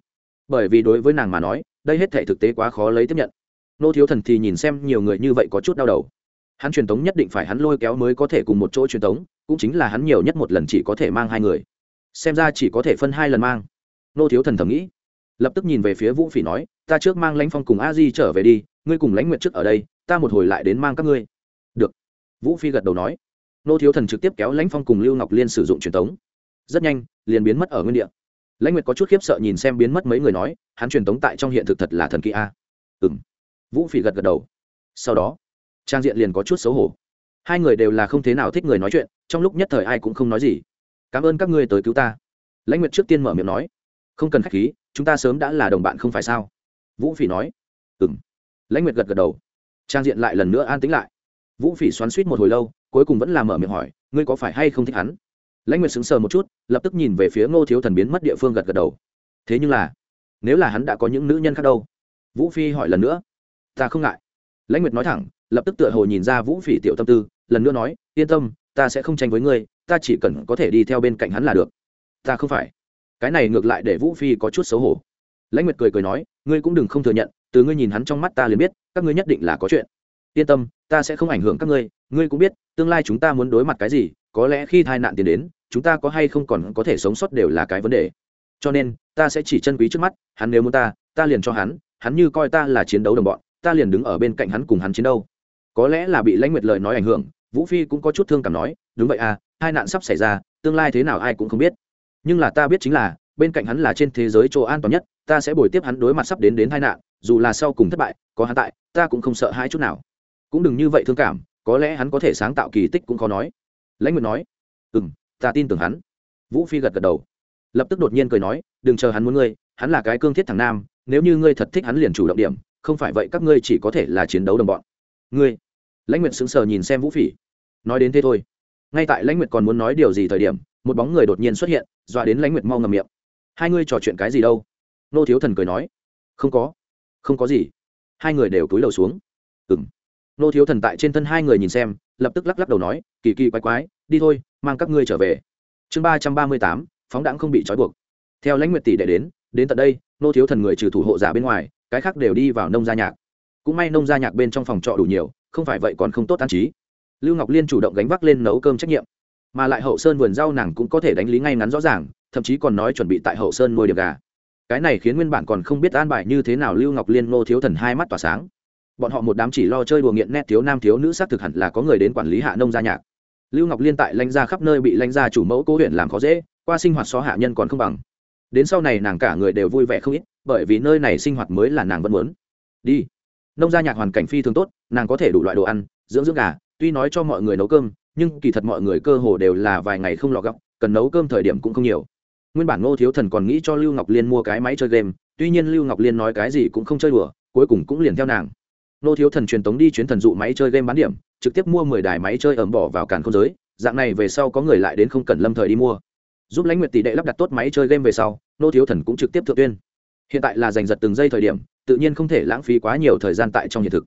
bởi vì đối với nàng mà nói, đây hết thể thực tế quá khó lấy tiếp nhận. Nô thiếu thần thì nhìn xem nhiều người như vậy có chút đau đầu. Hắn truyền tống nhất định phải hắn lôi kéo mới có thể cùng một chỗ truyền tống, cũng chính là hắn nhiều nhất một lần chỉ có thể mang hai người. Xem ra chỉ có thể phân hai lần mang. Nô thiếu thần thầm nghĩ. Lập tức nhìn về phía vũ phỉ nói, ta trước mang lãnh phong cùng a di trở về đi, ngươi cùng lãnh nguyện trước ở đây, ta một hồi lại đến mang các ngươi. Được. Vũ phi gật đầu nói. Nô thiếu thần trực tiếp kéo lãnh phong cùng lưu ngọc liên sử dụng truyền tống. Rất nhanh, liền biến mất ở nguyên địa lãnh nguyệt có chút khiếp sợ nhìn xem biến mất mấy người nói, hắn truyền tống tại trong hiện thực thật là thần kỳ a. Ừ m vũ phỉ gật gật đầu. Sau đó, trang diện liền có chút xấu hổ. Hai người đều là không thế nào thích người nói chuyện, trong lúc nhất thời ai cũng không nói gì. Cảm ơn các ngươi tới cứu ta. Lãnh nguyệt trước tiên mở miệng nói. Không cần k h á c h khí, chúng ta sớm đã là đồng bạn không phải sao? Vũ phỉ nói. Ừ m lãnh nguyệt gật gật đầu. Trang diện lại lần nữa an tĩnh lại. Vũ phỉ xoắn suýt một hồi lâu, cuối cùng vẫn là mở miệng hỏi, ngươi có phải hay không thích hắn? Lãnh nguyệt sững sờ một chút, lập tức nhìn về phía ngô thiếu thần biến mất địa phương gật gật đầu. Thế nhưng là, nếu là hắn đã có những nữ nhân khác đâu? Vũ phi hỏi lần nữa. Ta không ngại. Lãnh nguyệt nói thẳng, lập tức tựa hồ nhìn ra vũ phỉ tiểu tâm tư, lần nữa nói, yên tâm, ta sẽ không tranh với ngươi, ta chỉ cần có thể đi theo bên cạnh hắn là được. Ta không phải. Cái này ngược lại để vũ phi có chút xấu hổ. Lãnh nguyệt cười cười nói, ngươi cũng đừng không thừa nhận, từ ngươi nhìn hắn trong mắt ta liền biết, các ngươi nhất định là có chuyện. Yên tâm, ta sẽ không ảnh hưởng các ngươi ngươi cũng biết, tương lai chúng ta muốn đối mặt cái gì, có lẽ khi tai nạn tiến đến chúng ta có hay không còn có thể sống sót đều là cái vấn đề. Cho nên, ta sẽ chỉ chân quý trước mắt, hắn nếu muốn ta ta liền cho hắn hắn như coi ta là chiến đấu đồng bọn, ta liền đứng ở bên cạnh hắn cùng hắn chiến đấu có lẽ là bị lãnh nguyệt lời nói ảnh hưởng, vũ phi cũng có chút thương cảm nói, đúng vậy à hai nạn sắp xảy ra, tương lai thế nào ai cũng không biết. Nhưng là ta biết chính là, bên cạnh hắn là trên thế giới chỗ an toàn nhất, ta sẽ bồi tiếp hắn đối mặt sắp đến đến tai nạn, dù là sau cùng thất bại, có hắn tại, ta cũng không sợ hai chút nào. Cũng đừng như vậy thương cảm, có lẽ hắn có thể sáng tạo kỳ tích cũng khó nói. Lãnh nguyệt nói ừ m ta tin tưởng hắn. Vũ phi gật gật đầu. Lập tức đột nhiên cười nói, đừng chờ hắn muốn ngươi, hắn là cái cương thiết thằng nam, nếu như ngươi thật thích hắn liền chủ động điểm, không phải vậy các ngươi chỉ có thể là chiến đấu đồng bọn. Ngươi? Lãnh nguyệt sững sờ nhìn xem vũ phỉ nói đến thế thôi. Ngay tại lãnh nguyệt còn muốn nói điều gì thời điểm, một bóng người đột nhiên xuất hiện, dọa đến lãnh nguyệt mau ngầm miệng. Hai ngươi trò chuyện cái gì đâu? Nô thiếu thần cười nói. Không có không có gì. Hai người đều cúi đầu xuống. Ừng nô thiếu thần tại trên thân hai người nhìn xem, lập tức lắc lắc đầu nói, kỳ kỳ quái quái đi thôi, mang các ngươi trở về. Chương ba trăm ba mươi tám, phóng đãng không bị trói buộc. Theo lãnh nguyệt tỷ đệ đến đến tận đây, nô thiếu thần người trừ thủ hộ giả bên ngoài, cái khác đều đi vào nông gia nhạc. Cũng may nông gia nhạc bên trong phòng trọ đủ nhiều, không phải vậy còn không tốt an trí. Lưu ngọc liên chủ động gánh vác lên nấu cơm trách nhiệm. Mà lại hậu sơn vườn rau nàng cũng có thể đánh lý ngay ngắn rõ ràng, thậm chí còn nói chuẩn bị tại hậu sơn nuôi được gà. Cái này khiến nguyên bản còn không biết an bài như thế nào lưu ngọc liên nô thiếu thần hai mắt tỏa sáng. Bọn họ một đám chỉ lo chơi đùa nghiện nét thiếu nam thiếu nữ xác thực hẳn là có người đến quản lý hạ nông gia nhạc lưu ngọc liên tại lãnh gia khắp nơi bị lãnh gia chủ mẫu cố huyện làm khó dễ, qua sinh hoạt xó hạ nhân còn không bằng. Đến sau này nàng cả người đều vui vẻ không ít, bởi vì nơi này sinh hoạt mới là nàng vẫn muốn. Đi. Nông gia nhạc hoàn cảnh phi thường tốt, nàng có thể đủ loại đồ ăn, dưỡng dưỡng gà, tuy nói cho mọi người nấu cơm, nhưng kỳ thật mọi người cơ hồ đều là vài ngày không lọ gấp cần nấu cơm thời điểm cũng không nhiều. Nguyên bản ngô thiếu thần còn nghĩ cho lưu ngọc liên mua cái máy chơi game, tuy nhiên lưu ngọc liên nói cái gì cũng không chơi đùa, cuối cùng cũng liền theo nàng. Ngô thiếu thần truyền tống đi chuyến thần dụ máy chơi game bán điểm trực tiếp mua mười đài máy chơi ẩm bỏ vào càn không giới, dạng này về sau có người lại đến không cần lâm thời đi mua. Giúp lãnh nguyệt tỷ đệ lắp đặt tốt máy chơi game về sau, nô thiếu thần cũng trực tiếp thượng tuyên. Hiện tại là giành giật từng giây thời điểm, tự nhiên không thể lãng phí quá nhiều thời gian tại trong hiện thực.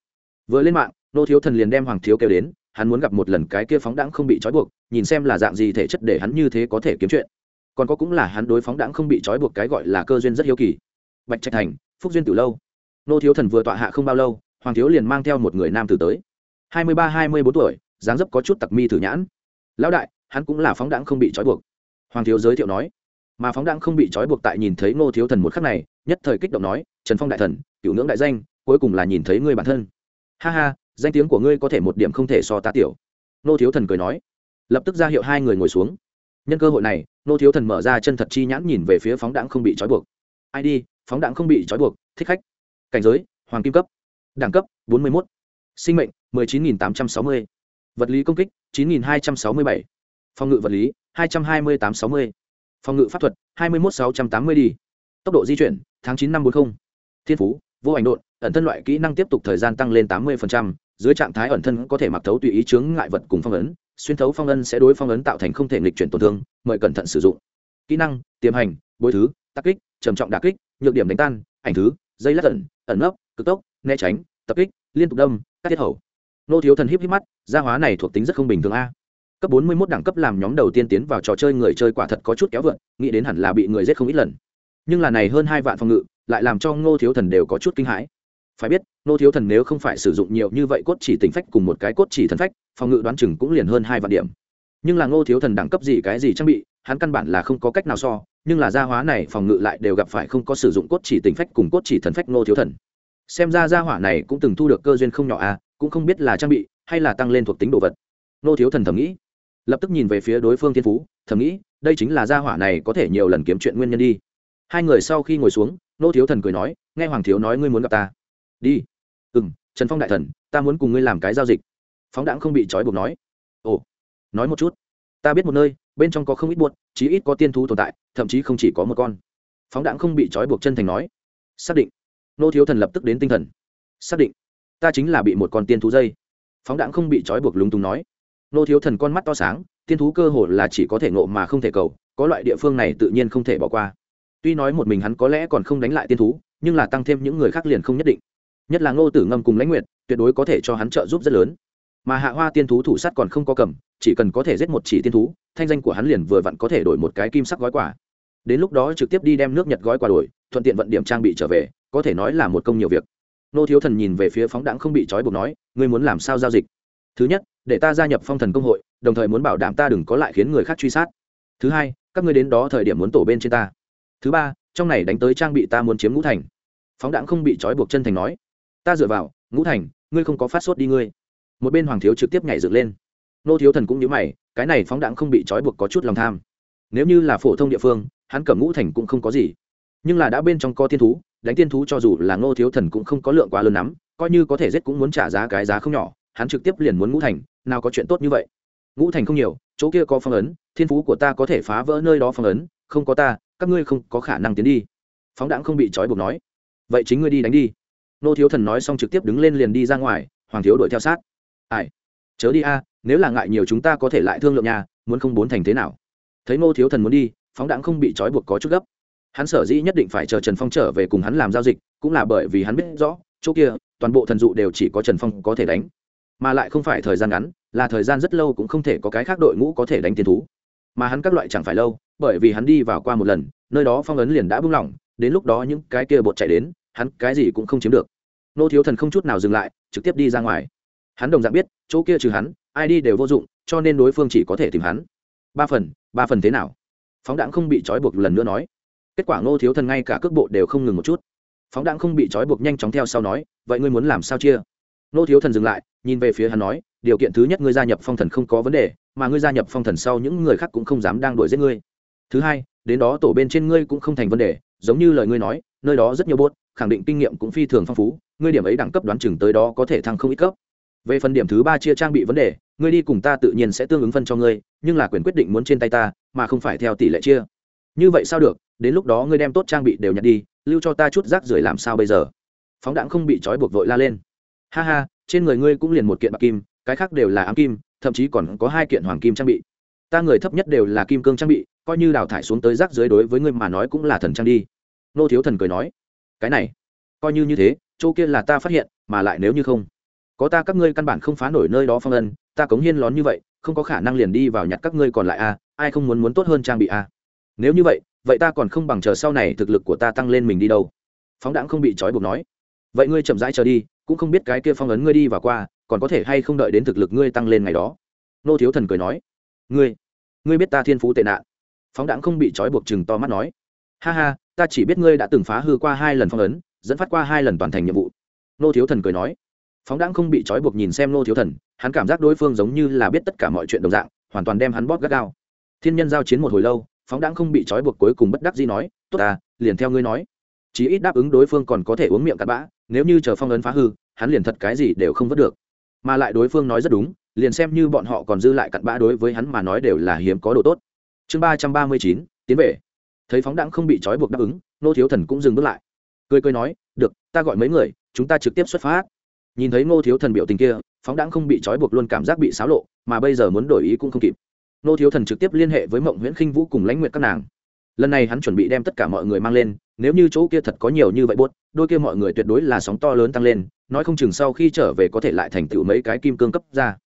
Vừa lên mạng, nô thiếu thần liền đem hoàng thiếu kêu đến, hắn muốn gặp một lần cái kia phóng đãng không bị trói buộc, nhìn xem là dạng gì thể chất để hắn như thế có thể kiếm chuyện. Còn có cũng là hắn đối phóng đãng không bị trói buộc cái gọi là cơ duyên rất hiếu kỳ. Bạch trạch thành, phúc duyên từ lâu. Nô thiếu thần vừa tọa hạ không bao lâu, hoàng thiếu liền mang theo một người nam tử tới hai mươi ba, hai mươi bốn tuổi, dáng dấp có chút tặc mi thử nhãn. Lão đại, hắn cũng là phóng đãng không bị trói buộc. Hoàng thiếu giới thiệu nói. Mà phóng đãng không bị trói buộc tại nhìn thấy ngô thiếu thần một khắc này, nhất thời kích động nói, trần phong đại thần cựu ngưỡng đại danh, cuối cùng là nhìn thấy ngươi bản thân. Ha ha, danh tiếng của ngươi có thể một điểm không thể so ta tiểu. Nô thiếu thần cười nói. Lập tức ra hiệu hai người ngồi xuống. Nhân cơ hội này nô thiếu thần mở ra chân thật chi nhãn nhìn về phía phóng đãng không bị trói buộc. Id phóng đãng không bị trói buộc, thích khách. Cảnh giới, hoàng kim cấp, đẳng cấp 41. sinh mệnh 19.860. vật lý công kích 9.267. phòng ngự vật lý 22860. phòng ngự pháp thuật 21-680 đi tốc độ di chuyển tháng 9 năm 40. thiên phú vô ảnh độn ẩn thân loại kỹ năng tiếp tục thời gian tăng lên 80%, dưới trạng thái ẩn thân có thể mặc thấu tùy ý chướng ngại vật cùng phong ấn xuyên thấu phong ấn sẽ đối phong ấn tạo thành không thể nghịch chuyển tổn thương mời cẩn thận sử dụng kỹ năng tiềm hành bối thứ tác kích trầm trọng đả kích nhược điểm đánh tan ảnh thứ dây lắc ẩn ẩn nấp cực tốc né tránh tập kích liên tục đâm cắt thiết hầu nô thiếu thần híp híp mắt, gia hóa này thuộc tính rất không bình thường a. Cấp 41 đẳng cấp làm nhóm đầu tiên tiến vào trò chơi người chơi quả thật có chút kéo vượn nghĩ đến hẳn là bị người giết không ít lần. Nhưng là này hơn hai vạn phòng ngự, lại làm cho ngô thiếu thần đều có chút kinh hãi. Phải biết, ngô thiếu thần nếu không phải sử dụng nhiều như vậy cốt chỉ tính phách cùng một cái cốt chỉ thần phách, phòng ngự đoán chừng cũng liền hơn hai vạn điểm. Nhưng là ngô thiếu thần đẳng cấp gì cái gì trang bị, hắn căn bản là không có cách nào so, nhưng là gia hóa này phòng ngự lại đều gặp phải không có sử dụng cốt chỉ tình phách cùng cốt chỉ thần phách ngô thiếu thần. Xem ra gia hỏa này cũng từng thu được cơ duyên không nhỏ à cũng không biết là trang bị hay là tăng lên thuộc tính đồ vật. Nô thiếu thần thầm nghĩ, lập tức nhìn về phía đối phương thiên phú, thầm nghĩ, đây chính là gia hỏa này có thể nhiều lần kiếm chuyện nguyên nhân đi. Hai người sau khi ngồi xuống, nô thiếu thần cười nói, nghe hoàng thiếu nói ngươi muốn gặp ta. Đi. Ừ m trần phong đại thần, ta muốn cùng ngươi làm cái giao dịch. Phóng đãng không bị trói buộc nói. Ồ, nói một chút. Ta biết một nơi, bên trong có không ít buột chí ít có tiên thú tồn tại, thậm chí không chỉ có một con. Phóng đãng không bị trói buộc chân thành nói. Xác định. Nô thiếu thần lập tức đến tinh thần. Xác định ta chính là bị một con tiên thú dây. Phóng đãng không bị trói buộc lúng túng nói. Nô thiếu thần con mắt to sáng, tiên thú cơ hồ là chỉ có thể ngộ mà không thể cầu, có loại địa phương này tự nhiên không thể bỏ qua. Tuy nói một mình hắn có lẽ còn không đánh lại tiên thú, nhưng là tăng thêm những người khác liền không nhất định. Nhất là ngô tử ngâm cùng lãnh nguyệt, tuyệt đối có thể cho hắn trợ giúp rất lớn. Mà hạ hoa tiên thú thủ sắt còn không có cầm, chỉ cần có thể giết một chỉ tiên thú, thanh danh của hắn liền vừa vặn có thể đổi một cái kim sắc gói quả đến lúc đó trực tiếp đi đem nước nhật gói quả đổi, thuận tiện vận điểm trang bị trở về, có thể nói là một công nhiều việc nô thiếu thần nhìn về phía phóng đãng không bị trói buộc nói, ngươi muốn làm sao giao dịch? Thứ nhất, để ta gia nhập phong thần công hội, đồng thời muốn bảo đảm ta đừng có lại khiến người khác truy sát. Thứ hai, các ngươi đến đó thời điểm muốn tổ bên trên ta. Thứ ba, trong này đánh tới trang bị ta muốn chiếm ngũ thành. Phóng đãng không bị trói buộc chân thành nói, ta dựa vào, ngũ thành, ngươi không có phát sốt đi ngươi. Một bên hoàng thiếu trực tiếp nhảy dựng lên. Nô thiếu thần cũng nhớ mày, cái này phóng đãng không bị trói buộc có chút lòng tham. Nếu như là phổ thông địa phương, hắn cầm ngũ thành cũng không có gì. Nhưng là đã bên trong co thiên thú đánh tiên thú cho dù là ngô thiếu thần cũng không có lượng quá lớn lắm, coi như có thể giết cũng muốn trả giá cái giá không nhỏ, hắn trực tiếp liền muốn ngũ thành, nào có chuyện tốt như vậy. Ngũ thành không nhiều, chỗ kia có phong ấn, thiên phú của ta có thể phá vỡ nơi đó phong ấn, không có ta, các ngươi không có khả năng tiến đi. Phóng đãng không bị trói buộc nói. Vậy chính ngươi đi đánh đi. Nô thiếu thần nói xong trực tiếp đứng lên liền đi ra ngoài, hoàng thiếu đuổi theo sát. Ai? Chớ đi a, nếu là ngại nhiều chúng ta có thể lại thương lượng nhà, muốn không bốn thành thế nào? Thấy nô thiếu thần muốn đi, phóng đãng không bị trói buộc có chút gấp hắn sở dĩ nhất định phải chờ trần phong trở về cùng hắn làm giao dịch, cũng là bởi vì hắn biết rõ, chỗ kia, toàn bộ thần dụ đều chỉ có trần phong có thể đánh. Mà lại không phải thời gian ngắn, là thời gian rất lâu cũng không thể có cái khác đội ngũ có thể đánh tiền thú. Mà hắn các loại chẳng phải lâu, bởi vì hắn đi vào qua một lần, nơi đó phong ấn liền đã buông lỏng, đến lúc đó những cái kia bột chạy đến, hắn cái gì cũng không chiếm được. Nô thiếu thần không chút nào dừng lại, trực tiếp đi ra ngoài. Hắn đồng dạng biết, chỗ kia trừ hắn, ai đi đều vô dụng, cho nên đối phương chỉ có thể tìm hắn. Ba phần ba phần thế nào? Phóng đãng không bị trói buộc lần nữa nói kết quả ngô thiếu thần ngay cả cước bộ đều không ngừng một chút. Phóng đãng không bị trói buộc nhanh chóng theo sau nói, vậy ngươi muốn làm sao chia? Ngô thiếu thần dừng lại, nhìn về phía hắn nói, điều kiện thứ nhất ngươi gia nhập phong thần không có vấn đề, mà ngươi gia nhập phong thần sau những người khác cũng không dám đang đuổi giết ngươi. Thứ hai, đến đó tổ bên trên ngươi cũng không thành vấn đề, giống như lời ngươi nói, nơi đó rất nhiều bốt, khẳng định kinh nghiệm cũng phi thường phong phú, ngươi điểm ấy đẳng cấp đoán chừng tới đó có thể thăng không ít cấp. Về phần điểm thứ ba chia trang bị vấn đề, ngươi đi cùng ta tự nhiên sẽ tương ứng phân cho ngươi, nhưng là quyền quyết định muốn trên tay ta, mà không phải theo tỷ lệ chia như vậy sao được, đến lúc đó ngươi đem tốt trang bị đều nhặt đi, lưu cho ta chút rác rưởi làm sao bây giờ? Phóng đãng không bị trói buộc vội la lên. Ha ha, trên người ngươi cũng liền một kiện bạc kim, cái khác đều là ám kim, thậm chí còn có hai kiện hoàng kim trang bị. Ta người thấp nhất đều là kim cương trang bị, coi như đào thải xuống tới rác dưới đối với ngươi mà nói cũng là thần trang đi. Nô thiếu thần cười nói, cái này, coi như như thế, chỗ kia là ta phát hiện, mà lại nếu như không, có ta các ngươi căn bản không phá nổi nơi đó phong ân ta cống hiên lón như vậy, không có khả năng liền đi vào nhặt các ngươi còn lại a ai không muốn muốn tốt hơn trang bị a nếu như vậy vậy ta còn không bằng chờ sau này thực lực của ta tăng lên mình đi đâu. Phóng đãng không bị trói buộc nói. Vậy ngươi chậm rãi chờ đi, cũng không biết cái kia phong ấn ngươi đi và qua, còn có thể hay không đợi đến thực lực ngươi tăng lên ngày đó. Nô thiếu thần cười nói. Ngươi ngươi biết ta thiên phú tệ nạn. Phóng đãng không bị trói buộc chừng to mắt nói. Ha ha, ta chỉ biết ngươi đã từng phá hư qua hai lần phong ấn, dẫn phát qua hai lần toàn thành nhiệm vụ. Nô thiếu thần cười nói. Phóng đãng không bị trói buộc nhìn xem nô thiếu thần, hắn cảm giác đối phương giống như là biết tất cả mọi chuyện đồng dạng, hoàn toàn đem hắn bóp gắt gao. Thiên nhân giao chiến một hồi lâu phóng đãng không bị trói buộc cuối cùng bất đắc dĩ nói, tốt ta, liền theo ngươi nói. Chí ít đáp ứng đối phương còn có thể uống miệng cặn bã, nếu như chờ phong ấn phá hư, hắn liền thật cái gì đều không vớt được. Mà lại đối phương nói rất đúng, liền xem như bọn họ còn dư lại cặn bã đối với hắn mà nói đều là hiếm có độ tốt. Chương ba trăm ba mươi chín, tiến về. Thấy phóng đãng không bị trói buộc đáp ứng nô thiếu thần cũng dừng bước lại. Cười cười nói, được, ta gọi mấy người, chúng ta trực tiếp xuất phát. Nhìn thấy ngô thiếu thần biểu tình kia, phóng đãng không bị trói buộc luôn cảm giác bị xáo lộ, mà bây giờ muốn đổi ý cũng không kịp. Nô thiếu thần trực tiếp liên hệ với mộng nguyễn khinh vũ cùng lãnh nguyện các nàng. Lần này hắn chuẩn bị đem tất cả mọi người mang lên, nếu như chỗ kia thật có nhiều như vậy buốt, đôi kia mọi người tuyệt đối là sóng to lớn tăng lên, nói không chừng sau khi trở về có thể lại thành tựu mấy cái kim cương cấp ra.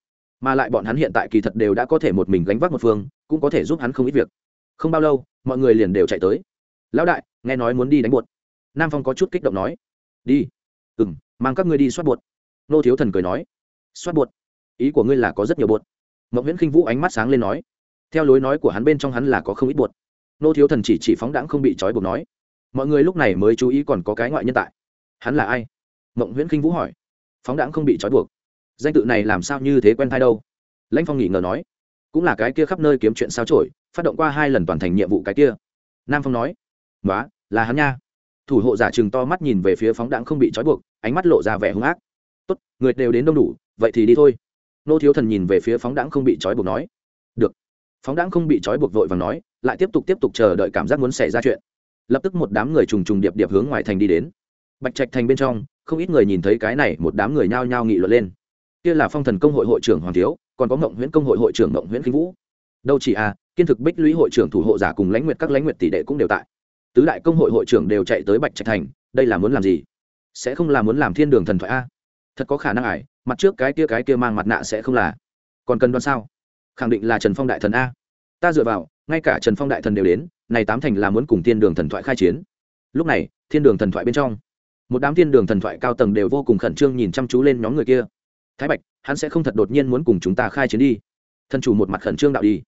Mà lại bọn hắn hiện tại kỳ thật đều đã có thể một mình gánh vác một phương, cũng có thể giúp hắn không ít việc. Không bao lâu, mọi người liền đều chạy tới. Lão đại, nghe nói muốn đi đánh buột nam phong có chút kích động nói. Đi. Ừ m mang các ngươi đi soát buột nô thiếu thần cười nói. Soát buột ý của ngươi là có rất nhiều buột Mộng nguyễn khinh vũ ánh mắt sáng lên nói, theo lối nói của hắn bên trong hắn là có không ít buột nô thiếu thần chỉ chỉ phóng đãng không bị trói buộc nói, mọi người lúc này mới chú ý còn có cái ngoại nhân tại. Hắn là ai? Mộng nguyễn khinh vũ hỏi. Phóng đãng không bị trói buộc. Danh tự này làm sao như thế quen thai đâu? Lãnh phong nghỉ ngờ nói, cũng là cái kia khắp nơi kiếm chuyện sao trổi phát động qua hai lần toàn thành nhiệm vụ cái kia. Nam phong nói nói là hắn nha. Thủ hộ giả chừng to mắt nhìn về phía phóng đãng không bị trói buộc, ánh mắt lộ ra vẻ hung ác. Tốt, người đều đến đông đủ, vậy thì đi thôi nô thiếu thần nhìn về phía phóng đãng không bị trói buộc nói, được. Phóng đãng không bị trói buộc vội và nói, lại tiếp tục tiếp tục chờ đợi cảm giác muốn xảy ra chuyện. Lập tức một đám người trùng trùng điệp điệp hướng ngoài thành đi đến. Bạch trạch thành bên trong, không ít người nhìn thấy cái này một đám người nhao nhao nghị luận lên. Kia là phong thần công hội hội trưởng hoàng thiếu, còn có ngộng nguyễn công hội hội trưởng ngộng nguyễn khinh vũ. Đâu chỉ à kiên thực bích lũy hội trưởng thủ hộ giả cùng lãnh nguyệt các lãnh nguyệt tỷ đệ cũng đều tại. Tứ đại công hội hội trưởng đều chạy tới bạch trạch thành, đây là muốn làm gì? Sẽ không là muốn làm thiên đường thần thoại a? Thật có khả năng ải mặt trước cái kia cái kia mang mặt nạ sẽ không là. Còn cần đoán sao? Khẳng định là trần phong đại thần a. Ta dựa vào, ngay cả trần phong đại thần đều đến, này tám thành là muốn cùng thiên đường thần thoại khai chiến. Lúc này, thiên đường thần thoại bên trong, một đám thiên đường thần thoại cao tầng đều vô cùng khẩn trương nhìn chăm chú lên nhóm người kia. Thái bạch, hắn sẽ không thật đột nhiên muốn cùng chúng ta khai chiến đi. Thần chủ một mặt khẩn trương đạo đi.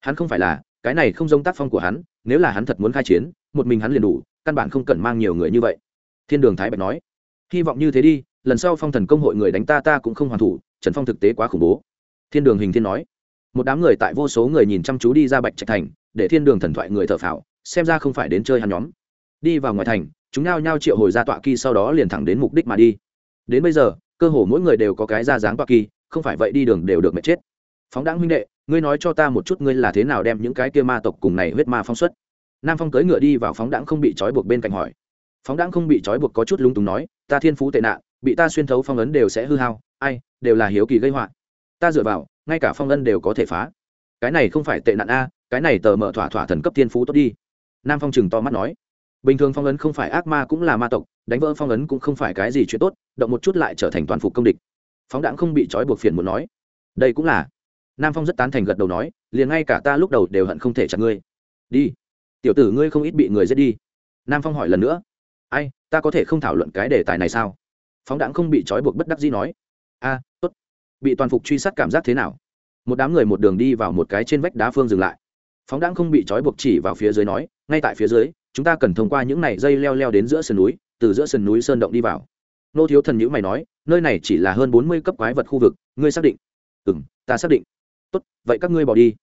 Hắn không phải là, cái này không giống tác phong của hắn, nếu là hắn thật muốn khai chiến, một mình hắn liền đủ, căn bản không cần mang nhiều người như vậy. Thiên đường thái bạch nói. Hy vọng như thế đi lần sau phong thần công hội người đánh ta ta cũng không hoàn thủ, trần phong thực tế quá khủng bố. Thiên đường hình thiên nói. Một đám người tại vô số người nhìn chăm chú đi ra bạch trạch thành, để thiên đường thần thoại người thợ phào, xem ra không phải đến chơi hắn nhóm. Đi vào ngoài thành, chúng nao nhao triệu hồi ra tọa kỳ sau đó liền thẳng đến mục đích mà đi. Đến bây giờ, cơ hồ mỗi người đều có cái ra dáng tọa kỳ, không phải vậy đi đường đều được mệt chết. Phóng đáng huynh đệ, ngươi nói cho ta một chút ngươi là thế nào đem những cái kia ma tộc cùng này huyết ma phong xuất? Nam phong cưỡi ngựa đi vào phóng đáng không bị trói buộc bên cạnh hỏi. Phóng đáng không bị trói buộc có chút lúng túng nói, ta thiên phú tệ nạn bị ta xuyên thấu phong ấn đều sẽ hư hao, ai, đều là hiếu kỳ gây họa. Ta dựa vào, ngay cả phong ấn đều có thể phá. Cái này không phải tệ nạn a, cái này tờ mở thỏa thỏa thần cấp thiên phú tốt đi. Nam phong chừng to mắt nói. Bình thường phong ấn không phải ác ma cũng là ma tộc, đánh vỡ phong ấn cũng không phải cái gì chuyện tốt, động một chút lại trở thành toàn phục công địch. Phóng đãng không bị trói buộc phiền muốn nói. Đây cũng là. Nam phong rất tán thành gật đầu nói, liền ngay cả ta lúc đầu đều hận không thể chặt ngươi. Đi. Tiểu tử ngươi không ít bị người giết đi. Nam phong hỏi lần nữa. Ai, ta có thể không thảo luận cái đề tài này sao? Phóng đãng không bị trói buộc bất đắc dĩ nói, a, tốt. Bị toàn phục truy sát cảm giác thế nào? Một đám người một đường đi vào một cái trên vách đá phương dừng lại. Phóng đãng không bị trói buộc chỉ vào phía dưới nói, ngay tại phía dưới, chúng ta cần thông qua những này dây leo leo đến giữa sườn núi, từ giữa sườn núi sơn động đi vào. Nô thiếu thần nhữ mày nói, nơi này chỉ là hơn bốn mươi cấp quái vật khu vực, ngươi xác định? Ừ m ta xác định. Tốt, vậy các ngươi bỏ đi.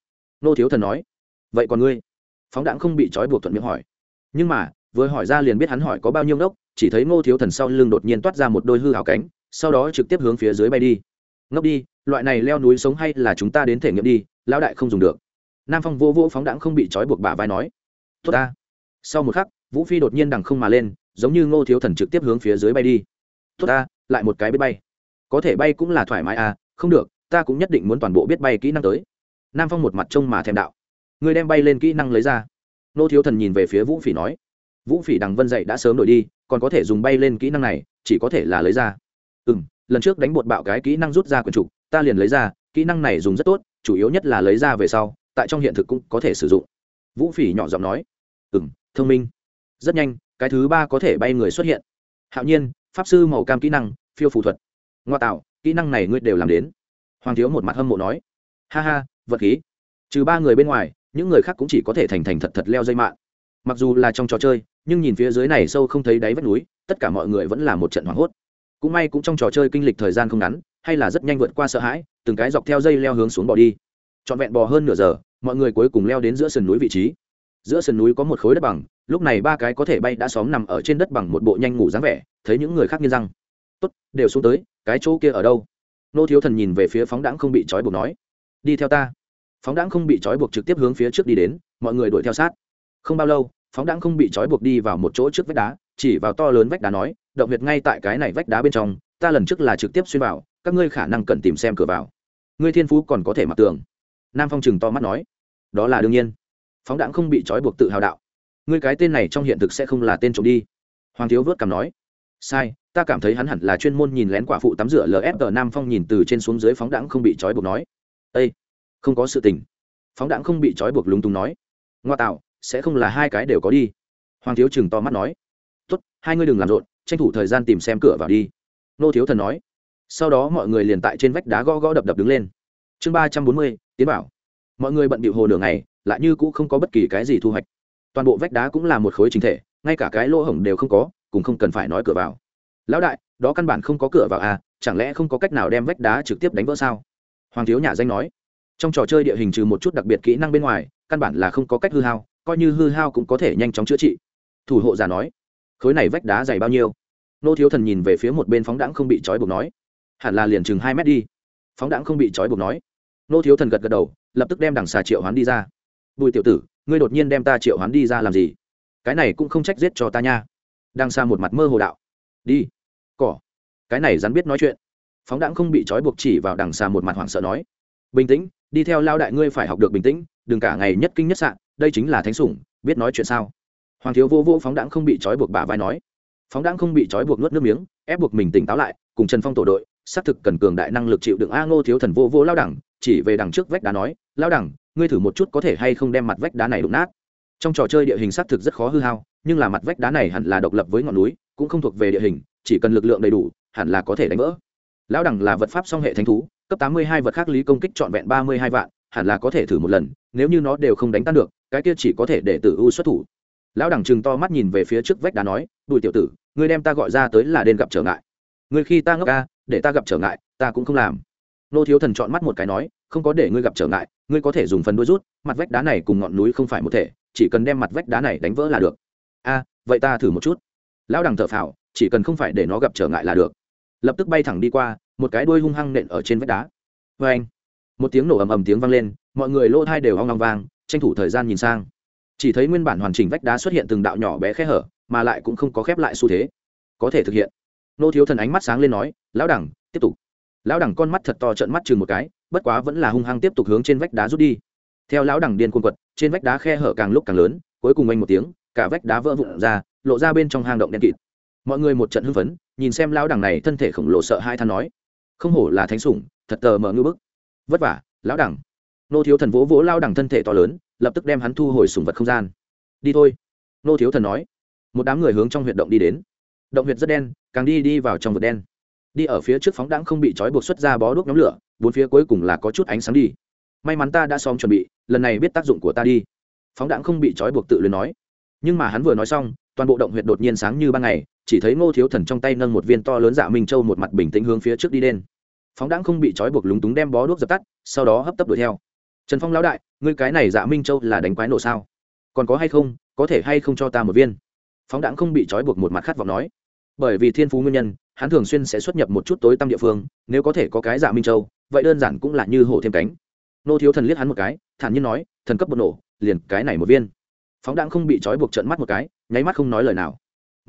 Nô thiếu thần nói, vậy còn ngươi? Phóng đãng không bị trói buộc thuận miệng hỏi. Nhưng mà, vừa hỏi ra liền biết hắn hỏi có bao nhiêu ngốc chỉ thấy ngô thiếu thần sau lưng đột nhiên toát ra một đôi hư hào cánh, sau đó trực tiếp hướng phía dưới bay đi. Ngốc đi, loại này leo núi sống hay là chúng ta đến thể nghiệm đi, lão đại không dùng được. Nam phong vô vô phóng đãng không bị trói buộc bả vai nói. Tốt ta. Sau một khắc, vũ phi đột nhiên đằng không mà lên, giống như ngô thiếu thần trực tiếp hướng phía dưới bay đi. Tốt ta, lại một cái biết bay. Có thể bay cũng là thoải mái à không được, ta cũng nhất định muốn toàn bộ biết bay kỹ năng tới. Nam phong một mặt trông mà thèm đạo. Người đem bay lên kỹ năng lấy ra. Ngô thiếu thần nhìn về phía vũ phỉ nói. Vũ phỉ đằng vân dậy đã sớm đổi đi còn có thể dùng bay lên kỹ năng này, chỉ có thể là lấy ra. Ừ m lần trước đánh bột bạo cái kỹ năng rút ra quần trục, ta liền lấy ra, kỹ năng này dùng rất tốt, chủ yếu nhất là lấy ra về sau, tại trong hiện thực cũng có thể sử dụng. Vũ phỉ nhỏ giọng nói. Ừ m thông minh. Rất nhanh, cái thứ ba có thể bay người xuất hiện. Hạo nhiên, pháp sư màu cam kỹ năng, phiêu phù thuật. Ngoa tạo, kỹ năng này ngươi đều làm đến. Hoàng thiếu một mặt hâm mộ nói. Ha ha, vật khí. Trừ ba người bên ngoài, những người khác cũng chỉ có thể thành thành thật thật leo dây mạng mặc dù là trong trò chơi, nhưng nhìn phía dưới này sâu không thấy đáy vách núi, tất cả mọi người vẫn là một trận hoảng hốt. Cũng may cũng trong trò chơi kinh lịch thời gian không ngắn, hay là rất nhanh vượt qua sợ hãi, từng cái dọc theo dây leo hướng xuống bỏ đi. Trọn vẹn bò hơn nửa giờ, mọi người cuối cùng leo đến giữa sườn núi vị trí. Giữa sườn núi có một khối đất bằng, lúc này ba cái có thể bay đã xóm nằm ở trên đất bằng một bộ nhanh ngủ dáng vẻ, thấy những người khác nghiêng răng. Tốt, đều xuống tới, cái chỗ kia ở đâu? Nô thiếu thần nhìn về phía phóng đãng không bị trói buộc nói. Đi theo ta. Phóng đãng không bị trói buộc trực tiếp hướng phía trước đi đến, mọi người đuổi theo sát. Không bao lâu phóng đãng không bị trói buộc đi vào một chỗ trước vách đá, chỉ vào to lớn vách đá nói, động huyệt ngay tại cái này vách đá bên trong, ta lần trước là trực tiếp xuyên vào, các ngươi khả năng cần tìm xem cửa vào. Ngươi thiên phú còn có thể mặc tường. Nam phong chừng to mắt nói, đó là đương nhiên. Phóng đãng không bị trói buộc tự hào đạo, ngươi cái tên này trong hiện thực sẽ không là tên trộm đi. Hoàng thiếu vớt cảm nói, sai, ta cảm thấy hắn hẳn là chuyên môn nhìn lén quả phụ tắm rửa lfg nam phong nhìn từ trên xuống dưới phóng đãng không bị trói buộc nói ây không có sự tình. Phóng đãng không bị trói buộc lúng túng nói, ngoa tạo sẽ không là hai cái đều có đi. Hoàng thiếu chừng to mắt nói, tốt, hai ngươi đừng làm rộn, tranh thủ thời gian tìm xem cửa vào đi. Nô thiếu thần nói. Sau đó mọi người liền tại trên vách đá gõ gõ đập đập đứng lên. Chương ba trăm bốn mươi, tiến bảo. Mọi người bận bịu hồ nửa ngày, lại như cũng không có bất kỳ cái gì thu hoạch. Toàn bộ vách đá cũng là một khối chính thể, ngay cả cái lỗ hổng đều không có, cũng không cần phải nói cửa vào. Lão đại, đó căn bản không có cửa vào à chẳng lẽ không có cách nào đem vách đá trực tiếp đánh vỡ sao? Hoàng thiếu nhà danh nói. Trong trò chơi địa hình trừ một chút đặc biệt kỹ năng bên ngoài, căn bản là không có cách hư hao coi như hư hao cũng có thể nhanh chóng chữa trị. Thủ hộ giả nói, khối này vách đá dày bao nhiêu? Nô thiếu thần nhìn về phía một bên phóng đãng không bị trói buộc nói, hẳn là liền chừng hai mét đi. Phóng đãng không bị trói buộc nói, nô thiếu thần gật gật đầu, lập tức đem đằng xà triệu hoán đi ra. Bùi tiểu tử, ngươi đột nhiên đem ta triệu hoán đi ra làm gì? Cái này cũng không trách giết cho ta nha. Đang xa một mặt mơ hồ đạo, đi, cỏ. Cái này rắn biết nói chuyện. Phóng đãng không bị trói buộc chỉ vào đằng xa một mặt hoảng sợ nói, bình tĩnh đi theo lao đại ngươi phải học được bình tĩnh, đừng cả ngày nhất kinh nhất sạn, đây chính là thánh sủng, biết nói chuyện sao? Hoàng thiếu vô vô phóng đãng không bị trói buộc bả vai nói. Phóng đãng không bị trói buộc nuốt nước miếng, ép buộc mình tỉnh táo lại, cùng trần phong tổ đội, xác thực cần cường đại năng lực chịu đựng a ngô thiếu thần vô vô lao đẳng, chỉ về đằng trước vách đá nói lao đẳng, ngươi thử một chút có thể hay không đem mặt vách đá này đụng nát? Trong trò chơi địa hình xác thực rất khó hư hao, nhưng là mặt vách đá này hẳn là độc lập với ngọn núi, cũng không thuộc về địa hình, chỉ cần lực lượng đầy đủ, hẳn là có thể đánh vỡ. Lão đẳng là vật pháp song hệ thánh thú cấp tám mươi hai vật khác lý công kích trọn vẹn ba mươi hai vạn, hẳn là có thể thử một lần, nếu như nó đều không đánh tan được, cái kia chỉ có thể để tử u xuất thủ. Lão đẳng chừng to mắt nhìn về phía trước vách đá nói, bùi tiểu tử, ngươi đem ta gọi ra tới là đền gặp trở ngại. Ngươi khi ta ngốc ca để ta gặp trở ngại, ta cũng không làm. Nô thiếu thần chọn mắt một cái nói, không có để ngươi gặp trở ngại, ngươi có thể dùng phần đuôi rút, mặt vách đá này cùng ngọn núi không phải một thể, chỉ cần đem mặt vách đá này đánh vỡ là được. A, vậy ta thử một chút. Lão đằng thở phào, chỉ cần không phải để nó gặp trở ngại là được. Lập tức bay thẳng đi qua một cái đuôi hung hăng nện ở trên vách đá. Vê anh, một tiếng nổ ầm ầm tiếng vang lên, mọi người lỗ thai đều hoang long vang, tranh thủ thời gian nhìn sang. Chỉ thấy nguyên bản hoàn chỉnh vách đá xuất hiện từng đạo nhỏ bé khe hở, mà lại cũng không có khép lại xu thế. Có thể thực hiện. Nô thiếu thần ánh mắt sáng lên nói, lão đẳng, tiếp tục. Lão đẳng con mắt thật to trận mắt chừng một cái, bất quá vẫn là hung hăng tiếp tục hướng trên vách đá rút đi. Theo lão đẳng điên cuồng quật, trên vách đá khe hở càng lúc càng lớn, cuối cùng anh một tiếng, cả vách đá vỡ vụn ra, lộ ra bên trong hang động đen kịt. Mọi người một trận hưng phấn, nhìn xem lão đẳng này thân thể khổng lồ sợ hai than nói không hổ là thánh sủng, thật tờ mờ ngư bức. Vất vả, lão đẳng. Nô thiếu thần vỗ vỗ lao đẳng thân thể to lớn, lập tức đem hắn thu hồi sùng vật không gian. Đi thôi, nô thiếu thần nói. Một đám người hướng trong huyệt động đi đến. Động huyệt rất đen, càng đi đi vào trong vực đen. Đi ở phía trước phóng đãng không bị trói buộc xuất ra bó đuốc nhóm lửa, bốn phía cuối cùng là có chút ánh sáng đi. May mắn ta đã xong chuẩn bị, lần này biết tác dụng của ta đi. Phóng đãng không bị trói buộc tự luyến nói. Nhưng mà hắn vừa nói xong, toàn bộ động huyệt đột nhiên sáng như ban ngày chỉ thấy ngô thiếu thần trong tay nâng một viên to lớn dạ minh châu một mặt bình tĩnh hướng phía trước đi lên. Phóng đãng không bị trói buộc lúng túng đem bó đuốc dập tắt, sau đó hấp tấp đuổi theo. Trần phong lão đại, ngươi cái này dạ minh châu là đánh quái nổ sao? Còn có hay không, có thể hay không cho ta một viên? Phóng đãng không bị trói buộc một mặt khát vọng nói. Bởi vì thiên phú nguyên nhân, hắn thường xuyên sẽ xuất nhập một chút tối tăm địa phương, nếu có thể có cái dạ minh châu, vậy đơn giản cũng là như hổ thêm cánh. Nô thiếu thần liếc hắn một cái, thản nhiên nói, thần cấp bột nổ, liền cái này một viên. Phóng đãng không bị trói buộc trận mắt một cái, nháy mắt không nói lời nào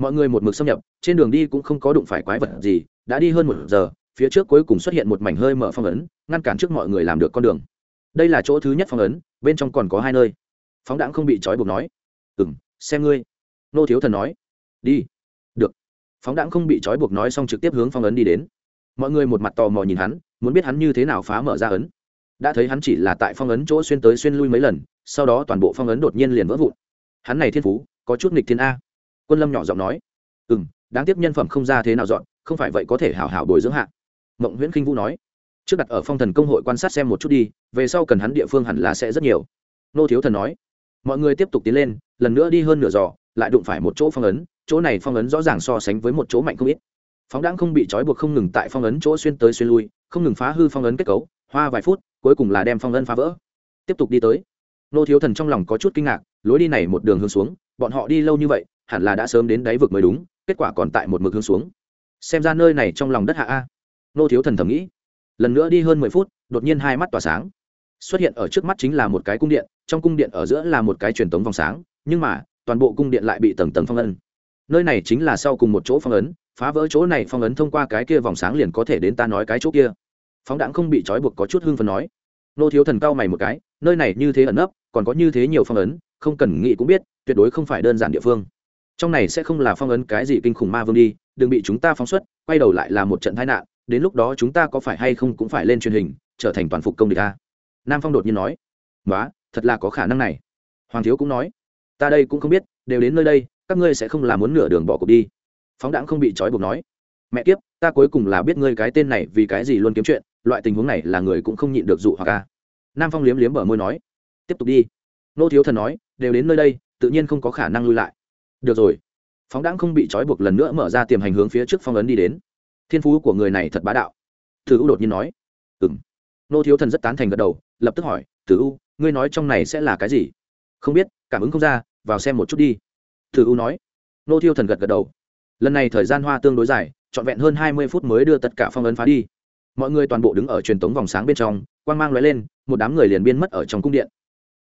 mọi người một mực xâm nhập, trên đường đi cũng không có đụng phải quái vật gì, đã đi hơn một giờ, phía trước cuối cùng xuất hiện một mảnh hơi mở phong ấn, ngăn cản trước mọi người làm được con đường. Đây là chỗ thứ nhất phong ấn, bên trong còn có hai nơi. Phóng đãng không bị trói buộc nói ừ m xem ngươi. Nô thiếu thần nói, đi. Được. Phóng đãng không bị trói buộc nói xong trực tiếp hướng phong ấn đi đến. Mọi người một mặt tò mò nhìn hắn, muốn biết hắn như thế nào phá mở ra ấn. Đã thấy hắn chỉ là tại phong ấn chỗ xuyên tới xuyên lui mấy lần, sau đó toàn bộ phong ấn đột nhiên liền vỡ vụn. Hắn này thiên phú, có chút nghịch thiên a quân lâm nhỏ giọng nói. Ừ m đáng tiếc nhân phẩm không ra thế nào dọn, không phải vậy có thể hảo hảo bồi dưỡng hạ. Mộng nguyễn khinh vũ nói. Trước đặt ở phong thần công hội quan sát xem một chút đi, về sau cần hắn địa phương hẳn là sẽ rất nhiều. Nô thiếu thần nói. Mọi người tiếp tục tiến lên, lần nữa đi hơn nửa giò, lại đụng phải một chỗ phong ấn, chỗ này phong ấn rõ ràng so sánh với một chỗ mạnh không ít. Phóng đãng không bị trói buộc không ngừng tại phong ấn chỗ xuyên tới xuyên lui, không ngừng phá hư phong ấn kết cấu, hoa vài phút, cuối cùng là đem phong ấn phá vỡ. Tiếp tục đi tới. Nô thiếu thần trong lòng có chút kinh ngạc, lối đi này một đường hướng xuống, bọn họ đi lâu như vậy hẳn là đã sớm đến đáy vực mới đúng, kết quả còn tại một mực hướng xuống. Xem ra nơi này trong lòng đất hạ a. Nô thiếu thần thầm nghĩ. Lần nữa đi hơn mười phút, đột nhiên hai mắt tỏa sáng. Xuất hiện ở trước mắt chính là một cái cung điện, trong cung điện ở giữa là một cái truyền tống vòng sáng, nhưng mà, toàn bộ cung điện lại bị tầng tầng phong ấn. Nơi này chính là sau cùng một chỗ phong ấn, phá vỡ chỗ này phong ấn thông qua cái kia vòng sáng liền có thể đến ta nói cái chỗ kia. Phóng đãng không bị trói buộc có chút hưng phần nói. Nô thiếu thần cao mày một cái, nơi này như thế ẩn nấp, còn có như thế nhiều phong ấn, không cần nghĩ cũng biết, tuyệt đối không phải đơn giản địa phương trong này sẽ không là phong ấn cái gì kinh khủng ma vương đi, đừng bị chúng ta phóng xuất, quay đầu lại là một trận tai nạn, đến lúc đó chúng ta có phải hay không cũng phải lên truyền hình, trở thành toàn phục công địch ta nam phong đột nhiên nói. Nói thật là có khả năng này. Hoàng thiếu cũng nói. Ta đây cũng không biết, đều đến nơi đây, các ngươi sẽ không làm muốn nửa đường bỏ cuộc đi. Phóng đãng không bị trói buộc nói. Mẹ kiếp, ta cuối cùng là biết ngươi cái tên này vì cái gì luôn kiếm chuyện, loại tình huống này là người cũng không nhịn được dụ hoặc ca nam phong liếm liếm bở môi nói. Tiếp tục đi. Nô thiếu thần nói, đều đến nơi đây, tự nhiên không có khả năng lui lại được rồi. Phóng đãng không bị trói buộc lần nữa mở ra tiềm hành hướng phía trước phong ấn đi đến. Thiên phú của người này thật bá đạo. Thử u đột nhiên nói. Ừ m nô thiếu thần rất tán thành gật đầu, lập tức hỏi, thử u, ngươi nói trong này sẽ là cái gì? Không biết, cảm ứng không ra, vào xem một chút đi. Thử u nói. Nô thiêu thần gật gật đầu. Lần này thời gian hoa tương đối dài, trọn vẹn hơn hai mươi phút mới đưa tất cả phong ấn phá đi. Mọi người toàn bộ đứng ở truyền tống vòng sáng bên trong quan g mang l ó e lên, một đám người liền biên mất ở trong cung điện.